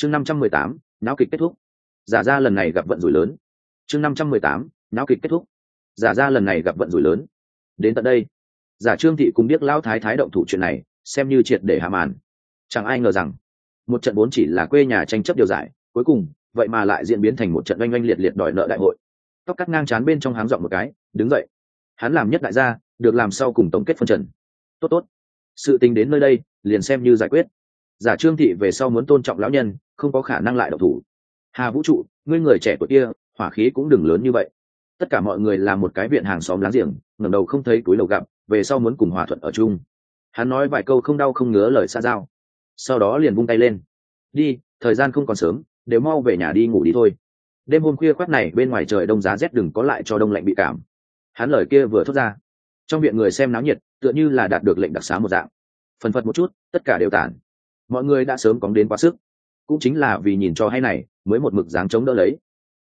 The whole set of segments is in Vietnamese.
chương năm trăm mười tám, náo kịch kết thúc. Giả ra lần này gặp vận rủi lớn. Chương năm trăm mười tám, náo kịch kết thúc. Giả ra lần này gặp vận rủi lớn. Đến tận đây, giả trương thị cũng biết Lão thái thái động thủ chuyện này, xem như triệt để hạ màn. Chẳng ai ngờ rằng, một trận vốn chỉ là quê nhà tranh chấp điều giải, cuối cùng, vậy mà lại diễn biến thành một trận oanh oanh liệt liệt đòi nợ đại hội. Tóc cắt ngang chán bên trong háng dọn một cái, đứng dậy. Hắn làm nhất đại gia, được làm sau cùng tổng kết phân trần. Tốt tốt. Sự tình đến nơi đây, liền xem như giải quyết giả trương thị về sau muốn tôn trọng lão nhân, không có khả năng lại độc thủ. Hà vũ trụ, ngươi người trẻ tuổi kia, hỏa khí cũng đừng lớn như vậy. Tất cả mọi người là một cái viện hàng xóm láng giềng, ngẩng đầu không thấy túi lầu gặp, về sau muốn cùng hòa thuận ở chung. Hắn nói vài câu không đau không ngứa lời xa giao. Sau đó liền vung tay lên. Đi, thời gian không còn sớm, đều mau về nhà đi ngủ đi thôi. Đêm hôm khuya khoác này, bên ngoài trời đông giá rét đừng có lại cho đông lạnh bị cảm. Hắn lời kia vừa thốt ra. Trong viện người xem náo nhiệt, tựa như là đạt được lệnh đặc xá một dạng. Phần phật một chút, tất cả đều tản mọi người đã sớm cóng đến quá sức. Cũng chính là vì nhìn cho hay này, mới một mực dáng chống đỡ lấy.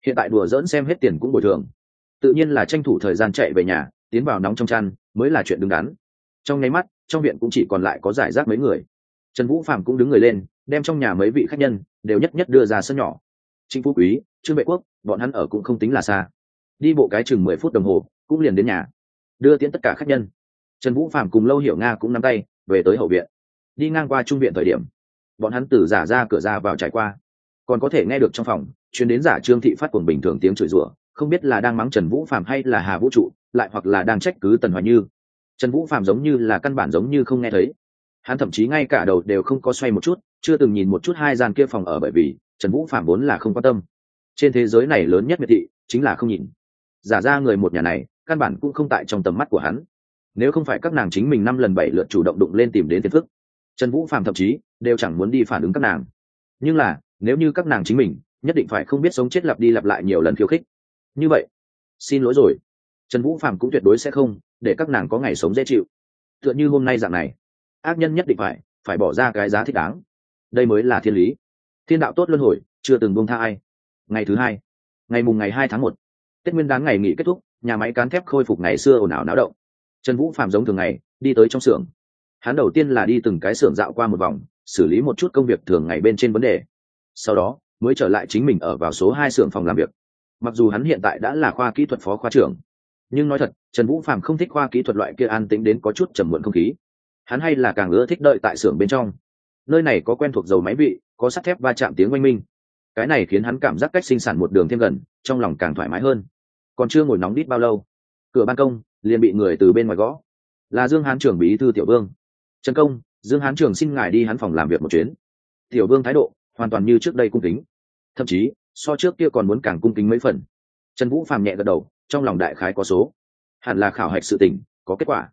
Hiện tại đùa dỡn xem hết tiền cũng bồi thường. Tự nhiên là tranh thủ thời gian chạy về nhà, tiến vào nóng trong chăn, mới là chuyện đứng đắn. Trong nháy mắt, trong viện cũng chỉ còn lại có giải rác mấy người. Trần vũ phạm cũng đứng người lên, đem trong nhà mấy vị khách nhân đều nhất nhất đưa ra sân nhỏ. Trịnh phú quý, trương vệ quốc, bọn hắn ở cũng không tính là xa. Đi bộ cái chừng mười phút đồng hồ, cũng liền đến nhà. Đưa tiễn tất cả khách nhân. Trần vũ phạm cùng lâu hiểu nga cũng nắm tay, về tới hậu viện đi ngang qua trung viện thời điểm, bọn hắn từ giả ra cửa ra vào trải qua. Còn có thể nghe được trong phòng chuyến đến giả trương thị phát cuồng bình thường tiếng chửi rủa, không biết là đang mắng trần vũ phạm hay là hà vũ trụ, lại hoặc là đang trách cứ tần hoài như. Trần vũ phạm giống như là căn bản giống như không nghe thấy. Hắn thậm chí ngay cả đầu đều không có xoay một chút, chưa từng nhìn một chút hai gian kia phòng ở bởi vì trần vũ phạm vốn là không quan tâm. Trên thế giới này lớn nhất miệt thị chính là không nhìn. Giả ra người một nhà này, căn bản cũng không tại trong tầm mắt của hắn. Nếu không phải các nàng chính mình năm lần bảy lượt chủ động đụng lên tìm đến phiền phức trần vũ phạm thậm chí đều chẳng muốn đi phản ứng các nàng. Nhưng là, nếu như các nàng chính mình, nhất định phải không biết sống chết lặp đi lặp lại nhiều lần khiêu khích. Như vậy, xin lỗi rồi. Trần vũ phạm cũng tuyệt đối sẽ không để các nàng có ngày sống dễ chịu. Tựa như hôm nay dạng này, ác nhân nhất định phải phải bỏ ra cái giá thích đáng. Đây mới là thiên lý. Thiên đạo tốt luân hồi, chưa từng buông tha ai. Ngày thứ hai, ngày mùng ngày hai tháng một, tết nguyên đán ngày nghỉ kết thúc, nhà máy cán thép khôi phục ngày xưa ồn ào náo động. Trần vũ phạm giống thường ngày, đi tới trong xưởng hắn đầu tiên là đi từng cái xưởng dạo qua một vòng, xử lý một chút công việc thường ngày bên trên vấn đề. Sau đó, mới trở lại chính mình ở vào số hai xưởng phòng làm việc. Mặc dù hắn hiện tại đã là khoa kỹ thuật phó khoa trưởng, nhưng nói thật, trần vũ phạm không thích khoa kỹ thuật loại kia an tính đến có chút trầm muộn không khí. Hắn hay là càng ưa thích đợi tại xưởng bên trong. Nơi này có quen thuộc dầu máy vị, có sắt thép va chạm tiếng oanh minh. Cái này khiến hắn cảm giác cách sinh sản một đường thêm gần, trong lòng càng thoải mái hơn. Còn chưa ngồi nóng đít bao lâu, cửa ban công liền bị người từ bên ngoài gõ. Là dương hán trưởng bí thư tiểu vương trần công, dương hán Trường xin ngài đi hắn phòng làm việc một chuyến. Tiểu vương thái độ, hoàn toàn như trước đây cung kính. Thậm chí, so trước kia còn muốn càng cung kính mấy phần. Trần vũ phàm nhẹ gật đầu, trong lòng đại khái có số. Hẳn là khảo hạch sự tỉnh có kết quả.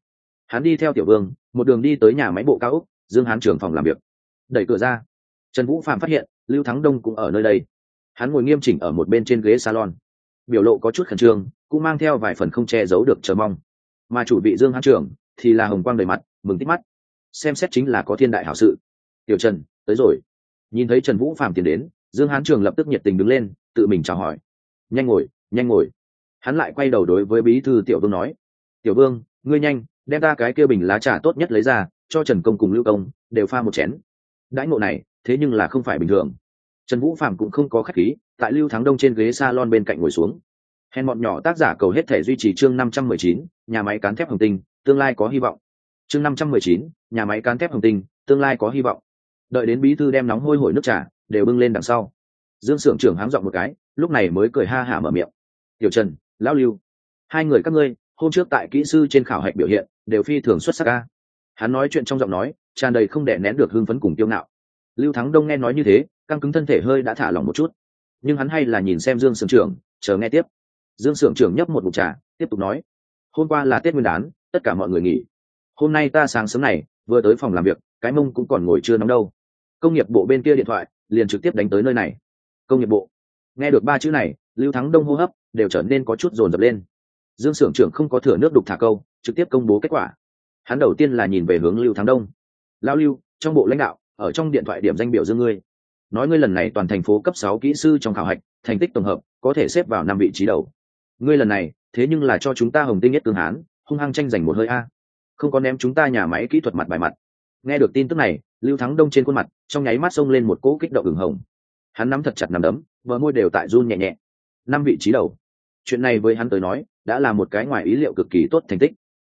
Hắn đi theo tiểu vương, một đường đi tới nhà máy bộ cao úc dương hán Trường phòng làm việc. Đẩy cửa ra, trần vũ phạm phát hiện, lưu thắng đông cũng ở nơi đây. Hắn ngồi nghiêm chỉnh ở một bên trên ghế salon. Biểu lộ có chút khẩn trương, cũng mang theo vài phần không che giấu được chờ mong. Mà chủ vị dương hán Trường thì là hồng quang đầy mặt, mừng tích mắt xem xét chính là có thiên đại hảo sự. Tiểu trần, tới rồi. Nhìn thấy trần vũ phạm tiến đến, dương hán trường lập tức nhiệt tình đứng lên, tự mình chào hỏi. Nhanh ngồi nhanh ngồi. Hắn lại quay đầu đối với bí thư tiểu vương nói. Tiểu vương, ngươi nhanh, đem ta cái kia bình lá trà tốt nhất lấy ra, cho trần công cùng lưu công, đều pha một chén. Đãi ngộ này, thế nhưng là không phải bình thường. Trần vũ phạm cũng không có khách khí, tại lưu thắng đông trên ghế s a lon bên cạnh ngồi xuống. Hèn bọn nhỏ tác giả cầu hết thể duy trì chương năm trăm mười chín, nhà máy cán thép hồng tinh, tương lai có hy vọng. Chương năm trăm mười chín nhà máy cán thép hồng tinh, tương lai có hy vọng. Đợi đến bí thư đem nóng hôi hổi nước trà, đều bưng lên đằng sau. Dương s ư ở n g trưởng háng dọn một cái, lúc này mới cười ha hả mở miệng. Tiểu trần, lão lưu, hai người các ngươi, hôm trước tại kỹ sư trên khảo hạch biểu hiện, đều phi thường xuất sắc ca hắn nói chuyện trong giọng nói, tràn đầy không để nén được hưng phấn cùng tiêu ngạo. Lưu thắng đông nghe nói như thế, căng cứng thân thể hơi đã thả lỏng một chút. Nhưng hắn hay là nhìn xem dương sưởng trưởng, chờ nghe tiếp. Dương sưởng trưởng nhấp một mục trà, tiếp tục nói, hôm qua là tết nguyên đán, tất cả mọi người nghỉ. Hôm nay ta sáng sớm này vừa tới phòng làm việc, cái mông cũng còn ngồi chưa nóng đâu. Công nghiệp bộ bên kia điện thoại, liền trực tiếp đánh tới nơi này. Công nghiệp bộ. Nghe được ba chữ này, lưu thắng đông hô hấp đều trở nên có chút dồn dập lên. Dương s ư ở n g trưởng không có thừa nước đục thả câu, trực tiếp công bố kết quả. Hắn đầu tiên là nhìn về hướng lưu thắng đông. Lao lưu, trong bộ lãnh đạo, ở trong điện thoại điểm danh biểu dương ngươi. Nói ngươi lần này toàn thành phố cấp sáu kỹ sư trong khảo hạch, thành tích tổng hợp, có thể xếp vào năm vị trí đầu. Ngươi lần này, thế nhưng là cho chúng ta hồng tinh nhất tương hán, hung hăng tranh giành một hơi a không có ném chúng ta nhà máy kỹ thuật mặt bài mặt. Nghe được tin tức này, lưu thắng đông trên khuôn mặt, trong nháy mắt xông lên một cỗ kích động ửng hồng. Hắn nắm thật chặt nắm đấm vợ môi đều tại run nhẹ nhẹ. Năm vị trí đầu. Chuyện này với hắn tới nói, đã là một cái ngoài ý liệu cực kỳ tốt thành tích.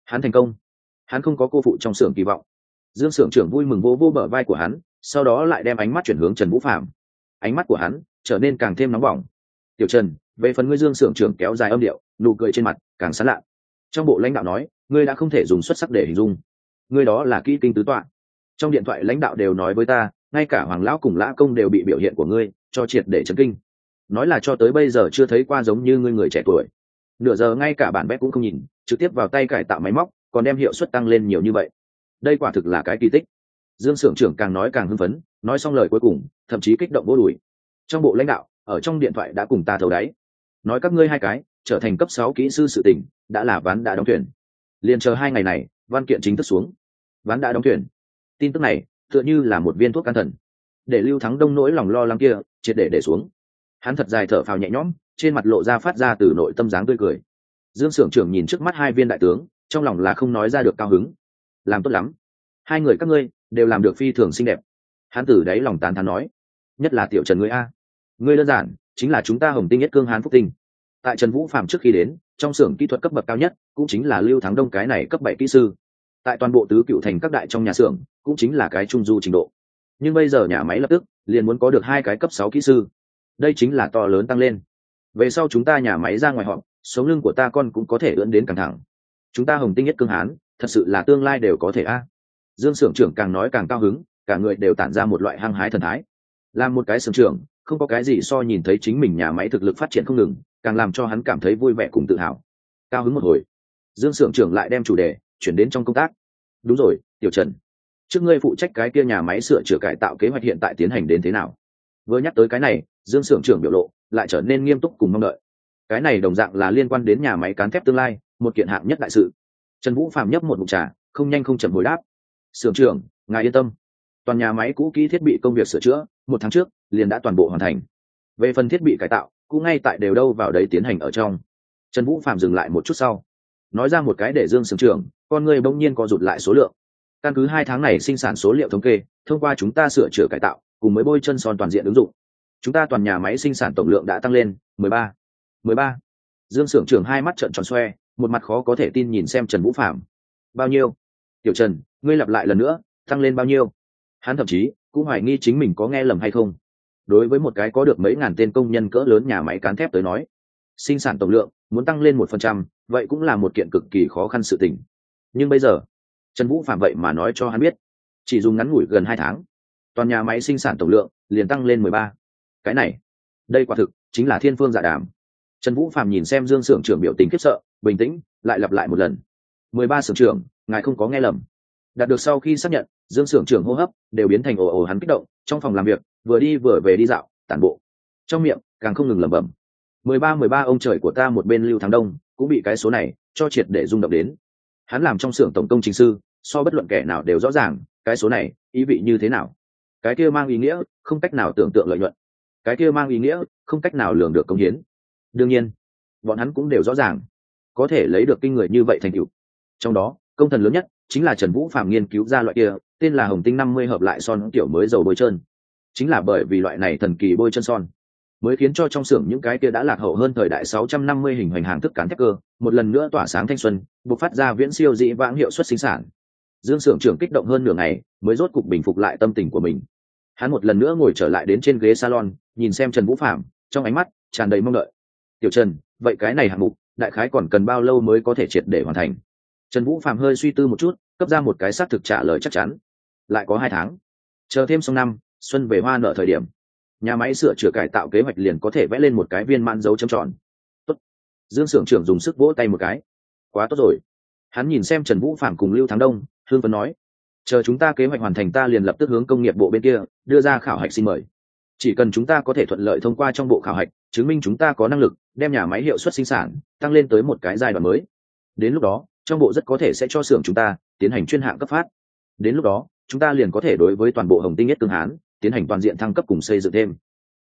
Hắn thành công. Hắn không có cô phụ trong xưởng kỳ vọng. Dương xưởng trưởng vui mừng vô vô bờ vai của hắn, sau đó lại đem ánh mắt chuyển hướng trần vũ phạm ánh mắt của hắn trở nên càng thêm nóng bỏng. Tiểu trần, về phần ngươi dương xưởng trưởng kéo dài âm điệu, nụ cười trên mặt càng sán lạ. Trong bộ lãnh đạo nói ngươi đã không thể dùng xuất sắc để hình dung. Ngươi đó là kỹ kinh tứ tọa. Trong điện thoại lãnh đạo đều nói với ta, ngay cả hoàng lão cùng lã công đều bị biểu hiện của ngươi cho triệt để chấn kinh. Nói là cho tới bây giờ chưa thấy qua giống như ngươi người trẻ tuổi. Nửa giờ ngay cả bản bếp cũng không nhìn, trực tiếp vào tay cải tạo máy móc, còn đem hiệu suất tăng lên nhiều như vậy. Đây quả thực là cái kỳ tích. Dương s ư ở n g trưởng càng nói càng hưng phấn, nói xong lời cuối cùng, thậm chí kích động vô đùi. Trong bộ lãnh đạo, ở trong điện thoại đã cùng ta thấu đáy. Nói các ngươi hai cái, trở thành cấp sáu kỹ sư sự tỉnh đã là ván đã đóng thuyền liền chờ hai ngày này, văn kiện chính thức xuống. Ván đã đóng thuyền tin tức này, tựa như là một viên thuốc can thần. Để lưu thắng đông nỗi lòng lo lắng kia, triệt để để xuống. Hắn thật dài thở phào nhẹ nhõm, trên mặt lộ ra phát ra từ nội tâm dáng tươi cười. Dương s ư ở n g trưởng nhìn trước mắt hai viên đại tướng, trong lòng là không nói ra được cao hứng. Làm tốt lắm. Hai người các ngươi, đều làm được phi thường xinh đẹp. Hắn từ đáy lòng tán thán nói, nhất là tiểu trần ngươi a. Ngươi đơn giản, chính là chúng ta hồng tinh nhất cương hán phúc tinh tại trần vũ phạm trước khi đến, trong xưởng kỹ thuật cấp bậc cao nhất cũng chính là lưu thắng đông cái này cấp bảy kỹ sư. Tại toàn bộ tứ cựu thành các đại trong nhà xưởng cũng chính là cái trung du trình độ. Nhưng bây giờ nhà máy lập tức liền muốn có được hai cái cấp sáu kỹ sư. Đây chính là to lớn tăng lên. Về sau chúng ta nhà máy ra ngoài họ sống lưng của ta con cũng có thể ưỡn đến căng thẳng. Chúng ta hồng tinh nhất cương hán, thật sự là tương lai đều có thể a. Dương s ư ở n g trưởng càng nói càng cao hứng, cả người đều tản ra một loại hăng hái thần thái. Làm một cái sưởng trưởng, không có cái gì so nhìn thấy chính mình nhà máy thực lực phát triển không ngừng càng làm cho hắn cảm thấy vui vẻ cùng tự hào. Cao hứng một hồi, dương s ư ở n g trưởng lại đem chủ đề chuyển đến trong công tác. Đúng rồi, tiểu trần, trước ngươi phụ trách cái kia nhà máy sửa chữa cải tạo kế hoạch hiện tại tiến hành đến thế nào? Vừa nhắc tới cái này, dương s ư ở n g trưởng biểu lộ lại trở nên nghiêm túc cùng mong đợi. Cái này đồng dạng là liên quan đến nhà máy cán thép tương lai, một kiện hạng nhất đại sự. Trần vũ phạm nhấp một mục trà, không nhanh không chậm hồi đáp. S ư ở n g trưởng, ngài yên tâm. Toàn nhà máy cũ kỹ thiết bị công việc sửa chữa, một tháng trước, liền đã toàn bộ hoàn thành. Về phần thiết bị cải tạo cũng ngay tại đều đâu vào đấy tiến hành ở trong. Trần vũ phạm dừng lại một chút sau, nói ra một cái để dương sưởng trưởng, con người bỗng nhiên co rụt lại số lượng. Căn cứ hai tháng này sinh sản số liệu thống kê, thông qua chúng ta sửa chữa cải tạo, cùng mới bôi chân son toàn diện ứng dụng, chúng ta toàn nhà máy sinh sản tổng lượng đã tăng lên mười ba mười ba. Dương sưởng trưởng hai mắt trợn tròn xoe, một mặt khó có thể tin nhìn xem trần vũ phạm bao nhiêu? Tiểu trần, ngươi lặp lại lần nữa, tăng lên bao nhiêu? Hắn thậm chí cũng hoài nghi chính mình có nghe lầm hay không đối với một cái có được mấy ngàn tên công nhân cỡ lớn nhà máy cán thép tới nói, sinh sản tổng lượng muốn tăng lên một phần trăm, vậy cũng là một kiện cực kỳ khó khăn sự tình. Nhưng bây giờ, trần vũ phạm vậy mà nói cho hắn biết, chỉ dùng ngắn ngủi gần hai tháng, toàn nhà máy sinh sản tổng lượng liền tăng lên mười ba. Cái này, đây quả thực chính là thiên phương dạ đàm. Trần vũ phạm nhìn xem dương s ư ở n g trưởng biểu tình khiếp sợ, bình tĩnh, lại lặp lại một lần. Mười ba s ư ở n g trưởng, ngài không có nghe lầm. Đạt được sau khi xác nhận dương s ư ở n g trưởng hô hấp đều biến thành ồ ồ hắn kích động, trong phòng làm việc, vừa đi vừa về đi dạo, tản bộ. Trong miệng, càng không ngừng lẩm bẩm. Mười ba mười ba, ông trời của ta một bên lưu thắng đông, cũng bị cái số này cho triệt để rung động đến. Hắn làm trong xưởng tổng công trình sư, so bất luận kẻ nào đều rõ ràng, cái số này, ý vị như thế nào. Cái kia mang ý nghĩa, không cách nào tưởng tượng lợi nhuận. Cái kia mang ý nghĩa, không cách nào lường được công hiến. Đương nhiên, bọn hắn cũng đều rõ ràng, có thể lấy được kinh người như vậy thành tựu. Trong đó, công thần lớn nhất chính là trần vũ phạm nghiên cứu ra loại kia tên là hồng tinh năm mươi hợp lại son kiểu mới dầu bôi trơn. Chính là bởi vì loại này thần kỳ bôi chân son, mới khiến cho trong xưởng những cái kia đã lạc hậu hơn thời đại 650 hình hoành hàng thức cán thép cơ, một lần nữa tỏa sáng thanh xuân, bộc phát ra viễn siêu dị vãng hiệu suất sinh sản. Dương xưởng trưởng kích động hơn nửa ngày, mới rốt cục bình phục lại tâm tình của mình. Hắn một lần nữa ngồi trở lại đến trên ghế salon, nhìn xem trần vũ phạm trong ánh mắt tràn đầy mong đợi. Tiểu trần, vậy cái này hạng mục, đại khái còn cần bao lâu mới có thể triệt để hoàn thành? Trần vũ phạm hơi suy tư một chút, cấp ra một cái xác thực trả lời chắc chắn lại có hai tháng. Chờ thêm xong năm, xuân về hoa nợ thời điểm, nhà máy sửa chữa cải tạo kế hoạch liền có thể vẽ lên một cái viên man dấu châm tròn. Tốt. Dương s ư ở n g trưởng dùng sức vỗ tay một cái. Quá tốt rồi. Hắn nhìn xem trần vũ phạm cùng lưu thắng đông hương phấn nói, chờ chúng ta kế hoạch hoàn thành ta liền lập tức hướng công nghiệp bộ bên kia, đưa ra khảo hạch xin mời. Chỉ cần chúng ta có thể thuận lợi thông qua trong bộ khảo hạch, chứng minh chúng ta có năng lực, đem nhà máy hiệu suất sinh sản tăng lên tới một cái giai đoạn mới. Đến lúc đó, trong bộ rất có thể sẽ cho xưởng chúng ta tiến hành chuyên hạng cấp phát. Đến lúc đó chúng ta liền có thể đối với toàn bộ hồng tinh nhất tương hán tiến hành toàn diện thăng cấp cùng xây dựng thêm.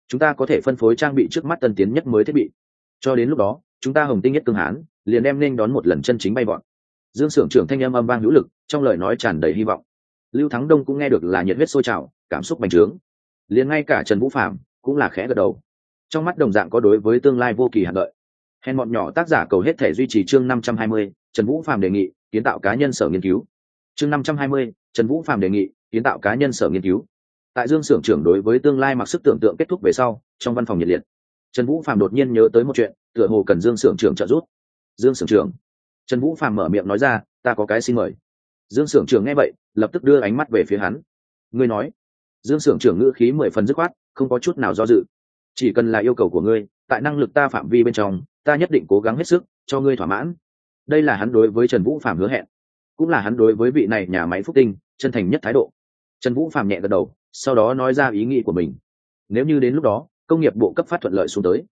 Chúng ta có thể phân phối trang bị trước mắt tân tiến nhất mới thiết bị. Cho đến lúc đó, chúng ta hồng tinh nhất tương hán liền đem nên đón một lần chân chính bay bọn dương s ư ở n g trưởng thanh âm âm vang hữu lực, trong lời nói tràn đầy hy vọng. Lưu thắng đông cũng nghe được là nhiệt huyết sôi trào, cảm xúc bành trướng. Liền ngay cả trần vũ phạm cũng là khẽ gật đầu. Trong mắt đồng dạng có đối với tương lai vô kỳ hạn đợi. Hèn bọn nhỏ tác giả cầu hết thể duy trì chương năm trăm hai mươi, trần vũ phạm đề nghị kiến tạo cá nhân sở nghiên cứu chương năm trăm hai mươi, trần vũ phạm đề nghị, kiến tạo cá nhân sở nghiên cứu. Tại dương xưởng trưởng đối với tương lai mặc sức tưởng tượng kết thúc về sau, trong văn phòng nhiệt liệt. Trần vũ phạm đột nhiên nhớ tới một chuyện, tựa hồ cần dương xưởng trưởng trợ giúp. Dương xưởng trưởng. Trần vũ phạm mở miệng nói ra, ta có cái xin mời. Dương xưởng trưởng nghe vậy, lập tức đưa ánh mắt về phía hắn. Ngươi nói. Dương xưởng trưởng ngữ khí mười phần dứt khoát, không có chút nào do dự. Chỉ cần là yêu cầu của ngươi, tại năng lực ta phạm vi bên trong, ta nhất định cố gắng hết sức, cho ngươi thỏa mãn. Đây là hắn đối với trần vũ phạm hứa hẹn cũng là hắn đối với vị này nhà máy phúc tinh, chân thành nhất thái độ. Trần vũ phàm nhẹ gật đầu, sau đó nói ra ý nghĩ của mình. Nếu như đến lúc đó, công nghiệp bộ cấp phát thuận lợi xuống tới,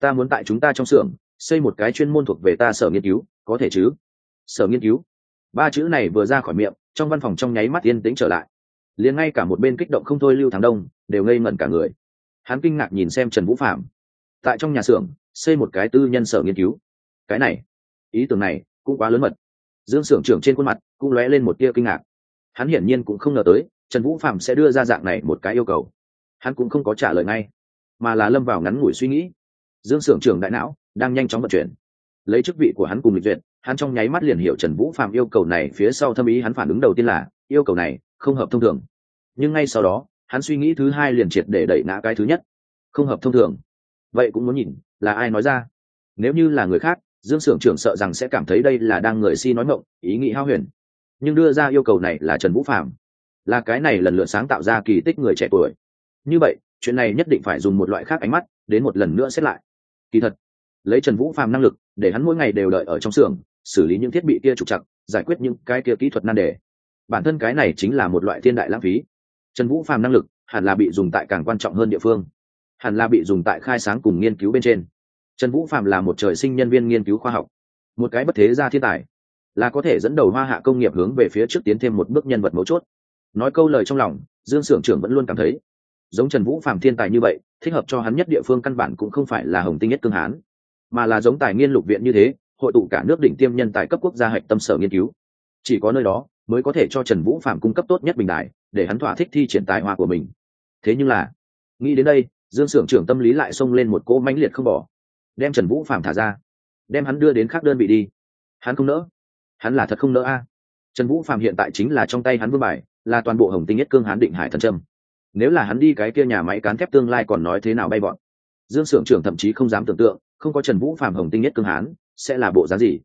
ta muốn tại chúng ta trong xưởng, xây một cái chuyên môn thuộc về ta sở nghiên cứu, có thể chứ? Sở nghiên cứu. Ba chữ này vừa ra khỏi miệng, trong văn phòng trong nháy mắt yên tĩnh trở lại. Liền ngay cả một bên kích động không thôi lưu thắng đông, đều ngây ngẩn cả người. Hắn kinh ngạc nhìn xem trần vũ phạm tại trong nhà xưởng, xây một cái tư nhân sở nghiên cứu. Cái này, ý tưởng này cũng quá lớn mật dương s ư ở n g trưởng trên khuôn mặt cũng lóe lên một tia kinh ngạc. Hắn hiển nhiên cũng không ngờ tới, trần vũ phạm sẽ đưa ra dạng này một cái yêu cầu. Hắn cũng không có trả lời ngay, mà là lâm vào ngắn ngủi suy nghĩ. Dương s ư ở n g trưởng đại não đang nhanh chóng vận chuyển. Lấy chức vị của hắn cùng lịch duyệt, hắn trong nháy mắt liền hiểu trần vũ phạm yêu cầu này phía sau thâm ý hắn phản ứng đầu tiên là, yêu cầu này không hợp thông thường. Nhưng ngay sau đó, hắn suy nghĩ thứ hai liền triệt để đẩy ngã cái thứ nhất. Không hợp thông thường. Vậy cũng muốn nhìn là ai nói ra. Nếu như là người khác dương s ư ở n g trưởng sợ rằng sẽ cảm thấy đây là đang người si nói mộng, ý nghĩ hao huyền. Nhưng đưa ra yêu cầu này là trần vũ phạm là cái này lần lượt sáng tạo ra kỳ tích người trẻ tuổi. Như vậy, chuyện này nhất định phải dùng một loại khác ánh mắt, đến một lần nữa xét lại. Kỳ thật, lấy trần vũ phạm năng lực, để hắn mỗi ngày đều đợi ở trong xưởng, xử lý những thiết bị kia trục chặt giải quyết những cái kia kỹ thuật nan đề. Bản thân cái này chính là một loại thiên đại lãng phí. Trần vũ phạm năng lực hẳn là bị dùng tại càng quan trọng hơn địa phương. Hẳn là bị dùng tại khai sáng cùng nghiên cứu bên trên trần vũ phạm là một trời sinh nhân viên nghiên cứu khoa học. Một cái bất thế gia thiên tài, là có thể dẫn đầu hoa hạ công nghiệp hướng về phía trước tiến thêm một bước nhân vật mấu chốt. Nói câu lời trong lòng, dương s ư ở n g trưởng vẫn luôn cảm thấy, giống trần vũ phạm thiên tài như vậy, thích hợp cho hắn nhất địa phương căn bản cũng không phải là hồng tinh nhất cương hán, mà là giống tài nghiên lục viện như thế, hội tụ cả nước đỉnh tiêm nhân tài cấp quốc gia hạch tâm sở nghiên cứu. Chỉ có nơi đó, mới có thể cho trần vũ phạm cung cấp tốt nhất bình đại để hắn thỏa thích thi triển tài hoa của mình. Thế nhưng là, nghĩ đến đây, dương s ư ở n g trưởng tâm lý lại xông lên một cỗ mãnh liệt không bỏ đem trần vũ phạm thả ra, đem hắn đưa đến khác đơn vị đi. Hắn không nỡ. Hắn là thật không nỡ a. Trần vũ phạm hiện tại chính là trong tay hắn vương bài, là toàn bộ hồng tinh nhất cương hắn định hải thần trâm. Nếu là hắn đi cái kia nhà máy cán thép tương lai còn nói thế nào bay bọn? Dương s ư ở n g trưởng thậm chí không dám tưởng tượng, không có trần vũ phạm hồng tinh nhất cương hán, sẽ là bộ giá gì?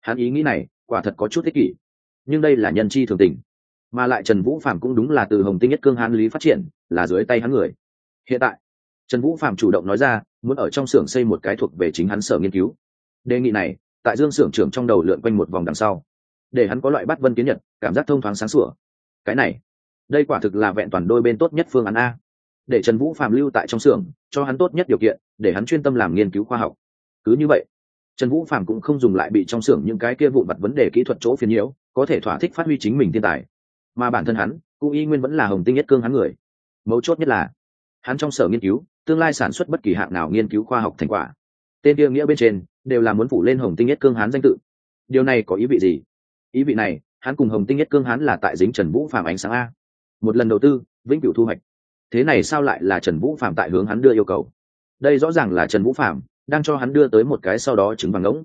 Hắn ý nghĩ này, quả thật có chút ích kỷ. Nhưng đây là nhân chi thường tình. Mà lại trần vũ phạm cũng đúng là từ hồng tinh nhất cương hán lý phát triển, là dưới tay hắn người. Hiện tại, trần vũ phạm chủ động nói ra muốn ở trong xưởng xây một cái thuộc về chính hắn sở nghiên cứu. Đề nghị này, tại dương xưởng trưởng trong đầu lượn quanh một vòng đằng sau. Để hắn có loại bắt vân kiến nhật, cảm giác thông thoáng sáng sủa. Cái này, đây quả thực là vẹn toàn đôi bên tốt nhất phương án a. Để trần vũ phạm lưu tại trong xưởng, cho hắn tốt nhất điều kiện, để hắn chuyên tâm làm nghiên cứu khoa học. Cứ như vậy, trần vũ phạm cũng không dùng lại bị trong xưởng những cái kia vụ vặt vấn đề kỹ thuật chỗ phiền nhiễu, có thể thỏa thích phát huy chính mình thiên tài. Mà bản thân hắn, cũng y nguyên vẫn là hồng tinh nhất cương hắn người. Mấu chốt nhất là hắn trong sở nghiên cứu, tương lai sản xuất bất kỳ hạng nào nghiên cứu khoa học thành quả. Tên kia nghĩa bên trên, đều là muốn phủ lên hồng tinh nhất cương hán danh tự. Điều này có ý vị gì? Ý vị này, hắn cùng hồng tinh nhất cương hắn là tại dính trần vũ phạm ánh sáng a. Một lần đầu tư, vĩnh cửu thu hoạch. Thế này sao lại là trần vũ phạm tại hướng hắn đưa yêu cầu? Đây rõ ràng là trần vũ phạm đang cho hắn đưa tới một cái sau đó chứng bằng ngỗng.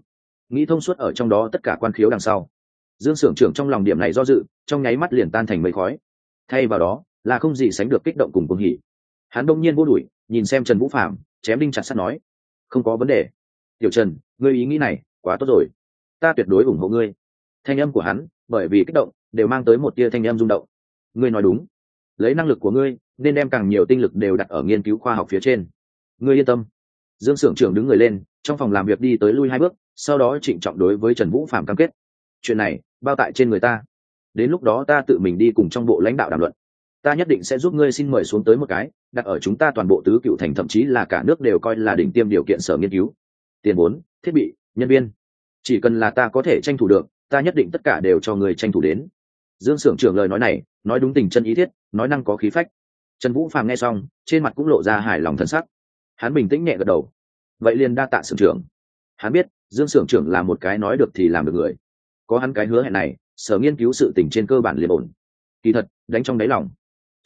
Nghĩ thông suốt ở trong đó tất cả quan khiếu đằng sau. Dương s ư ở n g trưởng trong lòng điểm này do dự, trong nháy mắt liền tan thành mây khói. Thay vào đó, là không gì sánh được kích động cùng cuồng hỉ hắn đông nhiên vô đuổi, nhìn xem trần vũ phạm chém đinh chặt sắt nói, không có vấn đề. Tiểu trần, ngươi ý nghĩ này quá tốt rồi. Ta tuyệt đối ủng hộ ngươi. Thanh âm của hắn, bởi vì kích động, đều mang tới một tia thanh âm rung động. Ngươi nói đúng. Lấy năng lực của ngươi, nên đem càng nhiều tinh lực đều đặt ở nghiên cứu khoa học phía trên. Ngươi yên tâm. Dương s ư ở n g trưởng đứng người lên, trong phòng làm việc đi tới lui hai bước, sau đó trịnh trọng đối với trần vũ phạm cam kết. Chuyện này, bao tại trên người ta. Đến lúc đó ta tự mình đi cùng trong bộ lãnh đạo đàm luận. Ta nhất định sẽ giúp ngươi xin mời xuống tới một cái đặt ở chúng ta toàn bộ tứ cựu thành, thậm chí là cả nước đều coi là đỉnh tiêm điều kiện sở nghiên cứu. Tiền vốn, thiết bị, nhân viên. Chỉ cần là ta có thể tranh thủ được, ta nhất định tất cả đều cho người tranh thủ đến. Dương s ư ở n g trưởng lời nói này, nói đúng tình chân ý thiết, nói năng có khí phách. Trần vũ phàm nghe xong, trên mặt cũng lộ ra hài lòng thân sắc. Hắn bình tĩnh nhẹ gật đầu. Vậy liền đa tạ s ư ở n trưởng. Hắn biết, dương s ư ở n trưởng là một cái nói được thì làm được người. Có hắn cái hứa hẹn này, sở nghiên cứu sự tỉnh trên cơ bản liền ổn. Kỳ thật, đánh trong đáy lòng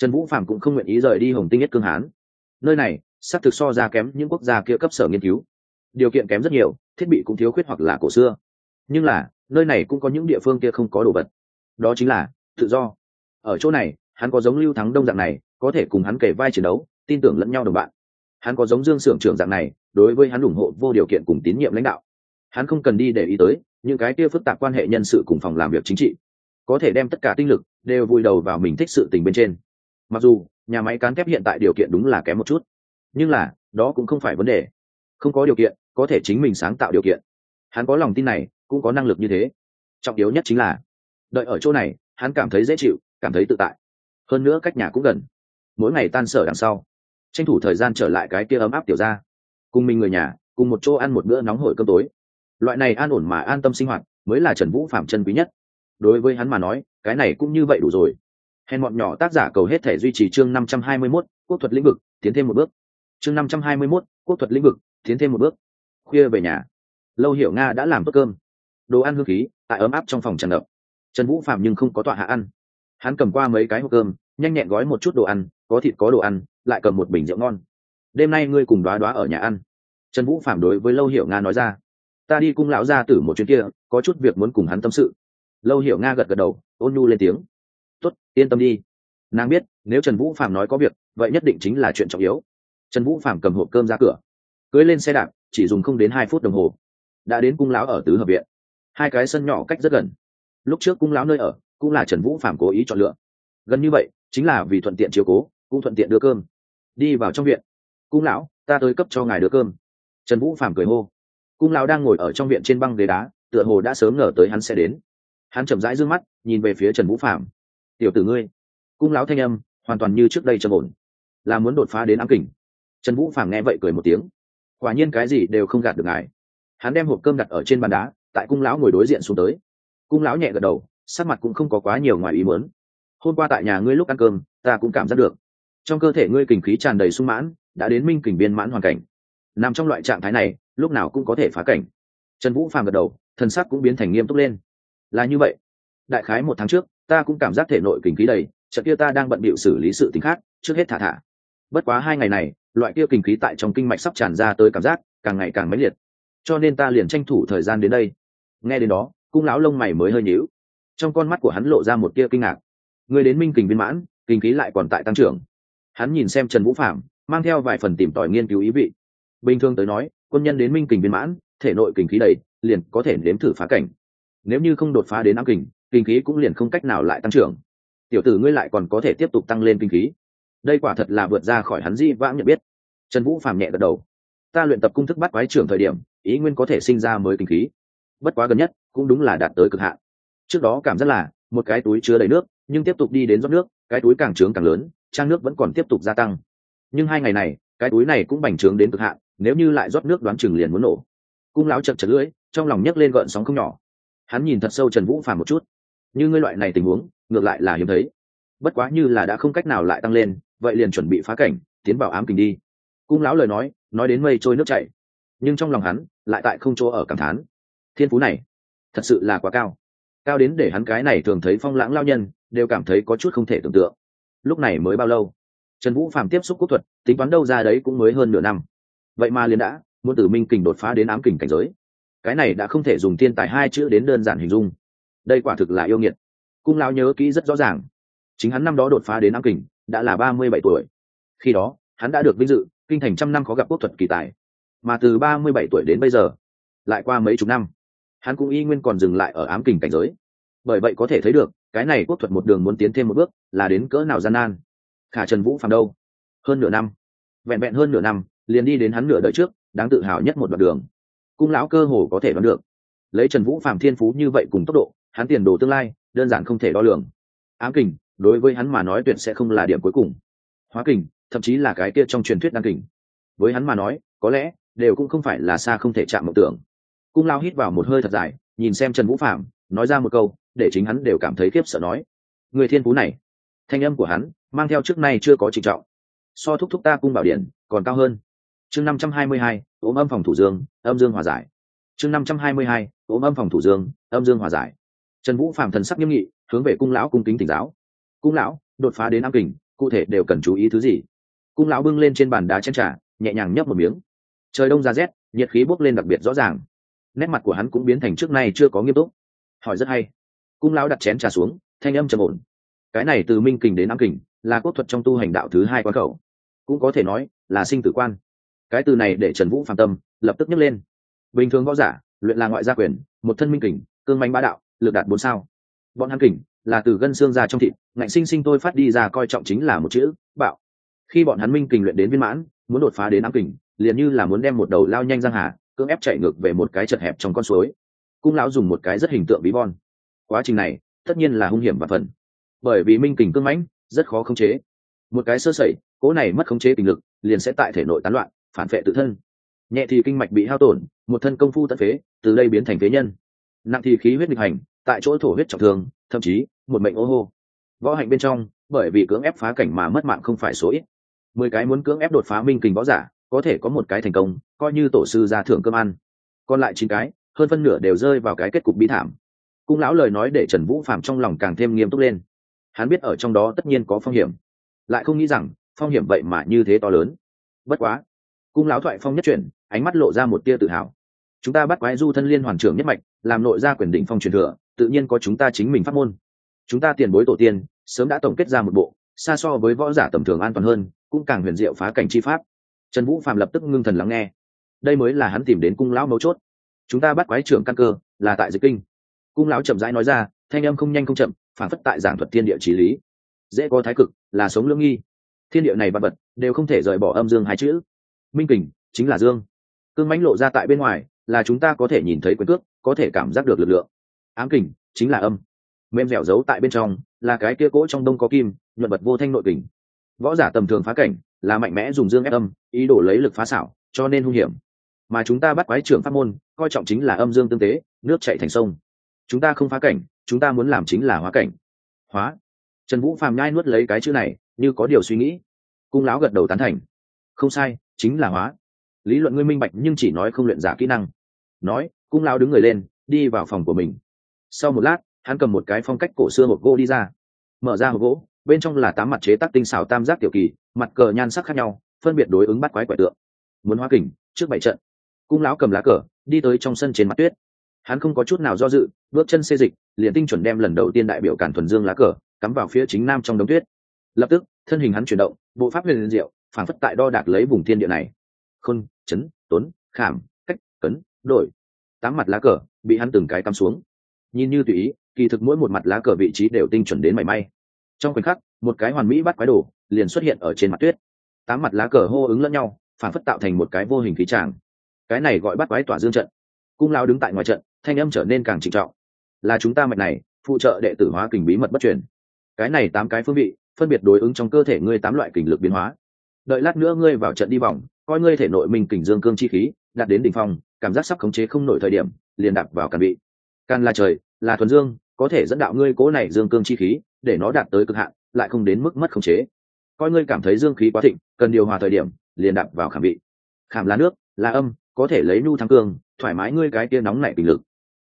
trần vũ phàm cũng không nguyện ý rời đi hồng tinh nhất cương hán. Nơi này xác thực so ra kém những quốc gia kia cấp sở nghiên cứu. Điều kiện kém rất nhiều, thiết bị cũng thiếu khuyết hoặc là cổ xưa. Nhưng là, nơi này cũng có những địa phương kia không có đồ vật. Đó chính là, tự do. Ở chỗ này, hắn có giống lưu thắng đông dạng này, có thể cùng hắn kể vai chiến đấu, tin tưởng lẫn nhau đồng bạn. Hắn có giống dương s ư ở n g trưởng dạng này, đối với hắn ủng hộ vô điều kiện cùng tín nhiệm lãnh đạo. Hắn không cần đi để ý tới, những cái kia phức tạp quan hệ nhân sự cùng phòng làm việc chính trị. Có thể đem tất cả tinh lực, đều vùi đầu vào mình thích sự tình bên trên mặc dù, nhà máy cán thép hiện tại điều kiện đúng là kém một chút, nhưng là, đó cũng không phải vấn đề. Không có điều kiện, có thể chính mình sáng tạo điều kiện. Hắn có lòng tin này, cũng có năng lực như thế. Trọng yếu nhất chính là, đợi ở chỗ này, hắn cảm thấy dễ chịu, cảm thấy tự tại. Hơn nữa cách nhà cũng gần. Mỗi ngày tan sở đằng sau, tranh thủ thời gian trở lại cái kia ấm áp tiểu ra cùng mình người nhà, cùng một chỗ ăn một bữa nóng hổi cơm tối. Loại này an ổn mà an tâm sinh hoạt, mới là trần vũ phạm chân quý nhất. Đối với hắn mà nói, cái này cũng như vậy đủ rồi hèn bọn nhỏ tác giả cầu hết thể duy trì chương năm trăm hai mươi 521, quốc thuật lĩnh vực tiến thêm một bước. Chương năm trăm hai mươi 521, quốc thuật lĩnh vực tiến thêm một bước. Khuya về nhà lâu hiểu nga đã làm tốt cơm. Đồ ăn hương khí tại ấm áp trong phòng tràn ngập. Trần vũ phạm nhưng không có tọa hạ ăn. Hắn cầm qua mấy cái hộp cơm nhanh nhẹn gói một chút đồ ăn có thịt có đồ ăn lại cầm một bình rượu ngon. Đêm nay ngươi cùng đoá đoá ở nhà ăn. Trần vũ phạm đối với lâu hiểu nga nói ra. Ta đi cung lão gia tử một chuyến kia có chút việc muốn cùng hắn tâm sự. Lâu hiểu nga gật gật đầu ôn nhu lên tiếng tốt, yên tâm đi. Nàng biết, nếu trần vũ phạm nói có việc, vậy nhất định chính là chuyện trọng yếu. Trần vũ phạm cầm hộp cơm ra cửa. Cưới lên xe đạp, chỉ dùng không đến hai phút đồng hồ. Đã đến cung lão ở tứ hợp viện. Hai cái sân nhỏ cách rất gần. Lúc trước cung lão nơi ở, cũng là trần vũ phạm cố ý chọn lựa. Gần như vậy, chính là vì thuận tiện chiếu cố, cũng thuận tiện đưa cơm. Đi vào trong viện. Cung lão, ta tới cấp cho ngài đưa cơm. Trần vũ phạm cười hô. Cung lão đang ngồi ở trong viện trên băng ghế đá, tựa hồ đã sớm ngờ tới hắn sẽ đến. Hắn chậm rãi d ư ơ n g mắt, nhìn về phía trần vũ phạm tiểu tử ngươi. Cung lão thanh âm, hoàn toàn như trước đây trầm ổn. Là muốn đột phá đến ám kình. Trần vũ Phàm nghe vậy cười một tiếng. Quả nhiên cái gì đều không gạt được ngài. Hắn đem hộp cơm đặt ở trên bàn đá, tại cung lão ngồi đối diện xuống tới. Cung lão nhẹ gật đầu, sắc mặt cũng không có quá nhiều ngoài ý muốn. Hôm qua tại nhà ngươi lúc ăn cơm, ta cũng cảm giác được. Trong cơ thể ngươi kình khí tràn đầy sung mãn, đã đến minh kình biên mãn hoàn cảnh. Nằm trong loại trạng thái này, lúc nào cũng có thể phá cảnh. Trần vũ phàm gật đầu, thần sắc cũng biến thành nghiêm túc lên. Là như vậy. Đại khái một tháng trước ta cũng cảm giác thể nội kinh khí đầy, trận kia ta đang bận bịu xử lý sự t khác, trước hết thả thả. Bất quá hai ngày này, loại kia kinh khí tại trong kinh mạch sắp tràn ra tới cảm giác càng ngày càng mãnh liệt. Cho nên ta liền tranh thủ thời gian đến đây. Nghe đến đó, cung lão lông mày mới hơi nhíu. Trong con mắt của hắn lộ ra một tia kinh ngạc. Người đến minh kình viên mãn, kinh khí lại còn tại tăng trưởng. Hắn nhìn xem trần vũ phạm mang theo vài phần tìm tòi nghiên cứu ý vị. Bình thường tới nói, quân nhân đến minh kình viên mãn, thể nội kình khí đầy, liền có thể nếm thử phá cảnh. Nếu như không đột phá đến ám kình kinh khí cũng liền không cách nào lại tăng trưởng. Tiểu tử ngươi lại còn có thể tiếp tục tăng lên kinh khí. Đây quả thật là vượt ra khỏi hắn di vãng nhận biết. Trần vũ phàm nhẹ gật đầu. Ta luyện tập cung thức bắt quái trưởng thời điểm, ý nguyên có thể sinh ra mới kinh khí. Bất quá gần nhất, cũng đúng là đạt tới cực hạn. Trước đó cảm giác là, một cái túi chứa đầy nước, nhưng tiếp tục đi đến rót nước, cái túi càng trướng càng lớn, trang nước vẫn còn tiếp tục gia tăng. Nhưng hai ngày này, cái túi này cũng bành trướng đến cực hạn, nếu như lại rót nước đoán chừng liền muốn nổ. Cung lão chật chật lưỡi, trong lòng nhấc lên gợn sóng không nhỏ. Hắn nhìn thật sâu trần vũ phàm một chút như ngươi loại này tình huống, ngược lại là hiếm thấy. Bất quá như là đã không cách nào lại tăng lên, vậy liền chuẩn bị phá cảnh, tiến vào ám kình đi. Cung lão lời nói nói đến mây trôi nước chảy. Nhưng trong lòng hắn, lại tại không chỗ ở cảm thán. Thiên phú này, thật sự là quá cao. Cao đến để hắn cái này thường thấy phong lãng lao nhân, đều cảm thấy có chút không thể tưởng tượng. Lúc này mới bao lâu? Trần vũ Phạm tiếp xúc quốc thuật, tính toán đâu ra đấy cũng mới hơn nửa năm. Vậy mà liền đã, muốn tử minh kình đột phá đến ám kình cảnh giới. Cái này đã không thể dùng thiên tài hai chữ đến đơn giản hình dung đây quả thực là yêu nghiệt. Cung lão nhớ kỹ rất rõ ràng. Chính hắn năm đó đột phá đến ám kình, đã là ba mươi bảy tuổi. Khi đó, hắn đã được vinh dự, kinh thành trăm năm khó gặp quốc thuật kỳ tài. Mà từ ba mươi bảy tuổi đến bây giờ, lại qua mấy chục năm, hắn cũng y nguyên còn dừng lại ở ám kình cảnh giới. Bởi vậy có thể thấy được, cái này quốc thuật một đường muốn tiến thêm một bước, là đến cỡ nào gian nan. Khả trần vũ phàm đâu? Hơn nửa năm. Vẹn vẹn hơn nửa năm, liền đi đến hắn nửa đời trước, đáng tự hào nhất một đoạn đường. Cung lão cơ hồ có thể đoán được. Lấy trần vũ phạm thiên phú như vậy cùng tốc độ hắn tiền đồ tương lai, đơn giản không thể đo lường. Ám kình, đối với hắn mà nói tuyệt sẽ không là điểm cuối cùng. Hóa kình, thậm chí là cái kia trong truyền thuyết đăng kình. Với hắn mà nói, có lẽ, đều cũng không phải là xa không thể chạm mộng tưởng. Cung lao hít vào một hơi thật dài, nhìn xem trần vũ phạm nói ra một câu, để chính hắn đều cảm thấy khiếp sợ nói. Người thiên phú này, thanh âm của hắn, mang theo trước nay chưa có trịnh trọng. So thúc thúc ta cung bảo điện, còn cao hơn. Chương năm trăm hai mươi hai ốm âm phòng thủ dương, âm dương hòa giải. Chương năm trăm hai mươi hai ốm âm phòng thủ dương, âm dương hòa giải trần vũ phạm thần sắc nghiêm nghị, hướng về cung lão cung kính tỉnh giáo. Cung lão, đột phá đến am kình, cụ thể đều cần chú ý thứ gì? Cung lão bưng lên trên bàn đá chen trà, nhẹ nhàng nhấp một miếng. Trời đông ra rét, nhiệt khí bốc lên đặc biệt rõ ràng. Nét mặt của hắn cũng biến thành trước nay chưa có nghiêm túc. Hỏi rất hay. Cung lão đặt chén trà xuống, thanh âm trầm ổn. Cái này từ minh kình đến am kình, là cốt thuật trong tu hành đạo thứ hai quán khẩu. Cũng có thể nói, là sinh tử quan. Cái từ này để trần vũ phạm tâm, lập tức nhấc lên. Bình thường võ giả, luyện là ngoại gia quyền, một thân minh kình, cương manh bá đạo lực đạt bốn sao. Bọn hắn kình là từ gân xương ra trong thịt, ngạnh sinh sinh tôi phát đi ra coi trọng chính là một chữ, bạo. Khi bọn hắn minh kình luyện đến viên mãn, muốn đột phá đến ám kình, liền như là muốn đem một đầu lao nhanh giang hà, cưỡng ép chạy ngược về một cái chật hẹp trong con suối. Cung lão dùng một cái rất hình tượng ví von quá trình này, tất nhiên là hung hiểm và phần. Bởi vì minh kình cương mãnh, rất khó khống chế. Một cái sơ sẩy, cố này mất khống chế tình lực, liền sẽ tại thể nội tán loạn, phản vệ tự thân. Nhẹ thì kinh mạch bị hao tổn, một thân công phu tận phế, từ đây biến thành phế nhân nặng thì khí huyết nghịch hành, tại chỗ thổ huyết trọng thương, thậm chí một mệnh ô hô. Võ hạnh bên trong, bởi vì cưỡng ép phá cảnh mà mất mạng không phải số ít. Mười cái muốn cưỡng ép đột phá minh kình võ giả, có thể có một cái thành công, coi như tổ sư ra thưởng cơm ăn. Còn lại chín cái, hơn phân nửa đều rơi vào cái kết cục bi thảm. Cung lão lời nói để trần vũ phạm trong lòng càng thêm nghiêm túc lên. Hắn biết ở trong đó tất nhiên có phong hiểm. Lại không nghĩ rằng, phong hiểm vậy mà như thế to lớn. Bất quá, cung lão thoại phong nhất chuyển, ánh mắt lộ ra một tia tự hào. Chúng ta bắt quái du thân liên hoàn trưởng nhất mạch làm nội gia quyền định phong truyền thừa, tự nhiên có chúng ta chính mình phát môn. Chúng ta tiền bối tổ tiên, sớm đã tổng kết ra một bộ, xa so với võ giả tầm thường an toàn hơn, cũng càng huyền diệu phá cảnh chi pháp. Trần vũ phạm lập tức ngưng thần lắng nghe. Đây mới là hắn tìm đến cung lão mấu chốt. Chúng ta bắt quái trưởng căn cơ, là tại dịch kinh. Cung lão chậm rãi nói ra, thanh âm không nhanh không chậm, phản phất tại giảng thuật thiên địa trí lý. Dễ có thái cực, là sống lương nghi. Thiên địa này vật vật, đều không thể rời bỏ âm dương hai chữ. Minh kình, chính là dương. Cương mãnh lộ ra tại bên ngoài là chúng ta có thể nhìn thấy quyền cước, có thể cảm giác được lực lượng. Ám kình chính là âm. Mềm dẻo giấu tại bên trong, là cái kia cỗ trong đông có kim, nhuận vật vô thanh nội kình. Võ giả tầm thường phá cảnh, là mạnh mẽ dùng dương ép âm, ý đồ lấy lực phá xảo, cho nên hung hiểm. Mà chúng ta bắt quái trưởng pháp môn, coi trọng chính là âm dương tương tế, nước chạy thành sông. Chúng ta không phá cảnh, chúng ta muốn làm chính là hóa cảnh. Hóa. Trần vũ phàm nhai nuốt lấy cái chữ này, như có điều suy nghĩ. Cung lão gật đầu tán thành. Không sai, chính là hóa lý luận ngươi minh bạch nhưng chỉ nói không luyện giả kỹ năng. Nói, cung lão đứng người lên, đi vào phòng của mình. Sau một lát, hắn cầm một cái phong cách cổ xưa hộp gỗ đi ra. Mở ra hộp gỗ, bên trong là tám mặt chế tác tinh xảo tam giác tiểu kỳ, mặt cờ nhan sắc khác nhau, phân biệt đối ứng bắt quái quẻ tượng. Muốn hóa kình, trước bảy trận. Cung lão cầm lá cờ, đi tới trong sân trên mặt tuyết. Hắn không có chút nào do dự, bước chân xê dịch, liền tinh chuẩn đem lần đầu tiên đại biểu cản thuần dương lá cờ, cắm vào phía chính nam trong đống tuyết. Lập tức, thân hình hắn chuyển động, bộ pháp huyền diệu, phản phất tại đo đạc lấy vùng thiên địa này. Khôn chấn tuấn khảm, cách, cấn, đổi. Tám mặt lá cờ bị hắn từng cái cắm xuống. Nhìn như tùy ý, kỳ thực mỗi một mặt lá cờ vị trí đều tinh chuẩn đến mảy may. Trong khoảnh khắc, một cái hoàn mỹ bắt quái đồ liền xuất hiện ở trên mặt tuyết. Tám mặt lá cờ hô ứng lẫn nhau, phản phất tạo thành một cái vô hình khí tràng. Cái này gọi bắt quái tỏa dương trận. Cung lao đứng tại ngoài trận, thanh âm trở nên càng trịnh trọng. Là chúng ta mạch này, phụ trợ đệ tử hóa kình bí mật bất truyền. Cái này tám cái phương vị, phân biệt đối ứng trong cơ thể ngươi tám loại kình lực biến hóa. Đợi lát nữa ngươi vào trận đi vòng coi ngươi thể nội mình kình dương cương chi khí, đạt đến đỉnh phong, cảm giác sắp khống chế không nổi thời điểm, liền đạp vào càn bị càn là trời, là thuần dương, có thể dẫn đạo ngươi cố này dương cương chi khí, để nó đạt tới cực hạn, lại không đến mức mất khống chế. Coi ngươi cảm thấy dương khí quá thịnh, cần điều hòa thời điểm, liền đạp vào khảm bị khảm là nước, là âm, có thể lấy nhu thắng cương, thoải mái ngươi cái kia nóng nảy bình lực.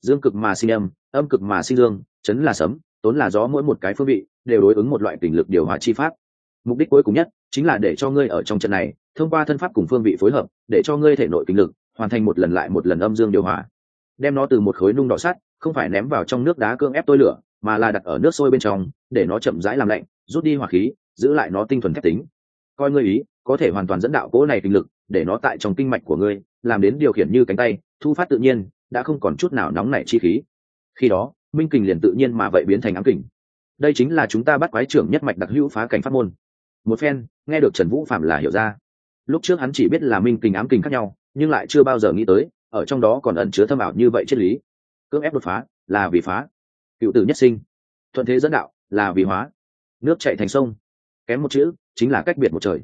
Dương cực mà sinh âm âm cực mà sinh dương, chấn là sấm, tốn là gió mỗi một cái phương vị, đều đối ứng một loại tình lực điều hòa chi pháp mục đích cuối cùng nhất chính là để cho ngươi ở trong trận này, thông qua thân pháp cùng phương vị phối hợp, để cho ngươi thể nội kinh lực hoàn thành một lần lại một lần âm dương điều hòa. Đem nó từ một khối nung đỏ sắt, không phải ném vào trong nước đá cương ép tôi lửa, mà là đặt ở nước sôi bên trong, để nó chậm rãi làm lạnh, rút đi hỏa khí, giữ lại nó tinh thuần thép tính. Coi ngươi ý, có thể hoàn toàn dẫn đạo cỗ này kinh lực, để nó tại trong kinh mạch của ngươi, làm đến điều khiển như cánh tay, thu phát tự nhiên, đã không còn chút nào nóng nảy chi khí. Khi đó, minh kình liền tự nhiên mà vậy biến thành ám kình. Đây chính là chúng ta bắt quái trưởng nhất mạch đặc hữu phá cảnh pháp môn một phen, nghe được trần vũ phạm là hiểu ra. Lúc trước hắn chỉ biết là minh kình ám kình khác nhau, nhưng lại chưa bao giờ nghĩ tới, ở trong đó còn ẩn chứa thâm ảo như vậy triết lý. Cưỡng ép đột phá, là vì phá. Cựu tử nhất sinh. Thuận thế dẫn đạo, là vì hóa. Nước chạy thành sông. Kém một chữ, chính là cách biệt một trời.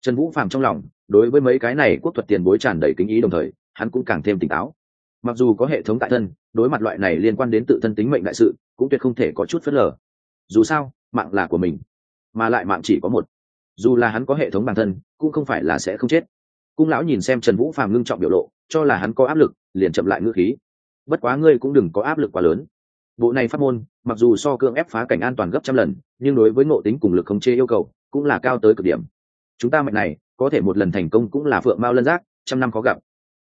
Trần vũ phạm trong lòng, đối với mấy cái này quốc thuật tiền bối tràn đầy kính ý đồng thời, hắn cũng càng thêm tỉnh táo. Mặc dù có hệ thống tại thân, đối mặt loại này liên quan đến tự thân tính mệnh đại sự, cũng tuyệt không thể có chút phớt lờ. Dù sao, mạng là của mình, mà lại mạng chỉ có một dù là hắn có hệ thống bản thân, cũng không phải là sẽ không chết. Cung lão nhìn xem trần vũ phàm ngưng trọng biểu lộ, cho là hắn có áp lực, liền chậm lại ngữ khí. Bất quá ngươi cũng đừng có áp lực quá lớn. Bộ này phát môn, mặc dù so cưỡng ép phá cảnh an toàn gấp trăm lần, nhưng đối với ngộ tính cùng lực khống chế yêu cầu, cũng là cao tới cực điểm. Chúng ta mạnh này, có thể một lần thành công cũng là phượng mao lân giác, trăm năm khó gặp.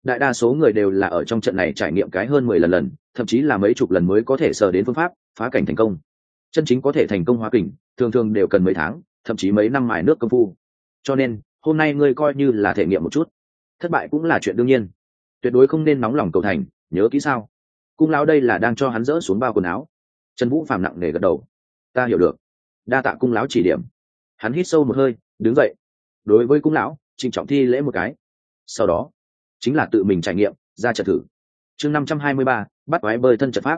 Đại đa số người đều là ở trong trận này trải nghiệm cái hơn mười lần lần, thậm chí là mấy chục lần mới có thể sờ đến phương pháp, phá cảnh thành công. Chân chính có thể thành công hóa kình, thường thường đều cần mấy tháng thậm chí mấy năm mài nước công phu. Cho nên, hôm nay ngươi coi như là thể nghiệm một chút. Thất bại cũng là chuyện đương nhiên. Tuyệt đối không nên nóng lòng cầu thành, nhớ kỹ sao. Cung lão đây là đang cho hắn dỡ xuống bao quần áo. Trần vũ phàm nặng nề gật đầu. Ta hiểu được. Đa tạ cung lão chỉ điểm. Hắn hít sâu một hơi, đứng dậy. Đối với cung lão, trịnh trọng thi lễ một cái. Sau đó, chính là tự mình trải nghiệm, ra trận thử. Chương năm trăm hai mươi ba, bắt quái bơi thân trận pháp.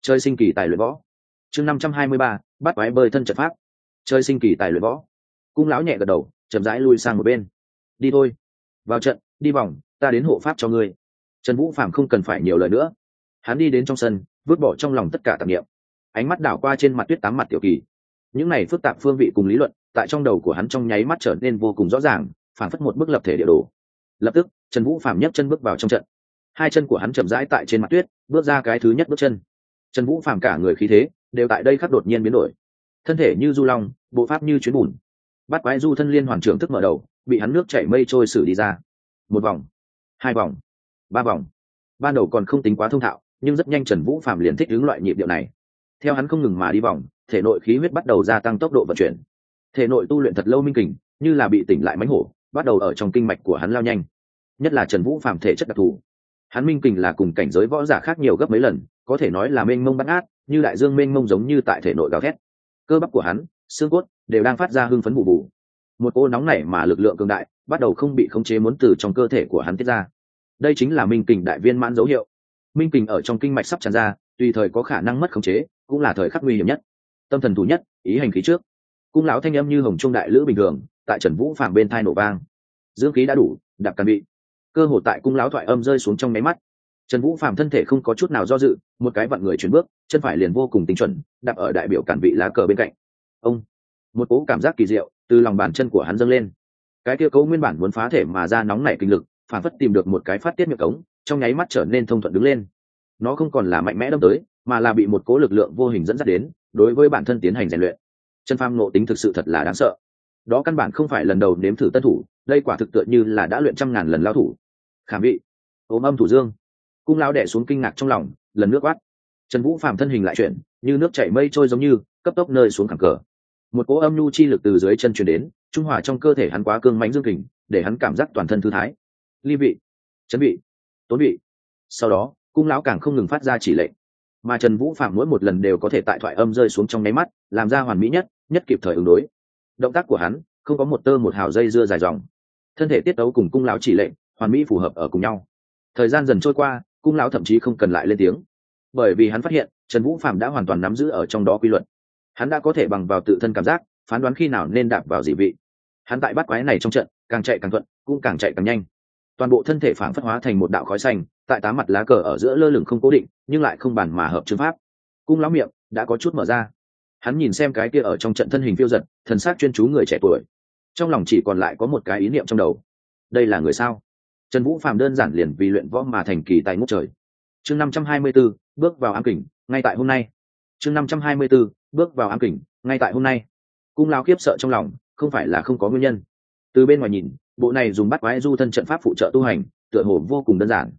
Chơi sinh kỳ tài luyện võ. Chương năm trăm hai mươi ba, bắt quái bơi thân trận pháp chơi sinh kỳ tài luyện võ. Cung lão nhẹ gật đầu, chậm rãi lui sang một bên. Đi thôi. Vào trận, đi vòng, ta đến hộ pháp cho ngươi. Trần vũ phạm không cần phải nhiều lời nữa. Hắn đi đến trong sân, vứt bỏ trong lòng tất cả tạp nghiệm ánh mắt đảo qua trên mặt tuyết tám mặt tiểu kỳ. Những này phức tạp phương vị cùng lý luận, tại trong đầu của hắn trong nháy mắt trở nên vô cùng rõ ràng, phản phất một bức lập thể địa đồ. Lập tức, trần vũ phạm nhấc chân bước vào trong trận. Hai chân của hắn chậm rãi tại trên mặt tuyết, bước ra cái thứ nhất bước chân. Trần vũ phạm cả người khí thế, đều tại đây khắc đột nhiên biến đổi thân thể như du long, bộ pháp như chuyến bùn. Bắt quái du thân liên hoàn trưởng thức mở đầu, bị hắn nước chảy mây trôi xử đi ra. Một vòng, hai vòng, ba vòng. Ban đầu còn không tính quá thông thạo, nhưng rất nhanh trần vũ phạm liền thích ứng loại nhịp điệu này. Theo hắn không ngừng mà đi vòng, thể nội khí huyết bắt đầu gia tăng tốc độ vận chuyển. Thể nội tu luyện thật lâu minh kình, như là bị tỉnh lại mánh hổ, bắt đầu ở trong kinh mạch của hắn lao nhanh. Nhất là trần vũ phạm thể chất đặc thù. Hắn minh kình là cùng cảnh giới võ giả khác nhiều gấp mấy lần, có thể nói là mênh mông bắt át như đại dương mênh mông giống như tại thể nội gào thét cơ bắp của hắn, xương cốt đều đang phát ra hưng phấn bù bù. Một cô nóng nảy mà lực lượng cường đại bắt đầu không bị khống chế muốn từ trong cơ thể của hắn tiết ra. Đây chính là minh kình đại viên mãn dấu hiệu. Minh kình ở trong kinh mạch sắp tràn ra, tùy thời có khả năng mất khống chế, cũng là thời khắc nguy hiểm nhất. Tâm thần thủ nhất, ý hành khí trước. Cung lão thanh âm như hồng trung đại lữ bình thường, tại trần vũ phàm bên thai nổ vang. Dưỡng khí đã đủ, đạp càn bị. Cơ hồ tại cung lão thoại âm rơi xuống trong máy mắt trần vũ phàm thân thể không có chút nào do dự, một cái vặn người chuyển bước, chân phải liền vô cùng tinh chuẩn, đạp ở đại biểu cản vị lá cờ bên cạnh. Ông! Một cố cảm giác kỳ diệu từ lòng bàn chân của hắn dâng lên. Cái kia cấu nguyên bản muốn phá thể mà ra nóng nảy kinh lực, phản phất tìm được một cái phát tiết miệng cống, trong nháy mắt trở nên thông thuận đứng lên. Nó không còn là mạnh mẽ đâm tới, mà là bị một cố lực lượng vô hình dẫn dắt đến, đối với bản thân tiến hành rèn luyện. Chân pham nộ tính thực sự thật là đáng sợ. Đó căn bản không phải lần đầu nếm thử tân thủ, đây quả thực tựa như là đã luyện trăm ngàn lần lao thủ. Khảm vị. Ốm âm thủ dương cung lao đẻ xuống kinh ngạc trong lòng, lần nước quát. Trần vũ phàm thân hình lại chuyển, như nước chảy mây trôi giống như, cấp tốc nơi xuống cẳng cờ. Một cỗ âm nhu chi lực từ dưới chân chuyển đến, trung hòa trong cơ thể hắn quá cương mánh dương kình, để hắn cảm giác toàn thân thư thái. Ly vị, chấn vị, tốn vị. Sau đó, cung lão càng không ngừng phát ra chỉ lệnh. Mà trần vũ phạm mỗi một lần đều có thể tại thoại âm rơi xuống trong nháy mắt, làm ra hoàn mỹ nhất nhất kịp thời ứng đối. Động tác của hắn, không có một tơ một hào dây dưa dài dòng. Thân thể tiết tấu cùng cung lão chỉ lệnh, hoàn mỹ phù hợp ở cùng nhau. Thời gian dần trôi qua cung lão thậm chí không cần lại lên tiếng. Bởi vì hắn phát hiện, trần vũ phạm đã hoàn toàn nắm giữ ở trong đó quy luật. Hắn đã có thể bằng vào tự thân cảm giác, phán đoán khi nào nên đạp vào dị vị. Hắn tại bắt quái này trong trận, càng chạy càng thuận, cũng càng chạy càng nhanh. Toàn bộ thân thể phản phất hóa thành một đạo khói xanh, tại tám mặt lá cờ ở giữa lơ lửng không cố định, nhưng lại không bàn mà hợp chương pháp. Cung lão miệng đã có chút mở ra. Hắn nhìn xem cái kia ở trong trận thân hình phiêu giật, thần sắc chuyên chú người trẻ tuổi. Trong lòng chỉ còn lại có một cái ý niệm trong đầu. Đây là người sao? Trần vũ phàm đơn giản liền vì luyện võ mà thành kỳ tài ngũ trời. Chương năm trăm hai mươi 524, bước vào ám kình ngay tại hôm nay. Chương năm trăm hai mươi 524, bước vào ám kình ngay tại hôm nay. Cung lao khiếp sợ trong lòng không phải là không có nguyên nhân. Từ bên ngoài nhìn bộ này dùng bắt quái du thân trận pháp phụ trợ tu hành tựa hồ vô cùng đơn giản.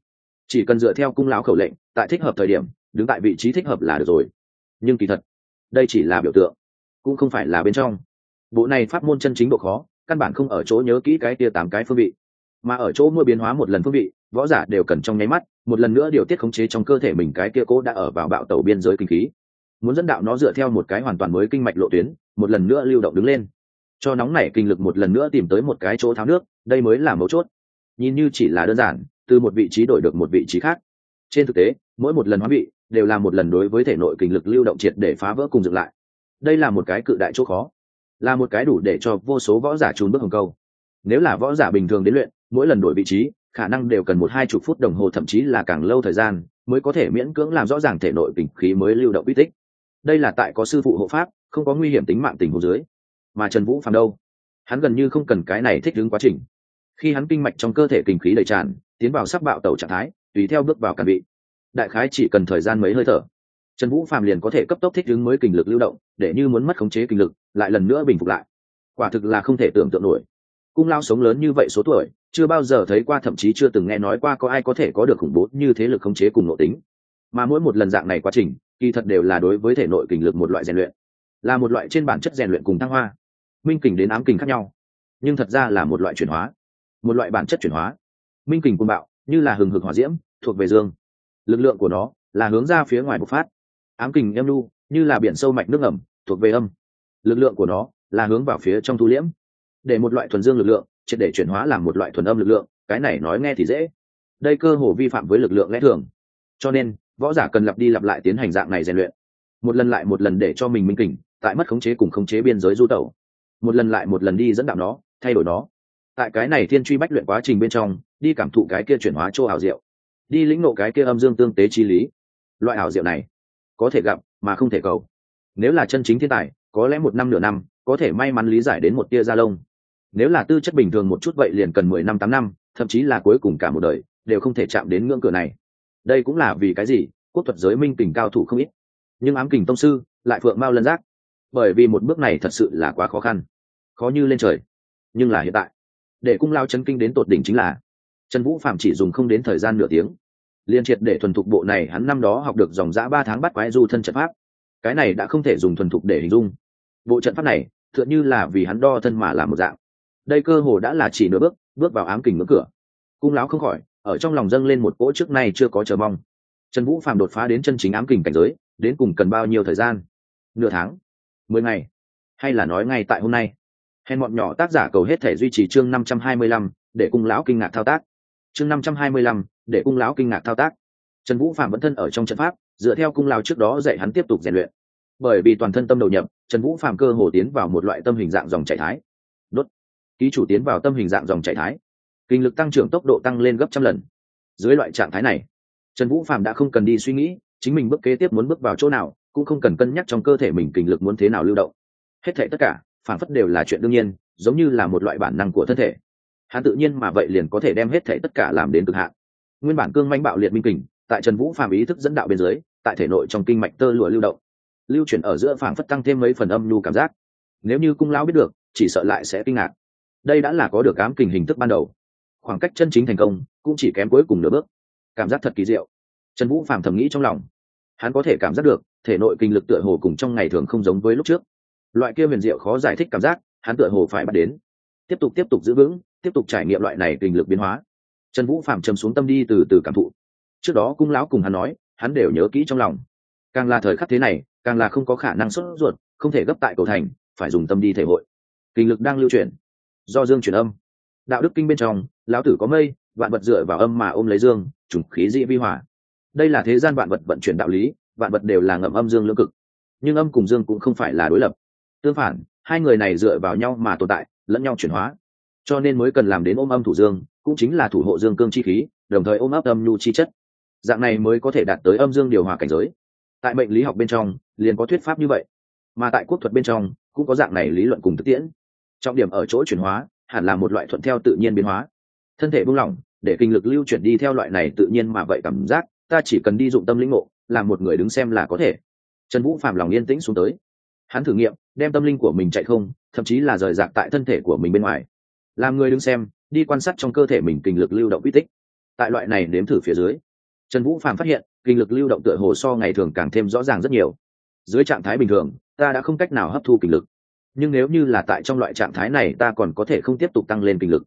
Chỉ cần dựa theo cung lão khẩu lệnh tại thích hợp thời điểm đứng tại vị trí thích hợp là được rồi. Nhưng kỳ thật đây chỉ là biểu tượng cũng không phải là bên trong. Bộ này pháp môn chân chính độ khó căn bản không ở chỗ nhớ kỹ cái tia tám cái phương vị mà ở chỗ mua biến hóa một lần phương vị, võ giả đều cần trong nháy mắt, một lần nữa điều tiết khống chế trong cơ thể mình cái kia cố đã ở vào bạo tàu biên giới kinh khí. Muốn dẫn đạo nó dựa theo một cái hoàn toàn mới kinh mạch lộ tuyến, một lần nữa lưu động đứng lên. Cho nóng nảy kinh lực một lần nữa tìm tới một cái chỗ tháo nước, đây mới là mấu chốt. Nhìn như chỉ là đơn giản, từ một vị trí đổi được một vị trí khác. Trên thực tế, mỗi một lần hóa vị, đều là một lần đối với thể nội kinh lực lưu động triệt để phá vỡ cùng dựng lại. Đây là một cái cự đại chỗ khó, là một cái đủ để cho vô số võ giả trốn bước hồng câu. Nếu là võ giả bình thường đến luyện mỗi lần đổi vị trí, khả năng đều cần một hai chục phút đồng hồ, thậm chí là càng lâu thời gian mới có thể miễn cưỡng làm rõ ràng thể nội bình khí mới lưu động uy tích. Đây là tại có sư phụ hộ pháp, không có nguy hiểm tính mạng tình hồ dưới. Mà trần vũ phàm đâu? Hắn gần như không cần cái này thích ứng quá trình. Khi hắn kinh mạch trong cơ thể kinh khí đầy tràn, tiến vào sắc bạo tàu trạng thái, tùy theo bước vào cản bị đại khái chỉ cần thời gian mấy hơi thở, trần vũ phàm liền có thể cấp tốc thích ứng mới kinh lực lưu động, để như muốn mất khống chế kinh lực, lại lần nữa bình phục lại. Quả thực là không thể tưởng tượng nổi. Cung lao sống lớn như vậy số tuổi chưa bao giờ thấy qua, thậm chí chưa từng nghe nói qua có ai có thể có được khủng bố như thế lực khống chế cùng nội tính. Mà mỗi một lần dạng này quá trình, kỳ thật đều là đối với thể nội kình lực một loại rèn luyện, là một loại trên bản chất rèn luyện cùng thăng hoa, minh kình đến ám kình khác nhau, nhưng thật ra là một loại chuyển hóa, một loại bản chất chuyển hóa. Minh kình cùng bạo, như là hừng hực hỏa diễm, thuộc về dương. Lực lượng của nó là hướng ra phía ngoài bộc phát. Ám kình em lu như là biển sâu mạch nước ngầm, thuộc về âm. Lực lượng của nó là hướng vào phía trong thu liễm. Để một loại thuần dương lực lượng triệt để chuyển hóa làm một loại thuần âm lực lượng, cái này nói nghe thì dễ. Đây cơ hồ vi phạm với lực lượng lẽ thường. Cho nên, võ giả cần lặp đi lặp lại tiến hành dạng này rèn luyện. Một lần lại một lần để cho mình minh kình, tại mất khống chế cùng khống chế biên giới du tẩu. Một lần lại một lần đi dẫn đạo nó, thay đổi nó. Tại cái này thiên truy bách luyện quá trình bên trong, đi cảm thụ cái kia chuyển hóa chỗ ảo diệu. Đi lĩnh ngộ cái kia âm dương tương tế chi lý. Loại ảo diệu này, có thể gặp mà không thể cầu. Nếu là chân chính thiên tài, có lẽ một năm nửa năm, có thể may mắn lý giải đến một tia da lông nếu là tư chất bình thường một chút vậy liền cần mười năm, tám năm, thậm chí là cuối cùng cả một đời, đều không thể chạm đến ngưỡng cửa này. Đây cũng là vì cái gì? Quốc thuật giới minh kình cao thủ không ít. Nhưng ám kình tông sư, lại phượng mao lân giác. Bởi vì một bước này thật sự là quá khó khăn. Khó như lên trời. Nhưng là hiện tại, để cung lao chân kinh đến tột đỉnh chính là, trần vũ phạm chỉ dùng không đến thời gian nửa tiếng. Liên triệt để thuần thục bộ này hắn năm đó học được dòng giã ba tháng bắt quái du thân trận pháp. Cái này đã không thể dùng thuần thục để hình dung. Bộ trận pháp này, tựa như là vì hắn đo thân mà làm một dạng đây cơ hồ đã là chỉ nửa bước bước vào ám kình ngưỡng cửa. Cung lão không khỏi, ở trong lòng dâng lên một cỗ trước nay chưa có chờ mong. Trần vũ phạm đột phá đến chân chính ám kình cảnh giới, đến cùng cần bao nhiêu thời gian? Nửa tháng? Mười ngày? Hay là nói ngay tại hôm nay? Hèn bọn nhỏ tác giả cầu hết thể duy trì chương năm trăm hai mươi lăm, để cung lão kinh ngạc thao tác. Chương năm trăm hai mươi lăm, để cung lão kinh ngạc thao tác. Trần vũ phạm vẫn thân ở trong trận pháp, dựa theo cung lão trước đó dạy hắn tiếp tục rèn luyện. Bởi vì toàn thân tâm đầu nhập, trần vũ phạm cơ hồ tiến vào một loại tâm hình dạng dòng chảy thái ký chủ tiến vào tâm hình dạng dòng chảy thái. Kinh lực tăng trưởng tốc độ tăng lên gấp trăm lần. Dưới loại trạng thái này, trần vũ phạm đã không cần đi suy nghĩ, chính mình bước kế tiếp muốn bước vào chỗ nào, cũng không cần cân nhắc trong cơ thể mình kinh lực muốn thế nào lưu động. Hết thể tất cả, phản phất đều là chuyện đương nhiên, giống như là một loại bản năng của thân thể. Hắn tự nhiên mà vậy liền có thể đem hết thể tất cả làm đến cực hạn. Nguyên bản cương manh bạo liệt minh kình, tại trần vũ Phạm ý thức dẫn đạo bên dưới, tại thể nội trong kinh mạch tơ lụa lưu động. Lưu chuyển ở giữa phảng phất tăng thêm mấy phần âm nhu cảm giác. Nếu như cung lão biết được, chỉ sợ lại sẽ kinh ngạc đây đã là có được cám kình hình thức ban đầu. Khoảng cách chân chính thành công cũng chỉ kém cuối cùng nửa bước. Cảm giác thật kỳ diệu. Trần vũ phàm thầm nghĩ trong lòng. Hắn có thể cảm giác được, thể nội kinh lực tựa hồ cùng trong ngày thường không giống với lúc trước. Loại kia huyền diệu khó giải thích cảm giác, hắn tựa hồ phải bắt đến. Tiếp tục tiếp tục giữ vững, tiếp tục trải nghiệm loại này kinh lực biến hóa. Trần vũ phạm trầm xuống tâm đi từ từ cảm thụ. Trước đó cung lão cùng hắn nói, hắn đều nhớ kỹ trong lòng. Càng là thời khắc thế này, càng là không có khả năng xuất ruột, không thể gấp tại cầu thành, phải dùng tâm đi thể hội. Kinh lực đang lưu truyền do dương chuyển âm. Đạo đức kinh bên trong, lão tử có mây, vạn vật dựa vào âm mà ôm lấy dương, trùng khí dị vi hỏa. Đây là thế gian vạn vật vận chuyển đạo lý, vạn vật đều là ngậm âm dương lưỡng cực. Nhưng âm cùng dương cũng không phải là đối lập. Tương phản, hai người này dựa vào nhau mà tồn tại, lẫn nhau chuyển hóa. Cho nên mới cần làm đến ôm âm thủ dương, cũng chính là thủ hộ dương cương chi khí, đồng thời ôm ấp âm nhu chi chất. Dạng này mới có thể đạt tới âm dương điều hòa cảnh giới. Tại mệnh lý học bên trong, liền có thuyết pháp như vậy. Mà tại quốc thuật bên trong, cũng có dạng này lý luận cùng thực tiễn trọng điểm ở chỗ chuyển hóa, hẳn là một loại thuận theo tự nhiên biến hóa. Thân thể buông lỏng, để kinh lực lưu chuyển đi theo loại này tự nhiên mà vậy cảm giác, ta chỉ cần đi dụng tâm lĩnh ngộ làm một người đứng xem là có thể. Trần vũ phạm lòng yên tĩnh xuống tới. Hắn thử nghiệm, đem tâm linh của mình chạy không, thậm chí là rời rạc tại thân thể của mình bên ngoài. Làm người đứng xem, đi quan sát trong cơ thể mình kinh lực lưu động uy tích. Tại loại này nếm thử phía dưới, trần vũ phạm phát hiện, kinh lực lưu động tựa hồ so ngày thường càng thêm rõ ràng rất nhiều. Dưới trạng thái bình thường, ta đã không cách nào hấp thu kinh lực nhưng nếu như là tại trong loại trạng thái này, ta còn có thể không tiếp tục tăng lên kinh lực.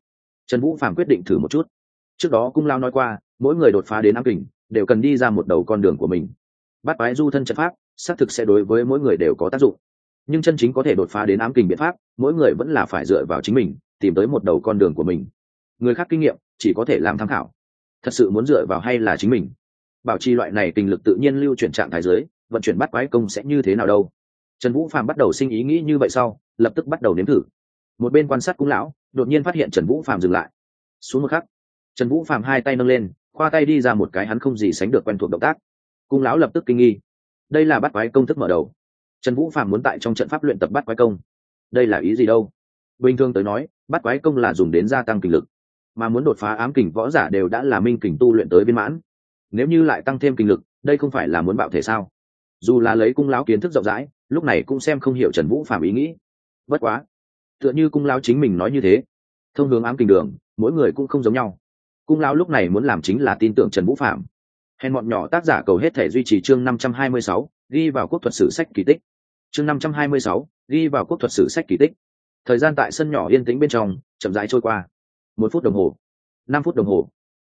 Trần vũ phàm quyết định thử một chút. Trước đó cung lao nói qua, mỗi người đột phá đến ám kình, đều cần đi ra một đầu con đường của mình. Bắt bái du thân trận pháp, xác thực sẽ đối với mỗi người đều có tác dụng. Nhưng chân chính có thể đột phá đến ám kình biện pháp, mỗi người vẫn là phải dựa vào chính mình, tìm tới một đầu con đường của mình. Người khác kinh nghiệm, chỉ có thể làm tham khảo. Thật sự muốn dựa vào hay là chính mình? Bảo trì loại này kinh lực tự nhiên lưu chuyển trạng thái giới, vận chuyển bắt quái công sẽ như thế nào đâu? Trần vũ phạm bắt đầu sinh ý nghĩ như vậy sau lập tức bắt đầu nếm thử. Một bên quan sát cung lão, đột nhiên phát hiện trần vũ phạm dừng lại. Xuống một khắc, trần vũ phạm hai tay nâng lên, khoa tay đi ra một cái hắn không gì sánh được quen thuộc động tác. Cung lão lập tức kinh nghi. Đây là bắt quái công thức mở đầu. Trần vũ phạm muốn tại trong trận pháp luyện tập bắt quái công. Đây là ý gì đâu? Bình thường tới nói, bắt quái công là dùng đến gia tăng kinh lực. Mà muốn đột phá ám kình võ giả đều đã là minh kình tu luyện tới viên mãn. Nếu như lại tăng thêm kinh lực, đây không phải là muốn bạo thể sao? Dù là lấy cung lão kiến thức rộng rãi, lúc này cũng xem không hiểu trần vũ phạm ý nghĩ bất quá, tựa như cung lao chính mình nói như thế, thông hướng ám kình đường, mỗi người cũng không giống nhau. Cung lao lúc này muốn làm chính là tin tưởng trần vũ phạm hèn bọn nhỏ tác giả cầu hết thể duy trì chương năm trăm hai mươi sáu, ghi vào quốc thuật sử sách kỳ tích. Chương năm trăm hai mươi sáu, ghi vào quốc thuật sử sách kỳ tích. Thời gian tại sân nhỏ yên tĩnh bên trong, chậm rãi trôi qua. Một phút đồng hồ, năm phút đồng hồ,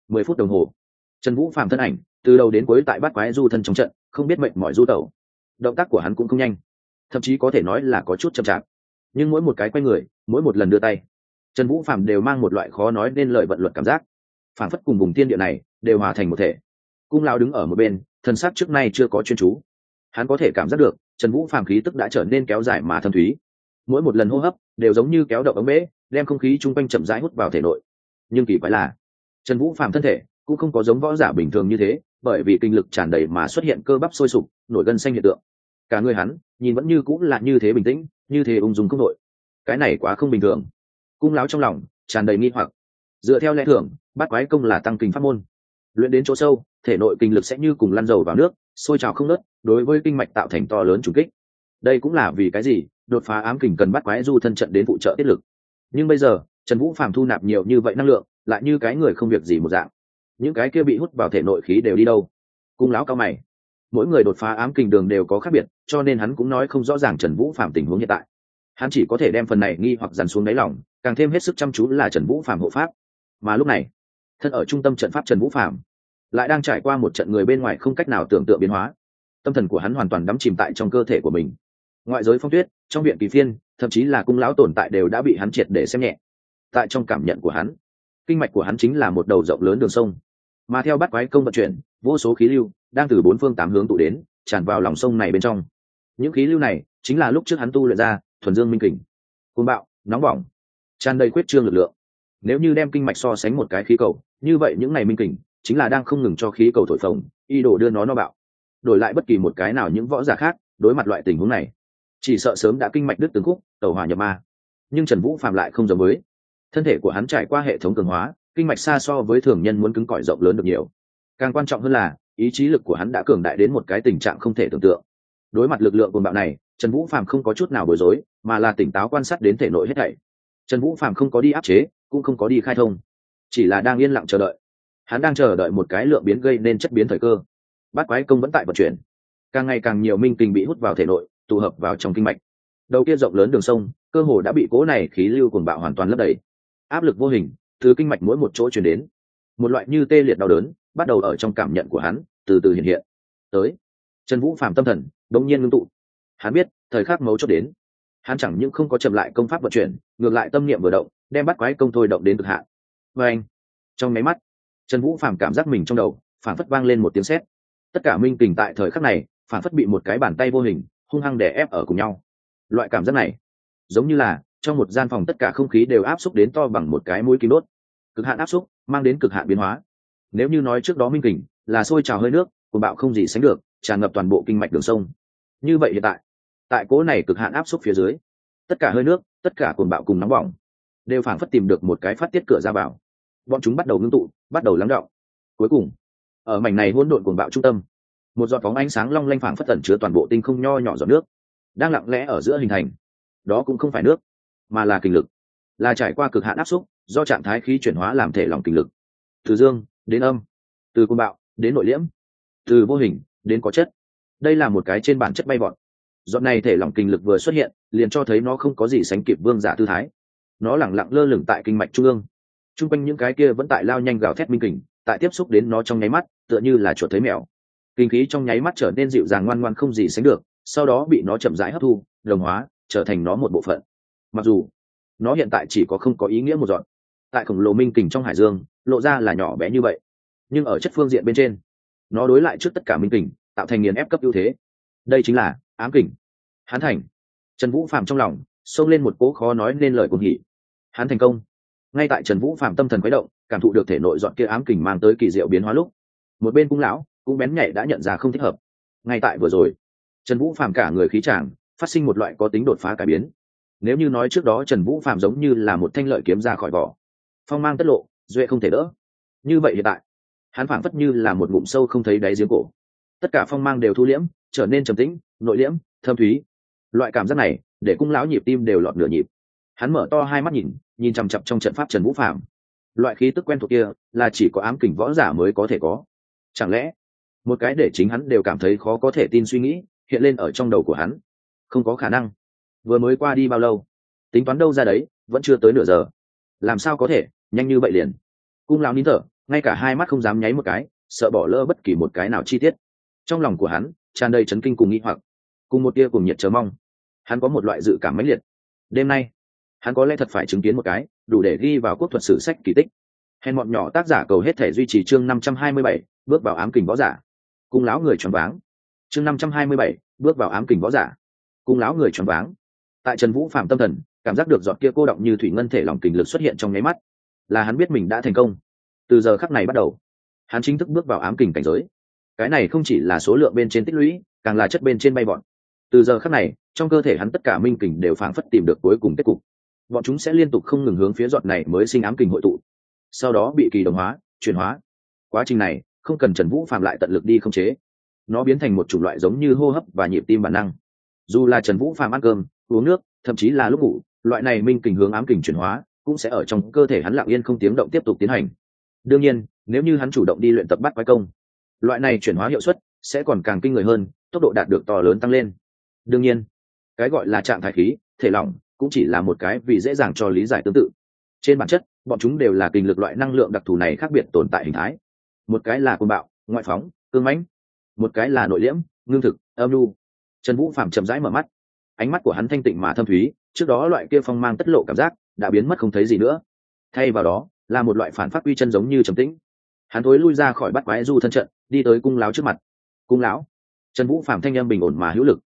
mười phút đồng hồ. Trần vũ phạm thân ảnh, từ đầu đến cuối tại bát quái du thân trong trận, không biết mệnh mọi du tẩu. Động tác của hắn cũng không nhanh. Thậm chí có thể nói là có chút chậm chạp nhưng mỗi một cái quay người, mỗi một lần đưa tay, trần vũ phạm đều mang một loại khó nói nên lời vận luật cảm giác. Phản phất cùng vùng tiên địa này đều hòa thành một thể. Cung lao đứng ở một bên thân xác trước nay chưa có chuyên chú. Hắn có thể cảm giác được, trần vũ phàm khí tức đã trở nên kéo dài mà thâm thúy. Mỗi một lần hô hấp đều giống như kéo động ống bể đem không khí chung quanh chậm rãi hút vào thể nội. Nhưng kỳ quái là, trần vũ phàm thân thể cũng không có giống võ giả bình thường như thế, bởi vì kinh lực tràn đầy mà xuất hiện cơ bắp sôi sục, nổi gân xanh hiện tượng. Cả người hắn nhìn vẫn như cũng là như thế bình tĩnh như thế ung dung không nội cái này quá không bình thường. Cung láo trong lòng tràn đầy nghi hoặc. Dựa theo lẽ thường, bắt quái công là tăng kinh pháp môn. Luyện đến chỗ sâu, thể nội kinh lực sẽ như cùng lăn dầu vào nước, sôi trào không nớt đối với kinh mạch tạo thành to lớn trùng kích. Đây cũng là vì cái gì? Đột phá ám kình cần bắt quái du thân trận đến phụ trợ tiết lực. Nhưng bây giờ, trần vũ phàm thu nạp nhiều như vậy năng lượng, lại như cái người không việc gì một dạng. Những cái kia bị hút vào thể nội khí đều đi đâu? Cung lão cao mày mỗi người đột phá ám kình đường đều có khác biệt, cho nên hắn cũng nói không rõ ràng trần vũ phàm tình huống hiện tại. Hắn chỉ có thể đem phần này nghi hoặc dằn xuống đáy lòng, càng thêm hết sức chăm chú là trần vũ phàm hộ pháp. Mà lúc này, thân ở trung tâm trận pháp trần vũ phàm, lại đang trải qua một trận người bên ngoài không cách nào tưởng tượng biến hóa. Tâm thần của hắn hoàn toàn đắm chìm tại trong cơ thể của mình. Ngoại giới phong tuyết, trong viện kỳ phiên, thậm chí là cung lão tồn tại đều đã bị hắn triệt để xem nhẹ. Tại trong cảm nhận của hắn, kinh mạch của hắn chính là một đầu rộng lớn đường sông mà theo bắt quái công vận chuyển, vô số khí lưu đang từ bốn phương tám hướng tụ đến, tràn vào lòng sông này bên trong. Những khí lưu này chính là lúc trước hắn tu luyện ra thuần dương minh kình. Côn bạo, nóng bỏng, tràn đầy quyết trương lực lượng. Nếu như đem kinh mạch so sánh một cái khí cầu, như vậy những ngày minh kình chính là đang không ngừng cho khí cầu thổi phồng, y đổ đưa nó no bạo. Đổi lại bất kỳ một cái nào những võ giả khác đối mặt loại tình huống này, chỉ sợ sớm đã kinh mạch đứt từng khúc, tàu hỏa nhập ma. Nhưng trần vũ phạm lại không giống với. Thân thể của hắn trải qua hệ thống cường hóa kinh mạch xa so với thường nhân muốn cứng cỏi rộng lớn được nhiều. Càng quan trọng hơn là, ý chí lực của hắn đã cường đại đến một cái tình trạng không thể tưởng tượng. Đối mặt lực lượng cồn bạo này, trần vũ phạm không có chút nào bối rối, mà là tỉnh táo quan sát đến thể nội hết thảy. Trần vũ phạm không có đi áp chế, cũng không có đi khai thông, chỉ là đang yên lặng chờ đợi. Hắn đang chờ đợi một cái lượng biến gây nên chất biến thời cơ. Bát quái công vẫn tại vận chuyển. Càng ngày càng nhiều minh tình bị hút vào thể nội, tụ hợp vào trong kinh mạch. Đầu kia rộng lớn đường sông, cơ hồ đã bị cố này khí lưu cuồng bạo hoàn toàn lấp đầy. Áp lực vô hình từ kinh mạch mỗi một chỗ chuyển đến. Một loại như tê liệt đau đớn bắt đầu ở trong cảm nhận của hắn, từ từ hiện hiện. Tới, trần vũ phạm tâm thần đống nhiên ngưng tụ. Hắn biết, thời khắc mấu chốt đến. Hắn chẳng những không có chậm lại công pháp vận chuyển, ngược lại tâm niệm vừa động, đem bắt quái công thôi động đến cực hạn. Và anh, trong máy mắt, trần vũ phạm cảm giác mình trong đầu phản phất vang lên một tiếng sét. Tất cả minh tình tại thời khắc này phản phất bị một cái bàn tay vô hình, hung hăng đè ép ở cùng nhau. Loại cảm giác này, giống như là trong một gian phòng tất cả không khí đều áp xúc đến to bằng một cái mũi kim đốt. Cực hạn áp xúc mang đến cực hạn biến hóa. Nếu như nói trước đó minh kình là sôi trào hơi nước của bạo không gì sánh được, tràn ngập toàn bộ kinh mạch đường sông. Như vậy hiện tại tại cố này cực hạn áp xúc phía dưới, tất cả hơi nước, tất cả cồn bạo cùng nóng bỏng đều phảng phất tìm được một cái phát tiết cửa ra vào. Bọn chúng bắt đầu ngưng tụ, bắt đầu lắng đọng. Cuối cùng, ở mảnh này hỗn độn cuồng bạo trung tâm, một giọt phóng ánh sáng long lanh phảng phất tẩn chứa toàn bộ tinh không nho nhỏ giọt nước, đang lặng lẽ ở giữa hình thành. Đó cũng không phải nước mà là kinh lực. Là trải qua cực hạn áp xúc, do trạng thái khí chuyển hóa làm thể lòng kinh lực. Từ dương, đến âm. Từ côn bạo, đến nội liễm. Từ vô hình, đến có chất. Đây là một cái trên bản chất bay vọt. Dọn này thể lòng kinh lực vừa xuất hiện, liền cho thấy nó không có gì sánh kịp vương giả tư thái. Nó lẳng lặng lơ lửng tại kinh mạch trung ương. T r u n g quanh những cái kia vẫn tại lao nhanh gào thét minh kình, tại tiếp xúc đến nó trong nháy mắt, tựa như là chuột thấy mèo. Kinh khí trong nháy mắt trở nên dịu dàng ngoan ngoan không gì sánh được, sau đó bị nó chậm rãi hấp thu, đồng hóa, trở thành nó một bộ phận mặc dù, nó hiện tại chỉ có không có ý nghĩa một dọn tại khổng lồ minh kình trong hải dương, lộ ra là nhỏ bé như vậy. Nhưng ở chất phương diện bên trên, nó đối lại trước tất cả minh kình, tạo thành nghiền ép cấp ưu thế. Đây chính là ám kình. Hán thành. Trần vũ phạm trong lòng xông lên một cố khó nói nên lời cuồng hỉ. Hán thành công. Ngay tại trần vũ phạm tâm thần khuấy động, cảm thụ được thể nội dọn kia ám kình mang tới kỳ diệu biến hóa lúc, một bên cung lão cũng bén nhạy đã nhận ra không thích hợp. Ngay tại vừa rồi, trần vũ phạm cả người khí tràng, phát sinh một loại có tính đột phá cải biến nếu như nói trước đó trần vũ phạm giống như là một thanh lợi kiếm ra khỏi vỏ, phong mang tất lộ, duệ không thể đỡ. Như vậy hiện tại, hắn phảng phất như là một ngụm sâu không thấy đáy giếng cổ. Tất cả phong mang đều thu liễm, trở nên trầm tĩnh, nội liễm, thâm thúy. Loại cảm giác này, để cung lão nhịp tim đều lọt nửa nhịp. Hắn mở to hai mắt nhìn nhìn chằm chặp trong trận pháp trần vũ phạm loại khí tức quen thuộc kia, là chỉ có ám kình võ giả mới có thể có. Chẳng lẽ, một cái để chính hắn đều cảm thấy khó có thể tin suy nghĩ, hiện lên ở trong đầu của hắn? Không có khả năng vừa mới qua đi bao lâu? Tính toán đâu ra đấy, vẫn chưa tới nửa giờ. Làm sao có thể, nhanh như vậy liền? Cung lão nín thở, ngay cả hai mắt không dám nháy một cái, sợ bỏ lỡ bất kỳ một cái nào chi tiết. Trong lòng của hắn, tràn đầy chấn kinh cùng nghĩ hoặc. Cùng một tia cùng nhiệt chờ mong. Hắn có một loại dự cảm mãnh liệt. Đêm nay, hắn có lẽ thật phải chứng kiến một cái, đủ để ghi vào quốc thuật sử sách kỳ tích. Hèn bọn nhỏ tác giả cầu hết thể duy trì chương năm trăm hai mươi bảy, bước vào ám kình võ giả. Cung lão người choáng váng. Chương năm trăm hai mươi bảy, bước vào ám kình võ giả. Cung lão người choáng váng tại trần vũ phạm tâm thần, cảm giác được giọt kia cô động như thủy ngân thể lòng kình lực xuất hiện trong nháy mắt, là hắn biết mình đã thành công. Từ giờ khắc này bắt đầu, hắn chính thức bước vào ám kình cảnh giới. Cái này không chỉ là số lượng bên trên tích lũy, càng là chất bên trên bay bọn từ giờ khắc này, trong cơ thể hắn tất cả minh kình đều phảng phất tìm được cuối cùng kết cục. Bọn chúng sẽ liên tục không ngừng hướng phía giọt này mới sinh ám kình hội tụ. Sau đó bị kỳ đồng hóa, chuyển hóa. Quá trình này, không cần trần vũ phạm lại tận lực đi không chế. Nó biến thành một chủng loại giống như hô hấp và nhịp tim bản năng. Dù là trần vũ phạm ăn cơm uống nước, thậm chí là lúc ngủ, loại này minh kình hướng ám kình chuyển hóa, cũng sẽ ở trong cơ thể hắn lặng yên không tiếng động tiếp tục tiến hành. Đương nhiên, nếu như hắn chủ động đi luyện tập bắt quái công, loại này chuyển hóa hiệu suất sẽ còn càng kinh người hơn, tốc độ đạt được to lớn tăng lên. Đương nhiên, cái gọi là trạng thái khí, thể lỏng cũng chỉ là một cái vì dễ dàng cho lý giải tương tự. Trên bản chất, bọn chúng đều là kinh lực loại năng lượng đặc thù này khác biệt tồn tại hình thái. Một cái là côn bạo, ngoại phóng, cương mãnh. Một cái là nội liễm, ngưng thực, âm lưu trần vũ phạm chậm rãi mở mắt ánh mắt của hắn thanh tịnh mà thâm thúy, trước đó loại kia phong mang tất lộ cảm giác đã biến mất không thấy gì nữa. Thay vào đó, là một loại phản phát quy chân giống như trầm tĩnh. Hắn thối lui ra khỏi bắt quái du thân trận, đi tới cung láo trước mặt. Cung lão trần vũ phạm thanh em bình ổn mà hữu lực.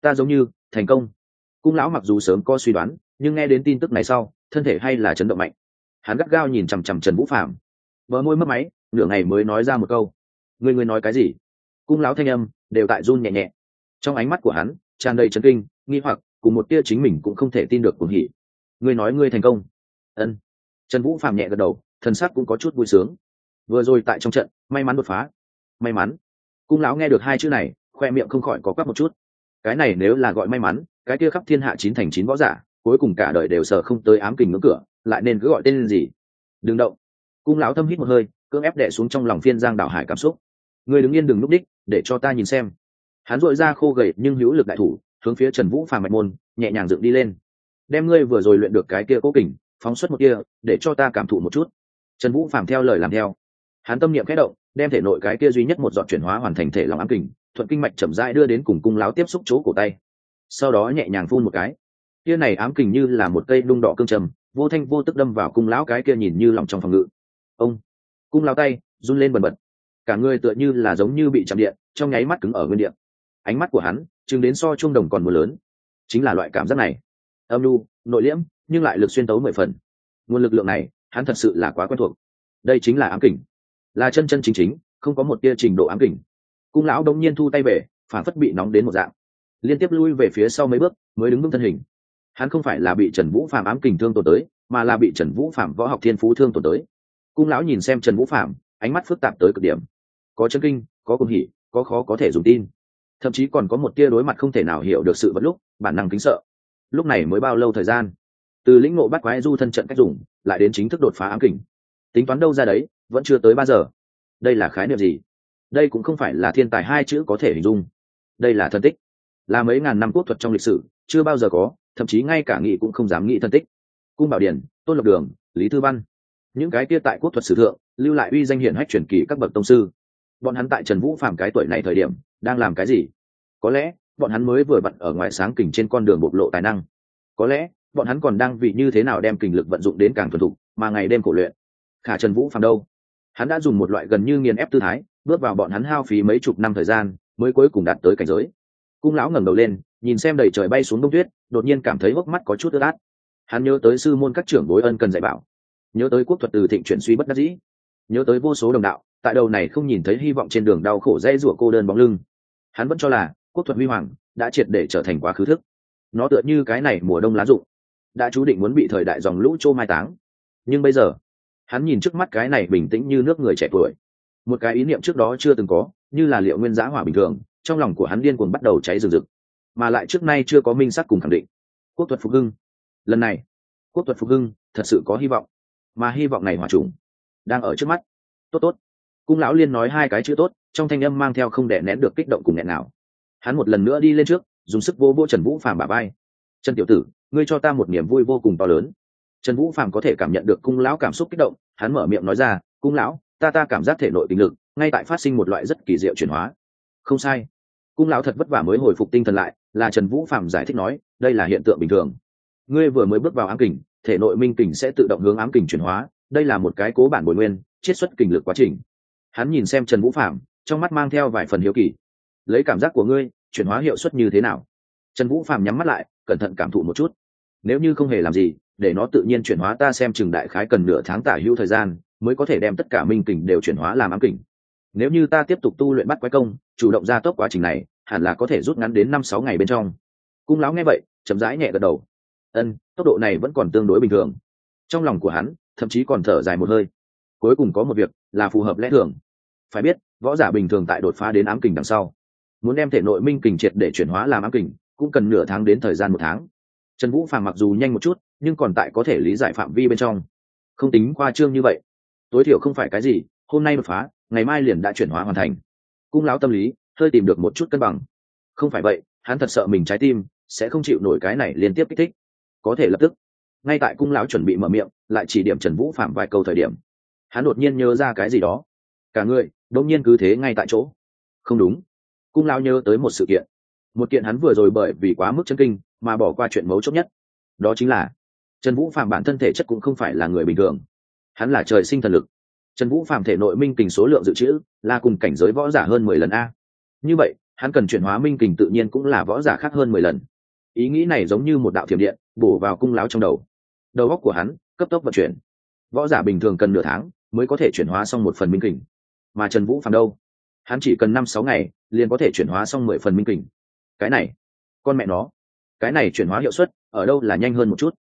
Ta giống như, thành công. Cung lão mặc dù sớm có suy đoán, nhưng nghe đến tin tức này sau, thân thể hay là chấn động mạnh. Hắn gắt gao nhìn chằm chằm trần vũ phạm vợ môi mất máy, nửa ngày mới nói ra một câu. Người người nói cái gì? Cung lão thanh âm đều tại run nhẹ nhẹ. Trong ánh mắt của hắn, tràn đầy chấn kinh nghi hoặc, cùng một tia chính mình cũng không thể tin được cuồng hỉ. Ngươi nói ngươi thành công. Ân. Trần vũ phạm nhẹ gật đầu, thần sắc cũng có chút vui sướng. Vừa rồi tại trong trận, may mắn đột phá. May mắn. Cung lão nghe được hai chữ này, khoe miệng không khỏi có quắc một chút. Cái này nếu là gọi may mắn, cái kia khắp thiên hạ chín thành chín võ giả, cuối cùng cả đời đều sợ không tới ám kình ngưỡng cửa, lại nên cứ gọi tên gì? Đừng động. Cung lão thâm hít một hơi, cưỡng ép đẻ xuống trong lòng phiên giang đảo hải cảm xúc. Người đứng yên đừng núp đích, để cho ta nhìn xem. Hắn dội ra khô gầy nhưng hữu lực đại thủ hướng phía trần vũ phàm mạch môn, nhẹ nhàng dựng đi lên. Đem ngươi vừa rồi luyện được cái kia cố kỉnh phóng xuất một kia, để cho ta cảm thụ một chút. Trần vũ phàm theo lời làm theo. Hắn tâm niệm khẽ động, đem thể nội cái kia duy nhất một dọn chuyển hóa hoàn thành thể lòng ám kình, thuận kinh mạch chậm rãi đưa đến cùng cung láo tiếp xúc chỗ cổ tay. Sau đó nhẹ nhàng phun một cái. Kia này ám kình như là một cây đung đỏ cương trầm, vô thanh vô tức đâm vào cung lão cái kia nhìn như lòng trong phòng ngự. Ông. Cung lao tay, run lên bần bật. Cả người tựa như là giống như bị chạm điện, trong nháy mắt cứng ở nguyên điện ánh mắt của hắn chứng đến so trung đồng còn mưa lớn. Chính là loại cảm giác này. Âm lu nội liễm, nhưng lại lực xuyên tấu mười phần. Nguồn lực lượng này, hắn thật sự là quá quen thuộc. Đây chính là ám kình. Là chân chân chính chính, không có một tia trình độ ám kình. Cung lão đông nhiên thu tay về, phản phất bị nóng đến một dạng. Liên tiếp lui về phía sau mấy bước, mới đứng vững thân hình. Hắn không phải là bị trần vũ phạm ám kình thương tổn tới, mà là bị trần vũ phạm võ học thiên phú thương tổn tới. Cung lão nhìn xem trần vũ phạm ánh mắt phức tạp tới cực điểm. Có chân kinh, có cung hỉ, có khó có thể dùng tin thậm chí còn có một tia đối mặt không thể nào hiểu được sự vật lúc, bản năng kính sợ. Lúc này mới bao lâu thời gian? Từ lĩnh ngộ bắt quái du thân trận cách dùng, lại đến chính thức đột phá ám kình. Tính toán đâu ra đấy, vẫn chưa tới ba giờ. Đây là khái niệm gì? Đây cũng không phải là thiên tài hai chữ có thể hình dung. Đây là thân tích. Là mấy ngàn năm quốc thuật trong lịch sử, chưa bao giờ có, thậm chí ngay cả nghị cũng không dám nghĩ thân tích. Cung bảo điển, tôn lộc đường, lý thư văn. Những cái kia tại quốc thuật sử thượng, lưu lại uy danh hiển hách truyền kỳ các bậc tông sư bọn hắn tại trần vũ phạm cái tuổi này thời điểm, đang làm cái gì? Có lẽ, bọn hắn mới vừa bận ở ngoài sáng kình trên con đường bộc lộ tài năng. Có lẽ, bọn hắn còn đang vì như thế nào đem kình lực vận dụng đến càng thuần thục, mà ngày đêm khổ luyện. Khả trần vũ phạm đâu? Hắn đã dùng một loại gần như nghiền ép tư thái, bước vào bọn hắn hao phí mấy chục năm thời gian, mới cuối cùng đạt tới cảnh giới. Cung lão ngẩng đầu lên, nhìn xem đầy trời bay xuống đông tuyết, đột nhiên cảm thấy hốc mắt có chút ướt át. Hắn nhớ tới sư môn các trưởng bối ân cần dạy bảo. Nhớ tới quốc thuật từ thịnh chuyển suy bất đắc dĩ. Nhớ tới vô số đồng đạo tại đầu này không nhìn thấy hy vọng trên đường đau khổ dây rủa cô đơn bóng lưng. Hắn vẫn cho là, quốc thuật huy hoàng, đã triệt để trở thành quá khứ thức. Nó tựa như cái này mùa đông lá rụng, đã chú định muốn bị thời đại dòng lũ trô mai táng. Nhưng bây giờ, hắn nhìn trước mắt cái này bình tĩnh như nước người trẻ tuổi. Một cái ý niệm trước đó chưa từng có, như là liệu nguyên giá hỏa bình thường, trong lòng của hắn điên cuồng bắt đầu cháy rừng rực. Mà lại trước nay chưa có minh sắc cùng khẳng định. Quốc thuật phục hưng. Lần này, quốc thuật phục hưng thật sự có hy vọng. Mà hy vọng này hòa trùng đang ở trước mắt. Tốt tốt cung lão liên nói hai cái chữ tốt, trong thanh âm mang theo không đè nén được kích động cùng nghẹn nào hắn một lần nữa đi lên trước, dùng sức vô vô trần vũ phàm bà bay trần tiểu tử, ngươi cho ta một niềm vui vô cùng to lớn. Trần vũ phàm có thể cảm nhận được cung lão cảm xúc kích động, hắn mở miệng nói ra, cung lão, ta ta cảm giác thể nội tình lực, ngay tại phát sinh một loại rất kỳ diệu chuyển hóa. Không sai. Cung lão thật vất vả mới hồi phục tinh thần lại, là trần vũ phạm giải thích nói, đây là hiện tượng bình thường. Ngươi vừa mới bước vào ám kình, thể nội minh kình sẽ tự động hướng ám kình chuyển hóa. Đây là một cái cố bản bồi nguyên, chiết xuất kình lực quá trình hắn nhìn xem trần vũ phạm trong mắt mang theo vài phần hiếu kỳ. Lấy cảm giác của ngươi, chuyển hóa hiệu suất như thế nào? Trần vũ phạm nhắm mắt lại, cẩn thận cảm thụ một chút. Nếu như không hề làm gì, để nó tự nhiên chuyển hóa, ta xem chừng đại khái cần nửa tháng tả hữu thời gian mới có thể đem tất cả minh kình đều chuyển hóa làm ám kình. Nếu như ta tiếp tục tu luyện bắt quái công, chủ động ra tốc quá trình này, hẳn là có thể rút ngắn đến năm sáu ngày bên trong. Cung lão nghe vậy, chậm rãi nhẹ gật đầu. Ân, tốc độ này vẫn còn tương đối bình thường. Trong lòng của hắn, thậm chí còn thở dài một hơi. Cuối cùng có một việc là phù hợp lẽ thường phải biết, võ giả bình thường tại đột phá đến ám kình đằng sau, muốn đem thể nội minh kình triệt để chuyển hóa làm ám kình, cũng cần nửa tháng đến thời gian một tháng. Trần vũ phàm mặc dù nhanh một chút, nhưng còn tại có thể lý giải phạm vi bên trong. Không tính khoa trương như vậy. Tối thiểu không phải cái gì, hôm nay đột phá, ngày mai liền đã chuyển hóa hoàn thành. Cung lão tâm lý, hơi tìm được một chút cân bằng. Không phải vậy, hắn thật sợ mình trái tim sẽ không chịu nổi cái này liên tiếp kích thích. Có thể lập tức, ngay tại cung lão chuẩn bị mở miệng, lại chỉ điểm trần vũ phạm vài câu thời điểm. Hắn đột nhiên nhớ ra cái gì đó cả người đông nhiên cứ thế ngay tại chỗ. Không đúng. Cung lão nhớ tới một sự kiện. Một kiện hắn vừa rồi bởi vì quá mức chân kinh mà bỏ qua chuyện mấu chốt nhất. Đó chính là, trần vũ phạm bản thân thể chất cũng không phải là người bình thường. Hắn là trời sinh thần lực. Trần vũ phạm thể nội minh kình số lượng dự trữ là cùng cảnh giới võ giả hơn mười lần a. Như vậy, hắn cần chuyển hóa minh kình tự nhiên cũng là võ giả khác hơn mười lần. Ý nghĩ này giống như một đạo thiểm điện bổ vào cung láo trong đầu. Đầu óc của hắn cấp tốc vận chuyển. Võ giả bình thường cần nửa tháng mới có thể chuyển hóa xong một phần minh kình mà trần vũ phạm đâu? Hắn chỉ cần năm sáu ngày, liền có thể chuyển hóa xong mười phần minh kình. Cái này, con mẹ nó. Cái này chuyển hóa hiệu suất ở đâu là nhanh hơn một chút?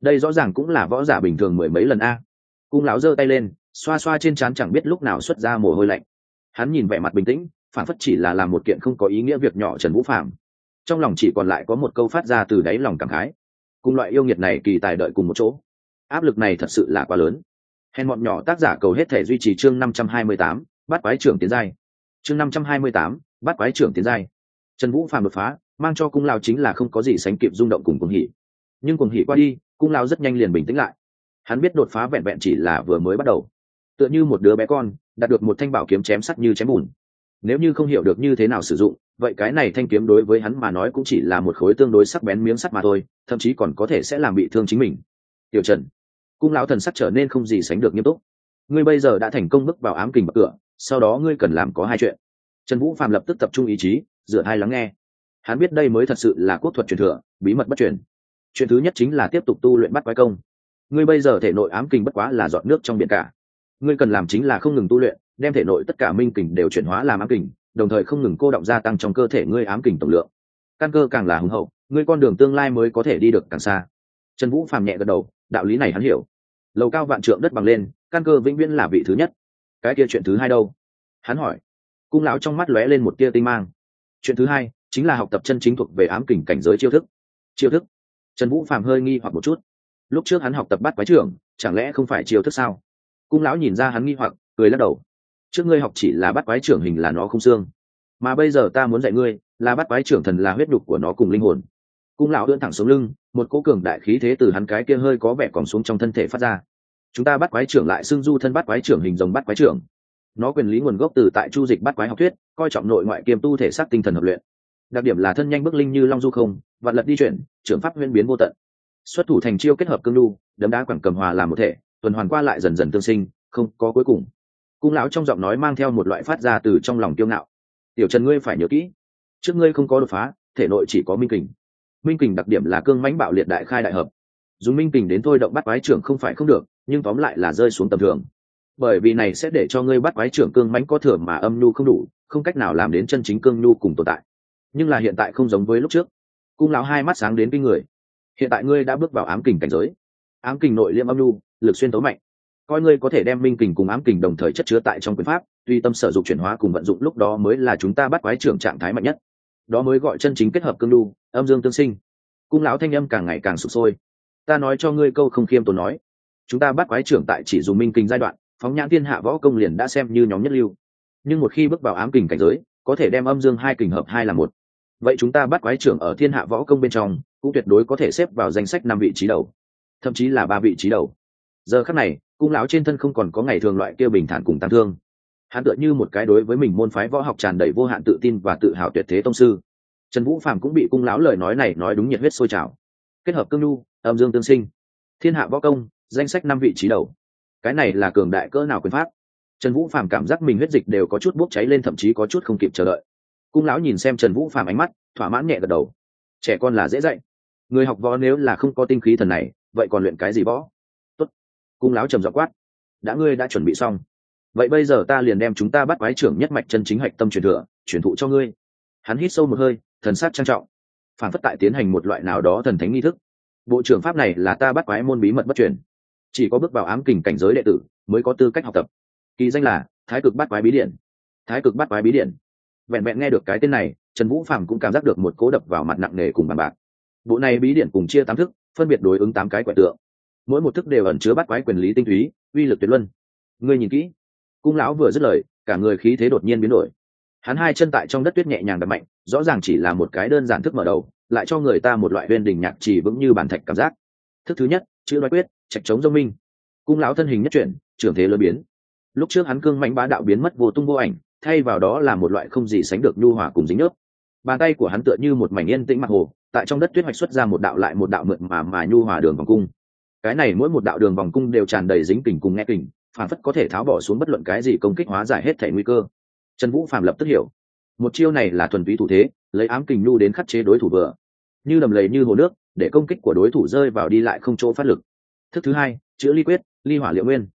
Đây rõ ràng cũng là võ giả bình thường mười mấy lần a. Cung lão giơ tay lên, xoa xoa trên trán chẳng biết lúc nào xuất ra mồ hôi lạnh. Hắn nhìn vẻ mặt bình tĩnh, phản phất chỉ là làm một kiện không có ý nghĩa việc nhỏ trần vũ phạm trong lòng chỉ còn lại có một câu phát ra từ đáy lòng cảm khái. Cùng loại yêu nghiệt này kỳ tài đợi cùng một chỗ. Áp lực này thật sự là quá lớn. Hèn bọn nhỏ tác giả cầu hết thể duy trì chương năm trăm hai mươi tám bắt quái trưởng tiến giai. Chương năm trăm hai mươi tám, bắt quái trưởng tiến giai. Trần vũ phàm đột phá, mang cho cung lao chính là không có gì sánh kịp rung động cùng cuồng hỉ. Nhưng cuồng hỉ qua đi, cung lao rất nhanh liền bình tĩnh lại. Hắn biết đột phá vẹn vẹn chỉ là vừa mới bắt đầu. Tựa như một đứa bé con, đạt được một thanh bảo kiếm chém sắt như chém bùn. Nếu như không hiểu được như thế nào sử dụng, vậy cái này thanh kiếm đối với hắn mà nói cũng chỉ là một khối tương đối sắc bén miếng sắt mà thôi, thậm chí còn có thể sẽ làm bị thương chính mình. Tiểu trần, cung lão thần sắc trở nên không gì sánh được nghiêm túc. Ngươi bây giờ đã thành công bước vào ám kình bậc cửa sau đó ngươi cần làm có hai chuyện. Trần vũ phạm lập tức tập trung ý chí, dựa hai lắng nghe. Hắn biết đây mới thật sự là quốc thuật truyền thừa, bí mật bất truyền. Chuyện thứ nhất chính là tiếp tục tu luyện bắt quái công. Ngươi bây giờ thể nội ám kình bất quá là dọn nước trong biển cả. Ngươi cần làm chính là không ngừng tu luyện, đem thể nội tất cả minh kình đều chuyển hóa làm ám kình, đồng thời không ngừng cô động gia tăng trong cơ thể ngươi ám kình tổng lượng. Căn cơ càng là hùng hậu, ngươi con đường tương lai mới có thể đi được càng xa. Trần vũ phàm nhẹ gật đầu, đạo lý này hắn hiểu. Lầu cao vạn trượng đất bằng lên, căn cơ vĩnh viễn là vị thứ nhất cái kia chuyện thứ hai đâu? Hắn hỏi. Cung lão trong mắt lóe lên một tia tinh mang. Chuyện thứ hai chính là học tập chân chính thuộc về ám kình cảnh giới chiêu thức. Chiêu thức? Trần vũ phàm hơi nghi hoặc một chút. Lúc trước hắn học tập bắt quái trưởng, chẳng lẽ không phải chiêu thức sao? Cung lão nhìn ra hắn nghi hoặc, cười lắc đầu. Trước ngươi học chỉ là bắt quái trưởng hình là nó không xương. Mà bây giờ ta muốn dạy ngươi, là bắt quái trưởng thần là huyết đục của nó cùng linh hồn. Cung lão đơn thẳng xuống lưng, một cỗ cường đại khí thế từ hắn cái kia hơi có vẻ còn xuống trong thân thể phát ra chúng ta bắt quái trưởng lại xưng du thân bắt quái trưởng hình dòng bắt quái trưởng. Nó quyền lý nguồn gốc từ tại chu dịch bắt quái học thuyết, coi trọng nội ngoại kiêm tu thể xác tinh thần hợp luyện. Đặc điểm là thân nhanh bước linh như long du không, vạn lật di chuyển, trưởng pháp nguyên biến vô tận. Xuất thủ thành chiêu kết hợp cương lưu đấm đá quẳng cầm hòa làm một thể, tuần hoàn qua lại dần dần tương sinh, không có cuối cùng. Cung lão trong giọng nói mang theo một loại phát ra từ trong lòng kiêu ngạo. Tiểu trần ngươi phải nhớ kỹ, trước ngươi không có đột phá, thể nội chỉ có minh kình. Minh kình đặc điểm là cương mãnh bạo liệt đại khai đại hợp. Dùng minh kình đến thôi động bắt quái trưởng không phải không được nhưng tóm lại là rơi xuống tầm thường. Bởi vì này sẽ để cho ngươi bắt quái trưởng cương mãnh có thừa mà âm nhu không đủ, không cách nào làm đến chân chính cương nhu cùng tồn tại. Nhưng là hiện tại không giống với lúc trước. Cung lão hai mắt sáng đến kinh người. Hiện tại ngươi đã bước vào ám kình cảnh giới. Ám kình nội liêm âm nhu, lực xuyên tối mạnh. Coi ngươi có thể đem minh kình cùng ám kình đồng thời chất chứa tại trong quyền pháp, tuy tâm sở dụng chuyển hóa cùng vận dụng lúc đó mới là chúng ta bắt quái trưởng trạng thái mạnh nhất. Đó mới gọi chân chính kết hợp cương nhu, âm dương tương sinh. Cung lão thanh âm càng ngày càng sụp sôi. Ta nói cho ngươi câu không khiêm tốn nói chúng ta bắt quái trưởng tại chỉ dùng minh kinh giai đoạn, phóng nhãn thiên hạ võ công liền đã xem như nhóm nhất lưu. Nhưng một khi bước vào ám kình cảnh giới, có thể đem âm dương hai kình hợp hai là một. Vậy chúng ta bắt quái trưởng ở thiên hạ võ công bên trong, cũng tuyệt đối có thể xếp vào danh sách năm vị trí đầu, thậm chí là ba vị trí đầu. Giờ khắc này, cung lão trên thân không còn có ngày thường loại kia bình thản cùng tăng thương. Hắn tựa như một cái đối với mình môn phái võ học tràn đầy vô hạn tự tin và tự hào tuyệt thế tông sư. Trần vũ phạm cũng bị cung lão lời nói này nói đúng nhiệt huyết sôi trào. Kết hợp cương nhu, âm dương tương sinh. Thiên hạ võ công danh sách năm vị trí đầu. Cái này là cường đại cỡ nào quyền pháp? Trần vũ phạm cảm giác mình huyết dịch đều có chút bốc cháy lên, thậm chí có chút không kịp chờ đợi. Cung lão nhìn xem trần vũ phạm ánh mắt, thỏa mãn nhẹ gật đầu. Trẻ con là dễ dạy. Người học võ nếu là không có tinh khí thần này, vậy còn luyện cái gì võ? Tốt. Cung lão trầm dọ quát. Đã ngươi đã chuẩn bị xong. Vậy bây giờ ta liền đem chúng ta bắt quái trưởng nhất mạch chân chính hạch tâm truyền thừa, truyền thụ cho ngươi. Hắn hít sâu một hơi, thần sát trang trọng. Phản phất tại tiến hành một loại nào đó thần thánh nghi thức. Bộ trưởng pháp này là ta bắt quái môn bí mật bất truyền chỉ có bước vào ám kình cảnh giới đệ tử mới có tư cách học tập. Kỳ danh là thái cực bắt quái bí điện. Thái cực bắt quái bí điện. Vẹn vẹn nghe được cái tên này, trần vũ phạm cũng cảm giác được một cố đập vào mặt nặng nề cùng bàn bạc. Bộ này bí điện cùng chia tám thức, phân biệt đối ứng tám cái quẻ tượng. Mỗi một thức đều ẩn chứa bắt quái quyền lý tinh túy, uy lực tuyệt luân. Ngươi nhìn kỹ. Cung lão vừa dứt lời, cả người khí thế đột nhiên biến đổi. Hắn hai chân tại trong đất tuyết nhẹ nhàng đập mạnh, rõ ràng chỉ là một cái đơn giản thức mở đầu, lại cho người ta một loại bên đình nhạc chỉ vững như bàn thạch cảm giác. Thức thứ nhất chữ nói quyết, trạch chống dông minh. Cung lão thân hình nhất chuyển, trưởng thế lớn biến. Lúc trước hắn cương mạnh bá đạo biến mất vô tung vô ảnh, thay vào đó là một loại không gì sánh được nhu hòa cùng dính nhớp. Bàn tay của hắn tựa như một mảnh yên tĩnh mặt hồ, tại trong đất tuyết hoạch xuất ra một đạo lại một đạo mượn mà mà nhu hòa đường vòng cung. Cái này mỗi một đạo đường vòng cung đều tràn đầy dính kình cùng nghe kình, phản phất có thể tháo bỏ xuống bất luận cái gì công kích hóa giải hết thể nguy cơ. Trần vũ phạm lập tức hiểu. Một chiêu này là thuần túy thủ thế, lấy ám kình nhu đến khắc chế đối thủ vừa. Như đầm lầy như hồ nước để công kích của đối thủ rơi vào đi lại không chỗ phát lực. Thức thứ hai, chữ ly quyết, ly hỏa liệu nguyên.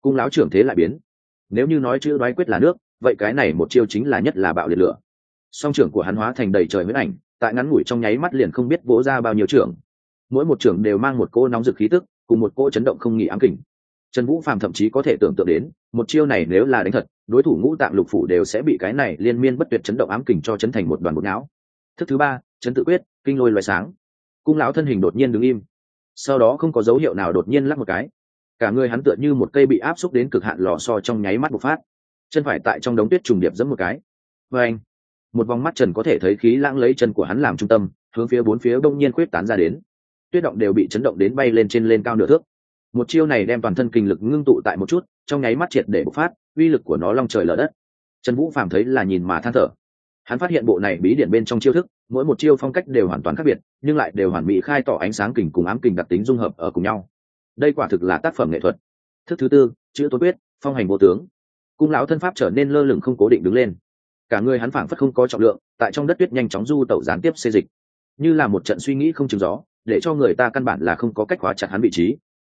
Cung láo trưởng thế lại biến. Nếu như nói chữ đoái quyết là nước, vậy cái này một chiêu chính là nhất là bạo liệt lửa. Song trưởng của hắn hóa thành đầy trời huyết ảnh, tại ngắn ngủi trong nháy mắt liền không biết vỗ ra bao nhiêu trưởng. Mỗi một trưởng đều mang một cô nóng rực khí tức, cùng một cô chấn động không nghỉ ám kình. Trần vũ phàm thậm chí có thể tưởng tượng đến, một chiêu này nếu là đánh thật, đối thủ ngũ tạng lục phủ đều sẽ bị cái này liên miên bất tuyệt chấn động ám kình cho chấn thành một đoàn bột não. Thức thứ ba, chấn tự quyết, kinh lôi loài sáng cung lão thân hình đột nhiên đứng im. Sau đó không có dấu hiệu nào đột nhiên lắc một cái. Cả người hắn tựa như một cây bị áp xúc đến cực hạn lò so trong nháy mắt bộc phát. Chân phải tại trong đống tuyết trùng điệp giẫm một cái. Và anh, một vòng mắt trần có thể thấy khí lãng lấy chân của hắn làm trung tâm, hướng phía bốn phía đông nhiên khuyết tán ra đến. Tuyết động đều bị chấn động đến bay lên trên lên cao nửa thước. Một chiêu này đem toàn thân kinh lực ngưng tụ tại một chút, trong nháy mắt triệt để bộc phát, uy lực của nó long trời lở đất. Trần vũ phàm thấy là nhìn mà than thở hắn phát hiện bộ này bí điển bên trong chiêu thức, mỗi một chiêu phong cách đều hoàn toàn khác biệt, nhưng lại đều hoàn mỹ khai tỏ ánh sáng kình cùng ám kình đặc tính dung hợp ở cùng nhau. Đây quả thực là tác phẩm nghệ thuật. Thức thứ tư, chữ tối quyết, phong hành vô tướng. Cung lão thân pháp trở nên lơ lửng không cố định đứng lên. Cả người hắn phảng phất không có trọng lượng, tại trong đất tuyết nhanh chóng du tẩu gián tiếp xê dịch. Như là một trận suy nghĩ không chừng gió, để cho người ta căn bản là không có cách hóa chặt hắn vị trí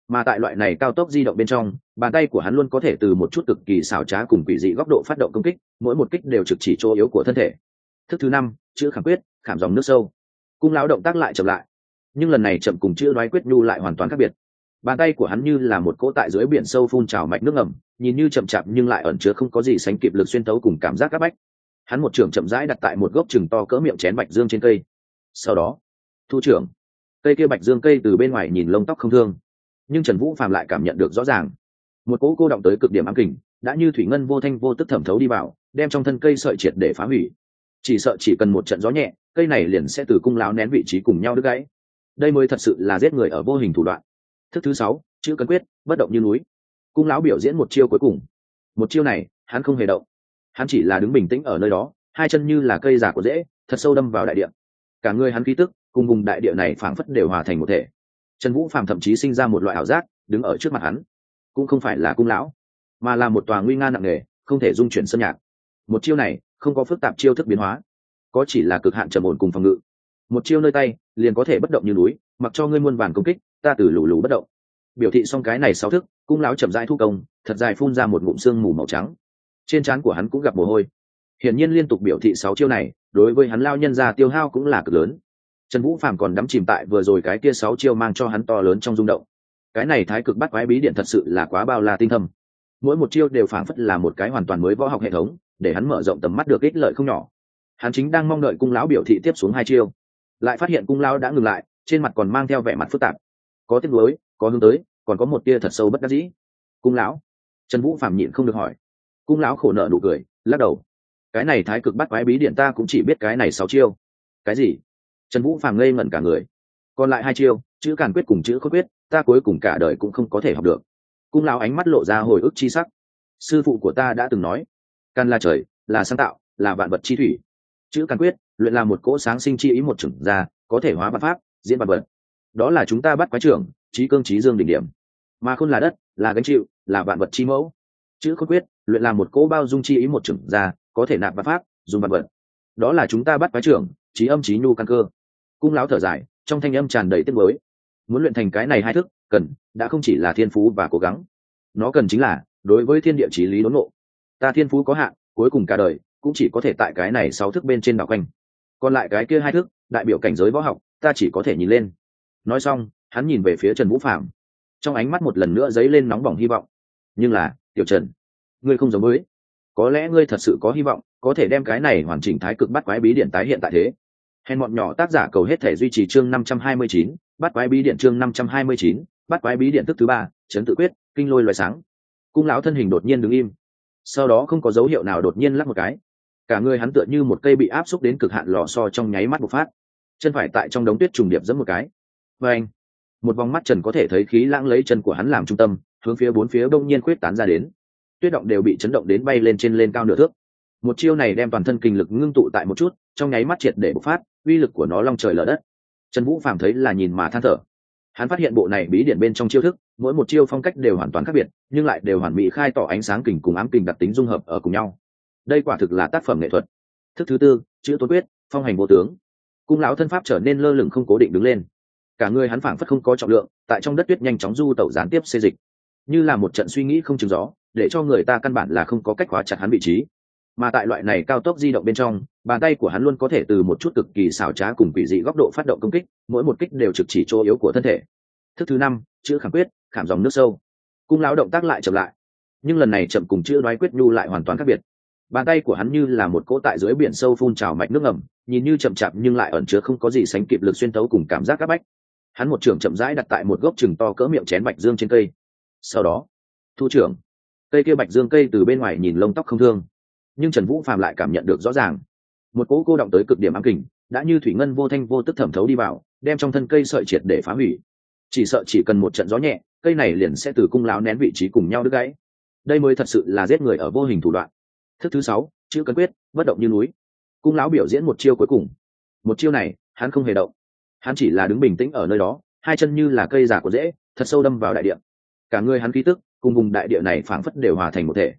mà tại loại này cao tốc di động bên trong, bàn tay của hắn luôn có thể từ một chút cực kỳ xảo trá cùng quỷ dị góc độ phát động công kích, mỗi một kích đều trực chỉ chỗ yếu của thân thể. Thức thứ năm, chữ khảm quyết, khảm dòng nước sâu. Cung lão động tác lại chậm lại. Nhưng lần này chậm cùng chữ nói quyết nhu lại hoàn toàn khác biệt. Bàn tay của hắn như là một cỗ tại dưới biển sâu phun trào mạch nước ngầm, nhìn như chậm chạp nhưng lại ẩn chứa không có gì sánh kịp lực xuyên tấu cùng cảm giác áp bách. Hắn một trường chậm rãi đặt tại một gốc chừng to cỡ miệng chén bạch dương trên cây. Sau đó, thu trưởng. Cây kia bạch dương cây từ bên ngoài nhìn lông tóc không thương nhưng trần vũ phạm lại cảm nhận được rõ ràng một cỗ cô động tới cực điểm ám kình đã như thủy ngân vô thanh vô tức thẩm thấu đi vào đem trong thân cây sợi triệt để phá hủy chỉ sợ chỉ cần một trận gió nhẹ cây này liền sẽ từ cung láo nén vị trí cùng nhau đứt gãy đây mới thật sự là giết người ở vô hình thủ đoạn thức thứ sáu chữ cấn quyết bất động như núi cung lão biểu diễn một chiêu cuối cùng một chiêu này hắn không hề động hắn chỉ là đứng bình tĩnh ở nơi đó hai chân như là cây giả của dễ thật sâu đâm vào đại địa cả người hắn khí tức cùng vùng đại địa này phảng phất đều hòa thành một thể trần vũ Phạm thậm chí sinh ra một loại ảo giác, đứng ở trước mặt hắn. Cũng không phải là cung lão, mà là một tòa nguy nga nặng nề, không thể dung chuyển sân nhạc. Một chiêu này, không có phức tạp chiêu thức biến hóa, có chỉ là cực hạn trầm ổn cùng phòng ngự. Một chiêu nơi tay, liền có thể bất động như núi, mặc cho ngươi muôn vàn công kích, ta từ lù lù bất động. Biểu thị xong cái này sáu thức, cung lão chậm rãi thu công, thật dài phun ra một ngụm xương mù màu trắng. Trên trán của hắn cũng gặp mồ hôi. Hiển nhiên liên tục biểu thị sáu chiêu này, đối với hắn lao nhân ra tiêu hao cũng là cực lớn trần vũ phàm còn đắm chìm tại vừa rồi cái kia sáu chiêu mang cho hắn to lớn trong rung động. Cái này thái cực bắt quái bí điện thật sự là quá bao la tinh thâm. Mỗi một chiêu đều phảng phất là một cái hoàn toàn mới võ học hệ thống, để hắn mở rộng tầm mắt được ích lợi không nhỏ. Hắn chính đang mong đợi cung lão biểu thị tiếp xuống hai chiêu. Lại phát hiện cung lão đã ngừng lại, trên mặt còn mang theo vẻ mặt phức tạp. Có tiếc nuối, có hướng tới, còn có một tia thật sâu bất đắc dĩ. Cung lão? Trần vũ phạm nhịn không được hỏi. Cung lão khổ nợ nụ cười, lắc đầu. Cái này thái cực bắt quái bí điện ta cũng chỉ biết cái này sáu chiêu. Cái gì? Trần vũ phàm ngây ngẩn cả người. Còn lại hai chiêu, chữ càn quyết cùng chữ khốt quyết, ta cuối cùng cả đời cũng không có thể học được. Cung lão ánh mắt lộ ra hồi ức chi sắc. Sư phụ của ta đã từng nói, càn là trời, là sáng tạo, là vạn vật chi thủy. Chữ càn quyết, luyện là một cỗ sáng sinh chi ý một trưởng ra, có thể hóa văn pháp, diễn vạn vật. Đó là chúng ta bắt quái trưởng, trí cương trí dương đỉnh điểm. Mà khôn là đất, là gánh chịu, là vạn vật chi mẫu. Chữ khôn quyết, luyện là một cỗ bao dung chi ý một trưởng ra, có thể nạp văn pháp, dùng văn vật. Đó là chúng ta bắt quái trưởng trí âm trí nhu căn cơ. Cung lão thở dài, trong thanh âm tràn đầy tiếc mới muốn luyện thành cái này hai thức, cần, đã không chỉ là thiên phú và cố gắng. Nó cần chính là, đối với thiên địa trí lý đốn ngộ. Ta thiên phú có hạn, cuối cùng cả đời, cũng chỉ có thể tại cái này sáu thức bên trên đảo quanh. Còn lại cái kia hai thức, đại biểu cảnh giới võ học, ta chỉ có thể nhìn lên. Nói xong, hắn nhìn về phía trần vũ phạm trong ánh mắt một lần nữa dấy lên nóng bỏng hy vọng. Nhưng là, tiểu trần, ngươi không giống với. Có lẽ ngươi thật sự có hy vọng, có thể đem cái này hoàn chỉnh thái cực bắt quái bí điện tái hiện tại thế hèn bọn nhỏ tác giả cầu hết thể duy trì chương năm trăm hai mươi chín, bắt quái bí điện chương năm trăm hai mươi chín, bắt quái bí điện thức thứ ba, chấn tự quyết, kinh lôi loài sáng. Cung lão thân hình đột nhiên đứng im. Sau đó không có dấu hiệu nào đột nhiên lắc một cái. Cả người hắn tựa như một cây bị áp xúc đến cực hạn lò so trong nháy mắt bộc phát. Chân phải tại trong đống tuyết trùng điệp giẫm một cái. Và anh một vòng mắt trần có thể thấy khí lãng lấy chân của hắn làm trung tâm, hướng phía bốn phía đông nhiên khuyết tán ra đến. Tuyết động đều bị chấn động đến bay lên trên lên cao nửa thước một chiêu này đem toàn thân kinh lực ngưng tụ tại một chút, trong nháy mắt triệt để bộc phát, uy lực của nó long trời lở đất. Trần vũ phàm thấy là nhìn mà than thở. Hắn phát hiện bộ này bí điện bên trong chiêu thức, mỗi một chiêu phong cách đều hoàn toàn khác biệt, nhưng lại đều hoàn mỹ khai tỏ ánh sáng kình cùng ám kình đặc tính dung hợp ở cùng nhau. Đây quả thực là tác phẩm nghệ thuật. Thức thứ tư, chữ tôn quyết, phong hành vô tướng. Cung lão thân pháp trở nên lơ lửng không cố định đứng lên. Cả người hắn phảng phất không có trọng lượng, tại trong đất tuyết nhanh chóng du tẩu gián tiếp xê dịch. Như là một trận suy nghĩ không chừng gió, để cho người ta căn bản là không có cách hóa chặt hắn vị trí mà tại loại này cao tốc di động bên trong, bàn tay của hắn luôn có thể từ một chút cực kỳ xảo trá cùng quỷ dị góc độ phát động công kích, mỗi một kích đều trực chỉ chỗ yếu của thân thể. Thức thứ năm, chữ khảm quyết, khảm dòng nước sâu. Cung lão động tác lại chậm lại. Nhưng lần này chậm cùng chữ đoái quyết nhu lại hoàn toàn khác biệt. Bàn tay của hắn như là một cỗ tại dưới biển sâu phun trào mạch nước ngầm, nhìn như chậm chạp nhưng lại ẩn chứa không có gì sánh kịp lực xuyên tấu cùng cảm giác áp bách. Hắn một trường chậm rãi đặt tại một gốc chừng to cỡ miệng chén bạch dương trên cây. Sau đó, thu trưởng. Cây kia bạch dương cây từ bên ngoài nhìn lông tóc không thương nhưng trần vũ phạm lại cảm nhận được rõ ràng một cỗ cô động tới cực điểm ám kình đã như thủy ngân vô thanh vô tức thẩm thấu đi vào đem trong thân cây sợi triệt để phá hủy chỉ sợ chỉ cần một trận gió nhẹ cây này liền sẽ từ cung láo nén vị trí cùng nhau đứt gãy đây mới thật sự là giết người ở vô hình thủ đoạn thức thứ sáu chữ cân quyết bất động như núi cung lão biểu diễn một chiêu cuối cùng một chiêu này hắn không hề động hắn chỉ là đứng bình tĩnh ở nơi đó hai chân như là cây giả của dễ thật sâu đâm vào đại địa cả người hắn khí tức cùng vùng đại địa này phảng phất đều hòa thành một thể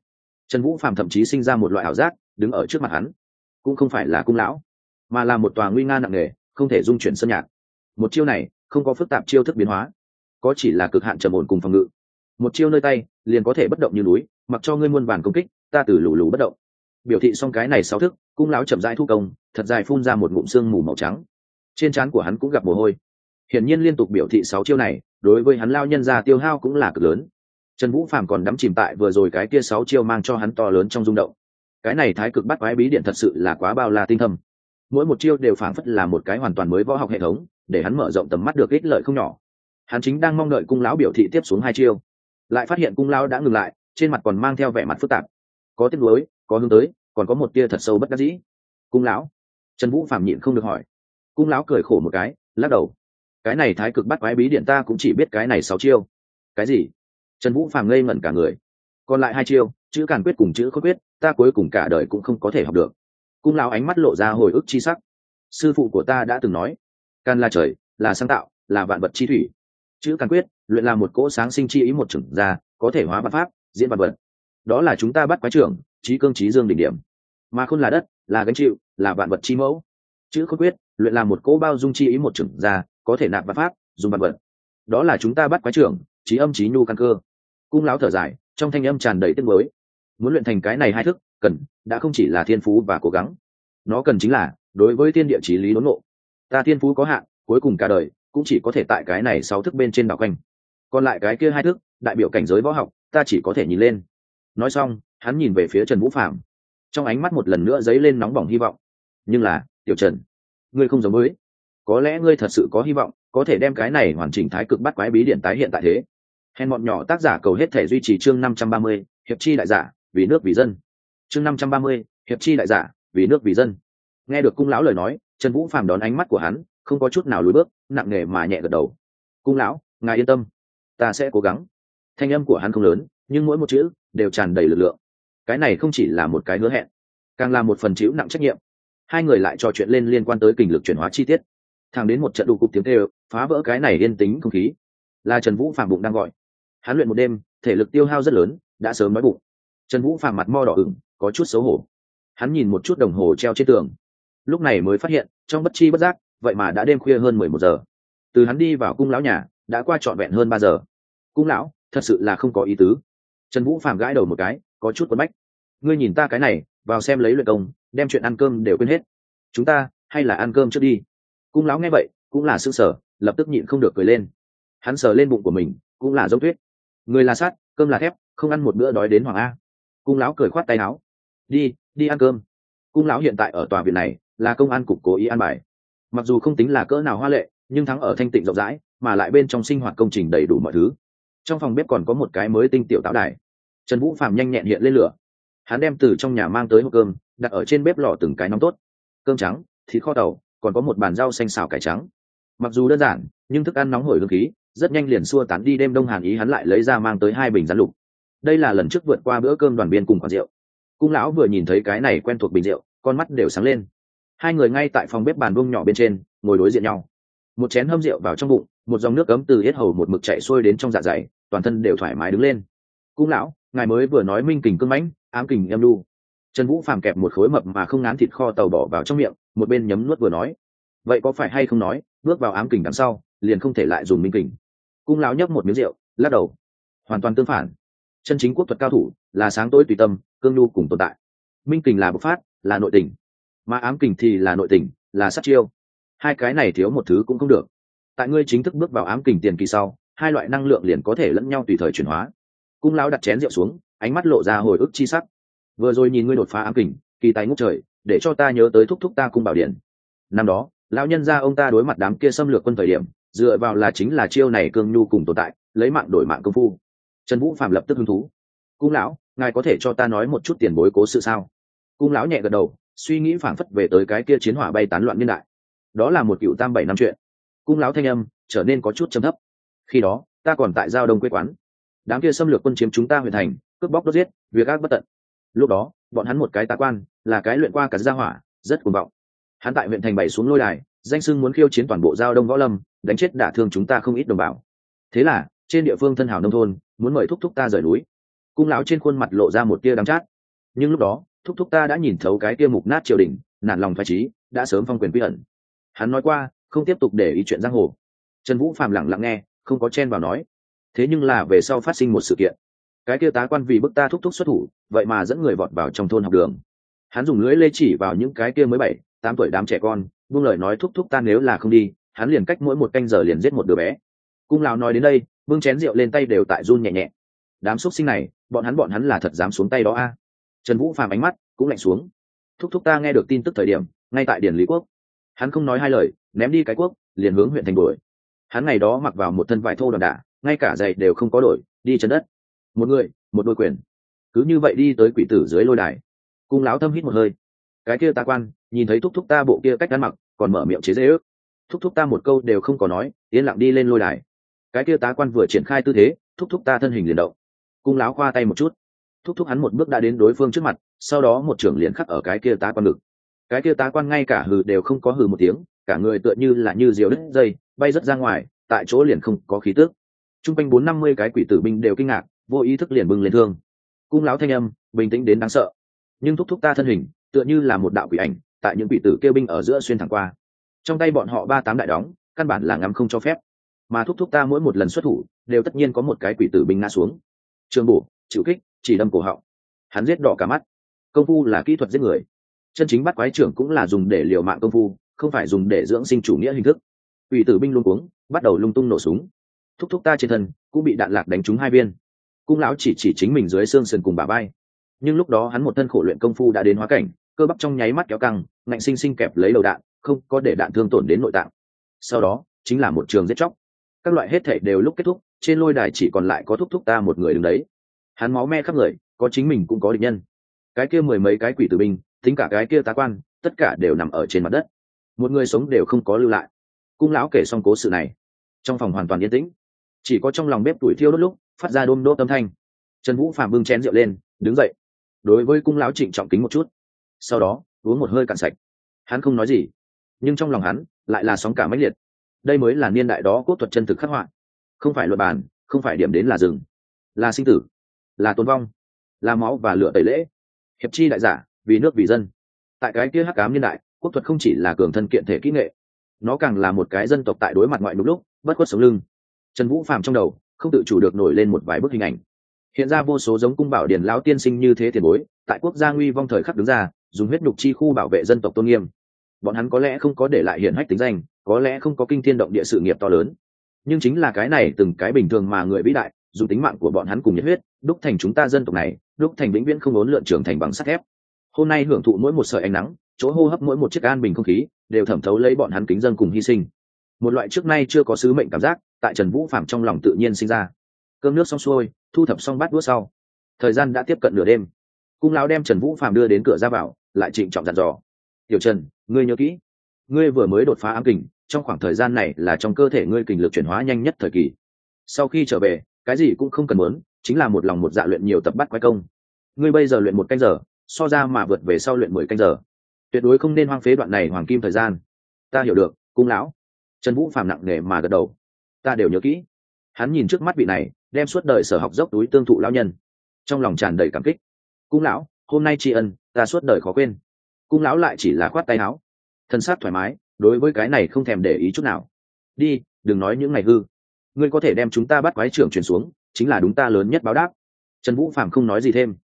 trần vũ Phạm thậm chí sinh ra một loại ảo giác, đứng ở trước mặt hắn. Cũng không phải là cung lão, mà là một tòa nguy nga nặng nề, không thể dung chuyển sân nhạc. Một chiêu này, không có phức tạp chiêu thức biến hóa, có chỉ là cực hạn trầm ổn cùng phòng ngự. Một chiêu nơi tay, liền có thể bất động như núi, mặc cho ngươi muôn vàn công kích, ta từ lù lù bất động. Biểu thị xong cái này sáu thức, cung lão chậm rãi thu công, thật dài phun ra một ngụm xương mù màu trắng. Trên trán của hắn cũng gặp mồ hôi. Hiển nhiên liên tục biểu thị sáu chiêu này, đối với hắn lao nhân ra tiêu hao cũng là cực lớn trần vũ phạm còn đắm chìm tại vừa rồi cái kia sáu chiêu mang cho hắn to lớn trong rung động. Cái này thái cực bắt quái bí điện thật sự là quá bao la tinh thâm. Mỗi một chiêu đều phảng phất là một cái hoàn toàn mới võ học hệ thống, để hắn mở rộng tầm mắt được ích lợi không nhỏ. Hắn chính đang mong đợi cung lão biểu thị tiếp xuống hai chiêu. Lại phát hiện cung lão đã ngừng lại, trên mặt còn mang theo vẻ mặt phức tạp. Có tiếc nuối, có hướng tới, còn có một tia thật sâu bất đắc dĩ. Cung lão? Trần vũ phạm nhịn không được hỏi. Cung lão cười khổ một cái, lắc đầu. Cái này thái cực bắt quái bí điện ta cũng chỉ biết cái này sáu chiêu. Cái gì? Trần vũ phàm ngây ngẩn cả người. Còn lại hai chiêu, chữ càn quyết cùng chữ khốt quyết, ta cuối cùng cả đời cũng không có thể học được. Cung lão ánh mắt lộ ra hồi ức chi sắc. Sư phụ của ta đã từng nói can là trời, là sáng tạo, là vạn vật chi thủy. Chữ càn quyết, luyện là một cỗ sáng sinh chi ý một trưởng ra, có thể hóa văn pháp, diễn văn vật. Đó là chúng ta bắt quái trưởng, trí cương trí dương đỉnh điểm. Mà khôn là đất, là gánh chịu, là vạn vật chi mẫu. Chữ khốt quyết, luyện là một cỗ bao dung chi ý một trưởng ra, có thể nạp văn pháp, dùng văn vật. Đó là chúng ta bắt quái trưởng trí âm trí nhu căn cơ. Cung lão thở dài, trong thanh âm tràn đầy tiếc mới muốn luyện thành cái này hai thức, cần, đã không chỉ là thiên phú và cố gắng. Nó cần chính là, đối với thiên địa trí lý đốn ngộ. Ta thiên phú có hạn, cuối cùng cả đời, cũng chỉ có thể tại cái này sáu thức bên trên đảo quanh. Còn lại cái kia hai thức, đại biểu cảnh giới võ học, ta chỉ có thể nhìn lên. Nói xong, hắn nhìn về phía trần vũ phạm trong ánh mắt một lần nữa dấy lên nóng bỏng hy vọng. Nhưng là, tiểu trần, ngươi không giống với. Có lẽ ngươi thật sự có hy vọng, có thể đem cái này hoàn chỉnh thái cực bắt quái bí điện tái hiện tại thế hèn bọn nhỏ tác giả cầu hết thể duy trì chương năm trăm ba mươi, hiệp chi đại giả, vì nước, vì dân. Chương năm trăm ba mươi, hiệp chi đại giả, vì nước, vì dân. Nghe được cung lão lời nói, trần vũ phàm đón ánh mắt của hắn, không có chút nào lùi bước, nặng nề mà nhẹ gật đầu. Cung lão, ngài yên tâm, ta sẽ cố gắng. Thanh âm của hắn không lớn, nhưng mỗi một chữ đều tràn đầy lực lượng. Cái này không chỉ là một cái hứa hẹn, càng là một phần chịu nặng trách nhiệm. Hai người lại trò chuyện lên liên quan tới kình lực chuyển hóa chi tiết. Thang đến một trận đủ cục tiếng tê phá vỡ cái này yên tính không khí, là trần vũ phạm bụng đang gọi hắn luyện một đêm, thể lực tiêu hao rất lớn, đã sớm nói bụng. Trần vũ phàm mặt mo đỏ ửng, có chút xấu hổ. Hắn nhìn một chút đồng hồ treo trên tường. Lúc này mới phát hiện, trong bất chi bất giác, vậy mà đã đêm khuya hơn mười một giờ. Từ hắn đi vào cung lão nhà, đã qua trọn vẹn hơn ba giờ. Cung lão, thật sự là không có ý tứ. Trần vũ phàm gãi đầu một cái, có chút quấn bách. Ngươi nhìn ta cái này, vào xem lấy luyện công, đem chuyện ăn cơm đều quên hết. Chúng ta, hay là ăn cơm trước đi. Cung lão nghe vậy, cũng là s ư sở lập tức nhịn không được cười lên. Hắn sờ lên bụng của mình, cũng là dấu tuyết người là sắt, cơm là thép, không ăn một bữa đói đến hoàng a. Cung lão cười khoát tay áo. Đi đi ăn cơm. Cung lão hiện tại ở tòa viện này, là công an cục cố ý ăn bài. Mặc dù không tính là cỡ nào hoa lệ, nhưng thắng ở thanh tịnh rộng rãi, mà lại bên trong sinh hoạt công trình đầy đủ mọi thứ. Trong phòng bếp còn có một cái mới tinh tiểu táo đài. Trần vũ phạm nhanh nhẹn hiện lên lửa. Hắn đem từ trong nhà mang tới hộp cơm, đặt ở trên bếp lò từng cái nóng tốt. Cơm trắng, thịt kho tàu, còn có một bàn rau xanh xào cải trắng. Mặc dù đơn giản, nhưng thức ăn nóng hổi hương khí rất nhanh liền xua tán đi đêm đông hàn ý hắn lại lấy ra mang tới hai bình rắn lục. Đây là lần trước vượt qua bữa cơm đoàn viên cùng còn rượu. Cung lão vừa nhìn thấy cái này quen thuộc bình rượu, con mắt đều sáng lên. Hai người ngay tại phòng bếp bàn buông nhỏ bên trên, ngồi đối diện nhau. Một chén hâm rượu vào trong bụng, một dòng nước cấm từ hết hầu một mực chạy xuôi đến trong dạ dày, toàn thân đều thoải mái đứng lên. Cung lão, ngài mới vừa nói minh kình cưng mãnh, ám kình em đu trần vũ phàm kẹp một khối mập mà không ngán thịt kho tàu bỏ vào trong miệng, một bên nhấm nuốt vừa nói. Vậy có phải hay không nói, bước vào ám kình đằng sau, liền không thể lại dùng minh kình cung lão nhấp một miếng rượu, lắc đầu. Hoàn toàn tương phản. Chân chính quốc thuật cao thủ là sáng tối tùy tâm, cương nhu cùng tồn tại. Minh kình là bộc phát, là nội tình. Mà ám kình thì là nội tình, là sát chiêu. Hai cái này thiếu một thứ cũng không được. Tại ngươi chính thức bước vào ám kình tiền kỳ sau, hai loại năng lượng liền có thể lẫn nhau tùy thời chuyển hóa. Cung lão đặt chén rượu xuống, ánh mắt lộ ra hồi ức chi sắc. Vừa rồi nhìn ngươi đột phá ám kình, kỳ tài ngốc trời, để cho ta nhớ tới thúc thúc ta cung bảo điện. Năm đó, lão nhân gia ông ta đối mặt đám kia xâm lược quân thời điểm dựa vào là chính là chiêu này cương nhu cùng tồn tại, lấy mạng đổi mạng công phu. Trần vũ phạm lập tức hứng thú. Cung lão, ngài có thể cho ta nói một chút tiền bối cố sự sao? Cung lão nhẹ gật đầu, suy nghĩ phảng phất về tới cái kia chiến hỏa bay tán loạn niên đại. Đó là một cựu tam bảy năm chuyện. Cung lão thanh âm trở nên có chút trầm thấp. Khi đó, ta còn tại giao đông quê quán. Đám kia xâm lược quân chiếm chúng ta huyện thành, cướp bóc đốt giết, việc ác bất tận. Lúc đó, bọn hắn một cái tá quan, là cái luyện qua cả gia hỏa, rất cuồng vọng. Hắn tại huyện thành bảy xuống lôi đài danh sưng muốn khiêu chiến toàn bộ giao đông võ lâm, đánh chết đả thương chúng ta không ít đồng bào. Thế là, trên địa phương thân hảo nông thôn, muốn mời thúc thúc ta rời núi. Cung lão trên khuôn mặt lộ ra một tia đắng chát. Nhưng lúc đó, thúc thúc ta đã nhìn thấu cái tia mục nát triều đình, nản lòng phải trí, đã sớm phong quyền quy ẩn. Hắn nói qua, không tiếp tục để ý chuyện giang hồ. Trần vũ phàm lặng lặng nghe, không có chen vào nói. Thế nhưng là về sau phát sinh một sự kiện. Cái kia tá quan vì bức ta thúc thúc xuất thủ, vậy mà dẫn người vọt vào trong thôn học đường. Hắn dùng lưỡi lê chỉ vào những cái kia mới bảy, tám tuổi đám trẻ con buông lời nói thúc thúc ta nếu là không đi, hắn liền cách mỗi một canh giờ liền giết một đứa bé. Cung lão nói đến đây, bưng chén rượu lên tay đều tại run nhẹ nhẹ. Đám xúc sinh này, bọn hắn bọn hắn là thật dám xuống tay đó a. Trần vũ phàm ánh mắt cũng lạnh xuống. Thúc thúc ta nghe được tin tức thời điểm, ngay tại điển lý quốc. Hắn không nói hai lời, ném đi cái quốc, liền hướng huyện thành đuổi. Hắn ngày đó mặc vào một thân vải thô đòn đả ngay cả giày đều không có đổi, đi chân đất. Một người, một đôi quyền. Cứ như vậy đi tới quỷ tử dưới lôi đài. Cung lão thâm hít một hơi cái kia ta quan, nhìn thấy thúc thúc ta bộ kia cách ăn mặc, còn mở miệng chế dễ ước. Thúc thúc ta một câu đều không có nói, yên lặng đi lên lôi đài. Cái kia tá quan vừa triển khai tư thế, thúc thúc ta thân hình liền động. Cung láo khoa tay một chút. Thúc thúc hắn một bước đã đến đối phương trước mặt, sau đó một trưởng liền khắc ở cái kia tá quan ngực. Cái kia tá quan ngay cả hừ đều không có hừ một tiếng, cả người tựa như là như diều đứt dây, bay rất ra ngoài, tại chỗ liền không có khí tước t r u n g quanh bốn năm mươi cái quỷ tử binh đều kinh ngạc, vô ý thức liền bưng lên thương. Cung láo thanh âm, bình tĩnh đến đáng sợ. Nhưng thúc thúc ta thân hình tựa như là một đạo quỷ ảnh, tại những quỷ tử kêu binh ở giữa xuyên thẳng qua. Trong tay bọn họ ba tám đại đóng, căn bản là ngắm không cho phép. Mà thúc thúc ta mỗi một lần xuất thủ, đều tất nhiên có một cái quỷ tử binh ngã xuống. Trường bổ, chịu kích, chỉ đâm cổ họng. Hắn giết đỏ cả mắt. Công phu là kỹ thuật giết người. Chân chính bắt quái trưởng cũng là dùng để liều mạng công phu, không phải dùng để dưỡng sinh chủ nghĩa hình thức. Quỷ tử binh luôn cuống, bắt đầu lung tung nổ súng. Thúc thúc ta trên thân cũng bị đạn lạc đánh trúng hai viên cung lão chỉ chỉ chính mình dưới xương sườn cùng bà bay nhưng lúc đó hắn một thân khổ luyện công phu đã đến hóa cảnh, cơ bắp trong nháy mắt kéo căng, ngạnh sinh sinh kẹp lấy đầu đạn, không có để đạn thương tổn đến nội tạng. Sau đó, chính là một trường giết chóc. Các loại hết thể đều lúc kết thúc, trên lôi đài chỉ còn lại có thúc thúc ta một người đứng đấy. Hắn máu me khắp người, có chính mình cũng có địch nhân. Cái kia mười mấy cái quỷ tử binh, tính cả cái kia tá quan, tất cả đều nằm ở trên mặt đất. Một người sống đều không có lưu lại. Cung lão kể xong cố sự này. Trong phòng hoàn toàn yên tĩnh. Chỉ có trong lòng bếp tuổi thiêu đốt lúc, phát ra đôm đốt âm thanh. Trần vũ phàm bưng chén rượu lên, đứng dậy đối với cung lão trịnh trọng kính một chút. Sau đó, uống một hơi cạn sạch. Hắn không nói gì, nhưng trong lòng hắn lại là sóng cả mãnh liệt. Đây mới là niên đại đó quốc thuật chân thực khắc họa. Không phải luật bàn, không phải điểm đến là rừng, là sinh tử, là tôn vong, là máu và lửa tẩy lễ. Hiệp chi đại giả, vì nước vì dân. Tại cái kia hắc cám niên đại, quốc thuật không chỉ là cường thân kiện thể kỹ nghệ, nó càng là một cái dân tộc tại đối mặt ngoại lúc lúc, bất khuất sống lưng. Trần vũ phàm trong đầu không tự chủ được nổi lên một vài bức hình ảnh hiện ra vô số giống cung bảo điển lão tiên sinh như thế tiền bối, tại quốc gia nguy vong thời khắc đứng ra, dùng huyết nhục chi khu bảo vệ dân tộc tôn nghiêm. Bọn hắn có lẽ không có để lại hiện hách tính danh, có lẽ không có kinh thiên động địa sự nghiệp to lớn. Nhưng chính là cái này từng cái bình thường mà người vĩ đại, dùng tính mạng của bọn hắn cùng nhiệt huyết, đúc thành chúng ta dân tộc này, đúc thành vĩnh viễn không ốn lượn trưởng thành bằng sắt thép. Hôm nay hưởng thụ mỗi một sợi ánh nắng, chỗ hô hấp mỗi một chiếc an bình không khí, đều thẩm thấu lấy bọn hắn kính dân cùng hy sinh. Một loại trước nay chưa có sứ mệnh cảm giác, tại trần vũ phạm trong lòng tự nhiên sinh ra. Cơm nước xong xuôi thu thập xong bát đũa sau. Thời gian đã tiếp cận nửa đêm. Cung lão đem trần vũ phạm đưa đến cửa ra vào, lại trịnh trọng dặn dò. Tiểu trần, ngươi nhớ kỹ, ngươi vừa mới đột phá ám kình, trong khoảng thời gian này là trong cơ thể ngươi kình lực chuyển hóa nhanh nhất thời kỳ. Sau khi trở về, cái gì cũng không cần muốn, chính là một lòng một dạ luyện nhiều tập bắt quái công. Ngươi bây giờ luyện một canh giờ, so ra mà vượt về sau luyện mười canh giờ. Tuyệt đối không nên hoang phế đoạn này hoàng kim thời gian. Ta hiểu được, cung lão. Trần vũ phàm nặng nề mà gật đầu. Ta đều nhớ kỹ. Hắn nhìn trước mắt vị này đem suốt đời sở học dốc túi tương thụ lão nhân. Trong lòng tràn đầy cảm kích. Cung lão, hôm nay tri ân, ta suốt đời khó quên. Cung lão lại chỉ là khoát tay áo. Thân xác thoải mái, đối với cái này không thèm để ý chút nào. Đi, đừng nói những ngày hư. Ngươi có thể đem chúng ta bắt quái trưởng truyền xuống, chính là đúng ta lớn nhất báo đáp. Trần vũ phạm không nói gì thêm.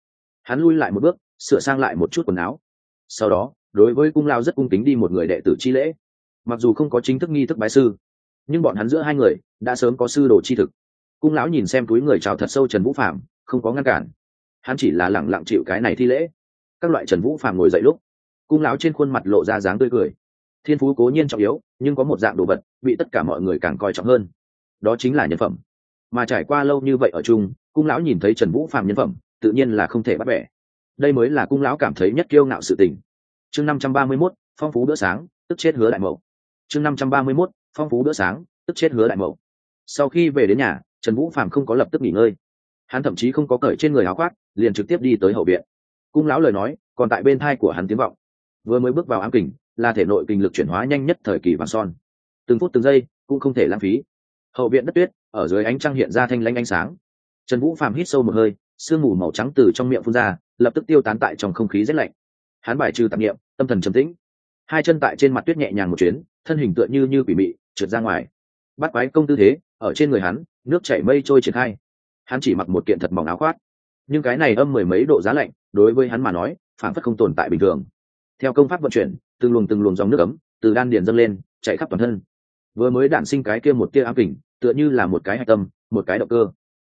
Hắn lui lại một bước, sửa sang lại một chút quần áo. Sau đó, đối với cung lao rất cung kính đi một người đệ tử chi lễ. Mặc dù không có chính thức nghi thức bái sư, nhưng bọn hắn giữa hai người đã sớm có sư đồ chi thực cung lão nhìn xem túi người chào thật sâu trần vũ phạm không có ngăn cản. Hắn chỉ là lẳng lặng chịu cái này thi lễ. Các loại trần vũ phạm ngồi dậy lúc, cung lão trên khuôn mặt lộ ra dáng tươi cười. Thiên phú cố nhiên trọng yếu, nhưng có một dạng đồ vật bị tất cả mọi người càng coi trọng hơn. Đó chính là nhân phẩm. Mà trải qua lâu như vậy ở chung, cung lão nhìn thấy trần vũ phạm nhân phẩm, tự nhiên là không thể bắt bẻ. Đây mới là cung lão cảm thấy nhất kiêu ngạo sự tình. Chương năm trăm ba mươi mốt, phong phú bữa sáng, tức chết hứa đại mậu. Chương năm trăm ba mươi mốt, phong phú bữa sáng, tức chết hứa đại mậu. Sau khi về đến nhà trần vũ phạm không có lập tức nghỉ ngơi. Hắn thậm chí không có cởi trên người áo khoác, liền trực tiếp đi tới hậu viện. Cung lão lời nói, còn tại bên thai của hắn tiếng vọng. Vừa mới bước vào ám kình, là thể nội kinh lực chuyển hóa nhanh nhất thời kỳ vàng son. Từng phút từng giây, cũng không thể lãng phí. Hậu viện đất tuyết, ở dưới ánh trăng hiện ra thanh lanh ánh sáng. Trần vũ phàm hít sâu một hơi, sương mù màu trắng từ trong miệng phun ra, lập tức tiêu tán tại trong không khí rét lạnh. Hắn bài trừ tạp nghiệm tâm thần trầm tĩnh. Hai chân tại trên mặt tuyết nhẹ nhàng một chuyến, thân hình tựa như như quỷ mị, trượt ra ngoài. Bắt quái công tư thế, ở trên người hắn nước chảy mây trôi triển khai. Hắn chỉ mặc một kiện thật mỏng áo khoác. Nhưng cái này âm mười mấy độ giá lạnh, đối với hắn mà nói phản phất không tồn tại bình thường. Theo công pháp vận chuyển, từng luồng từng luồng dòng nước ấm, từ đan điền dâng lên chạy khắp toàn thân. Vừa mới đản sinh cái kia một tia ám kình, tựa như là một cái hạch tâm, một cái động cơ.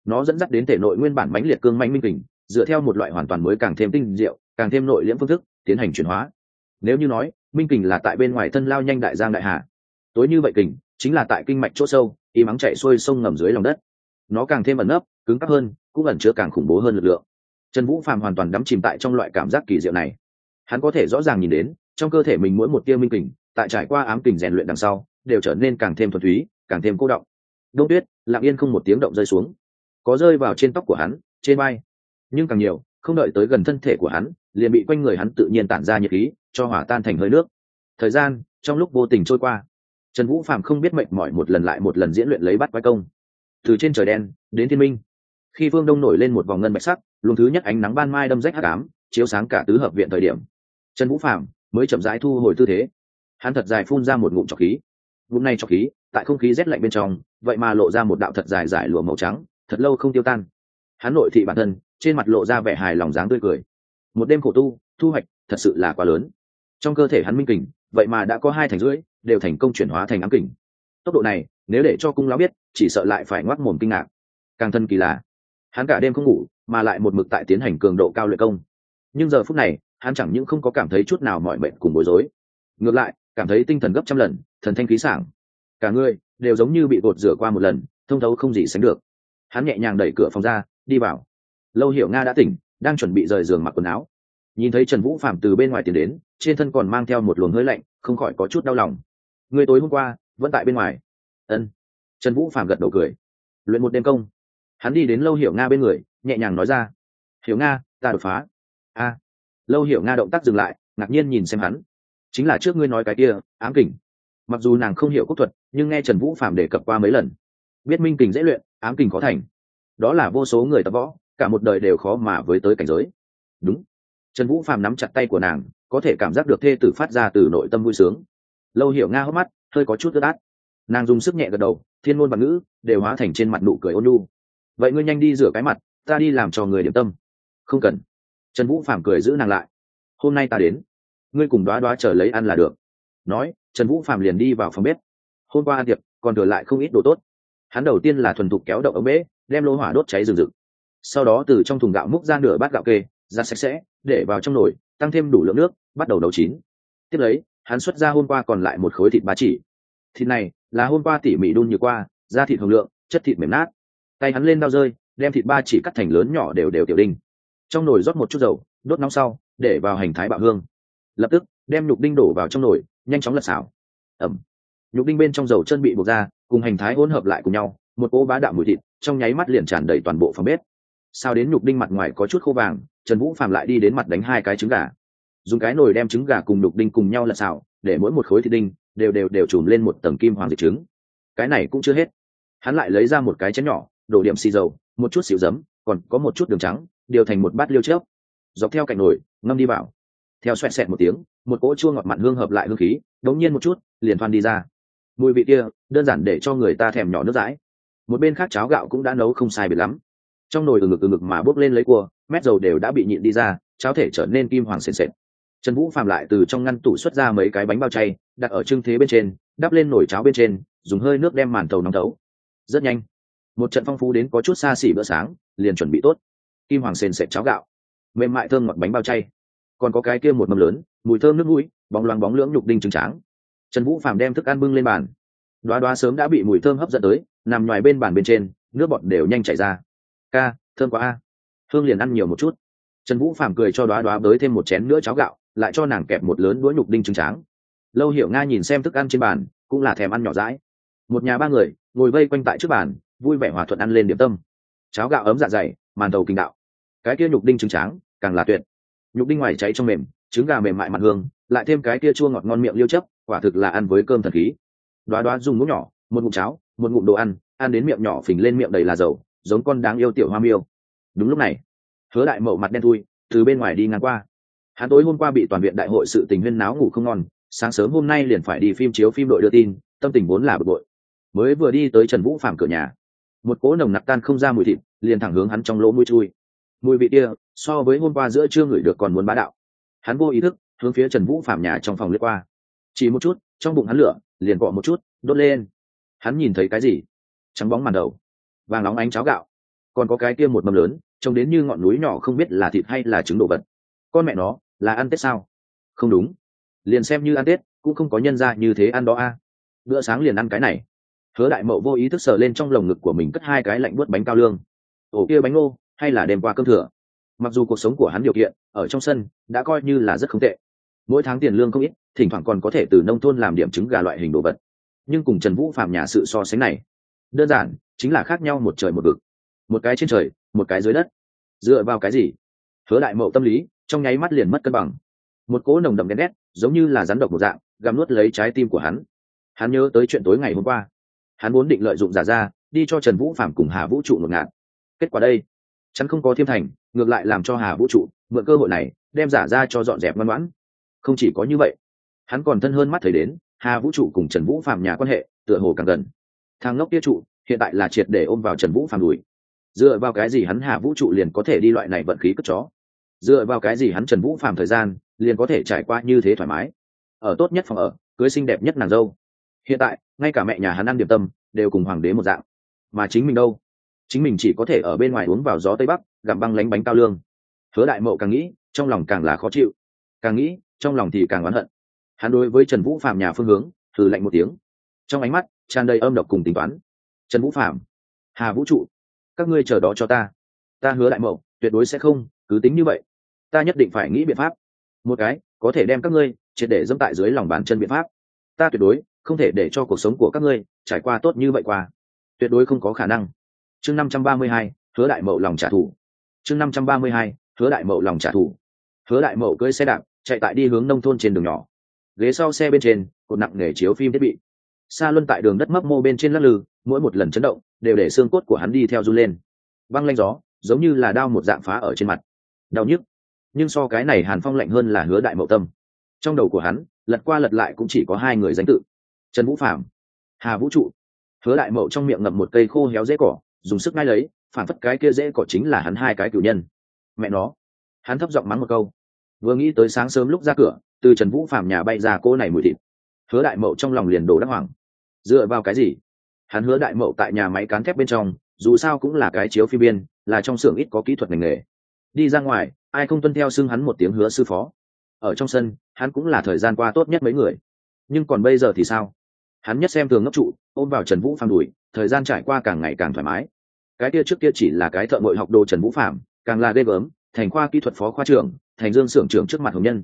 Nó dẫn dắt đến thể nội nguyên bản mãnh liệt cương mạnh minh kình, dựa theo một loại hoàn toàn mới càng thêm tinh diệu, càng thêm nội liễm phương thức, tiến hành chuyển hóa. Nếu như nói, minh kình là tại bên ngoài thân lao nhanh đại giang đại hà. Tối như vậy kình, chính là tại kinh mạch chỗ sâu y mắng chạy xuôi sông ngầm dưới lòng đất. Nó càng thêm ẩn nấp, cứng cắp hơn, cũng ẩn chứa càng khủng bố hơn lực lượng. Trần vũ phàm hoàn toàn đắm chìm tại trong loại cảm giác kỳ diệu này. Hắn có thể rõ ràng nhìn đến, trong cơ thể mình mỗi một tia minh kình, tại trải qua ám kình rèn luyện đằng sau, đều trở nên càng thêm thuần túy, càng thêm cô động. Đông tuyết, lặng yên không một tiếng động rơi xuống. Có rơi vào trên tóc của hắn, trên vai. Nhưng càng nhiều, không đợi tới gần thân thể của hắn, liền bị quanh người hắn tự nhiên tản ra nhiệt khí, cho hỏa tan thành hơi nước. Thời gian, trong lúc vô tình trôi qua trần vũ phạm không biết mệt mỏi một lần lại một lần diễn luyện lấy bắt quái công. Từ trên trời đen, đến thiên minh. Khi phương đông nổi lên một vòng ngân bạch sắc, luồng thứ nhất ánh nắng ban mai đâm rách hắc ám, chiếu sáng cả tứ hợp viện thời điểm. Trần vũ phạm mới chậm rãi thu hồi tư thế. Hắn thật dài phun ra một ngụm trọc khí. Ngụm này trọc khí, tại không khí rét lạnh bên trong, vậy mà lộ ra một đạo thật dài dài lụa màu trắng, thật lâu không tiêu tan. Hắn nội thị bản thân, trên mặt lộ ra vẻ hài lòng dáng tươi cười. Một đêm khổ tu, thu hoạch thật sự là quá lớn. Trong cơ thể hắn minh kình vậy mà đã có hai thành rưỡi, đều thành công chuyển hóa thành ám kình. Tốc độ này, nếu để cho cung lão biết, chỉ sợ lại phải ngoác mồm kinh ngạc. Càng thân kỳ lạ. Hắn cả đêm không ngủ, mà lại một mực tại tiến hành cường độ cao luyện công. Nhưng giờ phút này, hắn chẳng những không có cảm thấy chút nào mọi mệnh cùng bối rối. Ngược lại, cảm thấy tinh thần gấp trăm lần, thần thanh khí sảng. Cả người đều giống như bị gột rửa qua một lần, thông thấu không gì sánh được. Hắn nhẹ nhàng đẩy cửa phòng ra, đi vào. Lâu hiểu nga đã tỉnh, đang chuẩn bị rời giường mặc quần áo nhìn thấy trần vũ phạm từ bên ngoài tiến đến, trên thân còn mang theo một luồng hơi lạnh, không khỏi có chút đau lòng. Người tối hôm qua, vẫn tại bên ngoài. Ân. Trần vũ phạm gật đầu cười. Luyện một đêm công. Hắn đi đến lâu hiểu nga bên người, nhẹ nhàng nói ra. Hiểu nga, ta đột phá. A. Lâu hiểu nga động tác dừng lại, ngạc nhiên nhìn xem hắn. Chính là trước ngươi nói cái kia, ám kình. Mặc dù nàng không hiểu quốc thuật, nhưng nghe trần vũ phạm đề cập qua mấy lần. Biết minh kình dễ luyện, ám kình khó thành. Đó là vô số người tập võ, cả một đời đều khó mà với tới cảnh giới. Đúng trần vũ phạm nắm chặt tay của nàng, có thể cảm giác được thê tử phát ra từ nội tâm vui sướng. Lâu hiểu nga hốc mắt, hơi có chút ướt át. Nàng dùng sức nhẹ gật đầu, thiên môn và ngữ đều hóa thành trên mặt nụ cười ôn nhu. Vậy ngươi nhanh đi rửa cái mặt, ta đi làm cho người điểm tâm. Không cần. Trần vũ phạm cười giữ nàng lại. Hôm nay ta đến, ngươi cùng đoá đoá chờ lấy ăn là được. Nói, trần vũ phạm liền đi vào phòng bếp. Hôm qua ăn tiệc, còn thừa lại không ít đồ tốt. Hắn đầu tiên là thuần thục kéo động ống bế đem lô hỏa đốt cháy rừng rực. Sau đó từ trong thùng gạo múc ra nửa bát gạo kê, ra sạch sẽ để vào trong nồi, tăng thêm đủ lượng nước, bắt đầu nấu chín. Tiếp lấy, hắn xuất ra hôm qua còn lại một khối thịt ba chỉ. Thịt này là hôm qua tỉ mỉ đun như qua, da thịt hồng lượng, chất thịt mềm nát. Tay hắn lên đao rơi, đem thịt ba chỉ cắt thành lớn nhỏ đều đều tiểu đinh. Trong nồi rót một chút dầu, đốt nóng sau, để vào hành thái bạo hương. Lập tức, đem nhục đinh đổ vào trong nồi, nhanh chóng lật xào ẩm. Nhục đinh bên trong dầu chân bị buộc ra, cùng hành thái hỗn hợp lại cùng nhau, một cỗ bá đạo mùi thịt, trong nháy mắt liền tràn đầy toàn bộ phòng bếp sao đến nhục đinh mặt ngoài có chút khô vàng, trần vũ phạm lại đi đến mặt đánh hai cái trứng gà. Dùng cái nồi đem trứng gà cùng nhục đinh cùng nhau lật xào, để mỗi một khối thịt đinh đều đều đều trùm lên một tầng kim hoàng dịch trứng. Cái này cũng chưa hết. Hắn lại lấy ra một cái chén nhỏ, đổ điểm xì dầu, một chút xịu giấm, còn có một chút đường trắng, điều thành một bát liêu chớp. Dọc theo cạnh nồi, ngâm đi vào. Theo xoẹt xẹt một tiếng, một cỗ chua ngọt mặn hương hợp lại hương khí, đống nhiên một chút, liền thoan đi ra. Mùi vị kia, đơn giản để cho người ta thèm nhỏ nước dãi. Một bên khác cháo gạo cũng đã nấu không sai biệt lắm trong nồi từ ngực từ ngực mà bốc lên lấy cua mét dầu đều đã bị nhịn đi ra, cháo thể trở nên kim hoàng sền sệt. Trần vũ phạm lại từ trong ngăn tủ xuất ra mấy cái bánh bao chay, đặt ở trưng thế bên trên, đắp lên nồi cháo bên trên, dùng hơi nước đem màn tàu nóng tấu rất nhanh, một trận phong phú đến có chút xa xỉ bữa sáng, liền chuẩn bị tốt. Kim hoàng sền sệt cháo gạo, mềm mại thơm ngọt bánh bao chay. Còn có cái kia một mầm lớn, mùi thơm nước mũi, bóng loáng bóng lưỡng nhục đinh trứng tráng. Trần vũ phạm đem thức ăn bưng lên bàn. Đoá đoá sớm đã bị mùi thơm hấp dẫn tới, nằm ngoài bên bàn bên trên, nước bọt đều nhanh chảy ra ca, thơm quá a. Hương liền ăn nhiều một chút. Trần vũ phạm cười cho đoá đoá bới thêm một chén nữa cháo gạo, lại cho nàng kẹp một lớn đũa nhục đinh trứng tráng. Lâu hiểu nga nhìn xem thức ăn trên bàn, cũng là thèm ăn nhỏ rãi một nhà ba người, ngồi vây quanh tại trước bàn, vui vẻ hòa thuận ăn lên điểm tâm. Cháo gạo ấm dạ dày, màn tàu kinh đạo. Cái kia nhục đinh trứng tráng, càng là tuyệt. Nhục đinh ngoài cháy trong mềm, trứng gà mềm mại mặt hương, lại thêm cái kia chua ngọt ngon miệng liêu chấp, quả thực là ăn với cơm thần khí. Đoá đoá dùng muỗng nhỏ, một ngụm cháo, một ngụm đồ ăn ăn đến miệng nhỏ phình lên miệng đầy là dầu giống con đáng yêu tiểu hoa miêu. Đúng lúc này, hứa đại mậu mặt đen thui, từ bên ngoài đi ngang qua. Hắn tối hôm qua bị toàn viện đại hội sự tình huyên náo ngủ không ngon, sáng sớm hôm nay liền phải đi phim chiếu phim đội đưa tin, tâm tình vốn là bực bội. Mới vừa đi tới trần vũ phạm cửa nhà, một cỗ nồng nặc tan không ra mùi thịt, liền thẳng hướng hắn trong lỗ mũi chui. Mùi vị kia, so với hôm qua giữa trưa ngửi được còn muốn bá đạo. Hắn vô ý thức, hướng phía trần vũ phạm nhà trong phòng lướt qua. Chỉ một chút, trong bụng hắn lửa, liền cọ một chút, đốt lên. Hắn nhìn thấy cái gì? Trắng bóng màn đầu vàng nóng ánh cháo gạo. Còn có cái kia một mâm lớn, trông đến như ngọn núi nhỏ không biết là thịt hay là trứng đồ vật. Con mẹ nó, là ăn tết sao? Không đúng. Liền xem như ăn tết, cũng không có nhân ra như thế ăn đó a. Bữa sáng liền ăn cái này. Hứa đại mậu vô ý thức sờ lên trong lồng ngực của mình cất hai cái lạnh buốt bánh cao lương. Ổ kia bánh ngô, hay là đem qua cơm thừa? Mặc dù cuộc sống của hắn điều kiện, ở trong sân, đã coi như là rất không tệ. Mỗi tháng tiền lương không ít, thỉnh thoảng còn có thể từ nông thôn làm điểm trứng gà loại hình đồ vật. Nhưng cùng trần vũ phạm nhà sự so sánh này đơn giản, chính là khác nhau một trời một vực. Một cái trên trời, một cái dưới đất. Dựa vào cái gì? Hứa đại mậu tâm lý, trong nháy mắt liền mất cân bằng. Một cỗ nồng đậm đen đét giống như là rắn độc một dạng găm nuốt lấy trái tim của hắn. Hắn nhớ tới chuyện tối ngày hôm qua. Hắn muốn định lợi dụng giả ra, đi cho trần vũ phạm cùng hà vũ trụ một ngạn. Kết quả đây, chắn không có thiêm thành, ngược lại làm cho hà vũ trụ mượn cơ hội này, đem giả ra cho dọn dẹp ngoan ngoãn. Không chỉ có như vậy, hắn còn thân hơn mắt thấy đến, hà vũ trụ cùng trần vũ phạm nhà quan hệ tựa hồ càng gần thang ngốc kia trụ, hiện tại là triệt để ôm vào trần vũ phàm đùi. Dựa vào cái gì hắn hạ vũ trụ liền có thể đi loại này vận khí cất chó? Dựa vào cái gì hắn trần vũ phàm thời gian liền có thể trải qua như thế thoải mái? Ở tốt nhất phòng ở, cưới xinh đẹp nhất nàng dâu. Hiện tại, ngay cả mẹ nhà hắn ăn điểm tâm đều cùng hoàng đế một dạng. Mà chính mình đâu? Chính mình chỉ có thể ở bên ngoài uống vào gió tây bắc, gặm băng lánh bánh cao lương. Hứa đại mậu càng nghĩ, trong lòng càng là khó chịu. Càng nghĩ, trong lòng thì càng oán hận. Hắn đối với trần vũ phạm nhà phương hướng, thử lạnh một tiếng trong ánh mắt tràn đầy âm độc cùng tính toán. Trần vũ phạm hà vũ trụ, các ngươi chờ đó cho ta. Ta hứa đại mậu, tuyệt đối sẽ không, cứ tính như vậy. Ta nhất định phải nghĩ biện pháp. Một cái, có thể đem các ngươi triệt để dẫm tại dưới lòng bàn chân biện pháp. Ta tuyệt đối không thể để cho cuộc sống của các ngươi trải qua tốt như vậy qua. Tuyệt đối không có khả năng. Chương năm trăm ba mươi hai, hứa đại mậu lòng trả thù. Chương năm trăm ba mươi hai, hứa đại mậu lòng trả thù. Hứa đại mậu cưỡi xe đạp, chạy tại đi hướng nông thôn trên đường nhỏ. Ghế sau xe bên trên, cột nặng nghề chiếu phim thiết bị xa luân tại đường đất mấp mô bên trên lắc lư, mỗi một lần chấn động, đều để xương cốt của hắn đi theo run lên. Băng lanh gió, giống như là đao một dạng phá ở trên mặt. Đau nhức. Nhưng so cái này hàn phong lạnh hơn là hứa đại mậu tâm. Trong đầu của hắn, lật qua lật lại cũng chỉ có hai người danh tự. Trần vũ phạm hà vũ trụ. Hứa đại mậu trong miệng ngậm một cây khô héo dễ cỏ, dùng sức ngay lấy, phản phất cái kia dễ cỏ chính là hắn hai cái cử nhân. Mẹ nó. Hắn thấp giọng mắng một câu. Vừa nghĩ tới sáng sớm lúc ra cửa, từ trần vũ phạm nhà bay ra cô này mùi thịt hứa đại mậu trong lòng liền đổ đắc hoàng dựa vào cái gì? Hắn hứa đại mậu tại nhà máy cán thép bên trong, dù sao cũng là cái chiếu phi biên, là trong xưởng ít có kỹ thuật ngành nghề. Đi ra ngoài, ai không tuân theo xưng hắn một tiếng hứa sư phó. Ở trong sân, hắn cũng là thời gian qua tốt nhất mấy người. Nhưng còn bây giờ thì sao? Hắn nhất xem thường ngốc trụ, ôm vào trần vũ phàm đùi, thời gian trải qua càng ngày càng thoải mái. Cái kia trước kia chỉ là cái thợ ngội học đồ trần vũ phạm càng là ghê gớm, thành khoa kỹ thuật phó khoa trưởng, thành dương xưởng trưởng trước mặt hồng nhân.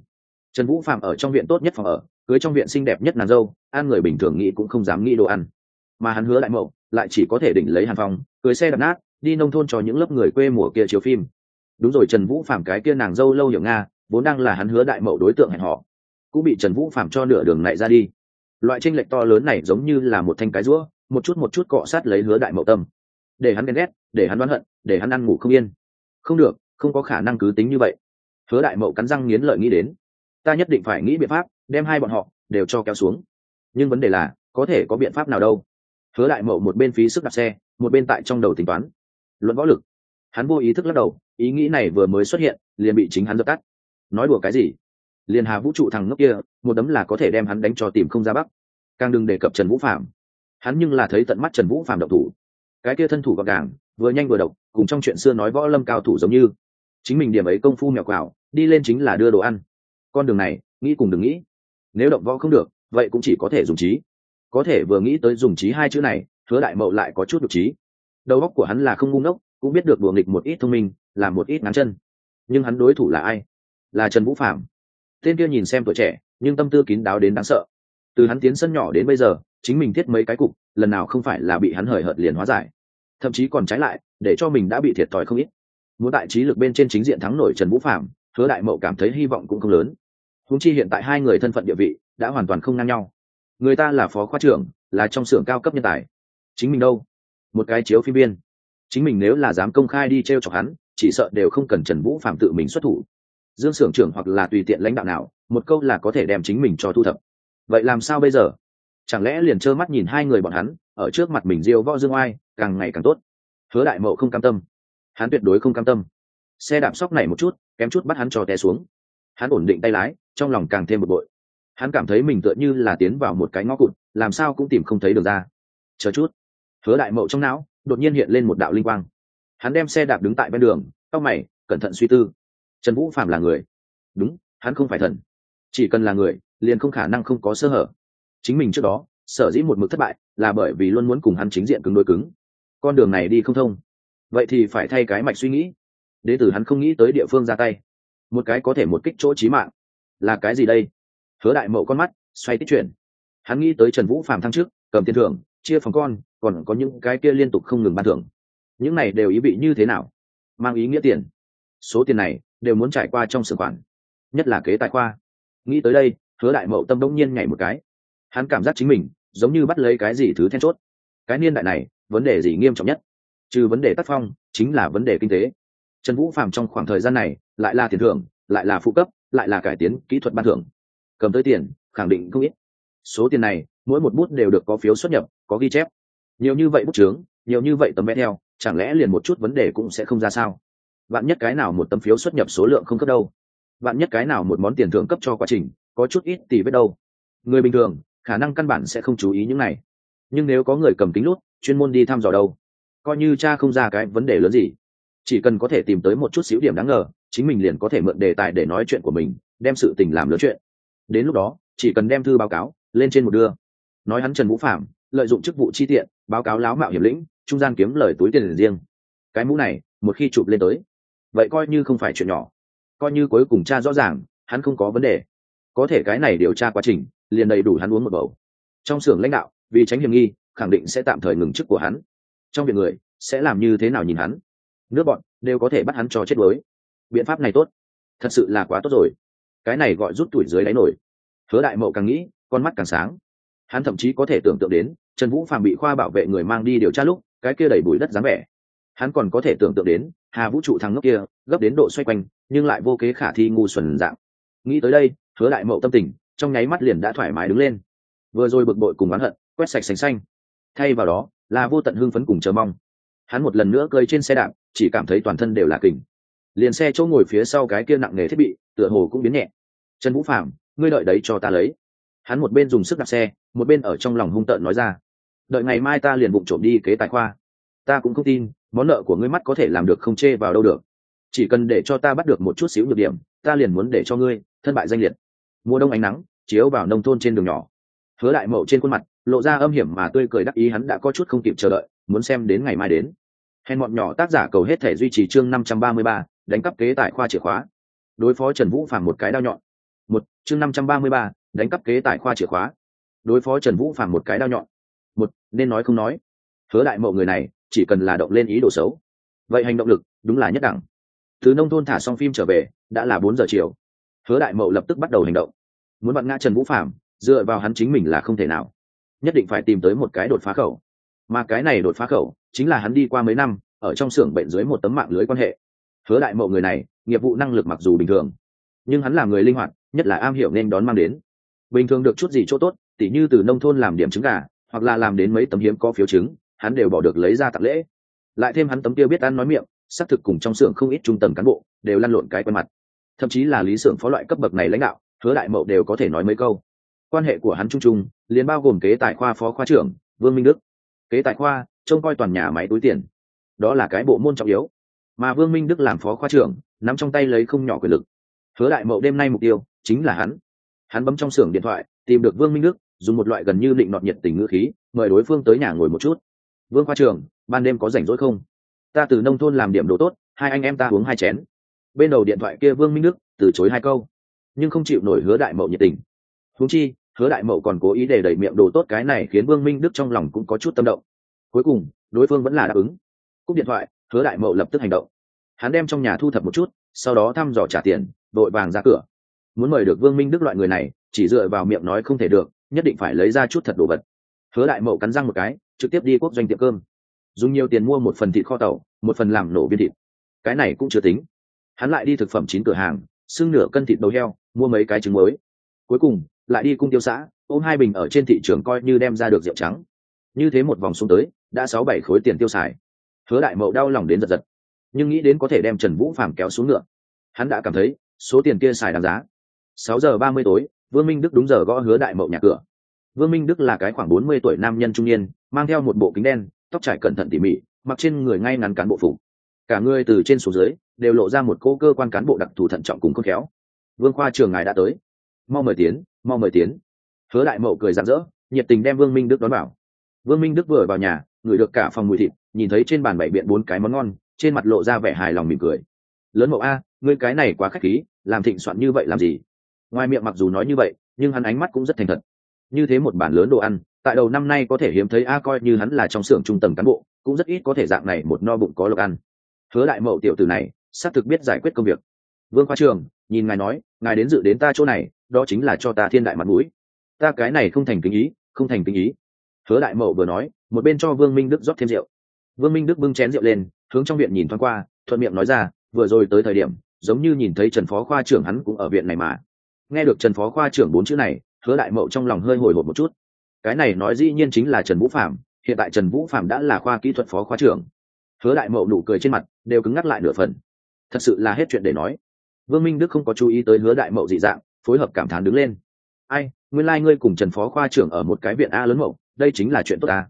Trần vũ phạm ở trong viện tốt nhất phòng ở cưới trong viện xinh đẹp nhất nàng dâu ăn người bình thường nghĩ cũng không dám nghĩ đồ ăn. Mà hắn hứa lại mậu, lại chỉ có thể định lấy hàn phòng cưới xe đập nát, đi nông thôn cho những lớp người quê mùa kia chiếu phim. Đúng rồi, trần vũ phạm cái kia nàng dâu lâu hiểu nga, vốn đang là hắn hứa đại mậu đối tượng hẹn họ cũng bị trần vũ phạm cho nửa đường này ra đi. Loại tranh lệch to lớn này giống như là một thanh cái rũa một chút một chút cọ sát lấy hứa đại mậu tâm. Để hắn ghen ghét, để hắn đoán hận, để hắn ăn ngủ không yên. Không được, không có khả năng cứ tính như vậy. Hứa đại mậu cắn răng nghiến lợi nghĩ đến. Ta nhất định phải nghĩ biện pháp đem hai bọn họ đều cho kéo xuống. Nhưng vấn đề là, có thể có biện pháp nào đâu? Hứa đại mậu một bên phí sức đạp xe, một bên tại trong đầu tính toán. Luận võ lực, hắn vô ý thức lắc đầu, ý nghĩ này vừa mới xuất hiện, liền bị chính hắn dập tắt. Nói đùa cái gì? Liền hà vũ trụ thằng ngốc kia, một đấm là có thể đem hắn đánh cho tìm không ra bắc. Càng đừng đề cập trần vũ phạm hắn nhưng là thấy tận mắt trần vũ phạm độc thủ. Cái kia thân thủ gọn gàng, vừa nhanh vừa độc, cùng trong chuyện xưa nói võ lâm cao thủ giống như. Chính mình điểm ấy công phu mèo quào đi lên chính là đưa đồ ăn. Con đường này, nghĩ cùng đừng nghĩ nếu động võ không được, vậy cũng chỉ có thể dùng trí. Có thể vừa nghĩ tới dùng trí hai chữ này, hứa đại mậu lại có chút được trí. Đầu óc của hắn là không ngu ngốc, cũng biết được đùa nghịch một ít thông minh làm một ít ngắn chân. Nhưng hắn đối thủ là ai? Là trần vũ phạm tên kia nhìn xem tuổi trẻ, nhưng tâm tư kín đáo đến đáng sợ. Từ hắn tiến sân nhỏ đến bây giờ, chính mình thiết mấy cái cục, lần nào không phải là bị hắn hời hợt liền hóa giải. Thậm chí còn trái lại, để cho mình đã bị thiệt thòi không ít. Muốn đại trí lực bên trên chính diện thắng nổi trần vũ phạm hứa đại mậu cảm thấy hy vọng cũng không lớn húng chi hiện tại hai người thân phận địa vị đã hoàn toàn không ngang nhau. Người ta là phó khoa trưởng, là trong xưởng cao cấp nhân tài. Chính mình đâu? Một cái chiếu phim biên chính mình nếu là dám công khai đi t r e o chọc hắn, chỉ sợ đều không cần trần vũ phạm tự mình xuất thủ. Dương xưởng trưởng hoặc là tùy tiện lãnh đạo nào, một câu là có thể đem chính mình cho thu thập. Vậy làm sao bây giờ? Chẳng lẽ liền trơ mắt nhìn hai người bọn hắn, ở trước mặt mình diêu võ dương oai, càng ngày càng tốt. Hứa đại mậu không cam tâm. Hắn tuyệt đối không cam tâm. Xe đạp sóc này một chút, kém chút bắt hắn cho té xuống. Hắn ổn định tay lái trong lòng càng thêm một bội. Hắn cảm thấy mình tựa như là tiến vào một cái ngõ cụt, làm sao cũng tìm không thấy được ra. Chờ chút. Hứa đại mậu trong não, đột nhiên hiện lên một đạo linh quang. Hắn đem xe đạp đứng tại bên đường tóc mày, cẩn thận suy tư. Trần vũ phạm là người. Đúng, hắn không phải thần. Chỉ cần là người, liền không khả năng không có sơ hở. Chính mình trước đó, sở dĩ một mực thất bại, là bởi vì luôn muốn cùng hắn chính diện cứng đôi cứng. Con đường này đi không thông. Vậy thì phải thay cái mạch suy nghĩ. Đến từ hắn không nghĩ tới địa phương ra tay. Một cái có thể một kích chỗ trí mạng là cái gì đây? Hứa đại mậu con mắt, xoay tích chuyển. Hắn nghĩ tới trần vũ phàm thăng trước cầm tiền thưởng, chia phòng con, còn có những cái kia liên tục không ngừng ban thưởng. Những này đều ý vị như thế nào? Mang ý nghĩa tiền. Số tiền này đều muốn trải qua trong sự khoản, nhất là kế tài khoa. Nghĩ tới đây, hứa đại mậu tâm đông nhiên nhảy một cái. Hắn cảm giác chính mình giống như bắt lấy cái gì thứ then chốt. Cái niên đại này, vấn đề gì nghiêm trọng nhất? Trừ vấn đề tác phong, chính là vấn đề kinh tế. Trần vũ phạm trong khoảng thời gian này lại là tiền thưởng, lại là phụ cấp lại là cải tiến kỹ thuật ban thưởng. Cầm tới tiền, khẳng định không ít. Số tiền này, mỗi một bút đều được có phiếu xuất nhập, có ghi chép. Nhiều như vậy bút trướng nhiều như vậy tấm vé theo, chẳng lẽ liền một chút vấn đề cũng sẽ không ra sao? Bạn nhất cái nào một tấm phiếu xuất nhập số lượng không cấp đâu? Bạn nhất cái nào một món tiền thưởng cấp cho quá trình, có chút ít tỷ biết đâu? Người bình thường, khả năng căn bản sẽ không chú ý những này. Nhưng nếu có người cầm kính lút, chuyên môn đi thăm dò đâu? Coi như cha không ra cái vấn đề lớn gì chỉ cần có thể tìm tới một chút xíu điểm đáng ngờ, chính mình liền có thể mượn đề tài để nói chuyện của mình, đem sự tình làm lớn chuyện. Đến lúc đó, chỉ cần đem thư báo cáo lên trên một đưa. Nói hắn trần vũ phạm lợi dụng chức vụ chi tiện, báo cáo láo mạo hiểm lĩnh, trung gian kiếm lời túi tiền riêng. Cái mũ này, một khi chụp lên tới, vậy coi như không phải chuyện nhỏ. Coi như cuối cùng cha rõ ràng, hắn không có vấn đề. Có thể cái này điều tra quá trình, liền đầy đủ hắn uống một bầu. Trong xưởng lãnh đạo, vì tránh hiểm nghi, khẳng định sẽ tạm thời ngừng chức của hắn. Trong việc người, sẽ làm như thế nào nhìn hắn? Nước bọn đều có thể bắt hắn cho chết đuối. Biện pháp này tốt. Thật sự là quá tốt rồi. Cái này gọi rút tuổi dưới đáy nổi. Hứa đại mậu càng nghĩ, con mắt càng sáng. Hắn thậm chí có thể tưởng tượng đến, trần vũ phạm bị khoa bảo vệ người mang đi điều tra lúc, cái kia đầy bụi đất dáng vẻ. Hắn còn có thể tưởng tượng đến, hà vũ trụ thằng ngốc kia, gấp đến độ xoay quanh, nhưng lại vô kế khả thi ngu xuẩn dạng. Nghĩ tới đây, hứa đại mậu tâm tình, trong nháy mắt liền đã thoải mái đứng lên. Vừa rồi bực bội cùng oán hận, quét sạch sành xanh. Thay vào đó, là vô tận hưng phấn cùng chờ mong. Hắn một lần nữa cơi trên xe đạp chỉ cảm thấy toàn thân đều là kình. Liền xe chỗ ngồi phía sau cái kia nặng nghề thiết bị, tựa hồ cũng biến nhẹ. Trần vũ phạm ngươi đợi đấy cho ta lấy. Hắn một bên dùng sức đạp xe, một bên ở trong lòng hung tợn nói ra. Đợi ngày mai ta liền bụng trộm đi kế tài khoa. Ta cũng không tin, món nợ của ngươi mắt có thể làm được không chê vào đâu được. Chỉ cần để cho ta bắt được một chút xíu nhược điểm, ta liền muốn để cho ngươi, thân bại danh liệt. Mùa đông ánh nắng, chiếu vào nông thôn trên đường nhỏ. Hứa đại mậu trên khuôn mặt, lộ ra âm hiểm mà tươi cười đắc ý, hắn đã có chút không kịp chờ đợi, muốn xem đến ngày mai đến hèn bọn nhỏ tác giả cầu hết thể duy trì chương năm trăm ba mươi ba, đánh cắp kế tài khoa chìa khóa. Đối phó trần vũ phàm một cái đao nhọn. Một, chương năm trăm ba mươi ba, đánh cắp kế tài khoa chìa khóa. Đối phó trần vũ phàm một cái đao nhọn. Một, nên nói không nói. Hứa đại mậu người này, chỉ cần là động lên ý đồ xấu. Vậy hành động lực, đúng là nhất đẳng. Từ nông thôn thả xong phim trở về, đã là bốn giờ chiều. Hứa đại mậu lập tức bắt đầu hành động. Muốn bận ngã trần vũ phạm dựa vào hắn chính mình là không thể nào. Nhất định phải tìm tới một cái đột phá khẩu. Mà cái này đột phá khẩu chính là hắn đi qua mấy năm, ở trong xưởng bệnh dưới một tấm mạng lưới quan hệ. Hứa đại mậu người này, nghiệp vụ năng lực mặc dù bình thường, nhưng hắn là người linh hoạt, nhất là am hiểu nên đón mang đến. Bình thường được chút gì chỗ tốt, tỉ như từ nông thôn làm điểm trứng gà, hoặc là làm đến mấy tấm hiếm có phiếu chứng hắn đều bỏ được lấy ra tặng lễ. Lại thêm hắn tấm tiêu biết ăn nói miệng, xác thực cùng trong xưởng không ít trung tầng cán bộ, đều lăn lộn cái quen mặt. Thậm chí là lý xưởng phó loại cấp bậc này lãnh đạo, hứa đại mậu đều có thể nói mấy câu. Quan hệ của hắn chung chung, liền bao gồm kế tài khoa phó khoa trưởng, vương minh đức. Kế tài khoa trông coi toàn nhà máy túi tiền. Đó là cái bộ môn trọng yếu. Mà vương minh đức làm phó khoa trưởng, nắm trong tay lấy không nhỏ quyền lực. Hứa đại mậu đêm nay mục tiêu chính là hắn. Hắn bấm trong xưởng điện thoại, tìm được vương minh đức, dùng một loại gần như định nọt nhiệt tình ngữ khí, mời đối phương tới nhà ngồi một chút. Vương khoa trưởng, ban đêm có rảnh rỗi không? Ta từ nông thôn làm điểm đồ tốt, hai anh em ta uống hai chén. Bên đầu điện thoại kia vương minh đức từ chối hai câu, nhưng không chịu nổi hứa đại mậu nhiệt tình. Húng chi, hứa đại mậu còn cố ý để đẩy miệng đồ tốt cái này khiến vương minh đức trong lòng cũng có chút tâm động cuối cùng, đối phương vẫn là đáp ứng. Cúp điện thoại, hứa đại mậu lập tức hành động. Hắn đem trong nhà thu thập một chút, sau đó thăm dò trả tiền, vội vàng ra cửa. Muốn mời được vương minh đức loại người này, chỉ dựa vào miệng nói không thể được, nhất định phải lấy ra chút thật đồ vật. Hứa đại mậu cắn răng một cái, trực tiếp đi quốc doanh tiệm cơm. Dùng nhiều tiền mua một phần thịt kho tàu, một phần làm nổ viên thịt. Cái này cũng chưa tính. Hắn lại đi thực phẩm chín cửa hàng, xưng nửa cân thịt đầu heo, mua mấy cái trứng mới. Cuối cùng, lại đi cung tiêu xã, ôm hai bình ở trên thị trường coi như đem ra được rượu trắng. Như thế một vòng xuống tới đã sáu bảy khối tiền tiêu xài. Hứa đại mậu đau lòng đến giật giật, nhưng nghĩ đến có thể đem trần vũ phàm kéo xuống ngựa. Hắn đã cảm thấy, số tiền kia xài đáng giá. Sáu giờ ba mươi tối, vương minh đức đúng giờ gõ hứa đại mậu nhà cửa. Vương minh đức là cái khoảng bốn mươi tuổi nam nhân trung niên, mang theo một bộ kính đen, tóc trải cẩn thận tỉ mỉ, mặc trên người ngay ngắn cán bộ phục. Cả người từ trên xuống dưới, đều lộ ra một cô cơ quan cán bộ đặc thù thận trọng cùng khôn khéo. Vương khoa trường ngài đã tới. Mau mời tiến, mau mời tiến. Hứa đại mậu cười rạng rỡ, nhiệt tình đem vương minh đức đón vào. vương minh đức vừa vào nhà ngửi được cả phòng mùi thịt, nhìn thấy trên bàn bảy biện bốn cái món ngon, trên mặt lộ ra vẻ hài lòng mỉm cười. Lớn mậu a, ngươi cái này quá khách khí, làm thịnh soạn như vậy làm gì? Ngoài miệng mặc dù nói như vậy, nhưng hắn ánh mắt cũng rất thành thật. Như thế một bản lớn đồ ăn, tại đầu năm nay có thể hiếm thấy a coi như hắn là trong xưởng trung tầng cán bộ, cũng rất ít có thể dạng này một no bụng có lộc ăn. Hứa đại mậu tiểu tử này, xác thực biết giải quyết công việc. Vương khoa trường, nhìn ngài nói, ngài đến dự đến ta chỗ này, đó chính là cho ta thiên đại mặt mũi. Ta cái này không thành kính ý, không thành kính ý hứa đại mậu vừa nói, một bên cho vương minh đức rót thêm rượu. Vương minh đức bưng chén rượu lên, hướng trong viện nhìn thoáng qua, thuận miệng nói ra, vừa rồi tới thời điểm, giống như nhìn thấy trần phó khoa trưởng hắn cũng ở viện này mà. Nghe được trần phó khoa trưởng bốn chữ này, hứa đại mậu trong lòng hơi hồi hộp một chút. Cái này nói dĩ nhiên chính là trần vũ phạm, hiện tại trần vũ phạm đã là khoa kỹ thuật phó khoa trưởng. Hứa đại mậu nụ cười trên mặt, đều cứng ngắc lại nửa phần. Thật sự là hết chuyện để nói. Vương minh đức không có chú ý tới hứa đại mậu dị dạng, phối hợp cảm thán đứng lên. Ai, nguyên lai、like、ngươi cùng trần phó khoa trưởng ở một cái viện a lớn mậu đây chính là chuyện tốt ta.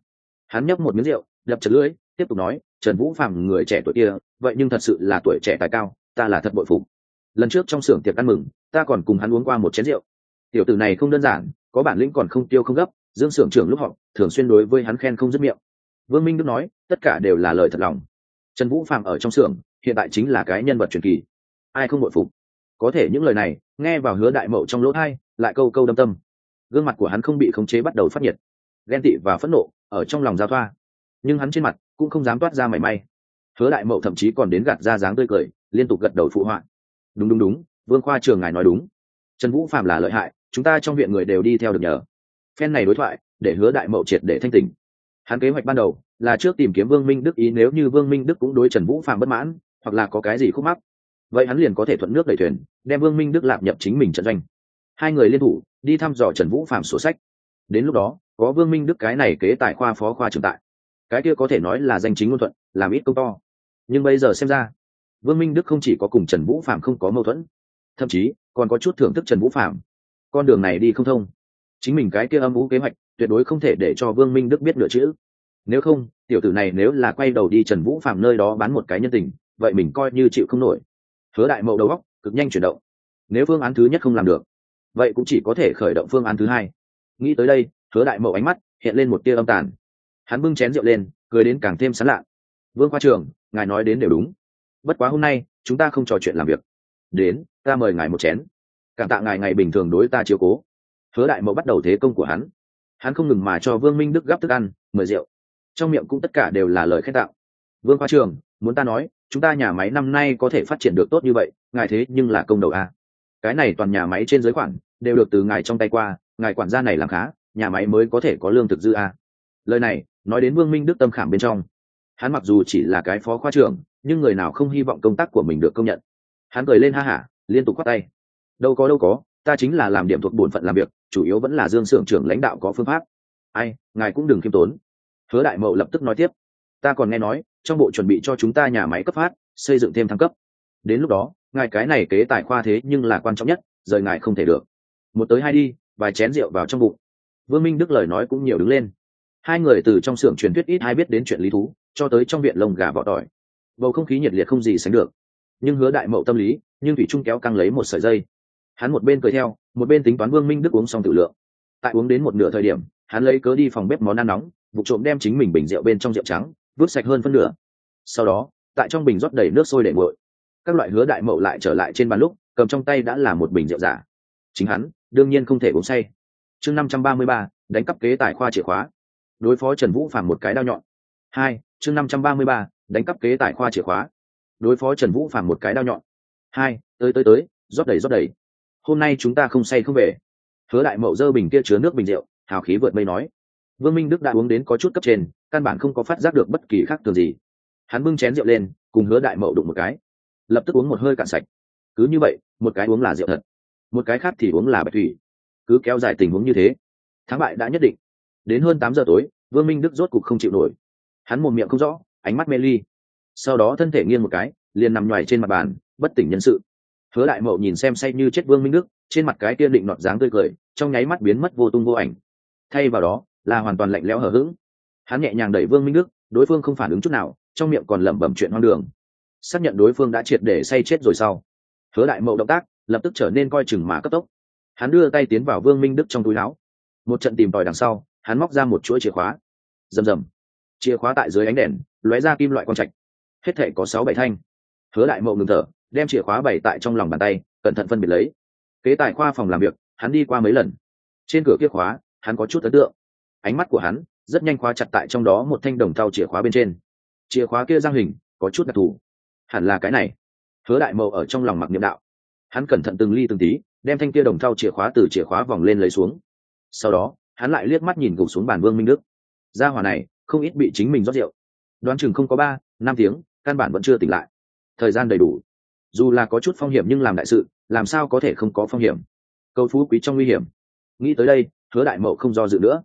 Hắn nhấp một miếng rượu, đập chật lưỡi, tiếp tục nói, trần vũ phàm người trẻ tuổi kia, vậy nhưng thật sự là tuổi trẻ tài cao, ta là thật bội phục. Lần trước trong xưởng tiệc ăn mừng, ta còn cùng hắn uống qua một chén rượu. Tiểu tử này không đơn giản, có bản lĩnh còn không tiêu không gấp, dương xưởng trưởng lúc họ thường xuyên đối với hắn khen không dứt miệng. Vương minh đức nói, tất cả đều là lời thật lòng. Trần vũ phàm ở trong xưởng, hiện tại chính là cái nhân vật truyền kỳ. Ai không bội phục? Có thể những lời này, nghe vào hứa đại mậu trong lỗ thai, lại câu câu đâm tâm. Gương mặt của hắn không bị khống chế bắt đầu phát nhiệt ghen tị và phẫn nộ ở trong lòng giao thoa. Nhưng hắn trên mặt cũng không dám toát ra mảy may. Hứa đại mậu thậm chí còn đến gạt ra dáng tươi cười, liên tục gật đầu phụ họa. Đúng đúng đúng, vương khoa trường ngài nói đúng. Trần vũ phạm là lợi hại, chúng ta trong viện người đều đi theo được nhờ. Phen này đối thoại, để hứa đại mậu triệt để thanh tình hắn kế hoạch ban đầu là trước tìm kiếm vương minh đức ý nếu như vương minh đức cũng đối trần vũ phạm bất mãn, hoặc là có cái gì khúc mắc. Vậy hắn liền có thể thuận nước đẩy thuyền, đem vương minh đức lạp nhập chính mình trận doanh. Hai người liên thủ, đi thăm dò trần vũ phạm sổ sách đến lúc đó, có vương minh đức cái này kế tại khoa phó khoa trưởng tại. Cái kia có thể nói là danh chính ngôn thuận, làm ít công to. Nhưng bây giờ xem ra, vương minh đức không chỉ có cùng trần vũ phạm không có mâu thuẫn, thậm chí còn có chút thưởng thức trần vũ phạm con đường này đi không thông. Chính mình cái kia âm vũ kế hoạch, tuyệt đối không thể để cho vương minh đức biết nửa chữ. Nếu không, tiểu tử này nếu là quay đầu đi trần vũ phạm nơi đó bán một cái nhân tình, vậy mình coi như chịu không nổi. Hứa đại mậu đầu góc cực nhanh chuyển động. Nếu phương án thứ nhất không làm được, vậy cũng chỉ có thể khởi động phương án thứ hai nghĩ tới đây, hứa đại mậu ánh mắt hiện lên một tia âm tàn. Hắn bưng chén rượu lên, cười đến càng thêm sán lạ. Vương khoa trường, ngài nói đến đều đúng. Bất quá hôm nay, chúng ta không trò chuyện làm việc. Đến, ta mời ngài một chén. Cảm tạ ngài ngày bình thường đối ta chiếu cố. Hứa đại mậu bắt đầu thế công của hắn. Hắn không ngừng mà cho vương minh đức gắp thức ăn, mời rượu. Trong miệng cũng tất cả đều là lời khen tạo vương khoa trường, muốn ta nói, chúng ta nhà máy năm nay có thể phát triển được tốt như vậy, ngài thế nhưng là công đầu a. Cái này toàn nhà máy trên giới khoản đều được từ ngài trong tay qua ngài quản gia này làm khá, nhà máy mới có thể có lương thực dư a. Lời này, nói đến vương minh đức tâm khảm bên trong. Hắn mặc dù chỉ là cái phó khoa trưởng, nhưng người nào không hy vọng công tác của mình được công nhận. Hắn cười lên ha hả, liên tục khoác tay. Đâu có đâu có, ta chính là làm điểm thuộc bổn phận làm việc, chủ yếu vẫn là dương s ư ở n g trưởng lãnh đạo có phương pháp. Ai, ngài cũng đừng khiêm tốn. Hứa đại mậu lập tức nói tiếp. Ta còn nghe nói, trong bộ chuẩn bị cho chúng ta nhà máy cấp phát, xây dựng thêm thăng cấp. Đến lúc đó, ngài cái này kế tài khoa thế nhưng là quan trọng nhất, rời ngài không thể được. Một tới hai đi vài chén rượu vào trong bụng. Vương minh đức lời nói cũng nhiều đứng lên. Hai người từ trong xưởng truyền thuyết ít ai biết đến chuyện lý thú, cho tới trong viện lồng gà vỏ tỏi. Bầu không khí nhiệt liệt không gì sánh được. Nhưng hứa đại mậu tâm lý, nhưng thủy trung kéo căng lấy một sợi dây. Hắn một bên cười theo, một bên tính toán vương minh đức uống xong tự lượng. Tại uống đến một nửa thời điểm, hắn lấy cớ đi phòng bếp món ăn nóng, vụ trộm đem chính mình bình rượu bên trong rượu trắng, vứt sạch hơn phân nửa. Sau đó, tại trong bình rót đầy nước sôi để nguội. Các loại hứa đại mậu lại trở lại trên bàn lúc, cầm trong tay đã là một bình rượu giả chính hắn đương nhiên không thể uống say. Chương năm trăm ba mươi ba, đánh cắp kế tài khoa chìa khóa. Đối phó trần vũ phạm một cái đao nhọn. Hai, chương năm trăm ba mươi ba, đánh cắp kế tài khoa chìa khóa. Đối phó trần vũ phạm một cái đao nhọn. Hai, tới tới tới, rót đầy rót đầy. Hôm nay chúng ta không say không về. Hứa đại mậu dơ bình kia chứa nước bình rượu, hào khí vượt mây nói. Vương minh đức đã uống đến có chút cấp trên, căn bản không có phát giác được bất kỳ khác thường gì. Hắn bưng chén rượu lên, cùng hứa đại mậu đụng một cái. Lập tức uống một hơi cạn sạch. Cứ như vậy, một cái uống là rượu thật một cái khác thì uống là bạch thủy. Cứ kéo dài tình huống như thế, thắng bại đã nhất định. Đến hơn tám giờ tối, vương minh đức rốt cục không chịu nổi. Hắn một miệng không rõ, ánh mắt mê ly. Sau đó thân thể nghiêng một cái, liền nằm nhoài trên mặt bàn, bất tỉnh nhân sự. Hứa đại mậu nhìn xem say như chết vương minh đức, trên mặt cái kia định nọt dáng tươi cười, trong nháy mắt biến mất vô tung vô ảnh. Thay vào đó, là hoàn toàn lạnh lẽo hở h ữ g hắn nhẹ nhàng đẩy vương minh đức, đối phương không phản ứng chút nào, trong miệng còn lẩm bẩm chuyện hoang đường. Xác nhận đối phương đã triệt để say chết rồi sau. Hứa đại mậu động tác lập tức trở nên coi chừng mà cấp tốc. Hắn đưa tay tiến vào vương minh đức trong túi láo một trận tìm tòi đằng sau, hắn móc ra một chuỗi chìa khóa. Rầm rầm. Chìa khóa tại dưới ánh đèn, lóe ra kim loại con trạch. Hết thể có sáu bảy thanh. Hứa đại mậu ngừng thở, đem chìa khóa bày tại trong lòng bàn tay, cẩn thận phân biệt lấy. Kế tại khoa phòng làm việc, hắn đi qua mấy lần. Trên cửa kia khóa, hắn có chút ấn tượng. Ánh mắt của hắn rất nhanh khóa chặt tại trong đó một thanh đồng thau chìa khóa bên trên. Chìa khóa kia giang hình, có chút đặc thù. Hẳn là cái này. Hứa đại mậu ở trong lòng mặc niệm đạo hắn cẩn thận từng ly từng tí, đem thanh kia đồng thau chìa khóa từ chìa khóa vòng lên lấy xuống. Sau đó, hắn lại liếc mắt nhìn gục xuống bàn vương minh đức. Gia hỏa này, không ít bị chính mình rót rượu. Đoán chừng không có ba, năm tiếng, căn bản vẫn chưa tỉnh lại. Thời gian đầy đủ. Dù là có chút phong hiểm nhưng làm đại sự, làm sao có thể không có phong hiểm? Câu phú quý trong nguy hiểm. Nghĩ tới đây, hứa đại mậu không do dự nữa.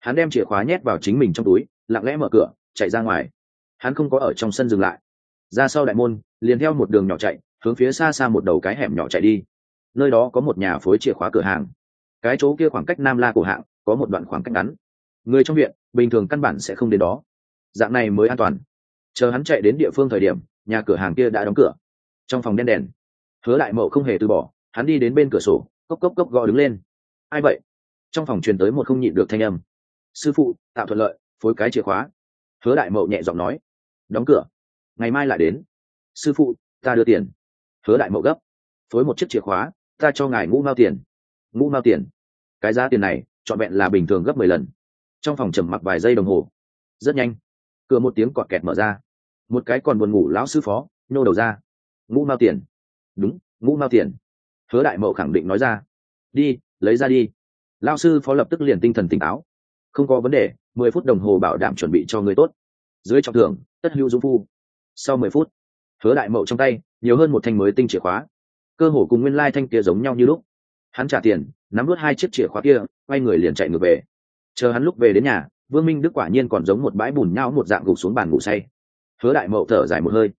Hắn đem chìa khóa nhét vào chính mình trong túi, lặng lẽ mở cửa, chạy ra ngoài. Hắn không có ở trong sân dừng lại. Ra sau đại môn, liền theo một đường nhỏ chạy hướng phía xa xa một đầu cái hẻm nhỏ chạy đi. Nơi đó có một nhà phối chìa khóa cửa hàng. Cái chỗ kia khoảng cách nam la cổ hạng, có một đoạn khoảng cách ngắn. Người trong viện, bình thường căn bản sẽ không đến đó. Dạng này mới an toàn. Chờ hắn chạy đến địa phương thời điểm, nhà cửa hàng kia đã đóng cửa. Trong phòng đen đèn. Hứa đại mậu không hề từ bỏ, hắn đi đến bên cửa sổ, cốc cốc cốc gõ đứng lên. Ai vậy? Trong phòng truyền tới một không nhịn được thanh âm. Sư phụ, tạo thuận lợi, phối cái chìa khóa. Hứa đại mậu nhẹ giọng nói. Đóng cửa. Ngày mai lại đến. Sư phụ, ta đưa tiền hứa đại mậu gấp. Phối một chiếc chìa khóa, ta cho ngài ngũ mao tiền. Ngũ mao tiền. Cái giá tiền này, trọn vẹn là bình thường gấp mười lần. Trong phòng trầm mặc vài giây đồng hồ. Rất nhanh. Cửa một tiếng cọt kẹt mở ra. Một cái còn buồn ngủ lão sư phó, nhô đầu ra. Ngũ mao tiền. Đúng, ngũ mao tiền. Hứa đại mậu khẳng định nói ra. Đi, lấy ra đi. Lao sư phó lập tức liền tinh thần tỉnh táo. Không có vấn đề, mười phút đồng hồ bảo đảm chuẩn bị cho người tốt. Dưới trọng thưởng, tất hữu dung phu. Sau mười phút hứa đại mậu trong tay, nhiều hơn một thanh mới tinh chìa khóa. Cơ hồ cùng nguyên lai thanh kia giống nhau như lúc. Hắn trả tiền, nắm vớt hai chiếc chìa khóa kia, quay người liền chạy ngược về. Chờ hắn lúc về đến nhà, vương minh đức quả nhiên còn giống một bãi bùn nhau một dạng gục xuống bàn ngủ say. Hứa đại mậu thở dài một hơi.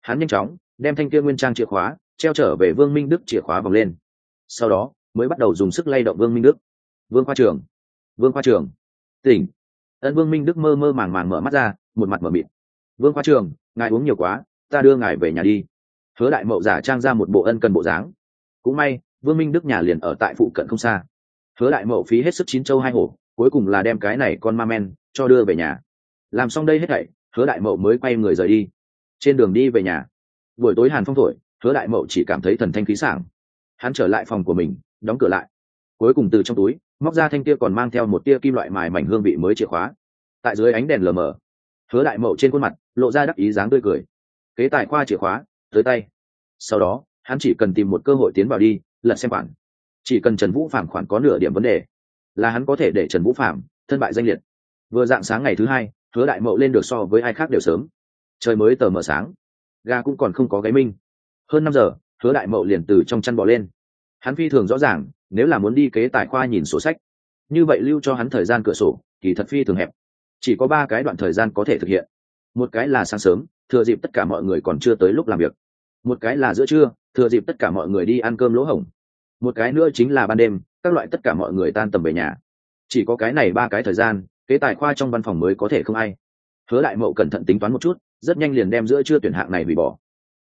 Hắn nhanh chóng, đem thanh kia nguyên trang chìa khóa, treo trở về vương minh đức chìa khóa vòng lên. Sau đó, mới bắt đầu dùng sức lay động vương minh đức. Vương khoa trường, vương khoa trường, tỉnh. Ân vương minh đức mơ mơ màng màng mở mắt ra, một mặt mở mịt. Vương khoa trường, ngài uống nhiều quá ta đưa ngài về nhà đi. Hứa đại mậu giả trang ra một bộ ân cần bộ dáng. Cũng may, vương minh đức nhà liền ở tại phụ cận không xa. Hứa đại mậu phí hết sức chín châu hai hổ, cuối cùng là đem cái này con ma men cho đưa về nhà. Làm xong đây hết thảy, hứa đại mậu mới quay người rời đi. Trên đường đi về nhà. Buổi tối hàn phong thổi, hứa đại mậu chỉ cảm thấy thần thanh khí sảng. Hắn trở lại phòng của mình, đóng cửa lại. Cuối cùng từ trong túi, móc ra thanh kia còn mang theo một tia kim loại mài mảnh hương vị mới chìa khóa. Tại dưới ánh đèn lờ mờ, hứa đại mậu trên khuôn mặt, lộ ra đắc ý dáng tươi cười kế tài khoa chìa khóa, tới tay. Sau đó, hắn chỉ cần tìm một cơ hội tiến vào đi, lật xem khoản. Chỉ cần trần vũ phạm khoản có nửa điểm vấn đề, là hắn có thể để trần vũ phạm thân bại danh liệt. Vừa dạng sáng ngày thứ hai, hứa đại mậu lên được so với ai khác đều sớm. Trời mới tờ mờ sáng. Ga cũng còn không có gáy minh. Hơn năm giờ, hứa đại mậu liền từ trong chăn bỏ lên. Hắn phi thường rõ ràng, nếu là muốn đi kế tài khoa nhìn sổ sách, như vậy lưu cho hắn thời gian cửa sổ thì thật phi thường hẹp. Chỉ có ba cái đoạn thời gian có thể thực hiện một cái là sáng sớm, thừa dịp tất cả mọi người còn chưa tới lúc làm việc. Một cái là giữa trưa, thừa dịp tất cả mọi người đi ăn cơm lỗ hổng. Một cái nữa chính là ban đêm, các loại tất cả mọi người tan tầm về nhà. Chỉ có cái này ba cái thời gian, kế tài khoa trong văn phòng mới có thể không ai. Hứa đại mậu cẩn thận tính toán một chút, rất nhanh liền đem giữa trưa tuyển hạng này hủy bỏ.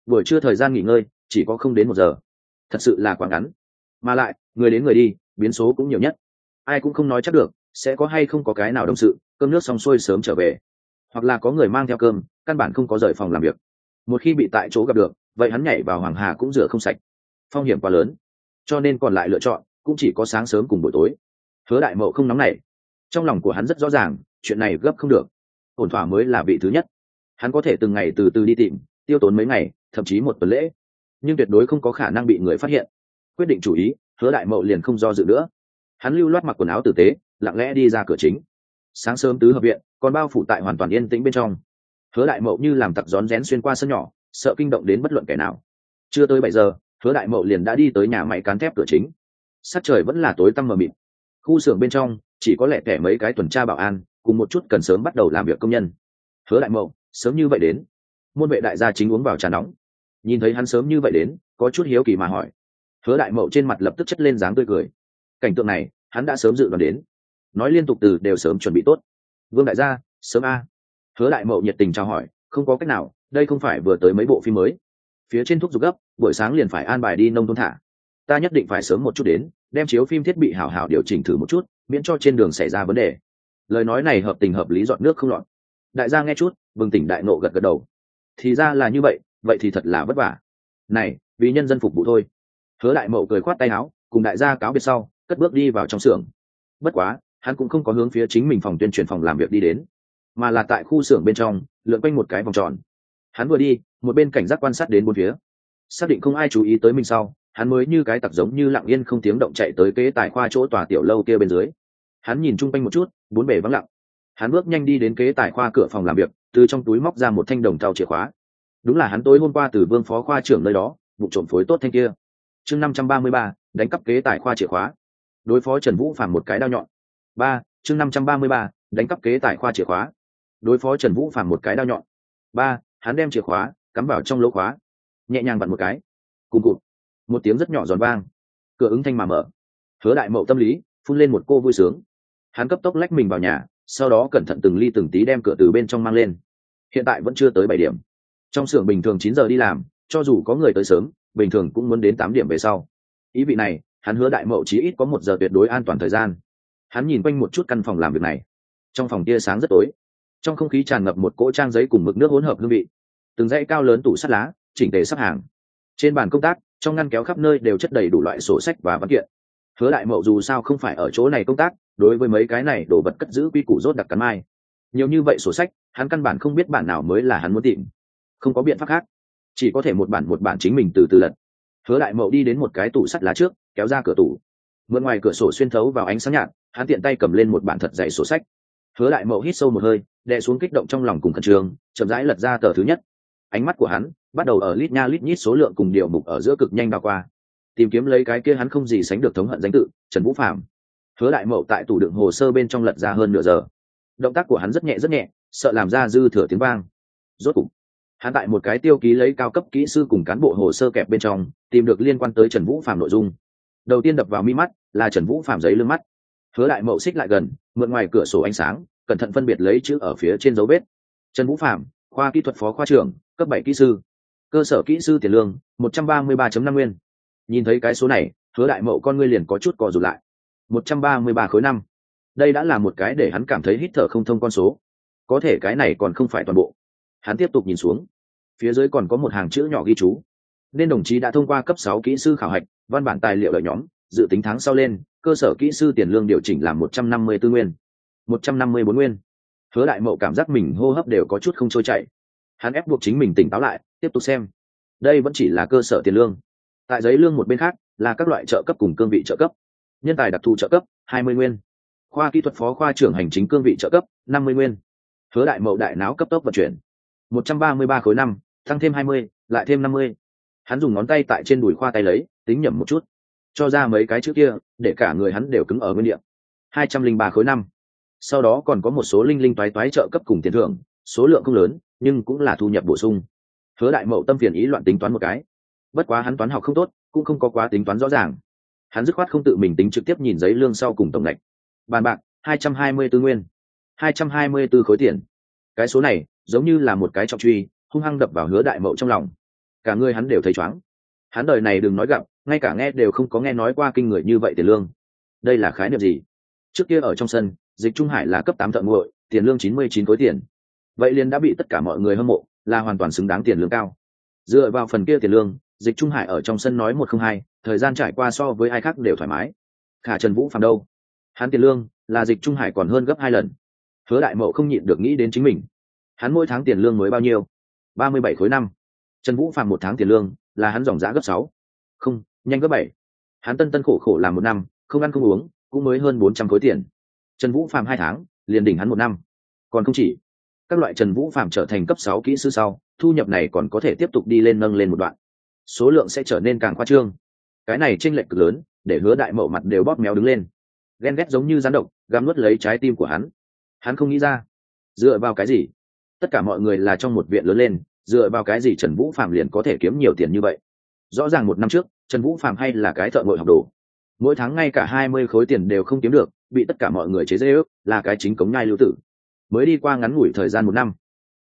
Buổi trưa thời gian nghỉ ngơi, chỉ có không đến một giờ. Thật sự là quá ngắn. Mà lại, người đến người đi, biến số cũng nhiều nhất. Ai cũng không nói chắc được, sẽ có hay không có cái nào đồng sự, cơm nước xong xuôi sớm trở về hoặc là có người mang theo cơm, căn bản không có rời phòng làm việc. Một khi bị tại chỗ gặp được, vậy hắn nhảy vào hoàng hà cũng rửa không sạch. Phong hiểm quá lớn. Cho nên còn lại lựa chọn, cũng chỉ có sáng sớm cùng buổi tối. Hứa đại mậu không nóng nảy. Trong lòng của hắn rất rõ ràng, chuyện này gấp không được. Ổn thỏa mới là vị thứ nhất. Hắn có thể từng ngày từ từ đi tìm, tiêu tốn mấy ngày, thậm chí một tuần lễ. Nhưng tuyệt đối không có khả năng bị người phát hiện. Quyết định chủ ý, hứa đại mậu liền không do dự nữa. Hắn lưu loát mặc quần áo tử tế, lặng lẽ đi ra cửa chính sáng sớm tứ hợp viện, còn bao phủ tại hoàn toàn yên tĩnh bên trong. Hứa đại mậu như làm tặc rón rén xuyên qua sân nhỏ, sợ kinh động đến bất luận kẻ nào. Chưa tới bảy giờ, hứa đại mậu liền đã đi tới nhà máy cán thép cửa chính. Sắc trời vẫn là tối tăm mờ mịt. Khu xưởng bên trong, chỉ có lẻ kẻ mấy cái tuần tra bảo an, cùng một chút cần sớm bắt đầu làm việc công nhân. Hứa đại mậu, sớm như vậy đến. Môn vệ đại gia chính uống vào trà nóng. Nhìn thấy hắn sớm như vậy đến, có chút hiếu kỳ mà hỏi. Hứa đại mậu trên mặt lập tức chất lên dáng tươi cười. Cảnh tượng này, hắn đã sớm dự đoán đến nói liên tục từ đều sớm chuẩn bị tốt. Vương đại gia, sớm a. Hứa đại mậu nhiệt tình chào hỏi, không có cách nào, đây không phải vừa tới mấy bộ phim mới. Phía trên thuốc giục gấp, buổi sáng liền phải an bài đi nông thôn thả. Ta nhất định phải sớm một chút đến, đem chiếu phim thiết bị hảo hảo điều chỉnh thử một chút, miễn cho trên đường xảy ra vấn đề. Lời nói này hợp tình hợp lý dọn nước không lọt. Đại gia nghe chút, bừng tỉnh đại nộ gật gật đầu. Thì ra là như vậy vậy thì thật là vất vả. Này, vì nhân dân phục vụ thôi. Hứa đại mậu cười khoát tay áo, cùng đại gia cáo biệt sau, cất bước đi vào trong xưởng. Bất quá hắn cũng không có hướng phía chính mình phòng tuyên truyền phòng làm việc đi đến, mà là tại khu xưởng bên trong, lượn quanh một cái vòng tròn. Hắn vừa đi, một bên cảnh giác quan sát đến bốn phía. Xác định không ai chú ý tới mình sau, hắn mới như cái tặc giống như lặng yên không tiếng động chạy tới kế tài khoa chỗ tòa tiểu lâu kia bên dưới. Hắn nhìn chung quanh một chút, bốn bể vắng lặng. Hắn bước nhanh đi đến kế tài khoa cửa phòng làm việc, từ trong túi móc ra một thanh đồng thau chìa khóa. Đúng là hắn tối hôm qua từ vương phó khoa trưởng nơi đó, vụ trộm phối tốt thanh kia. Chương năm trăm ba mươi ba, đánh cắp kế tài khoa chìa khóa. Đối phó trần vũ phàm một cái đao nhọn ba, chương năm trăm ba mươi ba, đánh cắp kế tài khoa chìa khóa. Đối phó trần vũ phàm một cái đao nhọn. Ba, hắn đem chìa khóa, cắm vào trong lỗ khóa. Nhẹ nhàng vặn một cái. Cùng cụt. Một tiếng rất nhỏ giòn vang. Cửa ứng thanh mà mở. Hứa đại mậu tâm lý, phun lên một cô vui sướng. Hắn cấp tốc lách mình vào nhà, sau đó cẩn thận từng ly từng tí đem cửa từ bên trong mang lên. Hiện tại vẫn chưa tới bảy điểm. Trong xưởng bình thường chín giờ đi làm, cho dù có người tới sớm, bình thường cũng muốn đến tám điểm về sau. Ý vị này, hắn hứa đại mậu chí ít có một giờ tuyệt đối an toàn thời gian hắn nhìn quanh một chút căn phòng làm việc này. Trong phòng tia sáng rất tối. Trong không khí tràn ngập một cỗ trang giấy cùng mực nước hỗn hợp hương vị. Từng dãy cao lớn tủ sắt lá, chỉnh tề sắp hàng. Trên bàn công tác, trong ngăn kéo khắp nơi đều chất đầy đủ loại sổ sách và văn kiện. Hứa đại mậu dù sao không phải ở chỗ này công tác, đối với mấy cái này đồ vật cất giữ quy củ rốt đặc cắn mai. Nhiều như vậy sổ sách, hắn căn bản không biết bản nào mới là hắn muốn tìm. Không có biện pháp khác. Chỉ có thể một bản một bản chính mình từ từ lật. Hứa đại mậu đi đến một cái tủ sắt lá trước, kéo ra cửa tủ mượn ngoài cửa sổ xuyên thấu vào ánh sáng nhạt, hắn tiện tay cầm lên một bản thật dày sổ sách. Hứa đại mậu hít sâu một hơi, đè xuống kích động trong lòng cùng khẩn trương, chậm rãi lật ra tờ thứ nhất. Ánh mắt của hắn bắt đầu ở lít nha lít nhít số lượng cùng điều mục ở giữa cực nhanh bao qua. Tìm kiếm lấy cái kia hắn không gì sánh được thống hận danh tự, trần vũ phạm hứa đại mậu tại tủ đựng hồ sơ bên trong lật ra hơn nửa giờ. Động tác của hắn rất nhẹ rất nhẹ, sợ làm ra dư thừa tiếng vang. Rốt cục, hắn tại một cái tiêu ký lấy cao cấp kỹ sư cùng cán bộ hồ sơ kẹp bên trong, tìm được liên quan tới trần vũ phạm nội dung đầu tiên đập vào mi mắt là trần vũ phạm giấy lưng mắt. Hứa đại mậu xích lại gần, mượn ngoài cửa sổ ánh sáng, cẩn thận phân biệt lấy chữ ở phía trên dấu vết. Trần vũ phạm khoa kỹ thuật phó khoa trưởng, cấp bảy kỹ sư. Cơ sở kỹ sư tiền lương, một trăm ba mươi ba năm nguyên. Nhìn thấy cái số này, hứa đại mậu con ngươi liền có chút cò rụt lại. Một trăm ba mươi ba khối năm. Đây đã là một cái để hắn cảm thấy hít thở không thông con số. Có thể cái này còn không phải toàn bộ. Hắn tiếp tục nhìn xuống. Phía dưới còn có một hàng chữ nhỏ ghi chú nên đồng chí đã thông qua cấp sáu kỹ sư khảo hạch, văn bản tài liệu lợi nhóm, dự tính tháng sau lên, cơ sở kỹ sư tiền lương điều chỉnh là một trăm năm mươi tư nguyên. Một trăm năm mươi bốn nguyên. Hứa đại mậu cảm giác mình hô hấp đều có chút không trôi chảy. Hắn ép buộc chính mình tỉnh táo lại, tiếp tục xem. Đây vẫn chỉ là cơ sở tiền lương. Tại giấy lương một bên khác, là các loại trợ cấp cùng cương vị trợ cấp. Nhân tài đặc thù trợ cấp, hai mươi nguyên. Khoa kỹ thuật phó khoa trưởng hành chính cương vị trợ cấp, năm mươi nguyên. Hứa đại mậu đại não cấp tốc vận chuyển. Một trăm ba mươi ba khối năm, tăng thêm hai mươi, lại thêm năm mươi hắn dùng ngón tay tại trên đùi khoa tay lấy, tính nhẩm một chút. Cho ra mấy cái chữ kia, để cả người hắn đều cứng ở nguyên địa. Hai trăm linh ba khối năm. Sau đó còn có một số linh linh toái toái trợ cấp cùng tiền thưởng, số lượng không lớn, nhưng cũng là thu nhập bổ sung. Hứa đại mậu tâm phiền ý loạn tính toán một cái. Bất quá hắn toán học không tốt, cũng không có quá tính toán rõ ràng. Hắn dứt khoát không tự mình tính trực tiếp nhìn giấy lương sau cùng tổng lệch. Bàn bạc, hai trăm hai mươi tư nguyên. Hai trăm hai mươi tư khối tiền. Cái số này, giống như là một cái trọng truy, hung hăng đập vào hứa đại mậu trong lòng cả người hắn đều thấy chóng hắn đời này đừng nói gặp, ngay cả nghe đều không có nghe nói qua kinh người như vậy tiền lương. Đây là khái niệm gì? Trước kia ở trong sân, dịch trung hải là cấp tám thợ nguội tiền lương chín mươi chín khối tiền. Vậy liền đã bị tất cả mọi người hâm mộ, là hoàn toàn xứng đáng tiền lương cao. Dựa vào phần kia tiền lương, dịch trung hải ở trong sân nói một không hai, thời gian trải qua so với ai khác đều thoải mái. Khả trần vũ phạm đâu? Hắn tiền lương là dịch trung hải còn hơn gấp hai lần. Hứa đại mậu không nhịn được nghĩ đến chính mình. Hắn mỗi tháng tiền lương mới bao nhiêu? ba mươi bảy khối năm trần vũ phạm một tháng tiền lương, là hắn dòng giá gấp sáu. Không, nhanh gấp bảy. Hắn tân tân khổ khổ làm một năm, không ăn không uống, cũng mới hơn bốn trăm khối tiền. Trần vũ phạm hai tháng, liền đỉnh hắn một năm. Còn không chỉ, các loại trần vũ phạm trở thành cấp sáu kỹ sư sau, thu nhập này còn có thể tiếp tục đi lên nâng lên một đoạn. Số lượng sẽ trở nên càng khoa trương. Cái này tranh lệch cực lớn, để hứa đại mậu mặt đều bóp méo đứng lên. Ghen ghét giống như rán độc găm nuốt lấy trái tim của hắn. Hắn không nghĩ ra, dựa vào cái gì? Tất cả mọi người là trong một viện lớn lên dựa vào cái gì trần vũ phạm liền có thể kiếm nhiều tiền như vậy? Rõ ràng một năm trước, trần vũ phạm hay là cái thợ ngội học đồ. Mỗi tháng ngay cả hai mươi khối tiền đều không kiếm được, bị tất cả mọi người chế dễ ước là cái chính cống nhai lưu tử. Mới đi qua ngắn ngủi thời gian một năm,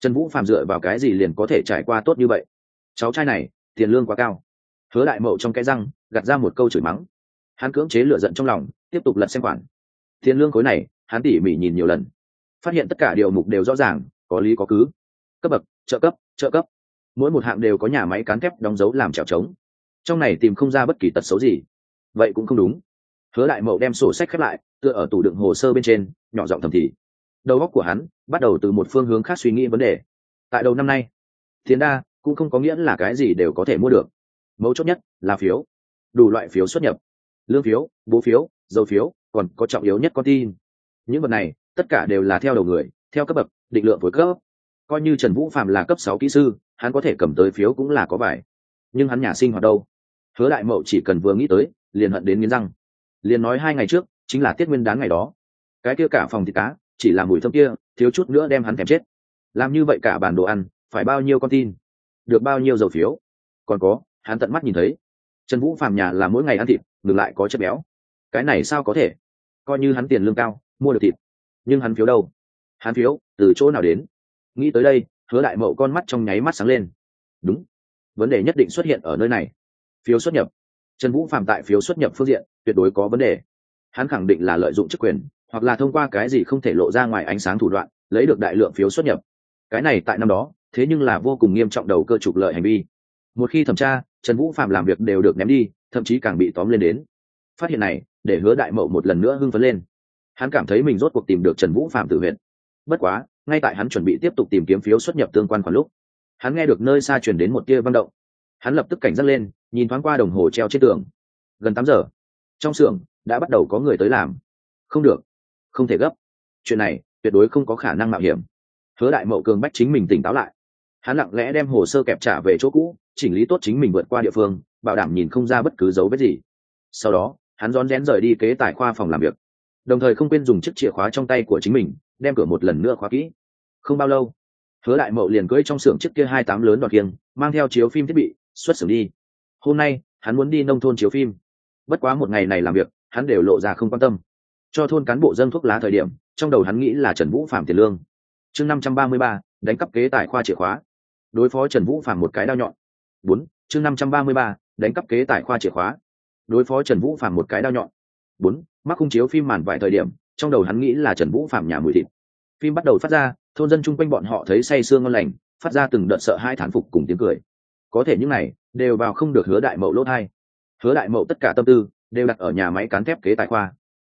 trần vũ phạm dựa vào cái gì liền có thể trải qua tốt như vậy? Cháu trai này, tiền lương quá cao. Hứa đại mậu trong cái răng, gạt ra một câu chửi mắng. Hắn cưỡng chế lửa giận trong lòng, tiếp tục lật xem khoản. Tiền lương khối này, hắn tỉ mỉ nhìn nhiều lần. Phát hiện tất cả điều mục đều rõ ràng, có lý có cứ. Cấp bậc trợ cấp trợ cấp. Mỗi một hạng đều có nhà máy cán thép đóng dấu làm trèo trống. Trong này tìm không ra bất kỳ tật xấu gì. Vậy cũng không đúng. Hứa đại mậu đem sổ sách khép lại, tựa ở tủ đựng hồ sơ bên trên, nhỏ giọng thầm thì. Đầu óc của hắn bắt đầu từ một phương hướng khác suy nghĩ vấn đề. Tại đầu năm nay, tiền đa cũng không có nghĩa là cái gì đều có thể mua được. Mấu chốt nhất là phiếu. Đủ loại phiếu xuất nhập. Lương phiếu, bố phiếu, dầu phiếu, còn có trọng yếu nhất con tin. Những vật này, tất cả đều là theo đầu người, theo cấp bậc, định lượng với cấp coi như trần vũ phạm là cấp sáu kỹ sư, hắn có thể cầm tới phiếu cũng là có bài. Nhưng hắn nhà sinh hoạt đâu? Hứa đại mậu chỉ cần vừa nghĩ tới, liền hận đến nghiến răng. Liền nói hai ngày trước, chính là tiết nguyên đán ngày đó. Cái kia cả phòng thịt cá, chỉ là mùi thơm kia, thiếu chút nữa đem hắn thèm chết. Làm như vậy cả bản đồ ăn, phải bao nhiêu con tin? Được bao nhiêu dầu phiếu? Còn có, hắn tận mắt nhìn thấy, trần vũ phàm nhà là mỗi ngày ăn thịt, ngược lại có chất béo. Cái này sao có thể? Coi như hắn tiền lương cao, mua được thịt. Nhưng hắn phiếu đâu? Hắn phiếu từ chỗ nào đến? Nghĩ tới đây, hứa đại mậu con mắt trong nháy mắt sáng lên. Đúng. Vấn đề nhất định xuất hiện ở nơi này. Phiếu xuất nhập. Trần vũ phạm tại phiếu xuất nhập phương diện, tuyệt đối có vấn đề. Hắn khẳng định là lợi dụng chức quyền, hoặc là thông qua cái gì không thể lộ ra ngoài ánh sáng thủ đoạn, lấy được đại lượng phiếu xuất nhập. Cái này tại năm đó, thế nhưng là vô cùng nghiêm trọng đầu cơ trục lợi hành vi. Một khi thẩm tra, trần vũ phạm làm việc đều được ném đi, thậm chí càng bị tóm lên đến. Phát hiện này, để hứa đại mậu một lần nữa hưng phấn lên. Hắn cảm thấy mình rốt cuộc tìm được trần vũ phạm tự huyện bất quá ngay tại hắn chuẩn bị tiếp tục tìm kiếm phiếu xuất nhập tương quan khoản lúc, hắn nghe được nơi xa chuyển đến một tia văn động. Hắn lập tức cảnh giác lên, nhìn thoáng qua đồng hồ treo trên tường. Gần tám giờ. Trong xưởng đã bắt đầu có người tới làm. Không được. Không thể gấp. Chuyện này tuyệt đối không có khả năng mạo hiểm. Hứa đại mậu cường bách chính mình tỉnh táo lại. Hắn lặng lẽ đem hồ sơ kẹp trả về chỗ cũ, chỉnh lý tốt chính mình vượt qua địa phương, bảo đảm nhìn không ra bất cứ dấu vết gì. Sau đó, hắn rón rén rời đi kế tài khoa phòng làm việc. Đồng thời không quên dùng chiếc chìa khóa trong tay của chính mình đem cửa một lần nữa khóa kỹ. Không bao lâu, hứa đại mậu liền cưỡi trong xưởng chiếc kia hai tám lớn đoạt kiêng, mang theo chiếu phim thiết bị, xuất xưởng đi. Hôm nay, hắn muốn đi nông thôn chiếu phim. Bất quá một ngày này làm việc, hắn đều lộ ra không quan tâm. Cho thôn cán bộ dân thuốc lá thời điểm, trong đầu hắn nghĩ là trần vũ phạm tiền lương. Chương năm trăm ba mươi ba, đánh cắp kế tài khoa chìa khóa. Đối phó trần vũ phạm một cái đao nhọn. Bốn, chương năm trăm ba mươi ba, đánh cắp kế tài khoa chìa khóa. Đối phó trần vũ phạm một cái đao nhọn. Bốn, mắc khung chiếu phim màn vài thời điểm trong đầu hắn nghĩ là trần vũ phạm nhà mùi thịt. Phim bắt đầu phát ra, thôn dân chung quanh bọn họ thấy say sương ngon lành, phát ra từng đợt sợ hai thán phục cùng tiếng cười. Có thể những này đều vào không được hứa đại mậu lỗ hai. Hứa đại mậu tất cả tâm tư đều đặt ở nhà máy cán thép kế tài khoa.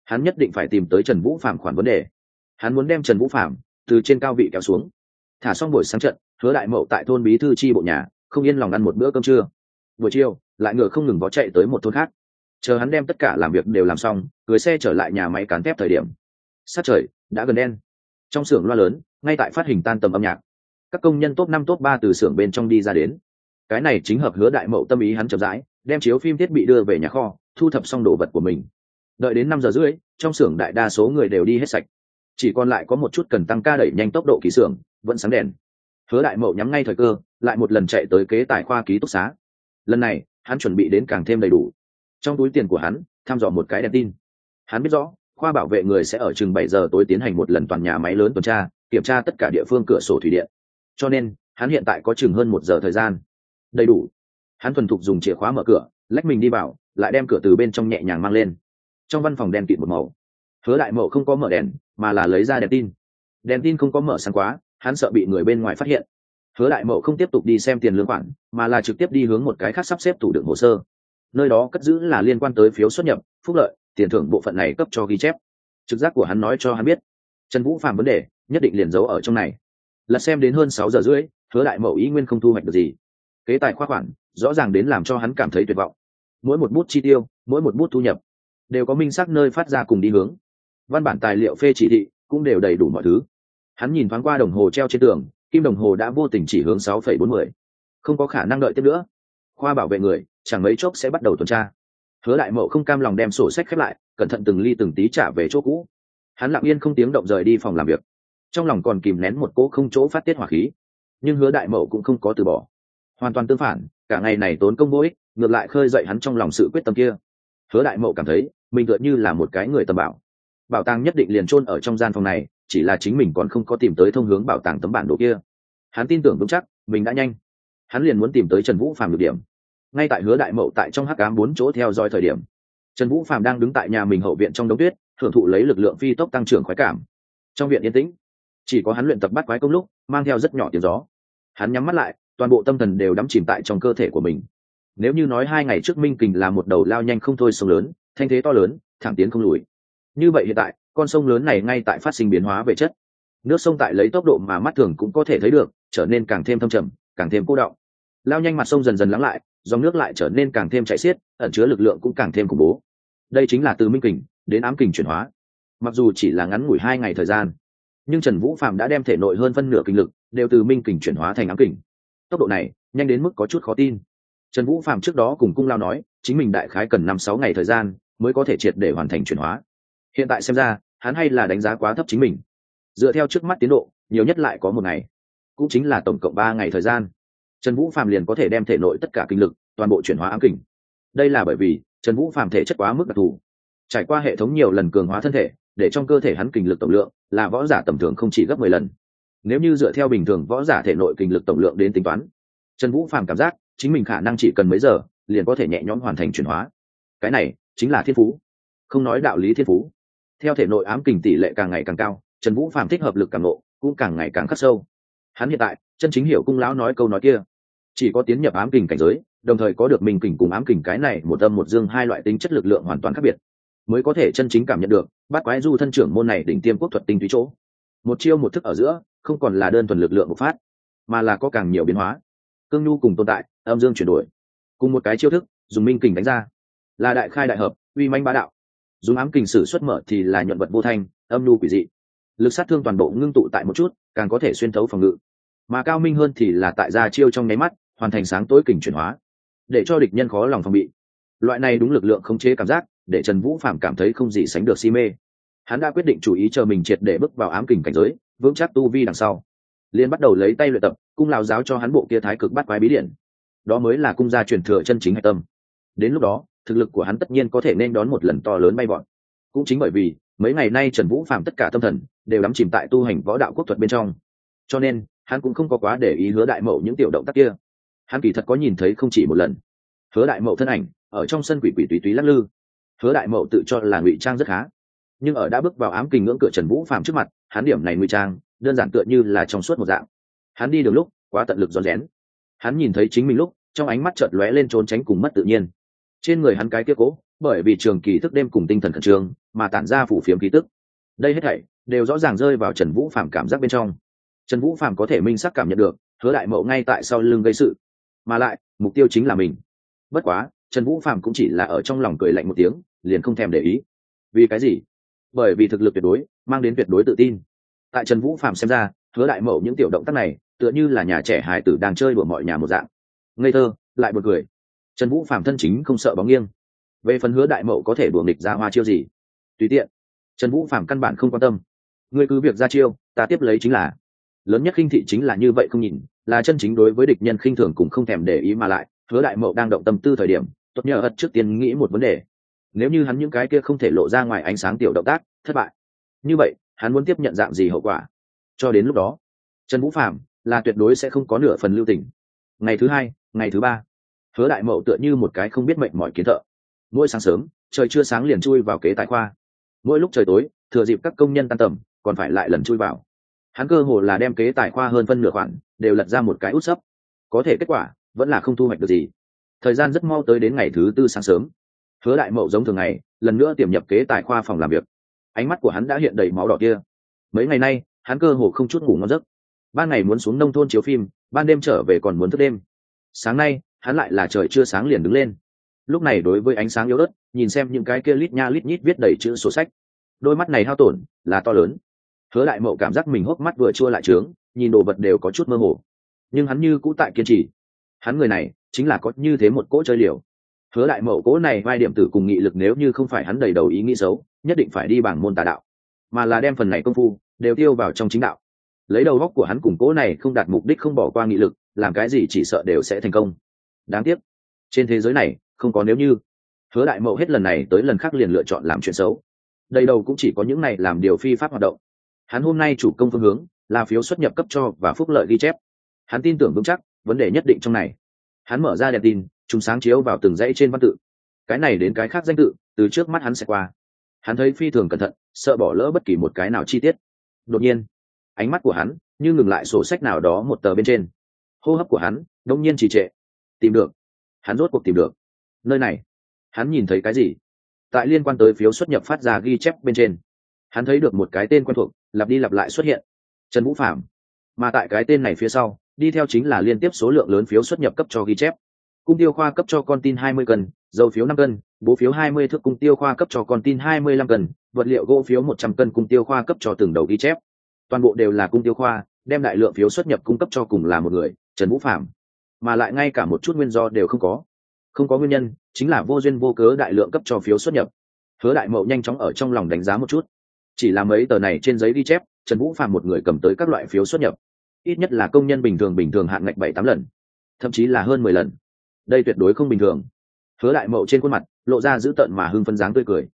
Hắn nhất định phải tìm tới trần vũ phạm khoản vấn đề. Hắn muốn đem trần vũ phạm từ trên cao vị kéo xuống. Thả xong buổi sáng trận, hứa đại mậu tại thôn bí thư tri bộ nhà, không yên lòng ăn một bữa cơm trưa. Buổi chiều, lại ngựa không ngừng vó chạy tới một thôn khác chờ hắn đem tất cả làm việc đều làm xong, cưới xe trở lại nhà máy cán thép thời điểm. Sát trời, đã gần đen. Trong xưởng loa lớn, ngay tại phát hình tan tầm âm nhạc. Các công nhân top năm, top ba từ xưởng bên trong đi ra đến. Cái này chính hợp hứa đại mậu tâm ý hắn chậm rãi, đem chiếu phim thiết bị đưa về nhà kho, thu thập xong đồ vật của mình. Đợi đến năm giờ rưỡi, trong xưởng đại đa số người đều đi hết sạch. Chỉ còn lại có một chút cần tăng ca đẩy nhanh tốc độ ký xưởng, vẫn sáng đèn. Hứa đại mậu nhắm ngay thời cơ, lại một lần chạy tới kế tài khoa ký túc xá. Lần này, hắn chuẩn bị đến càng thêm đầy đủ trong túi tiền của hắn, thăm dò một cái đèn tin. Hắn biết rõ, khoa bảo vệ người sẽ ở chừng bảy giờ tối tiến hành một lần toàn nhà máy lớn tuần tra, kiểm tra tất cả địa phương cửa sổ thủy điện. Cho nên, hắn hiện tại có chừng hơn một giờ thời gian. Đầy đủ. Hắn thuần thục dùng chìa khóa mở cửa, lách mình đi vào, lại đem cửa từ bên trong nhẹ nhàng mang lên. Trong văn phòng đèn kịt một màu. Hứa đại mậu không có mở đèn, mà là lấy ra đèn tin. Đèn tin không có mở sáng quá, hắn sợ bị người bên ngoài phát hiện. Hứa đại mậu không tiếp tục đi xem tiền lương khoản, mà là trực tiếp đi hướng một cái khác sắp xếp tủ đựng hồ sơ nơi đó cất giữ là liên quan tới phiếu xuất nhập, phúc lợi, tiền thưởng bộ phận này cấp cho ghi chép. Trực giác của hắn nói cho hắn biết. Trần vũ phạm vấn đề, nhất định liền giấu ở trong này. Lật xem đến hơn sáu giờ rưỡi, hứa đại mậu ý nguyên không thu hoạch được gì. Kế tài khoa khoản, rõ ràng đến làm cho hắn cảm thấy tuyệt vọng. Mỗi một bút chi tiêu, mỗi một bút thu nhập, đều có minh xác nơi phát ra cùng đi hướng. Văn bản tài liệu phê chỉ thị, cũng đều đầy đủ mọi thứ. Hắn nhìn thoáng qua đồng hồ treo trên tường, kim đồng hồ đã vô tình chỉ hướng sáu phẩy bốn mươi. Không có khả năng đợi tiếp nữa. Khoa bảo vệ người chẳng mấy chốc sẽ bắt đầu tuần tra. Hứa đại mậu không cam lòng đem sổ sách khép lại, cẩn thận từng ly từng tí trả về chỗ cũ. Hắn lặng yên không tiếng động rời đi phòng làm việc. Trong lòng còn kìm nén một cỗ không chỗ phát tiết hỏa khí. Nhưng hứa đại mậu cũng không có từ bỏ. Hoàn toàn tương phản, cả ngày này tốn công vô ích, ngược lại khơi dậy hắn trong lòng sự quyết tâm kia. Hứa đại mậu cảm thấy, mình tựa như là một cái người tầm bảo. Bảo tàng nhất định liền chôn ở trong gian phòng này, chỉ là chính mình còn không có tìm tới thông hướng bảo tàng tấm bản đồ kia. Hắn tin tưởng vững chắc, mình đã nhanh. Hắn liền muốn tìm tới trần vũ phàm được điểm ngay tại hứa đại mậu tại trong hắc cám bốn chỗ theo dõi thời điểm, trần vũ phàm đang đứng tại nhà mình hậu viện trong đống tuyết, hưởng thụ lấy lực lượng phi tốc tăng trưởng khoái cảm. Trong viện yên tĩnh, chỉ có hắn luyện tập bắt quái công lúc, mang theo rất nhỏ tiếng gió. Hắn nhắm mắt lại, toàn bộ tâm thần đều đắm chìm tại trong cơ thể của mình. Nếu như nói hai ngày trước minh kình là một đầu lao nhanh không thôi sông lớn, thanh thế to lớn, thẳng tiến không lùi. Như vậy hiện tại, con sông lớn này ngay tại phát sinh biến hóa về chất. Nước sông tại lấy tốc độ mà mắt thường cũng có thể thấy được, trở nên càng thêm thâm trầm, càng thêm cô động. Lao nhanh mặt sông dần dần lắng lại dòng nước lại trở nên càng thêm chảy xiết, ẩn chứa lực lượng cũng càng thêm khủng bố. Đây chính là từ minh kình đến ám kình chuyển hóa. Mặc dù chỉ là ngắn ngủi hai ngày thời gian, nhưng trần vũ phạm đã đem thể nội hơn phân nửa kinh lực đều từ minh kình chuyển hóa thành ám kình. Tốc độ này nhanh đến mức có chút khó tin. Trần vũ phạm trước đó cùng cung lao nói, chính mình đại khái cần năm sáu ngày thời gian mới có thể triệt để hoàn thành chuyển hóa. Hiện tại xem ra, hắn hay là đánh giá quá thấp chính mình. Dựa theo trước mắt tiến độ, nhiều nhất lại có một ngày, cũng chính là tổng cộng ba ngày thời gian trần vũ phạm liền có thể đem thể nội tất cả kinh lực, toàn bộ chuyển hóa ám kình. Đây là bởi vì, trần vũ phạm thể chất quá mức đặc thù. Trải qua hệ thống nhiều lần cường hóa thân thể, để trong cơ thể hắn kinh lực tổng lượng là võ giả tầm thường không chỉ gấp mười lần. Nếu như dựa theo bình thường võ giả thể nội kinh lực tổng lượng đến tính toán, trần vũ phàm cảm giác chính mình khả năng chỉ cần mấy giờ liền có thể nhẹ nhõm hoàn thành chuyển hóa. Cái này chính là thiên phú. Không nói đạo lý thiên phú. Theo thể nội ám kình tỷ lệ càng ngày càng cao, trần vũ phàm thích hợp lực càng nộ cũng càng ngày càng khắc sâu. Hắn hiện tại, chân chính hiểu cung lão nói câu nói kia chỉ có tiến nhập ám kình cảnh giới, đồng thời có được mình kình cùng ám kình cái này một âm một dương hai loại tính chất lực lượng hoàn toàn khác biệt. Mới có thể chân chính cảm nhận được bát quái du thân trưởng môn này đỉnh tiêm quốc thuật tinh túy chỗ. Một chiêu một thức ở giữa, không còn là đơn thuần lực lượng bộc phát, mà là có càng nhiều biến hóa. Cương nhu cùng tồn tại, âm dương chuyển đổi. Cùng một cái chiêu thức, dùng minh kình đánh ra. Là đại khai đại hợp, uy manh bá đạo. Dùng ám kình sử xuất mở thì là nhuận vật vô thanh, âm nhu quỷ dị. Lực sát thương toàn bộ ngưng tụ tại một chút, càng có thể xuyên thấu phòng ngự mà cao minh hơn thì là tại ra chiêu trong nháy mắt, hoàn thành sáng tối kình chuyển hóa, để cho địch nhân khó lòng phòng bị. Loại này đúng lực lượng khống chế cảm giác, để trần vũ phạm cảm thấy không gì sánh được si mê. Hắn đã quyết định chủ ý chờ mình triệt để bước vào ám kình cảnh giới, vững chắc tu vi đằng sau. Liên bắt đầu lấy tay luyện tập, cung lao giáo cho hắn bộ kia thái cực bắt quái bí điện. Đó mới là cung gia truyền thừa chân chính hạch tâm. Đến lúc đó, thực lực của hắn tất nhiên có thể nên đón một lần to lớn bay bọn cũng chính bởi vì, mấy ngày nay trần vũ phạm tất cả tâm thần, đều đắm chìm tại tu hành võ đạo quốc thuật bên trong. Cho nên hắn cũng không có quá để ý hứa đại mậu những tiểu động tác kia. Hắn kỳ thật có nhìn thấy không chỉ một lần. Hứa đại mậu thân ảnh, ở trong sân quỷ quỷ tùy túy lắc lư. Hứa đại mậu tự cho là ngụy trang rất khá. Nhưng ở đã bước vào ám kình ngưỡng cửa trần vũ phạm trước mặt, hắn điểm này ngụy trang, đơn giản tựa như là trong suốt một dạng. Hắn đi đường lúc, quá tận lực rón rén. Hắn nhìn thấy chính mình lúc, trong ánh mắt chợt lóe lên trốn tránh cùng mất tự nhiên. Trên người hắn cái kia cố, bởi vì trường kỳ thức đêm cùng tinh thần khẩn trương, mà tản ra phủ phiếm ký tức. Đây hết thảy đều rõ ràng rơi vào trần vũ phạm cảm giác bên trong trần vũ phạm có thể minh sắc cảm nhận được, hứa đại mậu ngay tại sau lưng gây sự. Mà lại, mục tiêu chính là mình. Bất quá, trần vũ phạm cũng chỉ là ở trong lòng cười lạnh một tiếng, liền không thèm để ý. Vì cái gì? Bởi vì thực lực tuyệt đối, mang đến tuyệt đối tự tin. Tại trần vũ phạm xem ra, hứa đại mậu những tiểu động tác này, tựa như là nhà trẻ hài tử đang chơi đùa mọi nhà một dạng. Ngây thơ, lại một cười. Trần vũ phạm thân chính không sợ bóng nghiêng. Về phần hứa đại mậu có thể đùa nghịch ra hoa chiêu gì? Tùy tiện. Trần vũ phạm căn bản không quan tâm. Ngươi cứ việc ra chiêu, ta tiếp lấy chính là lớn nhất khinh thị chính là như vậy không nhìn, là chân chính đối với địch nhân khinh thường cũng không thèm để ý mà lại, hứa đại mậu đang động tâm tư thời điểm, tốt nhờ ất trước tiên nghĩ một vấn đề. Nếu như hắn những cái kia không thể lộ ra ngoài ánh sáng tiểu động tác, thất bại. Như vậy, hắn muốn tiếp nhận dạng gì hậu quả? Cho đến lúc đó, trần vũ phạm là tuyệt đối sẽ không có nửa phần lưu tình. Ngày thứ hai, ngày thứ ba, hứa đại mậu tựa như một cái không biết mệnh mọi kiến thợ. Mỗi sáng sớm, trời chưa sáng liền chui vào kế tài khoa. Mỗi lúc trời tối, thừa dịp các công nhân tan tầm, còn phải lại lần chui vào hắn cơ hồ là đem kế tài khoa hơn phân nửa khoản, đều lật ra một cái út sấp. Có thể kết quả, vẫn là không thu hoạch được gì. Thời gian rất mau tới đến ngày thứ tư sáng sớm. Hứa đại mậu giống thường ngày, lần nữa tiềm nhập kế tài khoa phòng làm việc. Ánh mắt của hắn đã hiện đầy máu đỏ kia. Mấy ngày nay, hắn cơ hồ không chút ngủ ngon giấc. Ban ngày muốn xuống nông thôn chiếu phim, ban đêm trở về còn muốn thức đêm. Sáng nay, hắn lại là trời chưa sáng liền đứng lên. Lúc này đối với ánh sáng yếu ớt, nhìn xem những cái kia lít nha lít nhít viết đầy chữ sổ sách. Đôi mắt này hao tổn, là to lớn hứa đại mậu cảm giác mình hốc mắt vừa chua lại trướng, nhìn đồ vật đều có chút mơ hồ. Nhưng hắn như cũ tại kiên trì. Hắn người này chính là có như thế một cỗ chơi liều. Hứa đại mậu cỗ này vai điểm tử cùng nghị lực nếu như không phải hắn đầy đầu ý nghĩ xấu, nhất định phải đi bảng môn tà đạo. Mà là đem phần này công phu đều tiêu vào trong chính đạo. Lấy đầu góc của hắn cùng cỗ này không đạt mục đích không bỏ qua nghị lực, làm cái gì chỉ sợ đều sẽ thành công. Đáng tiếc, trên thế giới này không có nếu như. Hứa đại mậu hết lần này tới lần khác liền lựa chọn làm chuyện xấu. Đầy đầu cũng chỉ có những này làm điều phi pháp hoạt động hắn hôm nay chủ công phương hướng là phiếu xuất nhập cấp cho và phúc lợi ghi chép. Hắn tin tưởng vững chắc vấn đề nhất định trong này. Hắn mở ra đèn tin chúng sáng chiếu vào từng dãy trên văn tự. Cái này đến cái khác danh tự, từ trước mắt hắn sẽ qua. Hắn thấy phi thường cẩn thận, sợ bỏ lỡ bất kỳ một cái nào chi tiết. Đột nhiên, ánh mắt của hắn như ngừng lại sổ sách nào đó một tờ bên trên. Hô hấp của hắn đông nhiên trì trệ. Tìm được. Hắn rốt cuộc tìm được. Nơi này, hắn nhìn thấy cái gì? Tại liên quan tới phiếu xuất nhập phát ra ghi chép bên trên hắn thấy được một cái tên quen thuộc, lặp đi lặp lại xuất hiện. Trần vũ phạm mà tại cái tên này phía sau, đi theo chính là liên tiếp số lượng lớn phiếu xuất nhập cấp cho ghi chép. Cung tiêu khoa cấp cho con tin hai mươi cân, dầu phiếu năm cân, bố phiếu hai mươi thước cung tiêu khoa cấp cho con tin hai mươi lăm cân, vật liệu gỗ phiếu một trăm cân cung tiêu khoa cấp cho từng đầu ghi chép. Toàn bộ đều là cung tiêu khoa, đem đại lượng phiếu xuất nhập cung cấp cho cùng là một người, trần vũ phạm mà lại ngay cả một chút nguyên do đều không có. Không có nguyên nhân, chính là vô duyên vô cớ đại lượng cấp cho phiếu xuất nhập. Hứa đại mậu nhanh chóng ở trong lòng đánh giá một chút chỉ là mấy tờ này trên giấy ghi chép, trần vũ phạm một người cầm tới các loại phiếu xuất nhập. Ít nhất là công nhân bình thường bình thường hạn ngạch bảy tám lần, thậm chí là hơn mười lần. Đây tuyệt đối không bình thường. Hứa đại mậu trên khuôn mặt, lộ ra dữ tợn mà hưng phân dáng tươi cười.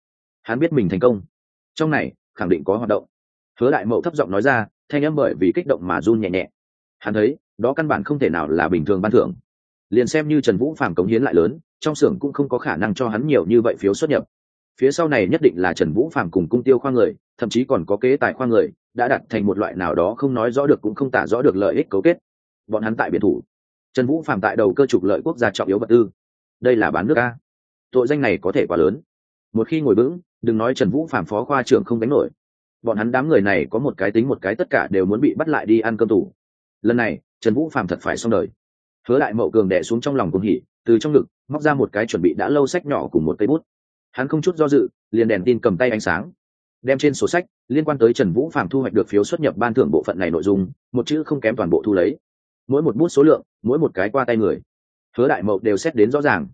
Hắn biết mình thành công. Trong này, khẳng định có hoạt động. Hứa đại mậu thấp giọng nói ra, thanh âm bởi vì kích động mà run nhẹ nhẹ. Hắn thấy, đó căn bản không thể nào là bình thường ban thưởng. Liền xem như trần vũ phàm cống hiến lại lớn, trong xưởng cũng không có khả năng cho hắn nhiều như vậy phiếu xuất nhập phía sau này nhất định là trần vũ Phạm cùng cung tiêu khoa người, thậm chí còn có kế tài khoa người, đã đặt thành một loại nào đó không nói rõ được cũng không tả rõ được lợi ích cấu kết. Bọn hắn tại biệt thủ. Trần vũ phạm tại đầu cơ trục lợi quốc gia trọng yếu vật tư. Đây là bán nước a. Tội danh này có thể quá lớn. Một khi ngồi vững, đừng nói trần vũ phạm phó khoa trưởng không đánh nổi. Bọn hắn đám người này có một cái tính một cái tất cả đều muốn bị bắt lại đi ăn cơm tủ. Lần này, trần vũ phạm thật phải xong đời. Hứa lại mậu cường đẻ xuống trong lòng cuồng hỉ, từ trong ngực, móc ra một cái chuẩn bị đã lâu sách nhỏ cùng một cây bút hắn không chút do dự, liền đèn tin cầm tay ánh sáng, đem trên sổ sách liên quan tới trần vũ phạm thu hoạch được phiếu xuất nhập ban thưởng bộ phận này nội dung, một chữ không kém toàn bộ thu lấy. Mỗi một bút số lượng, mỗi một cái qua tay người, hứa đại mậu đều xét đến rõ ràng.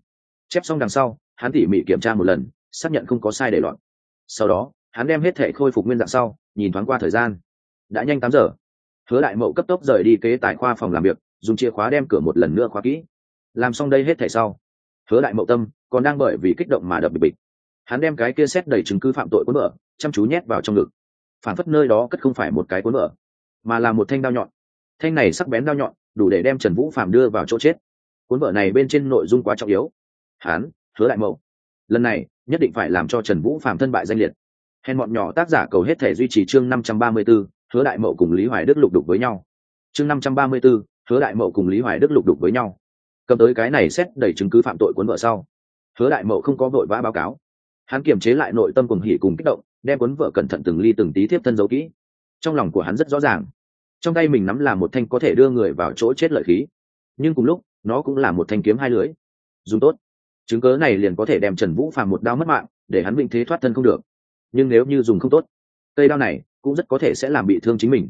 Chép xong đằng sau, hắn tỉ mỉ kiểm tra một lần, xác nhận không có sai để loạn. Sau đó, hắn đem hết thể khôi phục nguyên dạng sau, nhìn thoáng qua thời gian. Đã nhanh tám giờ. Hứa đại mậu cấp tốc rời đi kế tại khoa phòng làm việc, dùng chìa khóa đem cửa một lần nữa khóa kỹ. Làm xong đây hết thể sau, hứa đại mậu tâm còn đang bởi vì kích động mà đập bịch bịch hắn đem cái kia xét đầy chứng cứ phạm tội cuốn mở chăm chú nhét vào trong ngực. Phản phất nơi đó cất không phải một cái cuốn mở mà là một thanh đao nhọn. Thanh này sắc bén đao nhọn đủ để đem trần vũ phạm đưa vào chỗ chết. Cuốn vở này bên trên nội dung quá trọng yếu. Hán hứa đại mậu. Lần này nhất định phải làm cho trần vũ phạm thân bại danh liệt. Hèn bọn nhỏ tác giả cầu hết thể duy trì chương năm trăm ba mươi 534, hứa đại mậu cùng lý hoài đức lục đục với nhau. Chương năm trăm ba mươi 534, hứa đại mậu cùng lý hoài đức lục đục với nhau. Cầm tới cái này xét đẩy chứng cứ phạm tội cuốn vợ sau. Hứa đại mậu không có vội vã báo cáo hắn kiềm chế lại nội tâm cùng hỉ cùng kích động, đem cuốn vợ cẩn thận từng ly từng tí tiếp thân dấu kỹ. Trong lòng của hắn rất rõ ràng, trong tay mình nắm là một thanh có thể đưa người vào chỗ chết lợi khí, nhưng cùng lúc, nó cũng là một thanh kiếm hai lưới dùng tốt. Chứng cớ này liền có thể đem trần vũ phàm một đao mất mạng, để hắn bình thế thoát thân không được. Nhưng nếu như dùng không tốt, cây đao này cũng rất có thể sẽ làm bị thương chính mình.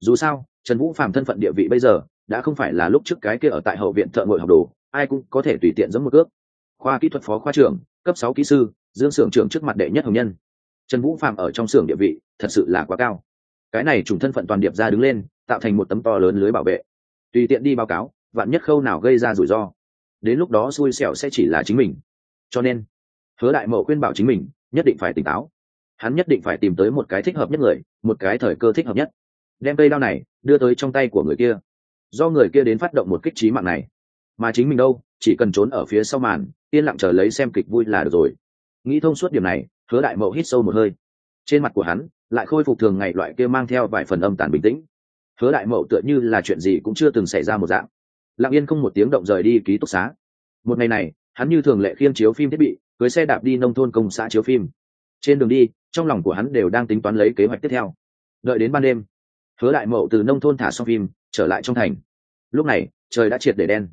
Dù sao, trần vũ phàm thân phận địa vị bây giờ đã không phải là lúc trước cái kia ở tại hậu viện thợ ngội học đồ, ai cũng có thể tùy tiện giống một cước. Khoa kỹ thuật phó khoa trưởng, cấp sáu kỹ sư dương s ư ở n g trưởng trước mặt đệ nhất hồng nhân. Trần vũ phạm ở trong xưởng địa vị thật sự là quá cao. Cái này trùng thân phận toàn điệp ra đứng lên, tạo thành một tấm to lớn lưới bảo vệ. Tùy tiện đi báo cáo, vạn nhất khâu nào gây ra rủi ro, đến lúc đó xui xẻo sẽ chỉ là chính mình. Cho nên, hứa đại mậu khuyên bảo chính mình, nhất định phải tỉnh táo. Hắn nhất định phải tìm tới một cái thích hợp nhất người, một cái thời cơ thích hợp nhất. Đem cây đao này đưa tới trong tay của người kia. Do người kia đến phát động một kích trí mạng này. Mà chính mình đâu, chỉ cần trốn ở phía sau màn, yên lặng chờ lấy xem kịch vui là được rồi nghĩ thông suốt điểm này, hứa đại mậu hít sâu một hơi. Trên mặt của hắn lại khôi phục thường ngày loại kia mang theo vài phần âm tàn bình tĩnh. Hứa đại mậu tựa như là chuyện gì cũng chưa từng xảy ra một dạng. Lặng yên không một tiếng động rời đi ký túc xá. Một ngày này, hắn như thường lệ khiêm chiếu phim thiết bị, cưới xe đạp đi nông thôn công xã chiếu phim. Trên đường đi, trong lòng của hắn đều đang tính toán lấy kế hoạch tiếp theo. Đợi đến ban đêm, hứa đại mậu từ nông thôn thả xong phim, trở lại trong thành. Lúc này, trời đã triệt để đen,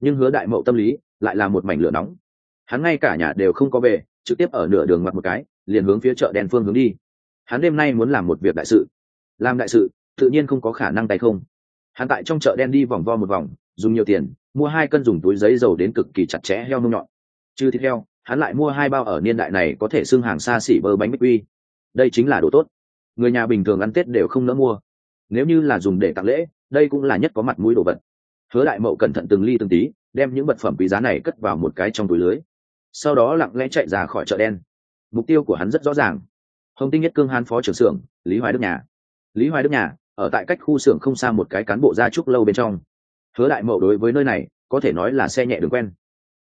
nhưng hứa đại mậu tâm lý lại là một mảnh lửa nóng. Hắn ngay cả nhà đều không có về trực tiếp ở nửa đường ngoặt một cái, liền hướng phía chợ đen phương hướng đi. Hắn đêm nay muốn làm một việc đại sự. Làm đại sự, tự nhiên không có khả năng tay không. Hắn tại trong chợ đen đi vòng vo một vòng, dùng nhiều tiền, mua hai cân dùng túi giấy dầu đến cực kỳ chặt chẽ heo nông nhọn. Chứ thịt heo, hắn lại mua hai bao ở niên đại này có thể xưng hàng xa xỉ bơ bánh bích quy. Đây chính là đồ tốt. Người nhà bình thường ăn tết đều không nỡ mua. Nếu như là dùng để tặng lễ, đây cũng là nhất có mặt mũi đồ vật. Hứa đại mậu cẩn thận từng ly từng tí, đem những vật phẩm quý giá này cất vào một cái trong túi lưới sau đó lặng lẽ chạy ra khỏi chợ đen. Mục tiêu của hắn rất rõ ràng. Hồng tinh nhất cương hán phó trưởng xưởng, lý hoài đức nhà. Lý hoài đức nhà, ở tại cách khu xưởng không xa một cái cán bộ gia trúc lâu bên trong. Hứa đại mậu đối với nơi này, có thể nói là xe nhẹ đường quen.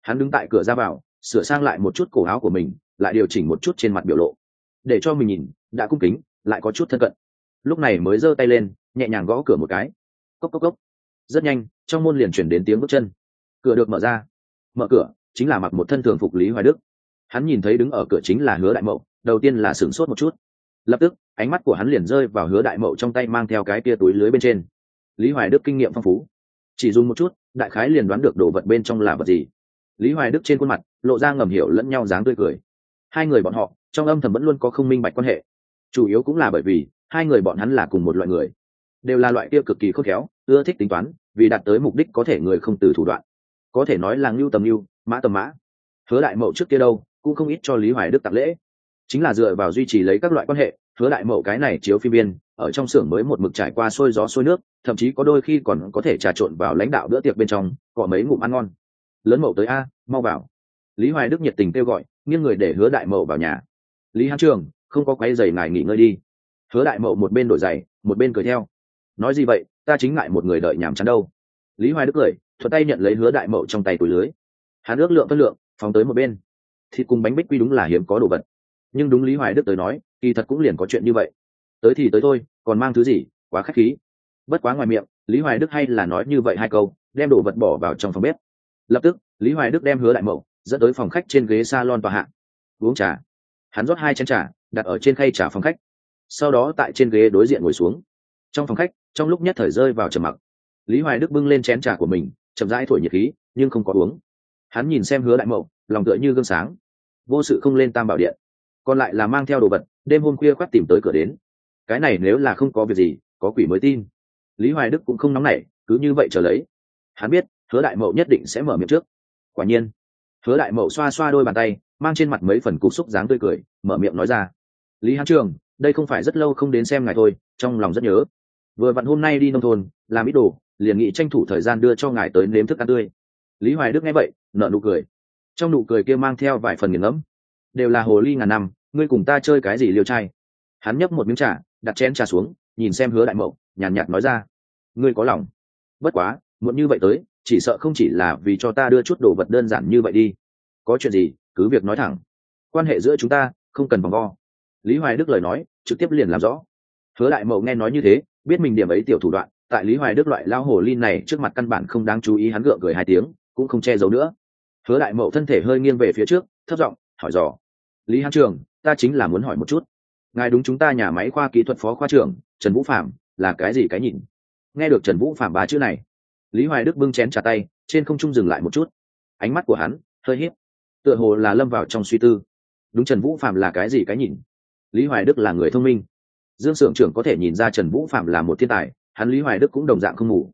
Hắn đứng tại cửa ra vào, sửa sang lại một chút cổ áo của mình, lại điều chỉnh một chút trên mặt biểu lộ. Để cho mình nhìn, đã cung kính, lại có chút thân cận. Lúc này mới giơ tay lên, nhẹ nhàng gõ cửa một cái. Cốc cốc cốc. Rất nhanh, trong môn liền chuyển đến tiếng bước chân. Cửa được mở ra. Mở cửa chính là mặc một thân thường phục lý hoài đức. Hắn nhìn thấy đứng ở cửa chính là hứa đại mậu, đầu tiên là sửng sốt một chút. Lập tức, ánh mắt của hắn liền rơi vào hứa đại mậu trong tay mang theo cái tia túi lưới bên trên. Lý hoài đức kinh nghiệm phong phú. Chỉ dùng một chút, đại khái liền đoán được đồ vật bên trong là vật gì. Lý hoài đức trên khuôn mặt, lộ ra ngầm hiểu lẫn nhau dáng tươi cười. Hai người bọn họ, trong âm thầm vẫn luôn có không minh bạch quan hệ. Chủ yếu cũng là bởi vì, hai người bọn hắn là cùng một loại người. Đều là loại kia cực kỳ khôn khéo, ưa thích tính toán, vì đạt tới mục đích có thể người không từ thủ đoạn. Có thể nói là ngưu tầm ngưu mã tầm mã. Hứa đại mậu trước kia đâu, cũng không ít cho lý hoài đức tặng lễ. Chính là dựa vào duy trì lấy các loại quan hệ, hứa đại mậu cái này chiếu phim biên ở trong xưởng mới một mực trải qua sôi gió sôi nước, thậm chí có đôi khi còn có thể trà trộn vào lãnh đạo bữa tiệc bên trong có mấy ngụm ăn ngon. Lớn mậu tới, a, mau vào. Lý hoài đức nhiệt tình kêu gọi, nghiêng người để hứa đại mậu vào nhà. Lý hán trường, không có quay giày ngài nghỉ ngơi đi. Hứa đại mậu một bên đổi giày, một bên cười theo. Nói gì vậy, ta chính ngại một người đợi nhàm chán đâu. Lý hoài đức cười thuật tay nhận lấy hứa đại mậu trong tay túi lưới hắn ước lượng phân lượng, phóng tới một bên. Thịt cùng bánh bích quy đúng là hiếm có đồ vật. Nhưng đúng lý hoài đức tới nói, kỳ thật cũng liền có chuyện như vậy. Tới thì tới thôi, còn mang thứ gì, quá khách khí. Bất quá ngoài miệng, lý hoài đức hay là nói như vậy hai câu, đem đồ vật bỏ vào trong phòng bếp. Lập tức, lý hoài đức đem hứa đại mậu, dẫn tới phòng khách trên ghế s a lon tòa hạng uống trà. Hắn rót hai chén trà, đặt ở trên khay trà phòng khách. Sau đó tại trên ghế đối diện ngồi xuống. Trong phòng khách, trong lúc nhất thời rơi vào trầm mặc, lý hoài đức bưng lên chén trà của mình, chậm rãi thổi nhiệt khí, nhưng không có uống hắn nhìn xem hứa đại mậu, lòng tựa như gương sáng. Vô sự không lên tam bảo điện, còn lại là mang theo đồ vật, đêm hôm khuya khoác tìm tới cửa đến. Cái này nếu là không có việc gì, có quỷ mới tin. Lý hoài đức cũng không nóng nảy, cứ như vậy trở lấy. Hắn biết, hứa đại mậu nhất định sẽ mở miệng trước. Quả nhiên, hứa đại mậu xoa xoa đôi bàn tay, mang trên mặt mấy phần cục xúc dáng tươi cười, mở miệng nói ra. Lý hán trường, đây không phải rất lâu không đến xem ngài thôi, trong lòng rất nhớ. Vừa vặn hôm nay đi nông thôn, làm ít đồ, liền nghĩ tranh thủ thời gian đưa cho ngài tới nếm thức ăn tươi. Lý hoài đức nghe vậy nợ nụ cười. Trong nụ cười kia mang theo vài phần nghiền ngẫm. Đều là hồ ly ngàn năm, ngươi cùng ta chơi cái gì liêu trai? Hắn nhấp một miếng trà, đặt chén trà xuống, nhìn xem hứa đại mậu, nhàn nhạt nói ra. Ngươi có lòng. Bất quá, muộn như vậy tới, chỉ sợ không chỉ là vì cho ta đưa chút đồ vật đơn giản như vậy đi. Có chuyện gì, cứ việc nói thẳng. Quan hệ giữa chúng ta, không cần vòng vo. Lý hoài đức lời nói, trực tiếp liền làm rõ. Hứa đại mậu nghe nói như thế, biết mình điểm ấy tiểu thủ đoạn, tại lý hoài đức loại lao hồ ly này trước mặt căn bản không đáng chú ý hắn gượng cười hai tiếng, cũng không che giấu nữa hứa đại mậu thân thể hơi nghiêng về phía trước, thấp giọng hỏi dò, lý hán trường, ta chính là muốn hỏi một chút. Ngài đúng chúng ta nhà máy khoa kỹ thuật phó khoa trưởng, trần vũ phạm là cái gì cái nhìn? Nghe được trần vũ phạm ba chữ này, lý hoài đức bưng chén trà tay, trên không trung dừng lại một chút. Ánh mắt của hắn hơi hiếp tựa hồ là lâm vào trong suy tư. Đúng trần vũ phạm là cái gì cái nhìn? Lý hoài đức là người thông minh. Dương s ư ở n g trưởng có thể nhìn ra trần vũ phạm là một thiên tài, hắn lý hoài đức cũng đồng dạng không ngủ.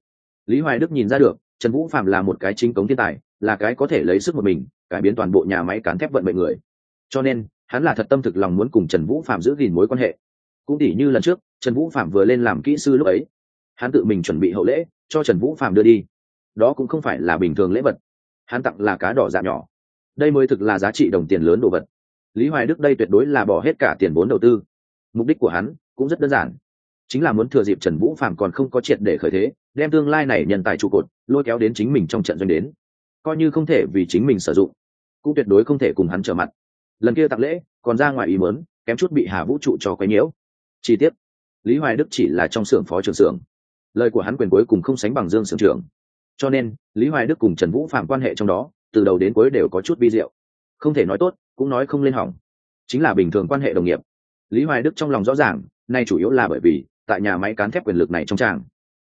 Lý hoài đức nhìn ra được, trần vũ phạm là một cái chính cống thiên tài là cái có thể lấy sức một mình, cải biến toàn bộ nhà máy cán thép vận mệnh người. Cho nên, hắn là thật tâm thực lòng muốn cùng trần vũ phạm giữ gìn mối quan hệ. Cũng tỉ như lần trước, trần vũ phạm vừa lên làm kỹ sư lúc ấy. Hắn tự mình chuẩn bị hậu lễ, cho trần vũ phạm đưa đi. Đó cũng không phải là bình thường lễ vật. Hắn tặng là cá đỏ dạ nhỏ. Đây mới thực là giá trị đồng tiền lớn đồ vật. Lý hoài đức đây tuyệt đối là bỏ hết cả tiền vốn đầu tư. Mục đích của hắn cũng rất đơn giản. Chính là muốn thừa dịp trần vũ phạm còn không có triệt để khởi thế, đem tương lai này nhân tài trụ cột, lôi kéo đến chính mình trong trận doanh đến coi như không thể vì chính mình sử dụng, cũng tuyệt đối không thể cùng hắn trở mặt. Lần kia tặng lễ, còn ra ngoài ý mớn kém chút bị hà vũ trụ cho quấy nhiễu. Chi tiết, lý hoài đức chỉ là trong xưởng phó trưởng xưởng. Lời của hắn quyền cuối cùng không sánh bằng dương xưởng trưởng. Cho nên, lý hoài đức cùng trần vũ phạm quan hệ trong đó, từ đầu đến cuối đều có chút vi diệu. Không thể nói tốt, cũng nói không lên hỏng. Chính là bình thường quan hệ đồng nghiệp. Lý hoài đức trong lòng rõ ràng, nay chủ yếu là bởi vì, tại nhà máy cán thép quyền lực này trong tràng,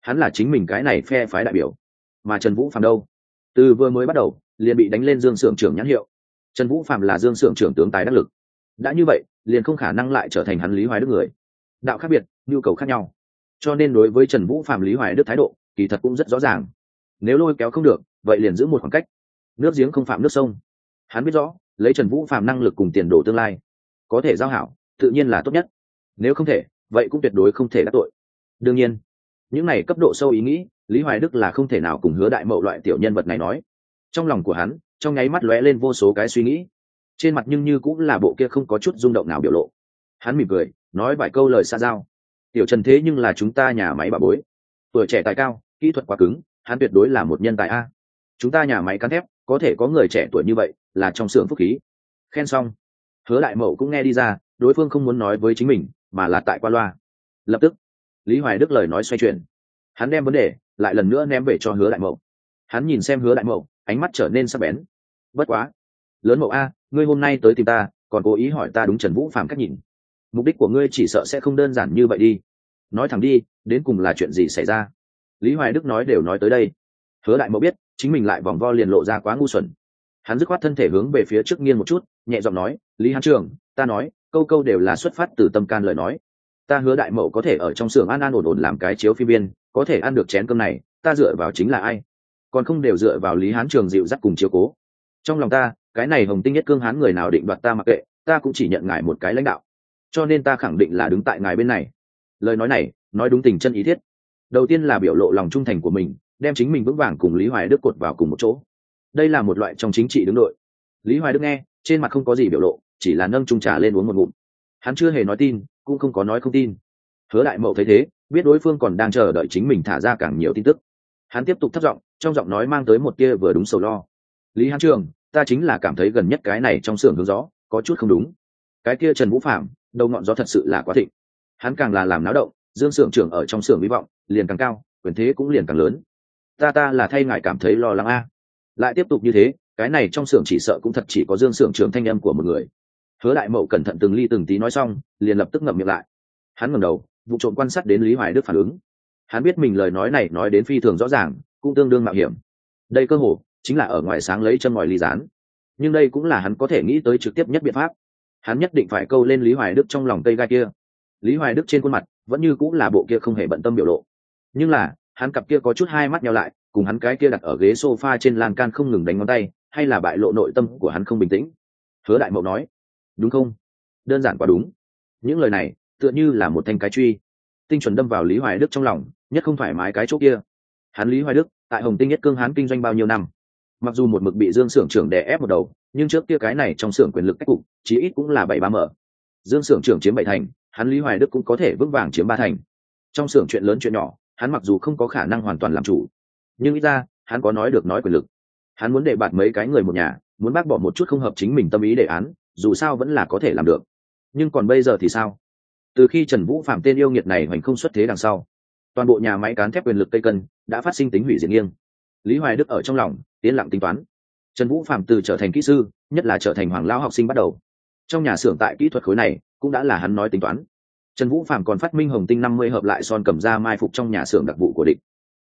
hắn là chính mình cái này phe phái đại biểu. Mà trần vũ phạm đâu? Từ vừa mới bắt đầu, liền bị đánh lên dương s ư ở n g trưởng nhãn hiệu. Trần vũ phạm là dương s ư ở n g trưởng tướng tài đắc lực. Đã như vậy, liền không khả năng lại trở thành hắn lý hoài đức người. Đạo khác biệt, nhu cầu khác nhau. Cho nên đối với trần vũ phạm lý hoài đức thái độ, kỳ thật cũng rất rõ ràng. Nếu lôi kéo không được, vậy liền giữ một khoảng cách. Nước giếng không phạm nước sông. Hắn biết rõ, lấy trần vũ phạm năng lực cùng tiền đồ tương lai, có thể giao hảo, tự nhiên là tốt nhất. Nếu không thể, vậy cũng tuyệt đối không thể đắc tội. Đương nhiên, những này cấp độ sâu ý nghĩ lý hoài đức là không thể nào cùng hứa đại mậu loại tiểu nhân vật này nói. Trong lòng của hắn, trong nháy mắt lóe lên vô số cái suy nghĩ. Trên mặt nhưng như cũng là bộ kia không có chút rung động nào biểu lộ. Hắn mỉm cười, nói vài câu lời xa giao. Tiểu trần thế nhưng là chúng ta nhà máy bà bối. Tuổi trẻ tài cao, kỹ thuật quá cứng, hắn tuyệt đối là một nhân tài a. Chúng ta nhà máy cán thép, có thể có người trẻ tuổi như vậy, là trong xưởng phúc khí. Khen xong, hứa đại mậu cũng nghe đi ra, đối phương không muốn nói với chính mình, mà là tại qua loa. Lập tức, lý hoài đức lời nói xoay chuyển. Hắn đem vấn đề lại lần nữa ném về cho hứa đại mậu. Hắn nhìn xem hứa đại mậu, ánh mắt trở nên sắc bén. Bất quá, lớn mậu a, ngươi hôm nay tới tìm ta, còn cố ý hỏi ta đúng trần vũ phạm cách nhìn. Mục đích của ngươi chỉ sợ sẽ không đơn giản như vậy đi. Nói thẳng đi, đến cùng là chuyện gì xảy ra? Lý hoài đức nói đều nói tới đây. Hứa đại mậu biết, chính mình lại vòng vo liền lộ ra quá ngu xuẩn. Hắn dứt khoát thân thể hướng về phía trước nghiêng một chút, nhẹ giọng nói, lý hán trường, ta nói, câu câu đều là xuất phát từ tâm can lời nói. Ta hứa đại mậu có thể ở trong xưởng an an ổn ổn làm cái chiếu phi viên có thể ăn được chén cơm này, ta dựa vào chính là ai? Còn không đều dựa vào lý hán trường dịu dắt cùng chiếu cố. Trong lòng ta, cái này hồng tinh nhất cương hán người nào định đoạt ta mặc kệ, ta cũng chỉ nhận ngài một cái lãnh đạo. Cho nên ta khẳng định là đứng tại ngài bên này. Lời nói này, nói đúng tình chân ý thiết. Đầu tiên là biểu lộ lòng trung thành của mình, đem chính mình vững vàng cùng lý hoài đức cột vào cùng một chỗ. Đây là một loại trong chính trị đứng đội. Lý hoài đức nghe, trên mặt không có gì biểu lộ, chỉ là nâng trung trà lên uống một ngụm. Hắn chưa hề nói tin, cũng không có nói không tin hứa đại mậu thấy thế, biết đối phương còn đang chờ đợi chính mình thả ra càng nhiều tin tức. Hắn tiếp tục thất giọng, trong giọng nói mang tới một tia vừa đúng sầu lo. Lý hán trường, ta chính là cảm thấy gần nhất cái này trong xưởng hướng gió, có chút không đúng. Cái kia trần vũ phạm đầu ngọn gió thật sự là quá thịnh. Hắn càng là làm náo động, dương sưởng trưởng ở trong xưởng hy vọng, liền càng cao, quyền thế cũng liền càng lớn. Ta ta là thay ngài cảm thấy lo lắng a. Lại tiếp tục như thế, cái này trong xưởng chỉ sợ cũng thật chỉ có dương sưởng trưởng thanh âm của một người. Hứa đại mậu cẩn thận từng ly từng tí nói xong, liền lập tức ngậm miệng lại. Hắn ngẩng đầu vụ trộm quan sát đến lý hoài đức phản ứng. Hắn biết mình lời nói này nói đến phi thường rõ ràng, cũng tương đương mạo hiểm. Đây cơ hồ chính là ở ngoài sáng lấy chân ngoài ly dán nhưng đây cũng là hắn có thể nghĩ tới trực tiếp nhất biện pháp. Hắn nhất định phải câu lên lý hoài đức trong lòng cây gai kia. Lý hoài đức trên khuôn mặt vẫn như cũng là bộ kia không hề bận tâm biểu lộ. Nhưng là, hắn cặp kia có chút hai mắt nhau lại, cùng hắn cái kia đặt ở ghế s o f a trên lan can không ngừng đánh ngón tay, hay là bại lộ nội tâm của hắn không bình tĩnh. Hứa đại mậu nói, đúng không? Đơn giản quá đúng. Những lời này tựa như là một thanh cái truy. Tinh chuẩn đâm vào lý hoài đức trong lòng, nhất không thoải mái cái chỗ kia. Hắn lý hoài đức, tại hồng tinh nhất cương hán kinh doanh bao nhiêu năm? Mặc dù một mực bị dương s ư ở n g trưởng đè ép một đầu, nhưng trước kia cái này trong s ư ở n g quyền lực cách cục, chí ít cũng là bảy ba mở. Dương s ư ở n g trưởng chiếm bảy thành, hắn lý hoài đức cũng có thể vững vàng chiếm ba thành. Trong s ư ở n g chuyện lớn chuyện nhỏ, hắn mặc dù không có khả năng hoàn toàn làm chủ, nhưng ít ra, hắn có nói được nói quyền lực. Hắn muốn để bạt mấy cái người một nhà, muốn bác bỏ một chút không hợp chính mình tâm ý đề án, dù sao vẫn là có thể làm được. Nhưng còn bây giờ thì sao? Từ khi trần vũ phạm tên yêu nghiệt này hoành không xuất thế đằng sau, toàn bộ nhà máy cán thép quyền lực tây cân đã phát sinh tính hủy diệt nghiêng. Lý hoài đức ở trong lòng, yên lặng tính toán. Trần vũ phạm từ trở thành kỹ sư, nhất là trở thành hoàng lao học sinh bắt đầu. Trong nhà xưởng tại kỹ thuật khối này cũng đã là hắn nói tính toán. Trần vũ phạm còn phát minh hồng tinh năm mươi hợp lại son cầm ra mai phục trong nhà xưởng đặc vụ của địch.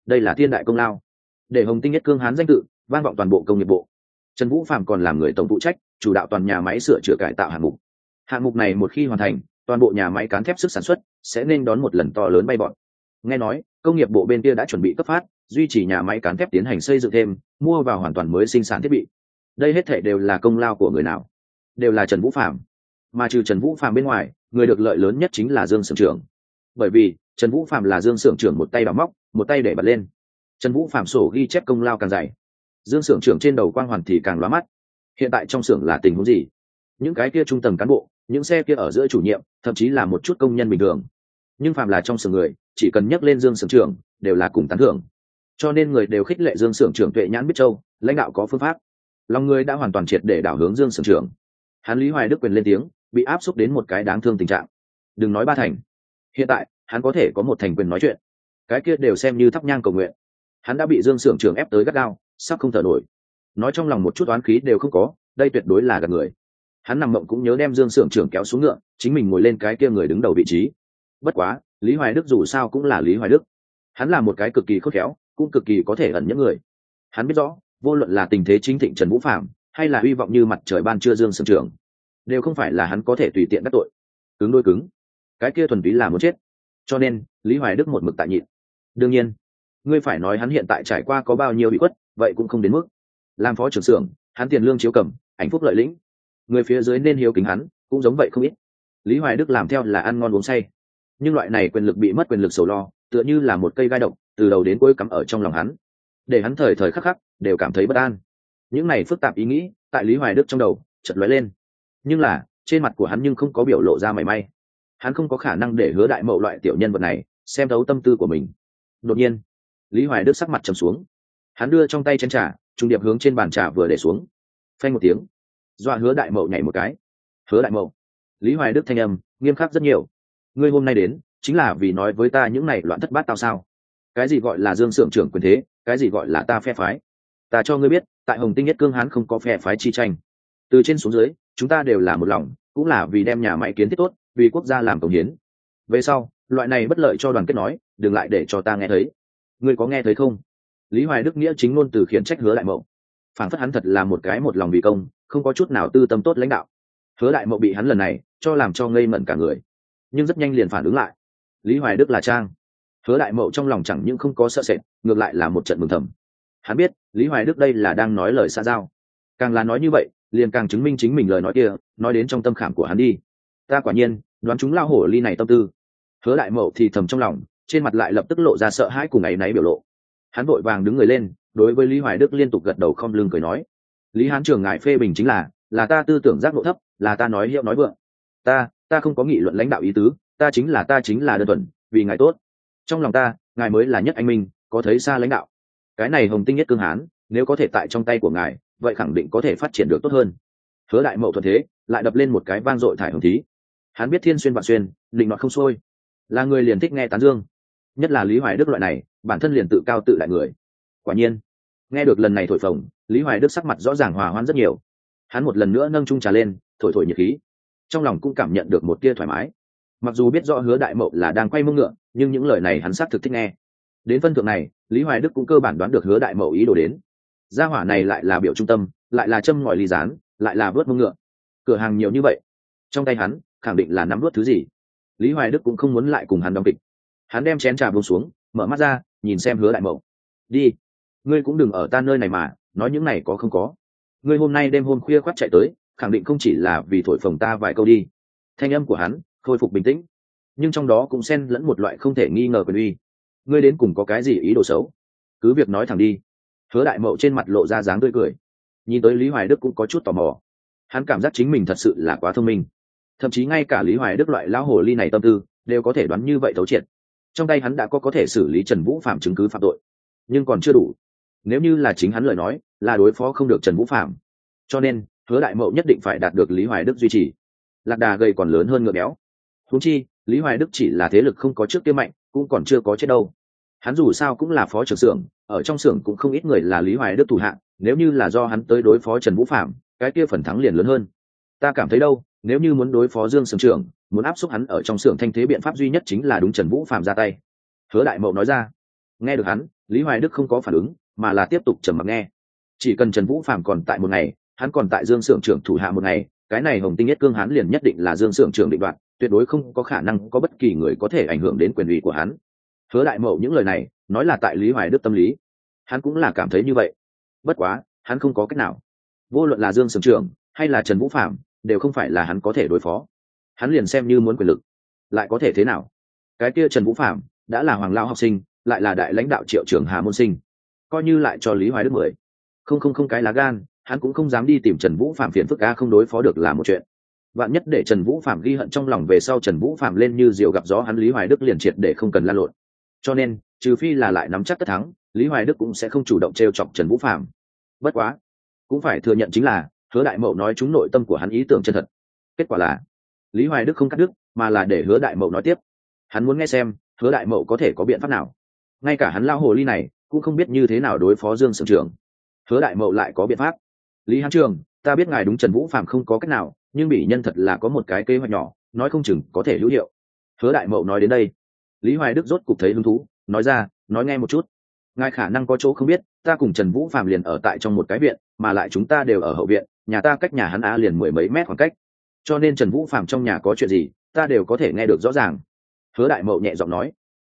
Đây là thiên đại công lao. Để hồng tinh nhất cương hán danh tự, vang vọng toàn bộ công nghiệp bộ. Trần vũ phạm còn làm người tổng phụ trách, chủ đạo toàn nhà máy sửa chữa cải tạo hạng mục. Hạng mục này một khi hoàn thành toàn bộ nhà máy cán thép sức sản xuất sẽ nên đón một lần to lớn bay bọn. Nghe nói, công nghiệp bộ bên kia đã chuẩn bị cấp phát, duy trì nhà máy cán thép tiến hành xây dựng thêm, mua vào hoàn toàn mới sinh sản thiết bị. Đây hết thể đều là công lao của người nào? Đều là trần vũ phạm mà trừ trần vũ phạm bên ngoài, người được lợi lớn nhất chính là dương sưởng trưởng. Bởi vì, trần vũ phạm là dương sưởng trưởng một tay đ móc, một tay để bật lên. Trần vũ phạm sổ ghi chép công lao càng dày. Dương sưởng trưởng trên đầu quang hoàn thì càng lóa mắt. Hiện tại trong xưởng là tình huống gì? Những cái kia trung tầng cán bộ những xe kia ở giữa chủ nhiệm, thậm chí là một chút công nhân bình thường. Nhưng phạm là trong sưởng người, chỉ cần nhắc lên dương sưởng trưởng, đều là cùng tán thưởng. Cho nên người đều khích lệ dương sưởng trưởng tuệ nhãn biết châu, lãnh đạo có phương pháp. Lòng người đã hoàn toàn triệt để đảo hướng dương sưởng trưởng. Hắn lý hoài đức quyền lên tiếng, bị áp xúc đến một cái đáng thương tình trạng. Đừng nói ba thành. Hiện tại, hắn có thể có một thành quyền nói chuyện. Cái kia đều xem như thắp nhang cầu nguyện. Hắn đã bị dương sưởng trưởng ép tới gắt gao, sắp không thở nổi. Nói trong lòng một chút oán khí đều không có, đây tuyệt đối là gạt người hắn nằm mộng cũng nhớ đem dương sưởng trưởng kéo xuống ngựa chính mình ngồi lên cái kia người đứng đầu vị trí. Bất quá lý hoài đức dù sao cũng là lý hoài đức. Hắn là một cái cực kỳ khôn khéo cũng cực kỳ có thể ẩn những người. Hắn biết rõ vô luận là tình thế chính thịnh trần vũ phạm hay là hy vọng như mặt trời ban trưa dương sưởng trưởng, đều không phải là hắn có thể tùy tiện các tội. Cứng đôi cứng. Cái kia thuần túy là muốn chết. Cho nên lý hoài đức một mực tại nhịn. Đương nhiên ngươi phải nói hắn hiện tại trải qua có bao nhiêu bị khuất vậy cũng không đến mức. Làm phó trưởng xưởng hắn tiền lương chiếu cầm hạnh phúc lợi lĩnh người phía dưới nên hiếu kính hắn cũng giống vậy không ít. Lý hoài đức làm theo là ăn ngon uống say. Nhưng loại này quyền lực bị mất quyền lực sầu lo tựa như là một cây gai động, từ đầu đến cuối cắm ở trong lòng hắn. Để hắn thời thời khắc khắc đều cảm thấy bất an. Những này phức tạp ý nghĩ tại lý hoài đức trong đầu chật lóe lên. Nhưng là trên mặt của hắn nhưng không có biểu lộ ra mảy may. Hắn không có khả năng để hứa đại mậu loại tiểu nhân vật này xem thấu tâm tư của mình. Đột nhiên lý hoài đức sắc mặt trầm xuống. Hắn đưa trong tay chân trà trung điệp hướng trên bàn trà vừa để xuống. Phanh một tiếng dọa hứa đại mậu nhảy một cái. Hứa đại mậu. Lý hoài đức thanh âm, nghiêm khắc rất nhiều. Ngươi hôm nay đến, chính là vì nói với ta những này loạn thất bát tao sao? Cái gì gọi là dương sưởng trưởng quyền thế, cái gì gọi là ta phe phái? Ta cho ngươi biết, tại hồng tinh nhất cương hán không có phe phái chi tranh. Từ trên xuống dưới, chúng ta đều là một lòng, cũng là vì đem nhà máy kiến thiết tốt, vì quốc gia làm công hiến. Về sau, loại này bất lợi cho đoàn kết nói, đừng lại để cho ta nghe thấy. Ngươi có nghe thấy không? Lý hoài đức nghĩa chính ngôn từ khiển trách hứa đại mậu. Phản phất hắn thật là một cái một lòng vì công không có chút nào tư tâm tốt lãnh đạo. Hứa đại mậu bị hắn lần này cho làm cho ngây mẩn cả người, nhưng rất nhanh liền phản ứng lại. Lý hoài đức là trang. Hứa đại mậu trong lòng chẳng những không có sợ sệt, ngược lại là một trận mừng thầm. Hắn biết, lý hoài đức đây là đang nói lời xa giao. Càng là nói như vậy, liền càng chứng minh chính mình lời nói kia, nói đến trong tâm khảm của hắn đi. Ta quả nhiên, đoán chúng lao hổ ly này tâm tư. Hứa đại mậu thì thầm trong lòng, trên mặt lại lập tức lộ ra sợ hãi cùng áy náy biểu lộ. Hắn vội vàng đứng người lên, đối với lý hoài đức liên tục gật đầu không lưng cười nói lý hán trường ngại phê bình chính là là ta tư tưởng giác độ thấp, là ta nói hiệu nói vượng. Ta ta không có nghị luận lãnh đạo ý tứ, ta chính là, ta chính là đơn thuần, vì ngài tốt. Trong lòng ta, ngài mới là nhất anh minh, có thấy xa lãnh đạo. Cái này hồng tinh nhất cương hán, nếu có thể tại trong tay của ngài, vậy khẳng định có thể phát triển được tốt hơn. Hứa đại mậu thuận thế, lại đập lên một cái vang dội thải hồng thí. Hắn biết thiên xuyên vạn xuyên, định đoạt không xuôi. Là người liền thích nghe tán dương. Nhất là lý hoài đức loại này, bản thân liền tự cao tự đại người. Quả nhiên nghe được lần này thổi phồng, lý hoài đức sắc mặt rõ ràng hòa hoan rất nhiều. Hắn một lần nữa nâng trung trà lên, thổi thổi nhiệt khí. Trong lòng cũng cảm nhận được một tia thoải mái. Mặc dù biết rõ hứa đại mậu là đang quay mông ngựa, nhưng những lời này hắn xác thực thích nghe. Đến phân thượng này, lý hoài đức cũng cơ bản đoán được hứa đại mậu ý đồ đến. Gia hỏa này lại là biểu trung tâm, lại là châm ngòi ly rán lại là vớt mông ngựa. Cửa hàng nhiều như vậy. Trong tay hắn, khẳng định là nắm vớt thứ gì. Lý hoài đức cũng không muốn lại cùng hắn đóng kịch. Hắn đem chén trà buông xuống, mở mắt ra, nhìn xem hứa đại mậu. Đi ngươi cũng đừng ở ta nơi này mà, nói những này có không có. Ngươi hôm nay đêm hôm khuya khoác chạy tới, khẳng định không chỉ là vì thổi phồng ta vài câu đi. Thanh âm của hắn khôi phục bình tĩnh, nhưng trong đó cũng xen lẫn một loại không thể nghi ngờ quyền uy. Ngươi đến cùng có cái gì ý đồ xấu? Cứ việc nói thẳng đi. Hứa đại mậu trên mặt lộ ra dáng tươi cười. Nhìn tới lý hoài đức cũng có chút tò mò. Hắn cảm giác chính mình thật sự là quá thông minh. Thậm chí ngay cả lý hoài đức loại lão hồ ly này tâm tư đều có thể đoán như vậy thấu triệt. Trong tay hắn đã có có thể xử lý trần vũ phạm chứng cứ phạm tội, nhưng còn chưa đủ nếu như là chính hắn lời nói, là đối phó không được trần vũ phạm cho nên, hứa đại mậu nhất định phải đạt được lý hoài đức duy trì. Lạc đà gây còn lớn hơn ngựa béo. Húng chi, lý hoài đức chỉ là thế lực không có trước kia mạnh, cũng còn chưa có chết đâu. Hắn dù sao cũng là phó trưởng xưởng, ở trong xưởng cũng không ít người là lý hoài đức thủ hạng nếu như là do hắn tới đối phó trần vũ phạm cái kia phần thắng liền lớn hơn. Ta cảm thấy đâu, nếu như muốn đối phó dương sưởng trưởng, muốn áp xúc hắn ở trong xưởng thanh thế biện pháp duy nhất chính là đúng trần vũ phạm ra tay. Hứa đại mậu nói ra. Nghe được hắn, lý hoài đức không có phản ứng mà là tiếp tục trầm mặc nghe. Chỉ cần trần vũ Phàm còn tại một ngày, hắn còn tại dương sưởng trưởng thủ hạ một ngày, cái này hồng tinh nhất cương hắn liền nhất định là dương sưởng trưởng định đoạt, tuyệt đối không có khả năng có bất kỳ người có thể ảnh hưởng đến quyền ủy của hắn. Hứa đại mậu những lời này, nói là tại lý hoài đức tâm lý. Hắn cũng là cảm thấy như vậy. Bất quá, hắn không có cách nào. Vô luận là dương sưởng trưởng, hay là trần vũ phạm đều không phải là hắn có thể đối phó. Hắn liền xem như muốn quyền lực, lại có thể thế nào? Cái kia trần vũ phạm đã là hoàng lao học sinh, lại là đại lãnh đạo triệu trưởng hà môn sinh coi như lại cho lý hoài đức mười. Không không không cái lá gan, hắn cũng không dám đi tìm trần vũ phạm phiền phức ca không đối phó được là một chuyện. Vạn nhất để trần vũ phạm ghi hận trong lòng về sau trần vũ phạm lên như diều gặp gió, hắn lý hoài đức liền triệt để không cần lan lộn. Cho nên, trừ phi là lại nắm chắc tất thắng, lý hoài đức cũng sẽ không chủ động t r e o chọc trần vũ phạm. Bất quá, cũng phải thừa nhận chính là, hứa đại mậu nói chúng nội tâm của hắn ý tưởng chân thật. Kết quả là, lý hoài đức không cắt đứt, mà là để hứa đại mậu nói tiếp. Hắn muốn nghe xem, hứa đại mậu có thể có biện pháp nào. Ngay cả hắn lao hồ ly này cũng không biết như thế nào đối phó dương sưởng trưởng hứa đại mậu lại có biện pháp. Lý hán trường, ta biết ngài đúng trần vũ phạm không có cách nào, nhưng bị nhân thật là có một cái kế hoạch nhỏ, nói không chừng có thể hữu hiệu. Hứa đại mậu nói đến đây, lý hoài đức rốt cục thấy hứng thú, nói ra, nói nghe một chút. Ngài khả năng có chỗ không biết, ta cùng trần vũ phạm liền ở tại trong một cái viện, mà lại chúng ta đều ở hậu viện, nhà ta cách nhà hắn á liền mười mấy mét khoảng cách. Cho nên trần vũ phạm trong nhà có chuyện gì, ta đều có thể nghe được rõ ràng. Hứa đại mậu nhẹ giọng nói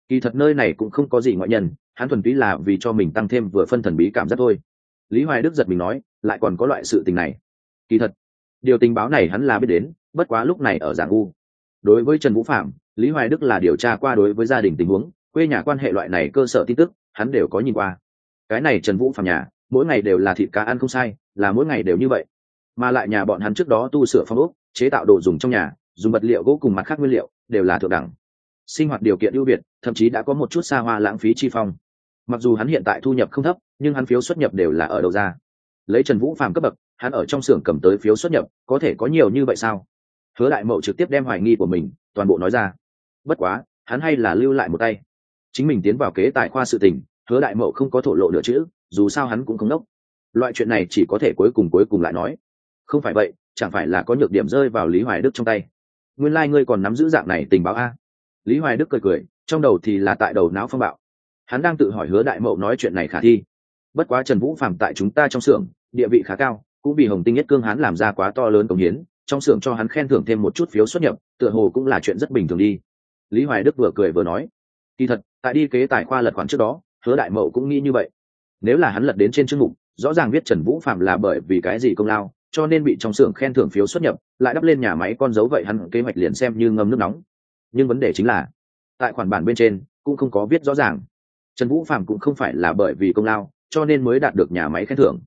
kỳ thật nơi này cũng không có gì ngoại nhân, hắn thuần túy là vì cho mình tăng thêm vừa phân thần bí cảm giác thôi. Lý hoài đức giật mình nói, lại còn có loại sự tình này. Kỳ thật, điều tình báo này hắn là biết đến, bất quá lúc này ở giảng u. Đối với trần vũ phạm, lý hoài đức là điều tra qua đối với gia đình tình huống, quê nhà quan hệ loại này cơ sở tin tức, hắn đều có nhìn qua. Cái này trần vũ phạm nhà, mỗi ngày đều là thịt cá ăn không sai, là mỗi ngày đều như vậy. Mà lại nhà bọn hắn trước đó tu sửa phong ốc, chế tạo đồ dùng trong nhà, dùng vật liệu gỗ cùng mặt khác nguyên liệu, đều là thượng đẳng sinh hoạt điều kiện ưu việt, thậm chí đã có một chút xa hoa lãng phí chi phong. Mặc dù hắn hiện tại thu nhập không thấp, nhưng hắn phiếu xuất nhập đều là ở đầu ra? Lấy trần vũ phàm cấp bậc, hắn ở trong xưởng cầm tới phiếu xuất nhập, có thể có nhiều như vậy sao? Hứa đại mậu trực tiếp đem hoài nghi của mình, toàn bộ nói ra. Bất quá, hắn hay là lưu lại một tay. Chính mình tiến vào kế tài khoa sự tình, hứa đại mậu không có thổ lộ nửa chữ, dù sao hắn cũng không đốc. Loại chuyện này chỉ có thể cuối cùng cuối cùng lại nói. Không phải vậy, chẳng phải là có nhược điểm rơi vào lý hoài đức trong tay. Nguyên lai、like、ngươi còn nắm giữ dạng này tình báo a lý hoài đức cười cười, trong đầu thì là tại đầu não phong bạo. Hắn đang tự hỏi hứa đại mậu nói chuyện này khả thi. Bất quá trần vũ phạm tại chúng ta trong xưởng, địa vị khá cao, cũng vì hồng tinh nhất cương hắn làm ra quá to lớn công hiến, trong xưởng cho hắn khen thưởng thêm một chút phiếu xuất nhập, tựa hồ cũng là chuyện rất bình thường đi. Lý hoài đức vừa cười vừa nói, kỳ thật, tại đi kế tài khoa lật khoản trước đó, hứa đại mậu cũng nghĩ như vậy. Nếu là hắn lật đến trên chương mục, rõ ràng biết trần vũ phạm là bởi vì cái gì công lao, cho nên bị trong xưởng khen thưởng phiếu xuất nhập, lại đắp lên nhà máy con dấu vậy hắn kế hoạch liền xem như ngâm nước nóng nhưng vấn đề chính là, tại khoản bản bên trên cũng không có viết rõ ràng. Trần vũ phạm cũng không phải là bởi vì công lao, cho nên mới đạt được nhà máy khen thưởng.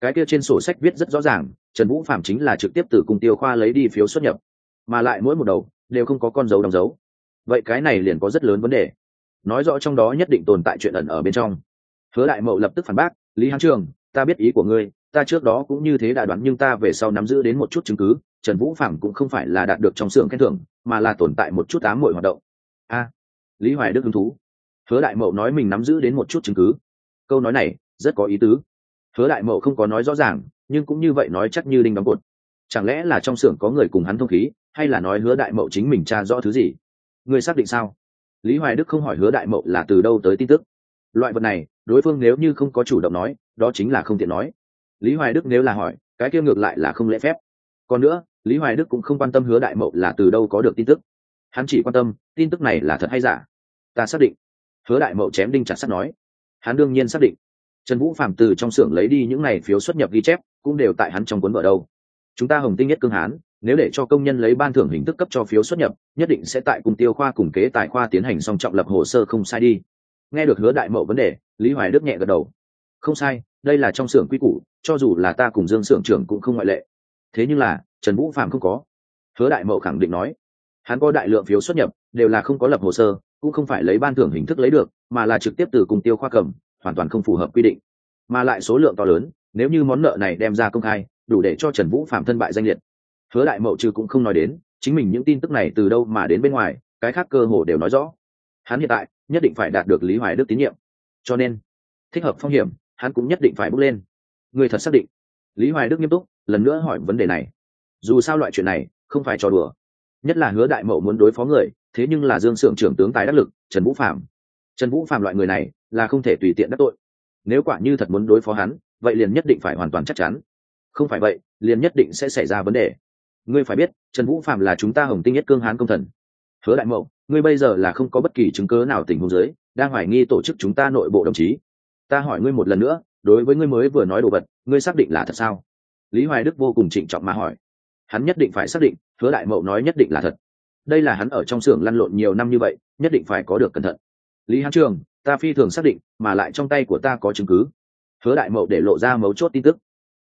Cái kia trên sổ sách viết rất rõ ràng, trần vũ phạm chính là trực tiếp từ cung tiêu khoa lấy đi phiếu xuất nhập, mà lại mỗi một đầu đều không có con dấu đóng dấu. Vậy cái này liền có rất lớn vấn đề. Nói rõ trong đó nhất định tồn tại chuyện ẩn ở bên trong. Hứa đại mậu lập tức phản bác, lý hán trường, ta biết ý của ngươi, ta trước đó cũng như thế đã đoán nhưng ta về sau nắm giữ đến một chút chứng cứ, trần vũ phạm cũng không phải là đạt được trong xưởng khen thưởng mà là tồn tại một chút ám muội hoạt động. A, lý hoài đức hứng thú. Hứa đại mậu nói mình nắm giữ đến một chút chứng cứ. Câu nói này rất có ý tứ. Hứa đại mậu không có nói rõ ràng, nhưng cũng như vậy nói chắc như đinh đóng cột. Chẳng lẽ là trong xưởng có người cùng hắn thông khí, hay là nói hứa đại mậu chính mình tra rõ thứ gì? Người xác định sao? Lý hoài đức không hỏi hứa đại mậu là từ đâu tới tin tức. Loại vật này, đối phương nếu như không có chủ động nói, đó chính là không tiện nói. Lý hoài đức nếu là hỏi, cái kia ngược lại là không lễ phép. Còn nữa lý hoài đức cũng không quan tâm hứa đại mậu là từ đâu có được tin tức. Hắn chỉ quan tâm, tin tức này là thật hay giả? Ta xác định. Hứa đại mậu chém đinh chặt sắt nói. Hắn đương nhiên xác định. Trần vũ phạm từ trong xưởng lấy đi những này phiếu xuất nhập ghi chép, cũng đều tại hắn trong cuốn vở đâu. Chúng ta hồng tinh nhất cương hán, nếu để cho công nhân lấy ban thưởng hình thức cấp cho phiếu xuất nhập, nhất định sẽ tại cùng tiêu khoa cùng kế tài khoa tiến hành song trọng lập hồ sơ không sai đi. Nghe được hứa đại mậu vấn đề, lý hoài đức nhẹ gật đầu. Không sai, đây là trong xưởng quy củ, cho dù là ta cùng dương xưởng trưởng cũng không ngoại lệ thế nhưng là, trần vũ phạm không có. Hứa đại mậu khẳng định nói, hắn có đại lượng phiếu xuất nhập, đều là không có lập hồ sơ, cũng không phải lấy ban thưởng hình thức lấy được, mà là trực tiếp từ cùng tiêu khoa cầm, hoàn toàn không phù hợp quy định. Mà lại số lượng to lớn, nếu như món nợ này đem ra công khai, đủ để cho trần vũ phạm thân bại danh liệt. Hứa đại mậu trừ cũng không nói đến, chính mình những tin tức này từ đâu mà đến bên ngoài, cái khác cơ hồ đều nói rõ. Hắn hiện tại, nhất định phải đạt được lý hoài đức tín nhiệm. Cho nên, thích hợp phong hiểm, hắn cũng nhất định phải bước lên. Người thật xác định, lý hoài đức nghiêm túc lần nữa hỏi vấn đề này. Dù sao loại chuyện này, không phải trò đùa. Nhất là hứa đại mậu muốn đối phó người, thế nhưng là dương s ư ở n g trưởng tướng tài đắc lực, trần vũ phạm trần vũ phạm loại người này, là không thể tùy tiện đắc tội. Nếu quả như thật muốn đối phó hắn, vậy liền nhất định phải hoàn toàn chắc chắn. Không phải vậy, liền nhất định sẽ xảy ra vấn đề. Ngươi phải biết, trần vũ phạm là chúng ta hồng tinh nhất cương hán công thần. Hứa đại mậu, ngươi bây giờ là không có bất kỳ chứng cớ nào tình huống giới đang hoài nghi tổ chức chúng ta nội bộ đồng chí. Ta hỏi ngươi một lần nữa, đối với ngươi mới vừa nói đồ vật, ngươi xác định là thật sao? Lý hoài đức vô cùng trịnh trọng mà hỏi. Hắn nhất định phải xác định, hứa đại mậu nói nhất định là thật. Đây là hắn ở trong xưởng lăn lộn nhiều năm như vậy, nhất định phải có được cẩn thận. Lý hán trường, ta phi thường xác định, mà lại trong tay của ta có chứng cứ. Hứa đại mậu để lộ ra mấu chốt tin tức.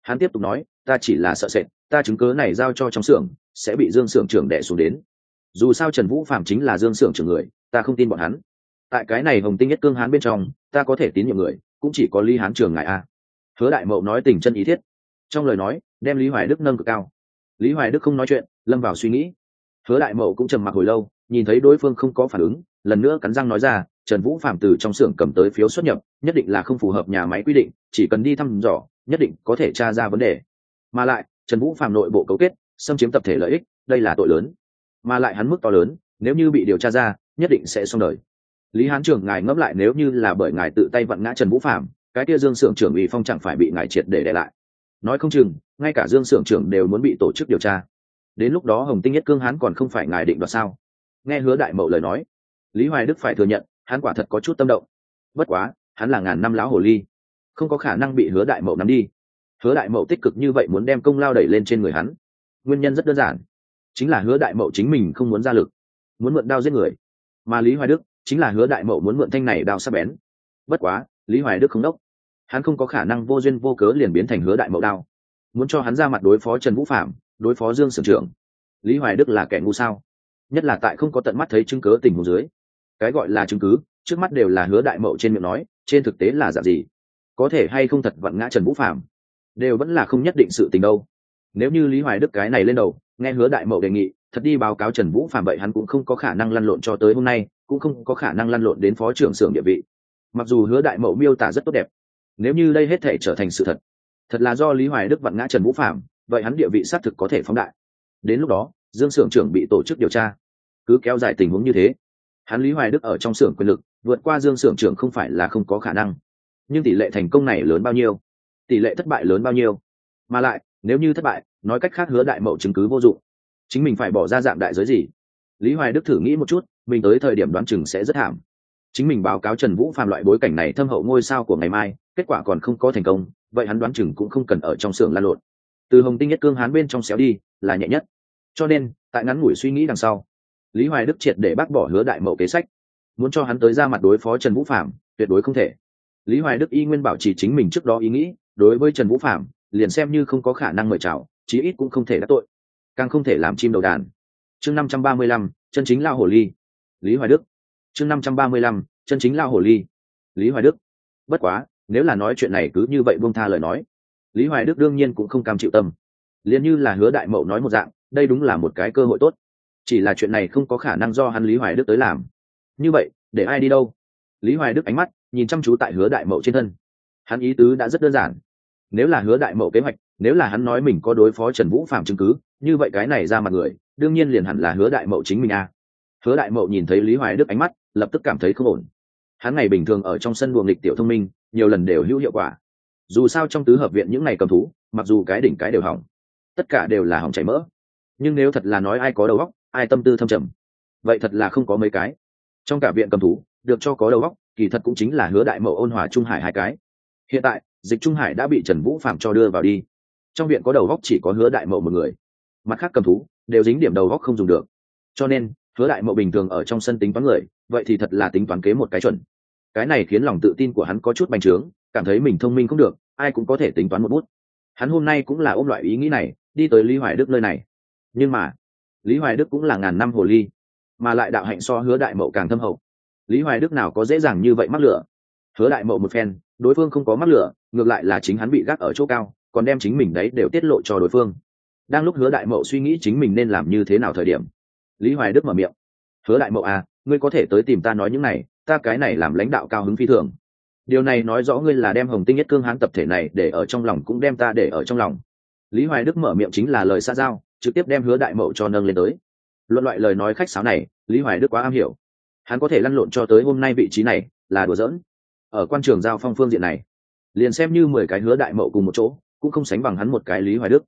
Hắn tiếp tục nói, ta chỉ là sợ sệt, ta chứng cứ này giao cho trong xưởng, sẽ bị dương xưởng trưởng đẻ xuống đến. Dù sao trần vũ phạm chính là dương xưởng trưởng người, ta không tin bọn hắn. Tại cái này hồng tinh nhất cương hán bên trong, ta có thể tín nhiệm người, cũng chỉ có lý hán trường ngài a. Hứa đại mậu nói tình chân ý thiết trong lời nói, đem lý hoài đức nâng cực cao. Lý hoài đức không nói chuyện, lâm vào suy nghĩ. Hứa đại mậu cũng trầm mặc hồi lâu, nhìn thấy đối phương không có phản ứng, lần nữa cắn răng nói ra, trần vũ phạm từ trong xưởng cầm tới phiếu xuất nhập, nhất định là không phù hợp nhà máy quy định, chỉ cần đi thăm dò, nhất định có thể tra ra vấn đề. Mà lại, trần vũ phạm nội bộ cấu kết, xâm chiếm tập thể lợi ích, đây là tội lớn. Mà lại hắn mức to lớn, nếu như bị điều tra ra, nhất định sẽ xong đời. Lý hán trưởng ngài ngẫm lại nếu như là bởi ngài tự tay vặn ngã trần vũ phạm cái kia dương xưởng trưởng ủy phong chẳng phải bị ngài triệt để để lại nói không chừng, ngay cả dương s ư ở n g trưởng đều muốn bị tổ chức điều tra. Đến lúc đó hồng tinh nhất cương hán còn không phải ngài định đoạt sao? Nghe hứa đại mậu lời nói, lý hoài đức phải thừa nhận, hắn quả thật có chút tâm động. Bất quá, hắn là ngàn năm lão hồ ly, không có khả năng bị hứa đại mậu nắm đi. Hứa đại mậu tích cực như vậy muốn đem công lao đẩy lên trên người hắn, nguyên nhân rất đơn giản. Chính là hứa đại mậu chính mình không muốn ra lực, muốn mượn đao giết người. Mà lý hoài đức, chính là hứa đại mậu muốn mượn thanh này đao sắp bén. Bất quá, lý hoài đức không đốc hắn không có khả năng vô duyên vô cớ liền biến thành hứa đại mậu đao. Muốn cho hắn ra mặt đối phó trần vũ phạm đối phó dương sưởng trưởng, lý hoài đức là kẻ ngu sao? Nhất là tại không có tận mắt thấy chứng cớ tình huống dưới. Cái gọi là chứng cứ, trước mắt đều là hứa đại mậu trên miệng nói, trên thực tế là dạng gì? Có thể hay không thật vặn ngã trần vũ phạm đều vẫn là không nhất định sự tình đâu. Nếu như lý hoài đức cái này lên đầu, nghe hứa đại mậu đề nghị, thật đi báo cáo trần vũ phạm vậy hắn cũng không có khả năng lăn lộn cho tới hôm nay, cũng không có khả năng lăn lộn đến phó trưởng xưởng địa vị. Mặc dù hứa đại mậu miêu tả rất tốt đẹp nếu như đây hết thể trở thành sự thật thật là do lý hoài đức vặn ngã trần vũ phạm vậy hắn địa vị xác thực có thể phóng đại. Đến lúc đó, dương xưởng trưởng bị tổ chức điều tra. Cứ kéo dài tình huống như thế, hắn lý hoài đức ở trong xưởng quyền lực, vượt qua dương xưởng trưởng không phải là không có khả năng. Nhưng tỷ lệ thành công này lớn bao nhiêu? Tỷ lệ thất bại lớn bao nhiêu? Mà lại, nếu như thất bại, nói cách khác hứa đại mậu chứng cứ vô dụng. Chính mình phải bỏ ra dạng đại giới gì? Lý hoài đức thử nghĩ một chút, mình tới thời điểm đoán chừng sẽ rất thảm. Chính mình báo cáo trần vũ Phạm loại bối cảnh này thâm hậu ngôi sao của ngày mai kết quả còn không có thành công, vậy hắn đoán chừng cũng không cần ở trong xưởng lan lộn. Từ hồng tinh nhất cương hán bên trong xéo đi, là nhẹ nhất. Cho nên, tại ngắn ngủi suy nghĩ đằng sau, lý hoài đức triệt để bác bỏ hứa đại mậu kế sách. Muốn cho hắn tới ra mặt đối phó trần vũ phạm tuyệt đối không thể. Lý hoài đức y nguyên bảo trì chính mình trước đó ý nghĩ, đối với trần vũ phạm liền xem như không có khả năng mời chào, chí ít cũng không thể đắc tội. Càng không thể làm chim đầu đàn. Chương năm trăm ba mươi lăm, chân chính lao hồ ly. Lý hoài đức. Chương năm trăm ba mươi lăm, chân chính lao hồ ly. Lý hoài đức. Bất quá nếu là nói chuyện này cứ như vậy buông tha lời nói, lý hoài đức đương nhiên cũng không cam chịu tâm. Liền như là hứa đại mậu nói một dạng, đây đúng là một cái cơ hội tốt. Chỉ là chuyện này không có khả năng do hắn lý hoài đức tới làm. Như vậy, để ai đi đâu? Lý hoài đức ánh mắt nhìn chăm chú tại hứa đại mậu trên thân. Hắn ý tứ đã rất đơn giản. Nếu là hứa đại mậu kế hoạch, nếu là hắn nói mình có đối phó trần vũ phạm chứng cứ, như vậy cái này ra mặt người, đương nhiên liền hẳn là hứa đại mậu chính mình a à. hứa đại mậu nhìn thấy lý hoài đức ánh mắt, lập tức cảm thấy không ổn. Hắn ngày bình thường ở trong sân buồng lịch tiểu thông minh nhiều lần đều hữu hiệu quả. Dù sao trong tứ hợp viện những ngày cầm thú, mặc dù cái đỉnh cái đều hỏng, tất cả đều là hỏng chảy mỡ. Nhưng nếu thật là nói ai có đầu óc, ai tâm tư thâm trầm, vậy thật là không có mấy cái. Trong cả viện cầm thú, được cho có đầu óc, kỳ thật cũng chính là hứa đại mậu ôn hòa trung hải hai cái. Hiện tại, dịch trung hải đã bị trần vũ phạm cho đưa vào đi. Trong viện có đầu góc chỉ có hứa đại mậu một người. Mặt khác cầm thú, đều dính điểm đầu góc không dùng được. Cho nên, hứa đại mậu bình thường ở trong sân tính toán người, vậy thì thật là tính toán kế một cái chuẩn cái này khiến lòng tự tin của hắn có chút bành trướng, cảm thấy mình thông minh không được, ai cũng có thể tính toán một bút. Hắn hôm nay cũng là ôm loại ý nghĩ này, đi tới lý hoài đức nơi này. Nhưng mà, lý hoài đức cũng là ngàn năm hồ ly, mà lại đạo hạnh so hứa đại mậu càng thâm hậu. Lý hoài đức nào có dễ dàng như vậy mắc lửa? Hứa đại mậu một phen, đối phương không có mắc lửa, ngược lại là chính hắn bị gác ở chỗ cao, còn đem chính mình đấy đều tiết lộ cho đối phương. Đang lúc hứa đại mậu suy nghĩ chính mình nên làm như thế nào thời điểm, lý hoài đức mở miệng. Hứa đại mậu à ngươi có thể tới tìm ta nói những này ta cái này làm lãnh đạo cao hứng phi thường. Điều này nói rõ ngươi là đem hồng tinh nhất cương hán tập thể này để ở trong lòng cũng đem ta để ở trong lòng. Lý hoài đức mở miệng chính là lời xa giao, trực tiếp đem hứa đại mậu cho nâng lên tới. Luận loại lời nói khách sáo này, lý hoài đức quá am hiểu. Hắn có thể lăn lộn cho tới hôm nay vị trí này là đùa giỡn. Ở quan trường giao phong phương diện này, liền xem như mười cái hứa đại mậu cùng một chỗ, cũng không sánh bằng hắn một cái lý hoài đức.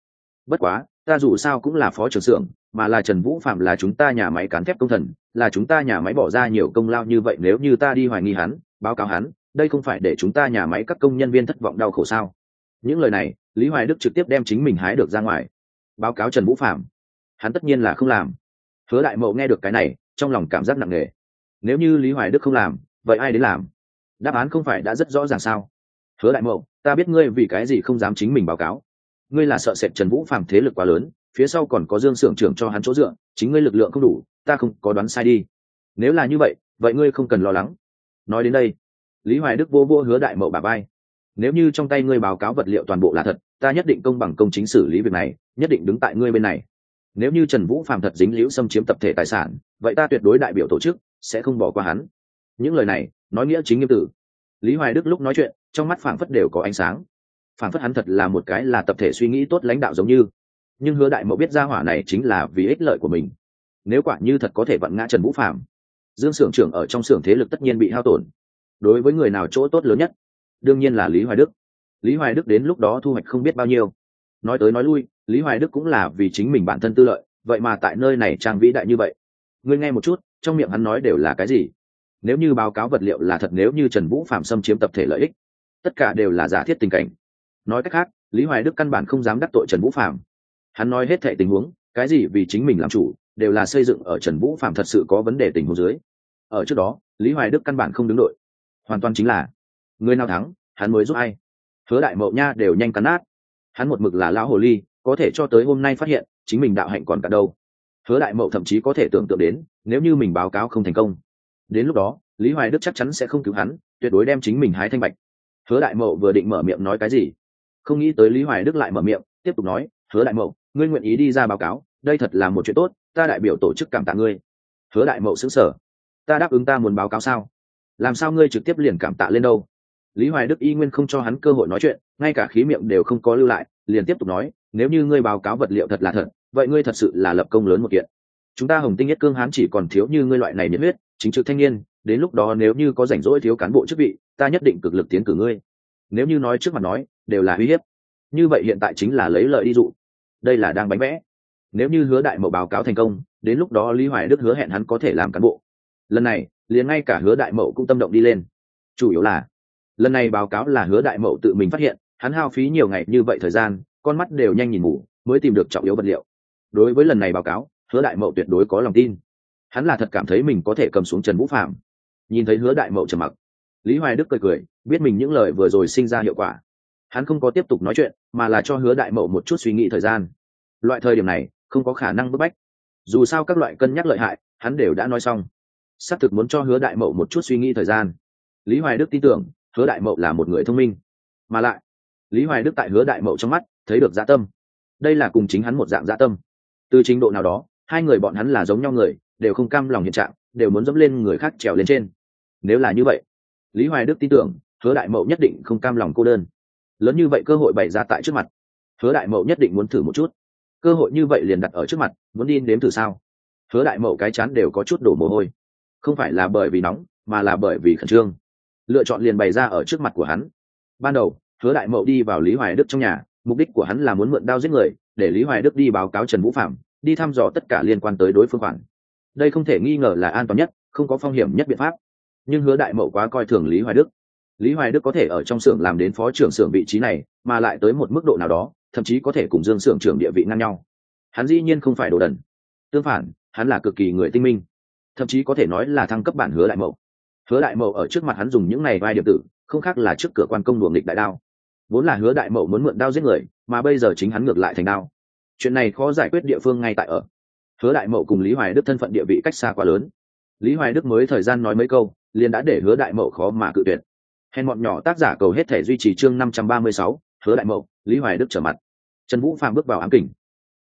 Bất quá ta dù sao cũng là phó trưởng xưởng, mà là trần vũ phạm là chúng ta nhà máy cán thép công thần, là chúng ta nhà máy bỏ ra nhiều công lao như vậy nếu như ta đi hoài nghi hắn, báo cáo hắn, đây không phải để chúng ta nhà máy các công nhân viên thất vọng đau khổ sao? Những lời này, lý hoài đức trực tiếp đem chính mình hái được ra ngoài. Báo cáo trần vũ phạm. Hắn tất nhiên là không làm. Hứa đại mậu nghe được cái này, trong lòng cảm giác nặng nề. Nếu như lý hoài đức không làm, vậy ai đến làm? Đáp án không phải đã rất rõ ràng sao? Hứa đại mậu, ta biết ngươi vì cái gì không dám chính mình báo cáo ngươi là sợ sệt trần vũ phạm thế lực quá lớn, phía sau còn có dương s ư ở n g trưởng cho hắn chỗ dựa, chính ngươi lực lượng không đủ, ta không có đoán sai đi. Nếu là như vậy vậy ngươi không cần lo lắng. Nói đến đây, lý hoài đức vô vô hứa đại mậu bà bay nếu như trong tay ngươi báo cáo vật liệu toàn bộ là thật, ta nhất định công bằng công chính xử lý việc này, nhất định đứng tại ngươi bên này. Nếu như trần vũ phạm thật dính liễu xâm chiếm tập thể tài sản, vậy ta tuyệt đối đại biểu tổ chức, sẽ không bỏ qua hắn. Những lời này, nói nghĩa chính nghiêm tử. Lý hoài đức lúc nói chuyện, trong mắt phảng phất đều có ánh sáng. Phản phất hắn thật là một cái là tập thể suy nghĩ tốt lãnh đạo giống như. Nhưng hứa đại mậu biết ra hỏa này chính là vì ích lợi của mình. Nếu quả như thật có thể vặn ngã trần vũ phạm dương s ư ở n g trưởng ở trong s ư ở n g thế lực tất nhiên bị hao tổn. Đối với người nào chỗ tốt lớn nhất? Đương nhiên là lý hoài đức. Lý hoài đức đến lúc đó thu hoạch không biết bao nhiêu. Nói tới nói lui, lý hoài đức cũng là vì chính mình bản thân tư lợi, vậy mà tại nơi này trang vĩ đại như vậy. Ngươi nghe một chút, trong miệng hắn nói đều là cái gì? Nếu như báo cáo vật liệu là thật, nếu như trần vũ phạm xâm chiếm tập thể lợi ích, tất cả đều là giả thiết tình cảnh nói cách khác, lý hoài đức căn bản không dám đắc tội trần vũ phạm hắn nói hết thệ tình huống, cái gì vì chính mình làm chủ, đều là xây dựng ở trần vũ phạm thật sự có vấn đề tình huống dưới. Ở trước đó, lý hoài đức căn bản không đứng đội. Hoàn toàn chính là, người nào thắng, hắn mới giúp ai. Hứa đại mậu nha đều nhanh cắn nát. Hắn một mực là lão hồ ly, có thể cho tới hôm nay phát hiện, chính mình đạo hạnh còn cả đâu. Hứa đại mậu thậm chí có thể tưởng tượng đến, nếu như mình báo cáo không thành công. Đến lúc đó, lý hoài đức chắc chắn sẽ không cứu hắn, tuyệt đối đem chính mình hái thanh bạch. Hứa đại mậu vừa định mở miệng nói cái gì không nghĩ tới lý hoài đức lại mở miệng, tiếp tục nói, hứa đại mậu, ngươi nguyện ý đi ra báo cáo, đây thật là một chuyện tốt, ta đại biểu tổ chức cảm tạ ngươi. Hứa đại mậu xứng sở ta đáp ứng ta muốn báo cáo sao? Làm sao ngươi trực tiếp liền cảm tạ lên đâu? Lý hoài đức y nguyên không cho hắn cơ hội nói chuyện, ngay cả khí miệng đều không có lưu lại, liền tiếp tục nói, nếu như ngươi báo cáo vật liệu thật là thật, vậy ngươi thật sự là lập công lớn một kiện. Chúng ta hồng tinh nhất cương hán chỉ còn thiếu như ngươi loại này nhiệt huyết, chính trực thanh niên, đến lúc đó nếu như có rảnh rỗi thiếu cán bộ chức vị, ta nhất định cực lực tiến cử ngươi. Nếu như nói trước mặt nói đều là uy hiếp. Như vậy hiện tại chính là lấy lợi đi dụ. Đây là đang bánh vẽ. Nếu như hứa đại mậu báo cáo thành công, đến lúc đó lý hoài đức hứa hẹn hắn có thể làm cán bộ. Lần này, liền ngay cả hứa đại mậu cũng tâm động đi lên. Chủ yếu là, lần này báo cáo là hứa đại mậu tự mình phát hiện, hắn hao phí nhiều ngày như vậy thời gian, con mắt đều nhanh nhìn mù, mới tìm được trọng yếu vật liệu. Đối với lần này báo cáo, hứa đại mậu tuyệt đối có lòng tin. Hắn là thật cảm thấy mình có thể cầm xuống trần vũ phạm nhìn thấy hứa đại mậu trầm mặc, lý hoài đức cười cười, biết mình những lời vừa rồi sinh ra hiệu quả hắn không có tiếp tục nói chuyện, mà là cho hứa đại mậu một chút suy nghĩ thời gian. Loại thời điểm này, không có khả năng bức bách. Dù sao các loại cân nhắc lợi hại, hắn đều đã nói xong. Xác thực muốn cho hứa đại mậu một chút suy nghĩ thời gian. Lý hoài đức tin tưởng, hứa đại mậu là một người thông minh. Mà lại, lý hoài đức tại hứa đại mậu trong mắt, thấy được dã tâm. Đây là cùng chính hắn một dạng dã tâm. Từ trình độ nào đó, hai người bọn hắn là giống nhau người, đều không cam lòng hiện trạng, đều muốn dẫm lên người khác trèo lên trên. Nếu là như vậy, lý hoài đức tin tưởng, hứa đại mậu nhất định không cam lòng cô đơn lớn như vậy cơ hội bày ra tại trước mặt. Hứa đại mậu nhất định muốn thử một chút. Cơ hội như vậy liền đặt ở trước mặt, muốn đi đếm thử sao? Hứa đại mậu cái chán đều có chút đổ mồ hôi. Không phải là bởi vì nóng, mà là bởi vì khẩn trương. Lựa chọn liền bày ra ở trước mặt của hắn. Ban đầu, hứa đại mậu đi vào lý hoài đức trong nhà, mục đích của hắn là muốn mượn đao giết người, để lý hoài đức đi báo cáo trần vũ phạm, đi thăm dò tất cả liên quan tới đối phương khoản. Đây không thể nghi ngờ là an toàn nhất, không có phong hiểm nhất biện pháp. Nhưng hứa đại mậu quá coi thường lý hoài đức lý hoài đức có thể ở trong xưởng làm đến phó trưởng xưởng vị trí này, mà lại tới một mức độ nào đó, thậm chí có thể cùng dương xưởng trưởng địa vị ngang nhau. Hắn dĩ nhiên không phải đồ đần. Tương phản, hắn là cực kỳ người tinh minh. Thậm chí có thể nói là thăng cấp bản hứa đại mậu. Hứa đại mậu ở trước mặt hắn dùng những này vai điệp tử, không khác là trước cửa quan công luồng nghịch đại đao. Vốn là hứa đại mậu muốn mượn đao giết người, mà bây giờ chính hắn ngược lại thành đao. Chuyện này khó giải quyết địa phương ngay tại ở. Hứa đại mậu cùng lý hoài đức thân phận địa vị cách xa quá lớn. Lý hoài đức mới thời gian nói mấy câu, liền đã để hứa đại mậu khó mà cự tuyệt hèn bọn nhỏ tác giả cầu hết thể duy trì chương năm trăm ba mươi sáu, hứa đại mậu, lý hoài đức trở mặt. Trần vũ phạm bước vào ám kình.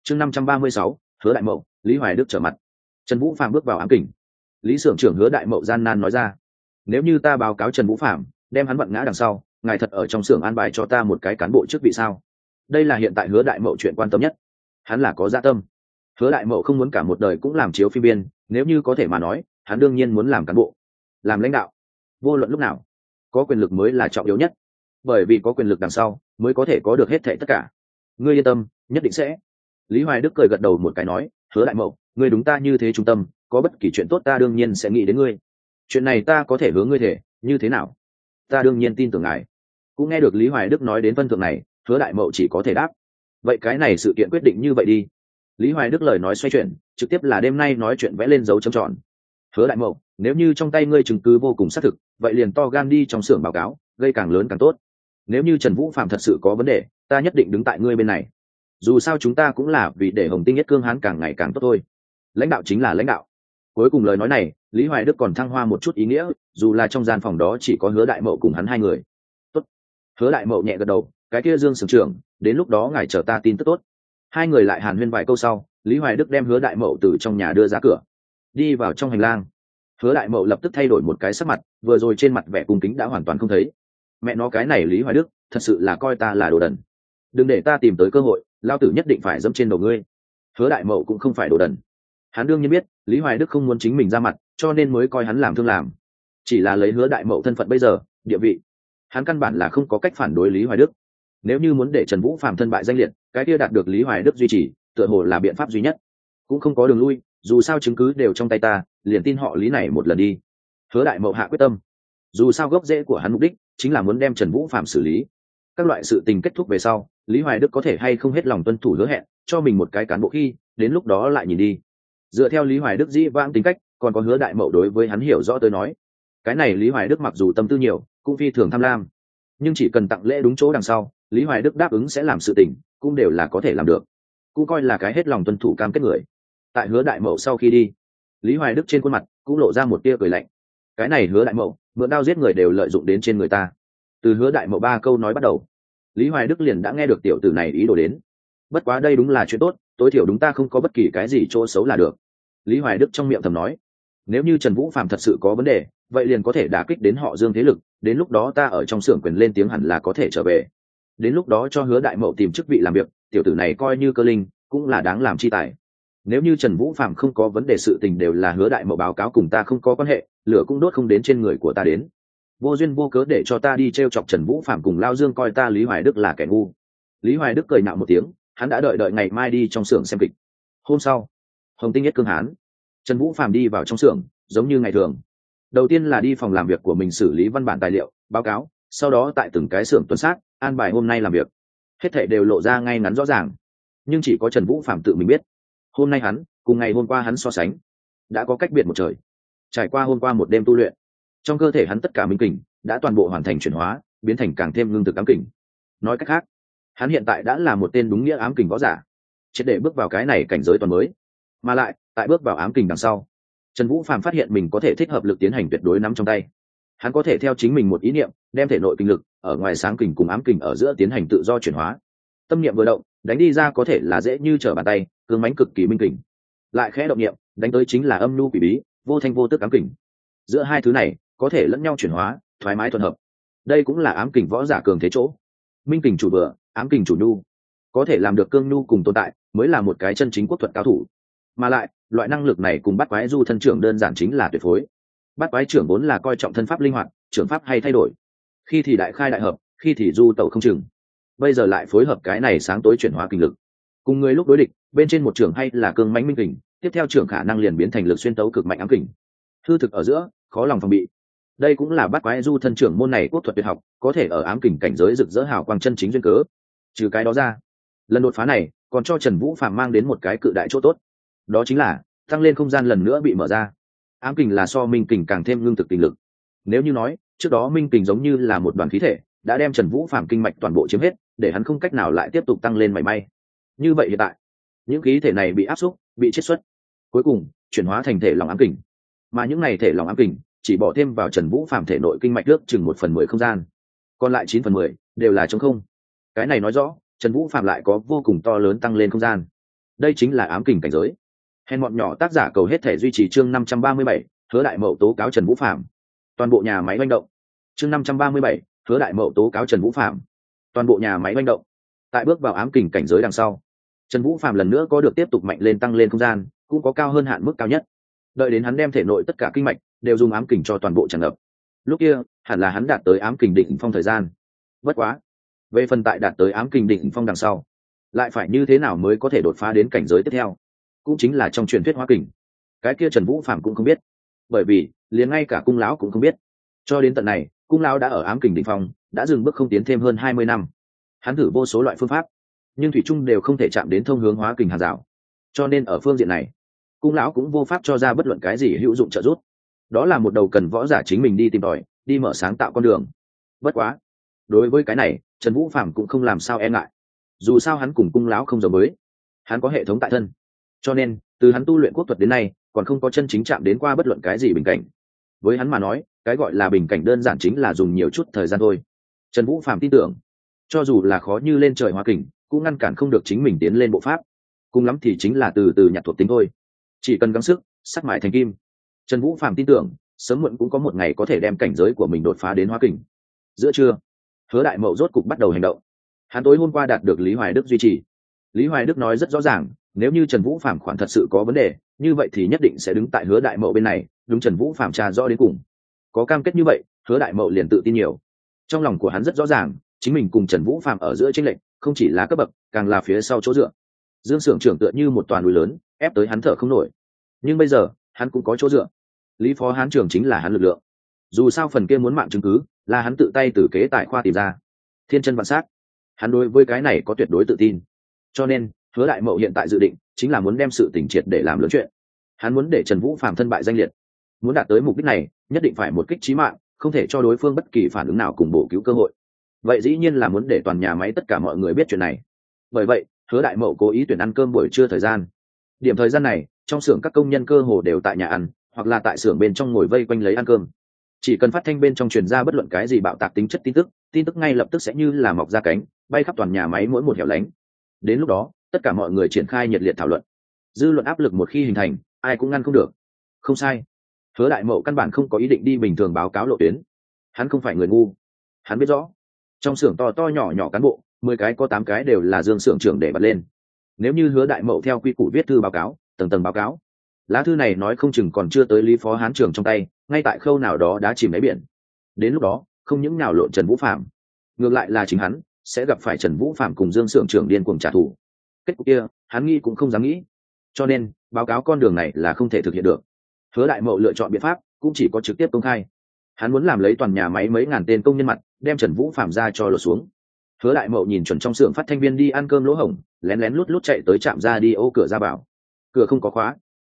Chương năm trăm ba mươi sáu, hứa đại mậu, lý hoài đức trở mặt. Trần vũ phạm bước vào ám kình. Lý s ư ở n g trưởng hứa đại mậu gian nan nói ra, nếu như ta báo cáo trần vũ phạm đem hắn vận ngã đằng sau, ngài thật ở trong xưởng an bài cho ta một cái cán bộ chức vị sao? Đây là hiện tại hứa đại mậu chuyện quan tâm nhất. Hắn là có gia dạ tâm. Hứa đại mậu không muốn cả một đời cũng làm chiếu phim biên, nếu như có thể mà nói, hắn đương nhiên muốn làm cán bộ. Làm lãnh đạo. Vô luận lúc nào có quyền lực mới là trọng yếu nhất. Bởi vì có quyền lực đằng sau mới có thể có được hết thệ tất cả. Ngươi yên tâm, nhất định sẽ. Lý hoài đức cười gật đầu một cái nói, hứa đại mậu, ngươi đúng ta như thế trung tâm, có bất kỳ chuyện tốt ta đương nhiên sẽ nghĩ đến ngươi. Chuyện này ta có thể hướng ngươi thể, như thế nào? Ta đương nhiên tin tưởng ngài. Cũng nghe được lý hoài đức nói đến phân thượng này, hứa đại mậu chỉ có thể đáp, vậy cái này sự kiện quyết định như vậy đi. Lý hoài đức lời nói xoay chuyển, trực tiếp là đêm nay nói chuyện vẽ lên dấu trầm tròn. Hứa đại mậu nếu như trong tay ngươi chứng cứ vô cùng xác thực, vậy liền to gan đi trong xưởng báo cáo, gây càng lớn càng tốt. Nếu như trần vũ phạm thật sự có vấn đề, ta nhất định đứng tại ngươi bên này. Dù sao chúng ta cũng là vì để hồng tinh nhất cương hán càng ngày càng tốt thôi. Lãnh đạo chính là lãnh đạo. Cuối cùng lời nói này, lý hoài đức còn thăng hoa một chút ý nghĩa, dù là trong gian phòng đó chỉ có hứa đại mậu cùng hắn hai người. Tốt. Hứa đại mậu nhẹ gật đầu, cái kia dương sưởng trưởng, đến lúc đó ngài chờ ta tin tức tốt. Hai người lại hàn huyên vài câu sau, lý hoài đức đem hứa đại mậu từ trong nhà đưa ra cửa. Đi vào trong hành lang hứa đại mậu lập tức thay đổi một cái sắc mặt, vừa rồi trên mặt vẻ cung kính đã hoàn toàn không thấy. Mẹ nó, cái này lý hoài đức, thật sự là coi ta là đồ đần. Đừng để ta tìm tới cơ hội, lao tử nhất định phải dẫm trên đầu ngươi. Hứa đại mậu cũng không phải đồ đần. Hắn đương nhiên biết, lý hoài đức không muốn chính mình ra mặt, cho nên mới coi hắn làm thương làm. Chỉ là lấy hứa đại mậu thân phận bây giờ, địa vị, hắn căn bản là không có cách phản đối lý hoài đức. Nếu như muốn để trần vũ phạm thân bại danh liệt, cái kia đạt được lý hoài đức duy trì, tựa hồ là biện pháp duy nhất. Cũng không có đường lui dù sao chứng cứ đều trong tay ta, liền tin họ lý này một lần đi. Hứa đại mậu hạ quyết tâm. Dù sao gốc rễ của hắn mục đích chính là muốn đem trần vũ phạm xử lý. Các loại sự tình kết thúc về sau, lý hoài đức có thể hay không hết lòng tuân thủ hứa hẹn, cho mình một cái cán bộ khi, đến lúc đó lại nhìn đi. Dựa theo lý hoài đức dĩ vãng tính cách, còn có hứa đại mậu đối với hắn hiểu rõ tới nói. Cái này lý hoài đức mặc dù tâm tư nhiều, cũng phi thường tham lam. Nhưng chỉ cần tặng lễ đúng chỗ đằng sau, lý hoài đức đáp ứng sẽ làm sự tình, cũng đều là có thể làm được. Cũng coi là cái hết lòng tuân thủ cam kết người tại hứa đại mậu sau khi đi, lý hoài đức trên khuôn mặt cũng lộ ra một tia cười lạnh. Cái này hứa đại mậu, mượn đao giết người đều lợi dụng đến trên người ta. Từ hứa đại mậu ba câu nói bắt đầu, lý hoài đức liền đã nghe được tiểu tử này ý đồ đến. Bất quá đây đúng là chuyện tốt, tối thiểu đúng ta không có bất kỳ cái gì chỗ xấu là được. Lý hoài đức trong miệng thầm nói, nếu như trần vũ phạm thật sự có vấn đề, vậy liền có thể đả kích đến họ dương thế lực, đến lúc đó ta ở trong xưởng quyền lên tiếng hẳn là có thể trở về. Đến lúc đó cho hứa đại mậu tìm chức vị làm việc, tiểu tử này coi như cơ linh, cũng là đáng làm chi tài nếu như trần vũ phạm không có vấn đề sự tình đều là hứa đại mậu báo cáo cùng ta không có quan hệ, lửa cũng đốt không đến trên người của ta đến. Vô duyên vô cớ để cho ta đi t r e o chọc trần vũ phạm cùng lao dương coi ta lý hoài đức là kẻ ngu. Lý hoài đức cười nạo một tiếng, hắn đã đợi đợi ngày mai đi trong xưởng xem kịch. Hôm sau, hồng tinh nhất cương hán. Trần vũ phạm đi vào trong xưởng, giống như ngày thường. Đầu tiên là đi phòng làm việc của mình xử lý văn bản tài liệu, báo cáo, sau đó tại từng cái xưởng tuần sát, an bài hôm nay làm việc. Hết thệ đều lộ ra ngay ngắn rõ ràng. Nhưng chỉ có trần vũ phạm tự mình biết hôm nay hắn, cùng ngày hôm qua hắn so sánh, đã có cách biệt một trời. Trải qua hôm qua một đêm tu luyện, trong cơ thể hắn tất cả minh kình đã toàn bộ hoàn thành chuyển hóa, biến thành càng thêm ngưng thực ám kình. Nói cách khác, hắn hiện tại đã là một tên đúng nghĩa ám kình võ giả, triệt để bước vào cái này cảnh giới toàn mới. Mà lại, tại bước vào ám kình đằng sau, trần vũ phàm phát hiện mình có thể thích hợp lực tiến hành tuyệt đối nắm trong tay. Hắn có thể theo chính mình một ý niệm, đem thể nội kinh lực ở ngoài sáng kình cùng ám kình ở giữa tiến hành tự do chuyển hóa. Tâm niệm vừa động, đánh đi ra có thể là dễ như trở bàn tay cương mánh cực kỳ minh kình. Lại khẽ động niệm, đánh tới chính là âm nhu quỷ bí, vô thanh vô tức ám kình. Giữa hai thứ này, có thể lẫn nhau chuyển hóa, thoải mái thuận hợp. Đây cũng là ám kình võ giả cường thế chỗ. Minh kình chủ bừa ám kình chủ nhu. Có thể làm được cương nhu cùng tồn tại, mới là một cái chân chính quốc thuật cao thủ. Mà lại, loại năng lực này cùng bắt quái du thân trưởng đơn giản chính là tuyệt phối. Bắt quái trưởng vốn là coi trọng thân pháp linh hoạt, trưởng pháp hay thay đổi. Khi thì đại khai đại hợp, khi thì du tẩu không chừng. Bây giờ lại phối hợp cái này sáng tối chuyển hóa kinh lực. Cùng người lúc đối địch bên trên một trường hay là cương mãnh minh kình, tiếp theo trường khả năng liền biến thành lực xuyên tấu cực mạnh ám kình. Hư thực ở giữa, khó lòng phòng bị. Đây cũng là bắt quái du thân trưởng môn này quốc thuật tuyệt học, có thể ở ám kình cảnh giới rực rỡ hào quang chân chính duyên cớ. Trừ cái đó ra, lần đột phá này còn cho trần vũ phạm mang đến một cái cự đại chỗ tốt. Đó chính là, tăng lên không gian lần nữa bị mở ra. Ám kình là so minh kình càng thêm ngưng thực tình lực. Nếu như nói, trước đó minh kình giống như là một đoàn khí thể, đã đem trần vũ phạm kinh mạch toàn bộ chiếm hết, để hắn không cách nào lại tiếp tục tăng lên mảy may. Như vậy hiện tại những khí thể này bị áp xúc, bị chiết xuất, cuối cùng chuyển hóa thành thể lòng ám kình. Mà những này thể lòng ám kình chỉ bỏ thêm vào trần vũ phạm thể nội kinh mạch nước chừng một phần mười không gian, còn lại chín phần mười đều là chống không. Cái này nói rõ, trần vũ phạm lại có vô cùng to lớn tăng lên không gian. Đây chính là ám kình cảnh giới. Hèn bọn nhỏ tác giả cầu hết thể duy trì chương năm trăm ba mươi bảy, hứa đại mậu tố cáo trần vũ phạm toàn bộ nhà máy manh động. Chương năm trăm ba mươi bảy, hứa đại mậu tố cáo trần vũ phạm toàn bộ nhà máy manh động. Tại bước vào ám kình cảnh giới đằng sau trần vũ phạm lần nữa có được tiếp tục mạnh lên tăng lên không gian, cũng có cao hơn hạn mức cao nhất. Đợi đến hắn đem thể nội tất cả kinh mạch đều dùng ám kình cho toàn bộ tràn ngập. Lúc kia, hẳn là hắn đạt tới ám kình định phong thời gian. Bất quá, về phần tại đạt tới ám kình định phong đằng sau, lại phải như thế nào mới có thể đột phá đến cảnh giới tiếp theo? Cũng chính là trong truyền thuyết hoa kình. Cái kia trần vũ phạm cũng không biết. Bởi vì, liền ngay cả cung lão cũng không biết. Cho đến tận này, cung lão đã ở ám kình định phong, đã dừng bước không tiến thêm hơn hai mươi năm. Hắn thử vô số loại phương pháp nhưng thủy trung đều không thể chạm đến thông hướng hóa kình hàng rào. Cho nên ở phương diện này, cung lão cũng vô pháp cho ra bất luận cái gì hữu dụng trợ giúp. Đó là một đầu cần võ giả chính mình đi tìm tòi, đi mở sáng tạo con đường. Bất quá, đối với cái này, trần vũ phạm cũng không làm sao e ngại. Dù sao hắn cùng cung lão không giống mới hắn có hệ thống tại thân. Cho nên, từ hắn tu luyện quốc thuật đến nay, còn không có chân chính chạm đến qua bất luận cái gì bình cảnh. Với hắn mà nói, cái gọi là bình cảnh đơn giản chính là dùng nhiều chút thời gian thôi. Trần vũ phạm tin tưởng, cho dù là khó như lên trời hoa kình cũng ngăn cản không được chính mình tiến lên bộ pháp. Cùng lắm thì chính là từ từ nhặt thuộc tính thôi. Chỉ cần gắng sức, sắc mại thành kim. Trần vũ phạm tin tưởng, sớm muộn cũng có một ngày có thể đem cảnh giới của mình đột phá đến hoa kình. Giữa trưa, hứa đại mậu rốt cục bắt đầu hành động. Hắn tối hôm qua đạt được lý hoài đức duy trì. Lý hoài đức nói rất rõ ràng, nếu như trần vũ phạm khoản thật sự có vấn đề, như vậy thì nhất định sẽ đứng tại hứa đại mậu bên này, đúng trần vũ phạm tra rõ đến cùng. Có cam kết như vậy, hứa đại mậu liền tự tin nhiều. Trong lòng của hắn rất rõ ràng, chính mình cùng trần vũ phạm ở giữa tranh lệch không chỉ là cấp bậc càng là phía sau chỗ dựa. Dương s ư ở n g trưởng tựa như một toàn núi lớn ép tới hắn thở không nổi. Nhưng bây giờ hắn cũng có chỗ dựa. Lý phó hán trưởng chính là hắn lực lượng. Dù sao phần kia muốn mạng chứng cứ là hắn tự tay từ kế tại khoa tìm ra. Thiên chân vạn sát, hắn đối với cái này có tuyệt đối tự tin. Cho nên hứa đại mậu hiện tại dự định chính là muốn đem sự tỉnh triệt để làm lớn chuyện. Hắn muốn để trần vũ phạm thân bại danh liệt. Muốn đạt tới mục đích này nhất định phải một kích trí mạng không thể cho đối phương bất kỳ phản ứng nào cùng bổ cứu cơ hội vậy dĩ nhiên là muốn để toàn nhà máy tất cả mọi người biết chuyện này. Bởi vậy, hứa đại mậu cố ý tuyển ăn cơm buổi trưa thời gian. Điểm thời gian này, trong xưởng các công nhân cơ hồ đều tại nhà ăn, hoặc là tại xưởng bên trong ngồi vây quanh lấy ăn cơm. Chỉ cần phát thanh bên trong truyền ra bất luận cái gì bạo tạc tính chất tin tức tin tức ngay lập tức sẽ như là mọc ra cánh, bay khắp toàn nhà máy mỗi một hẻo lánh. Đến lúc đó, tất cả mọi người triển khai nhiệt liệt thảo luận. Dư luận áp lực một khi hình thành, ai cũng ngăn không được. Không sai. Hứa đại mậu căn bản không có ý định đi bình thường báo cáo lộ tuyến. Hắn không phải người ngu. Hắn biết rõ trong xưởng to to nhỏ nhỏ cán bộ, mười cái có tám cái đều là dương xưởng trưởng để bật lên. Nếu như hứa đại mậu theo quy củ viết thư báo cáo, tầng tầng báo cáo. Lá thư này nói không chừng còn chưa tới lý phó hán trưởng trong tay, ngay tại khâu nào đó đã chìm đáy biển. Đến lúc đó, không những nào lộn trần vũ phạm ngược lại là chính hắn sẽ gặp phải trần vũ phạm cùng dương xưởng trưởng điên cuồng trả thù. Kết cục kia, hắn nghĩ cũng không dám nghĩ. Cho nên, báo cáo con đường này là không thể thực hiện được. Hứa đại mậu lựa chọn biện pháp cũng chỉ có trực tiếp công khai hắn muốn làm lấy toàn nhà máy mấy ngàn tên công nhân mặt, đem trần vũ phạm ra cho lột xuống. Hứa đại mậu nhìn chuẩn trong xưởng phát thanh viên đi ăn cơm lỗ hổng, lén lén lút lút chạy tới trạm ra đi ô cửa ra bảo. Cửa không có khóa.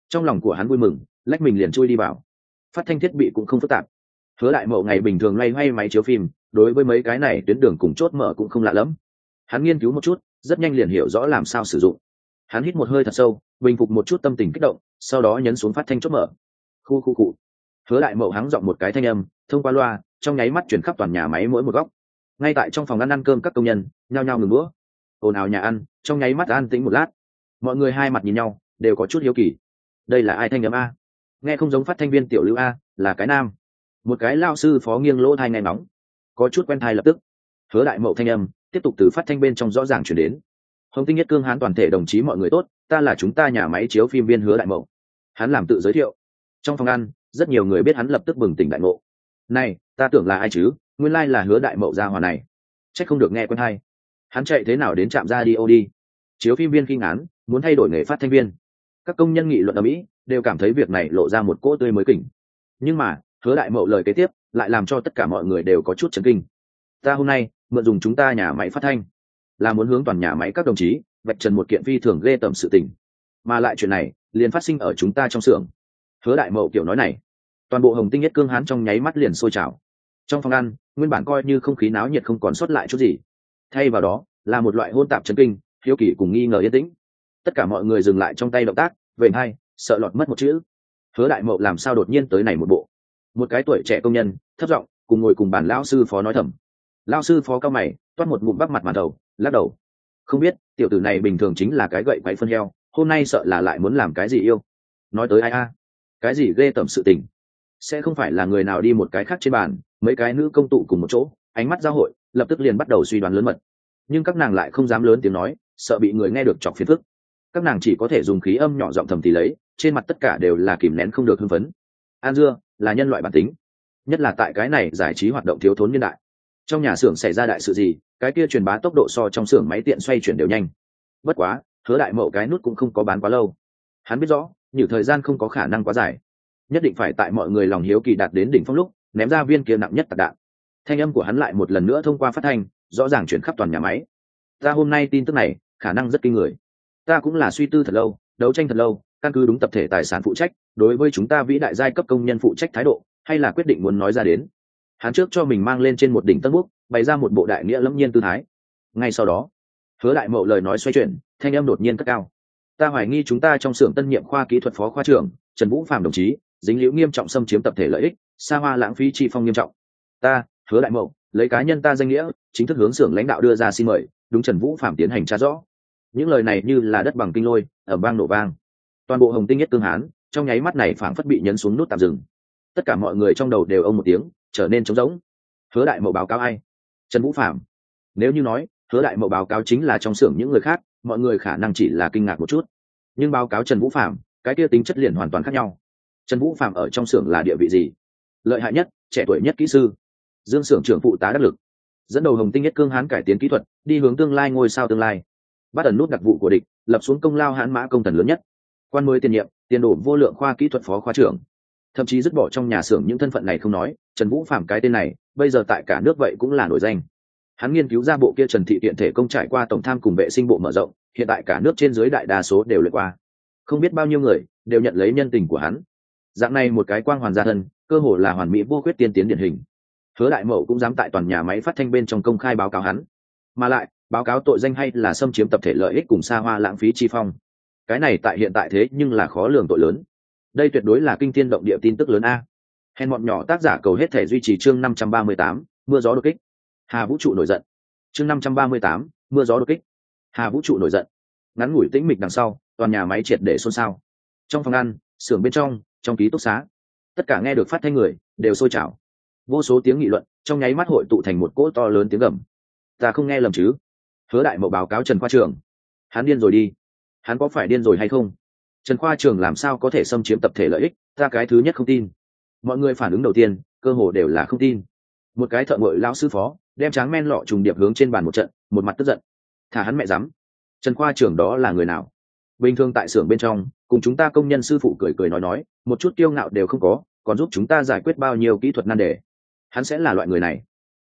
Trong lòng của hắn vui mừng, lách mình liền chui đi vào. Phát thanh thiết bị cũng không phức tạp. Hứa đại mậu ngày bình thường loay hoay máy chiếu phim, đối với mấy cái này tuyến đường cùng chốt mở cũng không lạ lẫm. Hắn nghiên cứu một chút, rất nhanh liền hiểu rõ làm sao sử dụng. Hắn hít một hơi thật sâu, bình phục một chút tâm tình kích động, sau đó nhấn xuống phát thanh chốt mở. Khu khu cụ hứa đại mậu hắng giọng một cái thanh âm, thông qua loa, trong nháy mắt chuyển khắp toàn nhà máy mỗi một góc. Ngay tại trong phòng ăn ăn cơm các công nhân, nhao nhao ngừng bữa. Ồn ào nhà ăn, trong nháy mắt an tĩnh một lát. Mọi người hai mặt nhìn nhau, đều có chút hiếu kỳ. Đây là ai thanh âm a? Nghe không giống phát thanh viên tiểu lưu a, là cái nam. Một cái lao sư phó nghiêng lỗ thai ngay nóng có chút quen thai lập tức. Hứa đại mậu thanh âm, tiếp tục từ phát thanh bên trong rõ ràng chuyển đến. Hồng tinh nhất cương hán toàn thể đồng chí mọi người tốt, ta là chúng ta nhà máy chiếu phim viên hứa đại mậu. Hắn làm tự giới thiệu. Trong phòng ăn rất nhiều người biết hắn lập tức bừng tỉnh đại ngộ. Này, ta tưởng là ai chứ? Nguyên lai là hứa đại mậu gia hòa này. C h ắ c không được nghe quen hay. Hắn chạy thế nào đến trạm ra đi ô đi? Chiếu phim viên khi ngán muốn thay đổi nghề phát thanh viên. Các công nhân nghị luận ở mỹ đều cảm thấy việc này lộ ra một cỗ tươi mới kỉnh. Nhưng mà, hứa đại mậu lời kế tiếp lại làm cho tất cả mọi người đều có chút chấn kinh. Ta hôm nay, mượn dùng chúng ta nhà máy phát thanh. Là muốn hướng toàn nhà máy các đồng chí, vạch trần một kiện phi thường ghê tởm sự tình. Mà lại chuyện này, liền phát sinh ở chúng ta trong xưởng hứa đại mậu kiểu nói này, toàn bộ hồng tinh nhất cương hán trong nháy mắt liền sôi trào. Trong phòng ăn, nguyên bản coi như không khí náo nhiệt không còn sót lại chút gì. Thay vào đó, là một loại hôn tạp chấn kinh, hiếu kỳ cùng nghi ngờ yên tĩnh. Tất cả mọi người dừng lại trong tay động tác vậy hai, sợ lọt mất một chữ. Hứa đại mậu làm sao đột nhiên tới này một bộ? Một cái tuổi trẻ công nhân thất giọng, cùng ngồi cùng bàn lão sư phó nói thầm. Lão sư phó cao mày, toát một ngụm bắp mặt mà đầu, lắc đầu. Không biết, tiểu tử này bình thường chính là cái gậy quậy phân heo, hôm nay sợ là lại muốn làm cái gì yêu? Nói tới ai a? Cái gì ghê tởm sự tình. Sẽ không phải là người nào đi một cái khác trên bàn, mấy cái nữ công tụ cùng một chỗ, ánh mắt giao hội, lập tức liền bắt đầu suy đoán lớn mật. Nhưng các nàng lại không dám lớn tiếng nói, sợ bị người nghe được chọc phiền phức. Các nàng chỉ có thể dùng khí âm nhỏ giọng thầm thì lấy, trên mặt tất cả đều là kìm nén không được hưng phấn. An dưa, là nhân loại bản tính. Nhất là tại cái này giải trí hoạt động thiếu thốn nhân đại. Trong nhà xưởng xảy ra đại sự gì, cái kia truyền bá tốc độ so trong xưởng máy tiện xoay chuyển đều nhanh. Bất quá, hứa đại mậu cái nút cũng không có bán quá lâu. Hắn biết rõ nhiều thời gian không có khả năng quá dài. Nhất định phải tại mọi người lòng hiếu kỳ đạt đến đỉnh phong lúc, ném ra viên kia nặng nhất tạc đạn. Thanh âm của hắn lại một lần nữa thông qua phát thanh, rõ ràng chuyển khắp toàn nhà máy. Ta hôm nay tin tức này, khả năng rất kinh người. Ta cũng là suy tư thật lâu, đấu tranh thật lâu, căn cứ đúng tập thể tài sản phụ trách, đối với chúng ta vĩ đại giai cấp công nhân phụ trách thái độ, hay là quyết định muốn nói ra đến. Hắn trước cho mình mang lên trên một đỉnh tân quốc, bày ra một bộ đại nghĩa lẫm nhiên tư thái. Ngay sau đó, hứa đại mậu lời nói xoay chuyển, thanh âm đột nhiên cất cao ta hoài nghi chúng ta trong xưởng tân nhiệm khoa kỹ thuật phó khoa trưởng, trần vũ phạm đồng chí, dính liễu nghiêm trọng xâm chiếm tập thể lợi ích xa hoa lãng phí chi phong nghiêm trọng. Ta, hứa đại mậu, lấy cá nhân ta danh nghĩa, chính thức hướng xưởng lãnh đạo đưa ra xin mời, đúng trần vũ phạm tiến hành tra rõ. Những lời này như là đất bằng kinh lôi ở bang nổ vang. Toàn bộ hồng tinh nhất tương hán, trong nháy mắt này phảng phất bị nhấn xuống nút tạm dừng. Tất cả mọi người trong đầu đều ông một tiếng, trở nên trống rỗng. Hứa đại mậu báo cáo ai? Trần vũ phạm nếu như nói, hứa đại mậu báo cáo chính là trong xưởng những người khác mọi người khả năng chỉ là kinh ngạc một chút. Nhưng báo cáo trần vũ phạm cái kia tính chất liền hoàn toàn khác nhau. Trần vũ phạm ở trong xưởng là địa vị gì? Lợi hại nhất, trẻ tuổi nhất kỹ sư. Dương xưởng trưởng phụ tá đắc lực. Dẫn đầu hồng tinh nhất cương hán cải tiến kỹ thuật, đi hướng tương lai ngôi sao tương lai. Bắt ẩn nút đặc vụ của địch, lập xuống công lao hãn mã công thần lớn nhất. Quan mới tiền nhiệm, tiền đổ vô lượng khoa kỹ thuật phó khoa trưởng. Thậm chí dứt bỏ trong nhà xưởng những thân phận này không nói, trần vũ phạm cái tên này, bây giờ tại cả nước vậy cũng là nổi danh hắn nghiên cứu ra bộ kia trần thị tiện thể công trải qua tổng tham cùng vệ sinh bộ mở rộng, hiện tại cả nước trên dưới đại đa số đều lượt qua. Không biết bao nhiêu người đều nhận lấy nhân tình của hắn. Dạng này một cái quang hoàn gia thân, cơ hồ là hoàn mỹ vô khuyết tiên tiến điển hình. Hứa đại mậu cũng dám tại toàn nhà máy phát thanh bên trong công khai báo cáo hắn. Mà lại, báo cáo tội danh hay là xâm chiếm tập thể lợi ích cùng xa hoa lãng phí chi phong. Cái này tại hiện tại thế nhưng là khó lường tội lớn. Đây tuyệt đối là kinh thiên động địa tin tức lớn a. Hèn bọn nhỏ tác giả cầu hết thể duy trì chương năm trăm ba mươi tám, mưa gió đột kích hà vũ trụ nổi giận. Chương năm trăm ba mươi tám, mưa gió đột kích. Hà vũ trụ nổi giận. Ngắn ngủi tĩnh mịch đằng sau, toàn nhà máy triệt để xôn xao. Trong phòng ăn, xưởng bên trong trong ký túc xá, tất cả nghe được phát thanh người đều sôi trào. Vô số tiếng nghị luận, trong nháy mắt hội tụ thành một cỗ to lớn tiếng gầm. Ta không nghe lầm chứ? Hứa đại mậu báo cáo trần khoa trường. Hắn điên rồi đi. Hắn có phải điên rồi hay không? Trần khoa trường làm sao có thể xâm chiếm tập thể lợi ích? Ta cái thứ nhất không tin. Mọi người phản ứng đầu tiên, cơ hồ đều là không tin. Một cái thợ ngội lão sư phó đem tráng men lọ trùng điệp hướng trên bàn một trận, một mặt tức giận. Thả hắn mẹ dám. Trần khoa trưởng đó là người nào? Bình thường tại xưởng bên trong, cùng chúng ta công nhân sư phụ cười cười nói nói, một chút kiêu ngạo đều không có, còn giúp chúng ta giải quyết bao nhiêu kỹ thuật nan đề. Hắn sẽ là loại người này.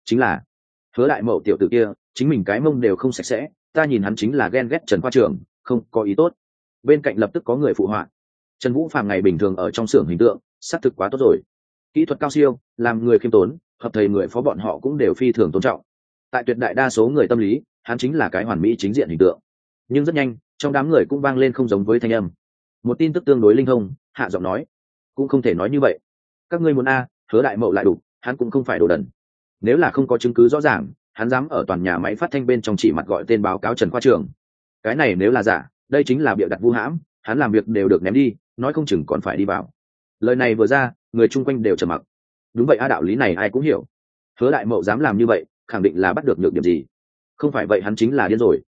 Chính là, hứa đại mậu tiểu t ử kia, chính mình cái mông đều không sạch sẽ, ta nhìn hắn chính là ghen ghét trần khoa trưởng, không có ý tốt. Bên cạnh lập tức có người phụ họa. Trần vũ phàm ngày bình thường ở trong xưởng hình tượng, xác thực quá tốt rồi. Kỹ thuật cao siêu, làm người khiêm tốn hợp thầy người phó bọn họ cũng đều phi thường tôn trọng. Tại tuyệt đại đa số người tâm lý, hắn chính là cái hoàn mỹ chính diện hình tượng. Nhưng rất nhanh, trong đám người cũng vang lên không giống với thanh âm. Một tin tức tương đối linh thông, hạ giọng nói, cũng không thể nói như vậy. Các ngươi muốn a, hứa đại mậu lại đủ, hắn cũng không phải đồ đần. Nếu là không có chứng cứ rõ ràng, hắn dám ở toàn nhà máy phát thanh bên trong chỉ mặt gọi tên báo cáo trần khoa trường. Cái này nếu là giả, đây chính là bịa đặt vu hãm, hắn làm việc đều được ném đi, nói không chừng còn phải đi vào. Lời này vừa ra, người chung quanh đều trầm mặc đúng vậy, a, đạo lý này ai cũng hiểu. Hứa đại mậu dám làm như vậy, khẳng định là bắt được nhược điểm gì. Không phải vậy hắn chính là điên rồi.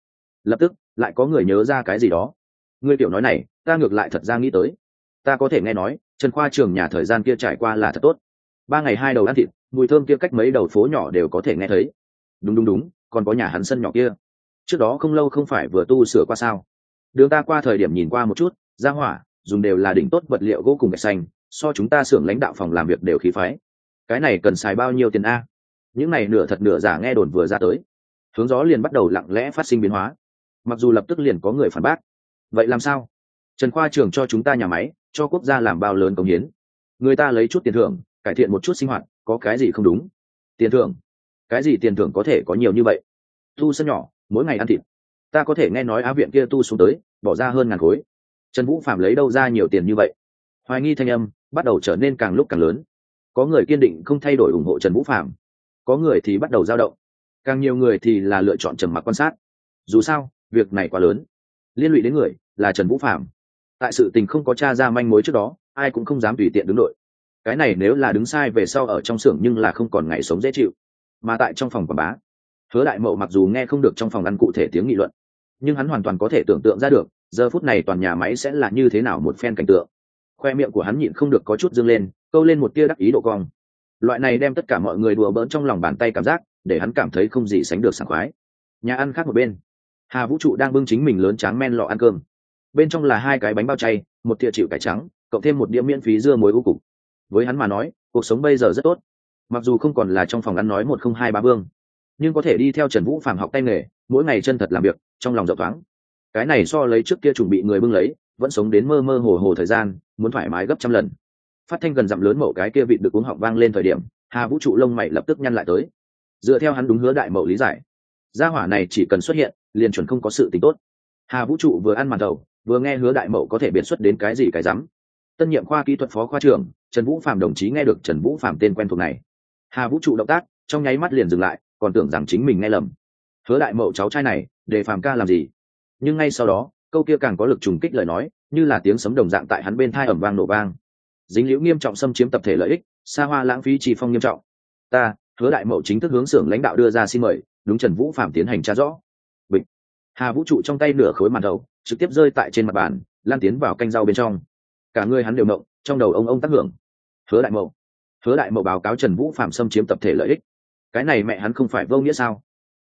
Lập tức, lại có người nhớ ra cái gì đó. Người tiểu nói này, ta ngược lại thật ra nghĩ tới. Ta có thể nghe nói, trần khoa trường nhà thời gian kia trải qua là thật tốt. Ba ngày hai đầu ăn thịt, mùi thơm kia cách mấy đầu phố nhỏ đều có thể nghe thấy. Đúng đúng đúng, còn có nhà hắn sân nhỏ kia. Trước đó không lâu không phải vừa tu sửa qua sao? Đường ta qua thời điểm nhìn qua một chút ra hỏa, dùng đều là đỉnh tốt vật liệu gỗ cùng gạch xanh, so chúng ta xưởng lãnh đạo phòng làm việc đều khí phái cái này cần xài bao nhiêu tiền a? Những này nửa thật nửa giả nghe đồn vừa ra tới. Hướng gió liền bắt đầu lặng lẽ phát sinh biến hóa. Mặc dù lập tức liền có người phản bác. Vậy làm sao? Trần khoa trường cho chúng ta nhà máy, cho quốc gia làm bao lớn công hiến. Người ta lấy chút tiền thưởng, cải thiện một chút sinh hoạt, có cái gì không đúng? Tiền thưởng? Cái gì tiền thưởng có thể có nhiều như vậy? Tu sân nhỏ, mỗi ngày ăn thịt. Ta có thể nghe nói á viện kia tu xuống tới, bỏ ra hơn ngàn khối. Trần vũ phạm lấy đâu ra nhiều tiền như vậy? Hoài nghi thanh âm bắt đầu trở nên càng lúc càng lớn có người kiên định không thay đổi ủng hộ trần vũ phạm có người thì bắt đầu dao động. Càng nhiều người thì là lựa chọn trầm mặc quan sát. Dù sao, việc này quá lớn. Liên lụy đến người là trần vũ phạm tại sự tình không có t r a ra manh mối trước đó, ai cũng không dám tùy tiện đứng đội. Cái này nếu là đứng sai về sau ở trong xưởng nhưng là không còn ngày sống dễ chịu. Mà tại trong phòng quảng bá, hứa đại mậu mặc dù nghe không được trong phòng ăn cụ thể tiếng nghị luận, nhưng hắn hoàn toàn có thể tưởng tượng ra được, giờ phút này toàn nhà máy sẽ là như thế nào một phen cảnh tượng. Khoe miệng của hắn nhịn không được có chút dâng lên câu lên một tia đắc ý độ cong. Loại này đem tất cả mọi người đùa bỡn trong lòng bàn tay cảm giác, để hắn cảm thấy không gì sánh được sảng khoái. Nhà ăn khác một bên. Hà vũ trụ đang bưng chính mình lớn tráng men lọ ăn cơm. Bên trong là hai cái bánh bao chay, một thìa chịu cải trắng, cộng thêm một đĩa miễn phí dưa muối u cục. Với hắn mà nói, cuộc sống bây giờ rất tốt. Mặc dù không còn là trong phòng ăn nói một không hai ba vương nhưng có thể đi theo trần vũ phạm học tay nghề, mỗi ngày chân thật làm việc, trong lòng rộng thoáng. Cái này so lấy trước kia chuẩn bị người bưng lấy, vẫn sống đến mơ mơ hồ hồ thời gian, muốn thoải mái gấp trăm lần phát thanh gần dặm lớn mẫu cái kia vịt được uống họng vang lên thời điểm, hà vũ trụ lông mày lập tức nhăn lại tới. Dựa theo hắn đúng hứa đại mẫu lý giải, gia hỏa này chỉ cần xuất hiện, liền chuẩn không có sự tính tốt. Hà vũ trụ vừa ăn màn đầu, vừa nghe hứa đại mậu có thể biện xuất đến cái gì cái rắm. Tân nhiệm khoa kỹ thuật phó khoa trưởng, trần vũ phạm đồng chí nghe được trần vũ phạm tên quen thuộc này. Hà vũ trụ động tác, trong nháy mắt liền dừng lại, còn tưởng rằng chính mình nghe lầm. Hứa đại mậu cháu trai này, để phàm ca làm gì? Nhưng ngay sau đó, câu kia càng có lực trùng kích lời nói, như là tiếng sấm đồng dạng tại hắn bên thai ẩm vang nổ vang dính liễu nghiêm trọng xâm chiếm tập thể lợi ích, xa hoa lãng phí trì phong nghiêm trọng. Ta, hứa đại mậu chính thức hướng xưởng lãnh đạo đưa ra xin mời, đúng trần vũ phạm tiến hành tra rõ. Bịch. Hà vũ trụ trong tay nửa khối màn đầu, trực tiếp rơi tại trên mặt bàn, lan tiến vào canh rau bên trong. Cả người hắn đều mộng trong đầu ông ông tác hưởng. Hứa đại mậu. Hứa đại mậu báo cáo trần vũ phạm xâm chiếm tập thể lợi ích. Cái này mẹ hắn không phải vô nghĩa sao?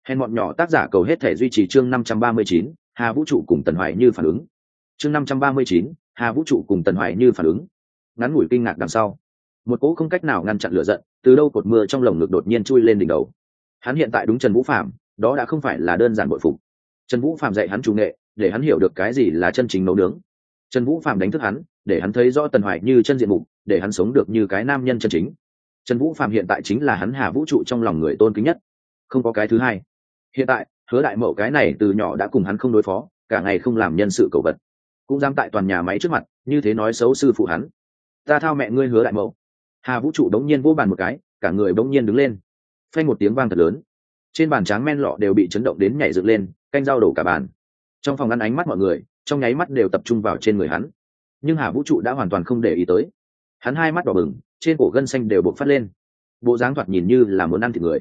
Hèn bọn nhỏ tác giả cầu hết thể duy trì chương năm trăm ba mươi chín, hà vũ trụ cùng tần hoài như phản ứng. Chương năm trăm ba mươi chín, hà vũ trụ cùng tần hoài như phản ứng ngắn ngủi kinh ngạc đằng sau. Một cỗ không cách nào ngăn chặn lửa giận, từ đâu cột mưa trong lồng ngực đột nhiên chui lên đỉnh đầu. Hắn hiện tại đúng trần vũ phạm đó đã không phải là đơn giản bội phục. Trần vũ phạm dạy hắn chủ nghệ, để hắn hiểu được cái gì là chân chính nấu nướng. Trần vũ phạm đánh thức hắn, để hắn thấy rõ tần hoài như chân diện mục, để hắn sống được như cái nam nhân chân chính. Trần vũ phạm hiện tại chính là hắn hà vũ trụ trong lòng người tôn kính nhất. Không có cái thứ hai. Hiện tại, hứa đại mậu cái này từ nhỏ đã cùng hắn không đối phó, cả ngày không làm nhân sự cầu vật. Cũng dám tại toàn nhà máy trước mặt, như thế nói xấu sư phụ hắn ta thao mẹ ngươi hứa đại mẫu. hà vũ trụ đống nhiên vô bàn một cái, cả người đống nhiên đứng lên. Phanh một tiếng vang thật lớn. Trên bàn tráng men lọ đều bị chấn động đến nhảy dựng lên, canh dao đổ cả bàn. Trong phòng ăn ánh mắt mọi người, trong nháy mắt đều tập trung vào trên người hắn. Nhưng hà vũ trụ đã hoàn toàn không để ý tới. Hắn hai mắt đỏ bừng, trên cổ gân xanh đều bộc phát lên. Bộ dáng thoạt nhìn như là muốn ăn thịt người.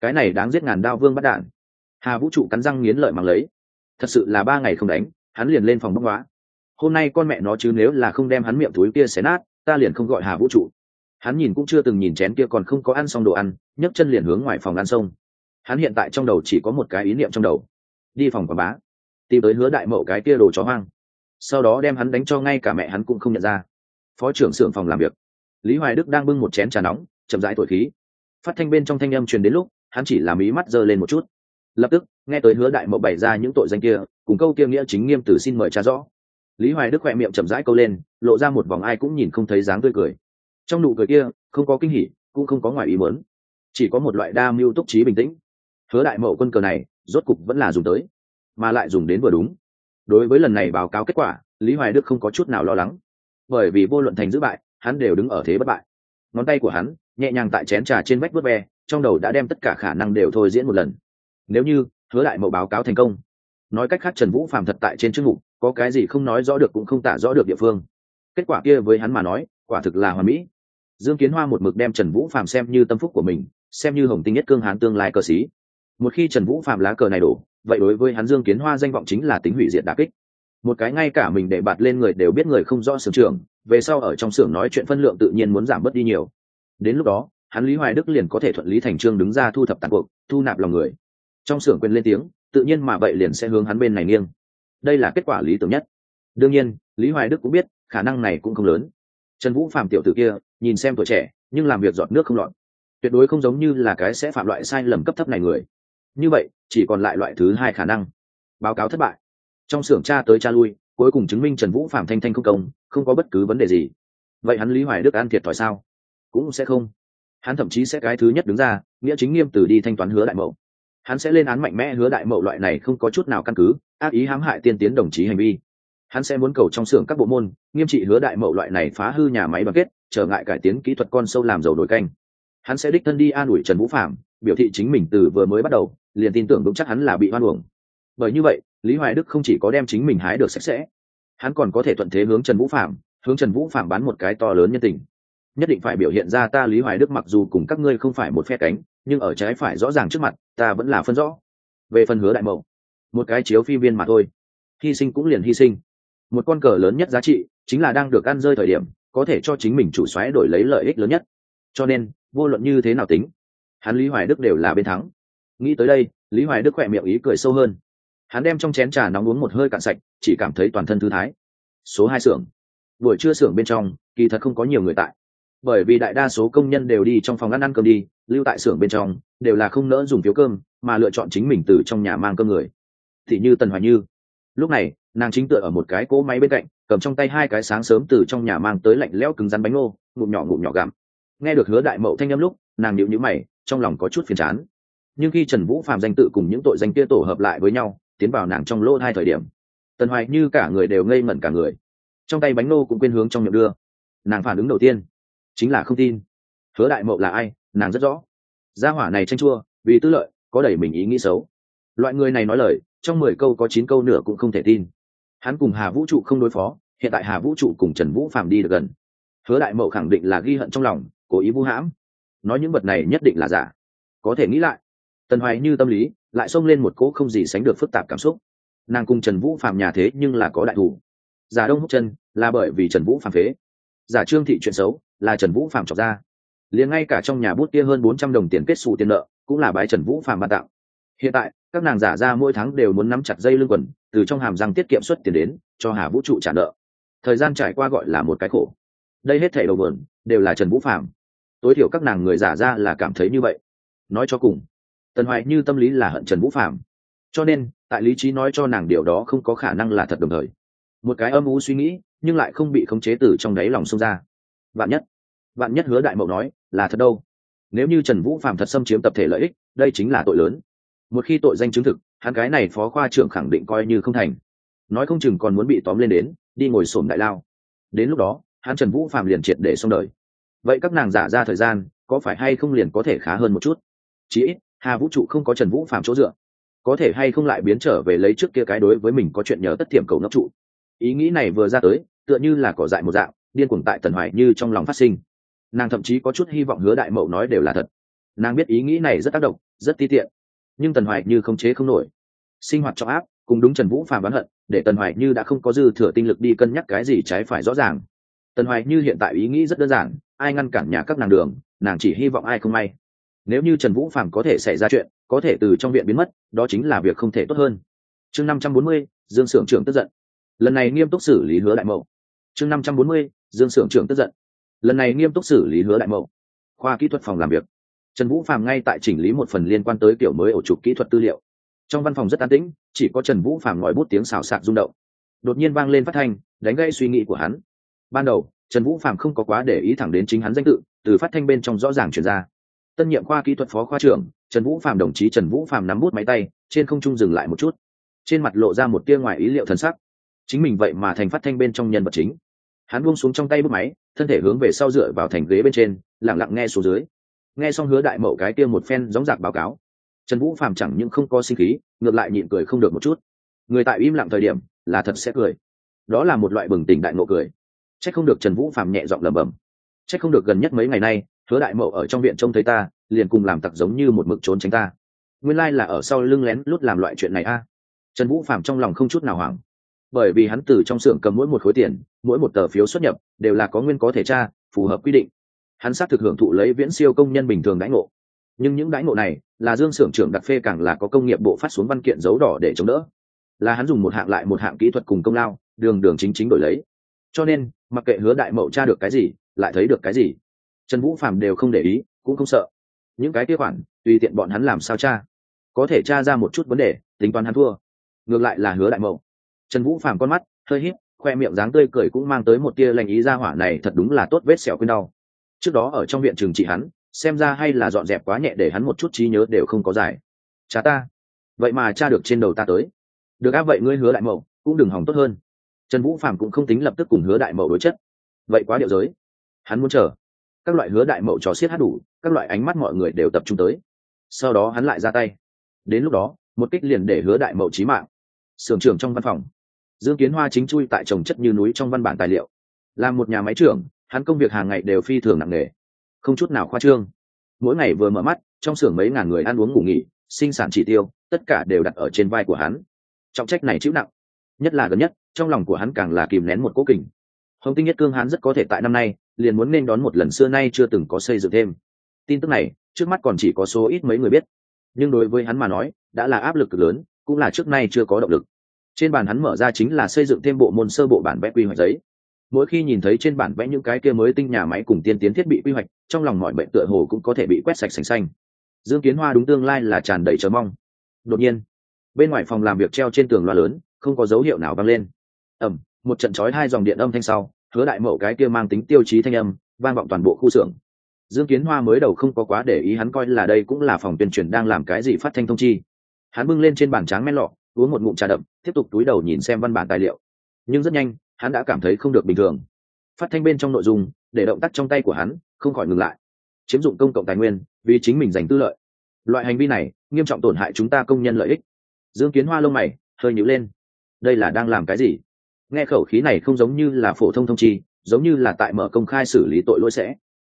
Cái này đáng giết ngàn đao vương bắt đạn. Hà vũ trụ cắn răng nghiến lợi bằng lấy. Thật sự là ba ngày không đánh, hắn liền lên phòng bốc hóa hôm nay con mẹ nó chứ nếu là không đem hắn miệng túi kia xé nát ta liền không gọi hà vũ trụ. Hắn nhìn cũng chưa từng nhìn chén kia còn không có ăn xong đồ ăn, nhấc chân liền hướng ngoài phòng ăn sông. Hắn hiện tại trong đầu chỉ có một cái ý niệm trong đầu. Đi phòng quảng bá, tìm tới hứa đại mậu cái kia đồ chó hoang. Sau đó đem hắn đánh cho ngay cả mẹ hắn cũng không nhận ra. Phó trưởng xưởng phòng làm việc. Lý hoài đức đang bưng một chén trà nóng, chậm rãi thổi khí. Phát thanh bên trong thanh âm truyền đến lúc, hắn chỉ làm ý mắt giơ lên một chút. Lập tức, nghe tới hứa đại mậu bày ra những tội danh kia, cùng câu kia nghĩa chính nghiêm từ xin mời cha rõ lý hoài đức khoe miệng chậm rãi câu lên, lộ ra một vòng ai cũng nhìn không thấy dáng tươi cười. Trong nụ cười kia, không có kinh hỉ, cũng không có ngoài ý muốn. Chỉ có một loại đa mưu túc trí bình tĩnh. Hứa đại mậu quân cờ này, rốt cục vẫn là dùng tới, mà lại dùng đến vừa đúng. Đối với lần này báo cáo kết quả, lý hoài đức không có chút nào lo lắng. Bởi vì vô luận thành giữ bại, hắn đều đứng ở thế bất bại. Ngón tay của hắn, nhẹ nhàng tại chén trà trên vách vớt ve, trong đầu đã đem tất cả khả năng đều thôi diễn một lần. Nếu như hứa đại mậu báo cáo thành công, nói cách khác trần vũ phàm thật tại trên chức vụ có cái gì không nói rõ được cũng không tả rõ được địa phương. Kết quả kia với hắn mà nói, quả thực là hoàn mỹ. Dương kiến hoa một mực đem trần vũ phạm xem như tâm phúc của mình, xem như hồng tinh nhất cương hán tương lai cờ xí một khi trần vũ phạm lá cờ này đổ, vậy đối với hắn dương kiến hoa danh vọng chính là tính hủy diệt đà kích. Một cái ngay cả mình để bạt lên người đều biết người không rõ sưởng trường về sau ở trong xưởng nói chuyện phân lượng tự nhiên muốn giảm bớt đi nhiều. Đến lúc đó, hắn lý hoài đức liền có thể thuận lý thành trương đứng ra thu thập tàn cuộc, thu nạp lòng người. Trong xưởng quên lên tiếng, tự nhiên mà vậy liền sẽ hướng hắn bên này nghiêng đây là kết quả lý tưởng nhất. Đương nhiên, lý hoài đức cũng biết, khả năng này cũng không lớn. Trần vũ phạm tiểu tử kia, nhìn xem tuổi trẻ, nhưng làm việc giọt nước không lọt. Tuyệt đối không giống như là cái sẽ phạm loại sai lầm cấp thấp này người. Như vậy, chỉ còn lại loại thứ hai khả năng. Báo cáo thất bại. Trong xưởng cha tới cha lui, cuối cùng chứng minh trần vũ phạm thanh thanh không công, không có bất cứ vấn đề gì. Vậy hắn lý hoài đức ăn thiệt thòi sao? Cũng sẽ không. Hắn thậm chí sẽ cái thứ nhất đứng ra, nghĩa chính nghiêm từ đi thanh toán hứa đại mậu. Hắn sẽ lên án mạnh mẽ hứa đại mậu loại này không có chút nào căn cứ ác ý hãm hại tiên tiến đồng chí hành vi. Hắn sẽ muốn cầu trong xưởng các bộ môn, nghiêm trị hứa đại mậu loại này phá hư nhà máy bằng kết, trở ngại cải tiến kỹ thuật con sâu làm dầu đổi canh. Hắn sẽ đích thân đi an ủi trần vũ phạm biểu thị chính mình từ vừa mới bắt đầu, liền tin tưởng đúng chắc hắn là bị hoan uổng. Bởi như vậy, lý hoài đức không chỉ có đem chính mình hái được sạch sẽ, hắn còn có thể thuận thế hướng trần vũ phạm hướng trần vũ phạm bán một cái to lớn nhân tình. Nhất định phải biểu hiện ra ta lý hoài đức mặc dù cùng các ngươi không phải một phe cánh, nhưng ở trái phải rõ ràng trước mặt, ta vẫn là phân rõ. Về phần hứa đại mậu một cái chiếu phi viên mà thôi. Hy sinh cũng liền hy sinh. Một con cờ lớn nhất giá trị chính là đang được ăn rơi thời điểm, có thể cho chính mình chủ xoáy đổi lấy lợi ích lớn nhất. Cho nên, vô luận như thế nào tính, hắn lý hoài đức đều là bên thắng. Nghĩ tới đây, lý hoài đức khỏe miệng ý cười sâu hơn. Hắn đem trong chén trà nóng uống một hơi cạn sạch, chỉ cảm thấy toàn thân thư thái. Số hai xưởng. Buổi trưa xưởng bên trong, kỳ thật không có nhiều người tại. Bởi vì đại đa số công nhân đều đi trong phòng ăn ăn cơm đi, lưu tại xưởng bên trong, đều là không nỡ dùng phiếu cơm, mà lựa chọn chính mình từ trong nhà mang cơm người thì như tần hoài như. Lúc này, nàng chính tựa ở một cái cỗ máy bên cạnh, cầm trong tay hai cái sáng sớm từ trong nhà mang tới lạnh lẽo cứng rắn bánh ngô, ngụm nhỏ ngụm nhỏ gặm. Nghe được hứa đại mậu thanh â lúc, nàng nhịu nhữ mày, trong lòng có chút phiền chán. Nhưng khi trần vũ phạm danh tự cùng những tội danh kia tổ hợp lại với nhau, tiến vào nàng trong lỗ hai thời điểm, tần hoài như cả người đều ngây ngẩn cả người. Trong tay bánh nô cũng quên hướng trong miệng đưa. Nàng phản ứng đầu tiên, chính là không tin. Hứa đại mậu là ai, nàng rất rõ. Gia hỏa này tranh chua, vì tư lợi, có đẩy mình ý nghĩ xấu. Loại người này nói lời trong mười câu có chín câu nửa cũng không thể tin. Hắn cùng hà vũ trụ không đối phó, hiện tại hà vũ trụ cùng trần vũ phạm đi được gần. Hứa đại mậu khẳng định là ghi hận trong lòng, cố ý vũ hãm. Nói những vật này nhất định là giả. Có thể nghĩ lại, tần hoài như tâm lý, lại xông lên một cỗ không gì sánh được phức tạp cảm xúc. Nàng cùng trần vũ phạm nhà thế nhưng là có đại thủ. Giả đông húc chân là bởi vì trần vũ phạm phế. Giả trương thị chuyện xấu là trần vũ phạm trọc ra. Liền ngay cả trong nhà bút kia hơn bốn trăm đồng tiền kết xù tiền nợ cũng là bái trần vũ phạm ban tặng. Hiện tại các nàng giả ra mỗi tháng đều muốn nắm chặt dây lưng quần, từ trong hàm răng tiết kiệm xuất tiền đến, cho hà vũ trụ trả nợ. Thời gian trải qua gọi là một cái khổ. Đây hết thảy đầu vườn đều là trần vũ phạm tối thiểu các nàng người giả ra là cảm thấy như vậy. Nói cho cùng, tần hoài như tâm lý là hận trần vũ phạm cho nên, tại lý trí nói cho nàng điều đó không có khả năng là thật đồng thời. Một cái âm u suy nghĩ, nhưng lại không bị khống chế từ trong đáy lòng xông ra. Bạn nhất bạn nhất hứa đại mậu nói là thật đâu? Nếu như trần vũ phạm thật xâm chiếm tập thể lợi ích, đây chính là tội lớn một khi tội danh chứng thực, hắn cái này phó khoa trưởng khẳng định coi như không thành. Nói không chừng còn muốn bị tóm lên đến, đi ngồi sổm đại lao. Đến lúc đó, hắn trần vũ phạm liền triệt để xong đời. Vậy các nàng giả ra thời gian, có phải hay không liền có thể khá hơn một chút? Chí ít, hà vũ trụ không có trần vũ phạm chỗ dựa. Có thể hay không lại biến trở về lấy trước kia cái đối với mình có chuyện nhờ tất tiềm cầu nấp trụ. Ý nghĩ này vừa ra tới, tựa như là cỏ dại một dạng, điên cuồng tại tần hoài như trong lòng phát sinh. Nàng thậm chí có chút hy vọng hứa đại mậu nói đều là thật. Nàng biết ý nghĩ này rất tác động, rất ti tiện nhưng tần hoài như không chế không nổi. Sinh hoạt trọng áp, cùng đúng trần vũ phàm bán hận, để tần hoài như đã không có dư thừa tinh lực đi cân nhắc cái gì trái phải rõ ràng. Tần hoài như hiện tại ý nghĩ rất đơn giản, ai ngăn cản nhà các nàng đường, nàng chỉ hy vọng ai không may. Nếu như trần vũ phàm có thể xảy ra chuyện, có thể từ trong viện biến mất, đó chính là việc không thể tốt hơn. Chương năm trăm bốn mươi, dương s ư ở n g trưởng tức giận. Lần này nghiêm túc xử lý hứa đại mậu. Chương năm trăm bốn mươi, dương s ư ở n g trưởng tức giận. Lần này nghiêm túc xử lý hứa đại mậu. Khoa kỹ thuật phòng làm việc trần vũ phàm ngay tại chỉnh lý một phần liên quan tới kiểu mới ổ trục kỹ thuật tư liệu. Trong văn phòng rất an tĩnh, chỉ có trần vũ phàm ngòi bút tiếng xào xạc rung động. Đột nhiên vang lên phát thanh, đánh gây suy nghĩ của hắn. Ban đầu, trần vũ phàm không có quá để ý thẳng đến chính hắn danh tự, từ phát thanh bên trong rõ ràng chuyển ra. Tân nhiệm khoa kỹ thuật phó khoa trưởng, trần vũ Phàm đồng chí trần vũ Phàm nắm bút máy tay, trên không trung dừng lại một chút. Trên mặt lộ ra một tia ngoài ý liệu thần sắc. Chính mình vậy mà thành phát thanh bên trong nhân vật chính. Hắn buông xuống trong tay bút máy, thân thể hướng về sau dựa vào thành ghế bên trên lẳng lặng nghe xuống dưới nghe xong hứa đại mậu cái kia một phen gióng giạc báo cáo, trần vũ phàm chẳng những không có sinh khí, ngược lại nhịn cười không được một chút. Người tại im lặng thời điểm là thật sẽ cười. Đó là một loại bừng tỉnh đại ngộ cười. Trách không được trần vũ phàm nhẹ giọng lẩm bẩm. Trách không được gần nhất mấy ngày nay, hứa đại mậu ở trong viện trông thấy ta, liền cùng làm tặc giống như một mực trốn tránh ta. Nguyên lai là ở sau lưng lén lút làm loại chuyện này a. Trần vũ phàm trong lòng không chút nào hoảng. Bởi vì hắn từ trong xưởng cầm mỗi một khối tiền, mỗi một tờ phiếu xuất nhập, đều là có nguyên có thể tra, phù hợp quy định hắn xác thực hưởng thụ lấy viễn siêu công nhân bình thường đãi ngộ. Nhưng những đãi ngộ này là dương xưởng trưởng đặc phê càng là có công nghiệp bộ phát xuống văn kiện dấu đỏ để chống đỡ. Là hắn dùng một hạng lại một hạng kỹ thuật cùng công lao, đường đường chính chính đổi lấy. Cho nên, mặc kệ hứa đại mậu tra được cái gì, lại thấy được cái gì, trần vũ phạm đều không để ý, cũng không sợ. Những cái kế khoản, tùy tiện bọn hắn làm sao tra. Có thể tra ra một chút vấn đề, tính toán hắn thua. Ngược lại là hứa đại mậu. Trần vũ phàm con mắt, hơi hít khoe miệng dáng tươi cười cũng mang tới một tia lành ý ra hỏa này thật đúng là tốt vết sẹo quên đau trước đó ở trong viện trường trị hắn, xem ra hay là dọn dẹp quá nhẹ để hắn một chút trí nhớ đều không có giải. Cha ta, vậy mà cha được trên đầu ta tới. Được áp vậy ngươi hứa đại mậu, cũng đừng hỏng tốt hơn. Trần vũ phàm cũng không tính lập tức cùng hứa đại mậu đối chất. Vậy quá điệu giới. Hắn muốn chờ. Các loại hứa đại mậu trò xiết hát đủ, các loại ánh mắt mọi người đều tập trung tới. Sau đó hắn lại ra tay. Đến lúc đó, một kích liền để hứa đại mậu trí mạng. Sưởng trưởng trong văn phòng. Dương kiến hoa chính chui tại trồng chất như núi trong văn bản tài liệu. Là một nhà máy trưởng hắn công việc hàng ngày đều phi thường nặng nề. Không chút nào khoa trương. Mỗi ngày vừa mở mắt, trong xưởng mấy ngàn người ăn uống ngủ nghỉ, sinh sản chỉ tiêu, tất cả đều đặt ở trên vai của hắn. Trọng trách này chịu nặng. Nhất là gần nhất, trong lòng của hắn càng là kìm nén một cố kình. Hồng tinh nhất cương hắn rất có thể tại năm nay, liền muốn nên đón một lần xưa nay chưa từng có xây dựng thêm. Tin tức này, trước mắt còn chỉ có số ít mấy người biết. Nhưng đối với hắn mà nói, đã là áp lực lớn, cũng là trước nay chưa có động lực. Trên bàn hắn mở ra chính là xây dựng thêm bộ môn sơ bộ bản vẽ quy hoạch giấy mỗi khi nhìn thấy trên bản vẽ những cái kia mới tinh nhà máy cùng tiên tiến thiết bị quy hoạch, trong lòng mọi bệnh tựa hồ cũng có thể bị quét sạch sành xanh. Dương kiến hoa đúng tương lai là tràn đầy chờ mong. Đột nhiên, bên ngoài phòng làm việc treo trên tường loa lớn, không có dấu hiệu nào vang lên. Ẩm một trận chói hai dòng điện âm thanh sau, hứa đại mậu cái kia mang tính tiêu chí thanh âm, vang vọng toàn bộ khu xưởng. Dương kiến hoa mới đầu không có quá để ý hắn coi là đây cũng là phòng tuyên truyền đang làm cái gì phát thanh thông chi. Hắn bưng lên trên bàn tráng men lọ, uống một ngụm trà đậm, tiếp tục túi đầu nhìn xem văn bản tài liệu. Nhưng rất nhanh hắn đã cảm thấy không được bình thường. Phát thanh bên trong nội dung, để động tác trong tay của hắn không khỏi ngừng lại. Chiếm dụng công cộng tài nguyên, vì chính mình giành tư lợi. Loại hành vi này, nghiêm trọng tổn hại chúng ta công nhân lợi ích. Dương kiến hoa lông mày, hơi nhữ lên. Đây là đang làm cái gì? Nghe khẩu khí này không giống như là phổ thông thông chi, giống như là tại mở công khai xử lý tội lỗi sẽ.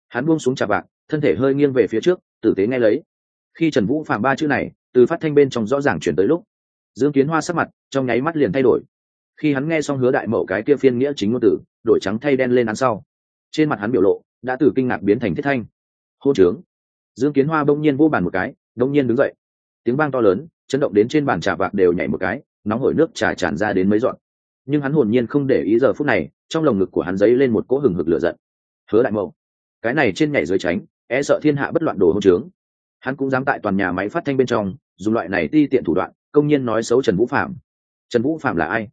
Hắn buông xuống trà bạc, thân thể hơi nghiêng về phía trước, tử tế nghe lấy. Khi trần vũ phạm ba chữ này, từ phát thanh bên trong rõ ràng chuyển tới lúc, dương kiến hoa sắc mặt trong nháy mắt liền thay đổi khi hắn nghe xong hứa đại mậu cái kia phiên nghĩa chính ngôn tử, đổi trắng thay đen lên án sau. Trên mặt hắn biểu lộ đã từ kinh ngạc biến thành thiết thanh. Hô trướng. Dương kiến hoa bỗng nhiên vô bàn một cái bỗng nhiên đứng dậy. Tiếng vang to lớn, chấn động đến trên bàn trà vạc đều nhảy một cái, nóng hổi nước trà tràn ra đến mấy dọn nhưng hắn hồn nhiên không để ý giờ phút này, trong lồng ngực của hắn dấy lên một cỗ hừng hực lửa giận. Hứa đại mậu, cái này trên nhảy dưới tránh e sợ thiên hạ bất loạn đồ hôn trướng. Hắn cũng dám tại toàn nhà máy phát thanh bên trong, dùng loại này ti tiện thủ đoạn, công nhiên nói xấu trần vũ phạm. Trần vũ phạm là ai?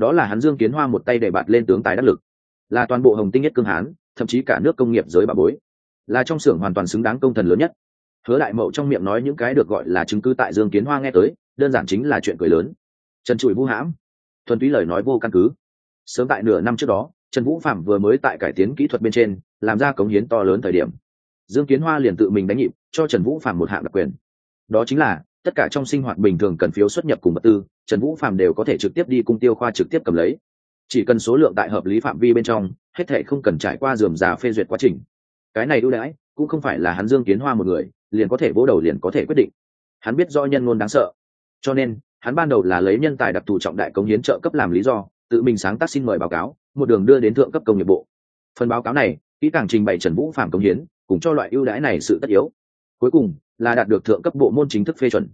Đó là hắn dương kiến hoa một tay để bạt lên tướng tài đắc lực. Là toàn bộ hồng tinh nhất cương hán, thậm chí cả nước công nghiệp giới bà bối. Là trong xưởng hoàn toàn xứng đáng công thần lớn nhất. Hứa đại mậu trong miệng nói những cái được gọi là chứng cứ tại dương kiến hoa nghe tới, đơn giản chính là chuyện cười lớn. Trần trụi vũ hãm. Thuần túy lời nói vô căn cứ. Sớm tại nửa năm trước đó, trần vũ phạm vừa mới tại cải tiến kỹ thuật bên trên, làm ra cống hiến to lớn thời điểm. Dương kiến hoa liền tự mình đánh nhịp, cho trần vũ phạm một hạng đặc quyền. Đó chính là tất cả trong sinh hoạt bình thường cần phiếu xuất nhập cùng vật tư, trần vũ phạm đều có thể trực tiếp đi cung tiêu khoa trực tiếp cầm lấy. Chỉ cần số lượng tại hợp lý phạm vi bên trong, hết thệ không cần trải qua dườm già phê duyệt quá trình. Cái này ưu đãi, cũng không phải là hắn dương kiến hoa một người, liền có thể vỗ đầu liền có thể quyết định. Hắn biết do nhân ngôn đáng sợ. Cho nên, hắn ban đầu là lấy nhân tài đặc thù trọng đại công hiến trợ cấp làm lý do, tự mình sáng tác xin mời báo cáo, một đường đưa đến thượng cấp công nghiệp bộ. Phần báo cáo này, kỹ càng trình bày trần vũ phạm công hiến, cùng cho loại ưu đãi này sự tất yếu cuối cùng, là đạt được thượng cấp bộ môn chính thức phê chuẩn.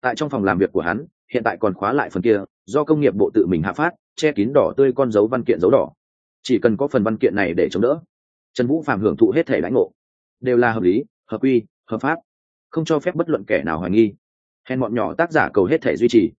Tại trong phòng làm việc của hắn, hiện tại còn khóa lại phần kia, do công nghiệp bộ tự mình hạ phát, che kín đỏ tươi con dấu văn kiện dấu đỏ. Chỉ cần có phần văn kiện này để chống đỡ, trần vũ phạm hưởng thụ hết thể lãnh ngộ. Đều là hợp lý, hợp quy, hợp pháp. Không cho phép bất luận kẻ nào hoài nghi. Hèn bọn nhỏ tác giả cầu hết thể duy trì.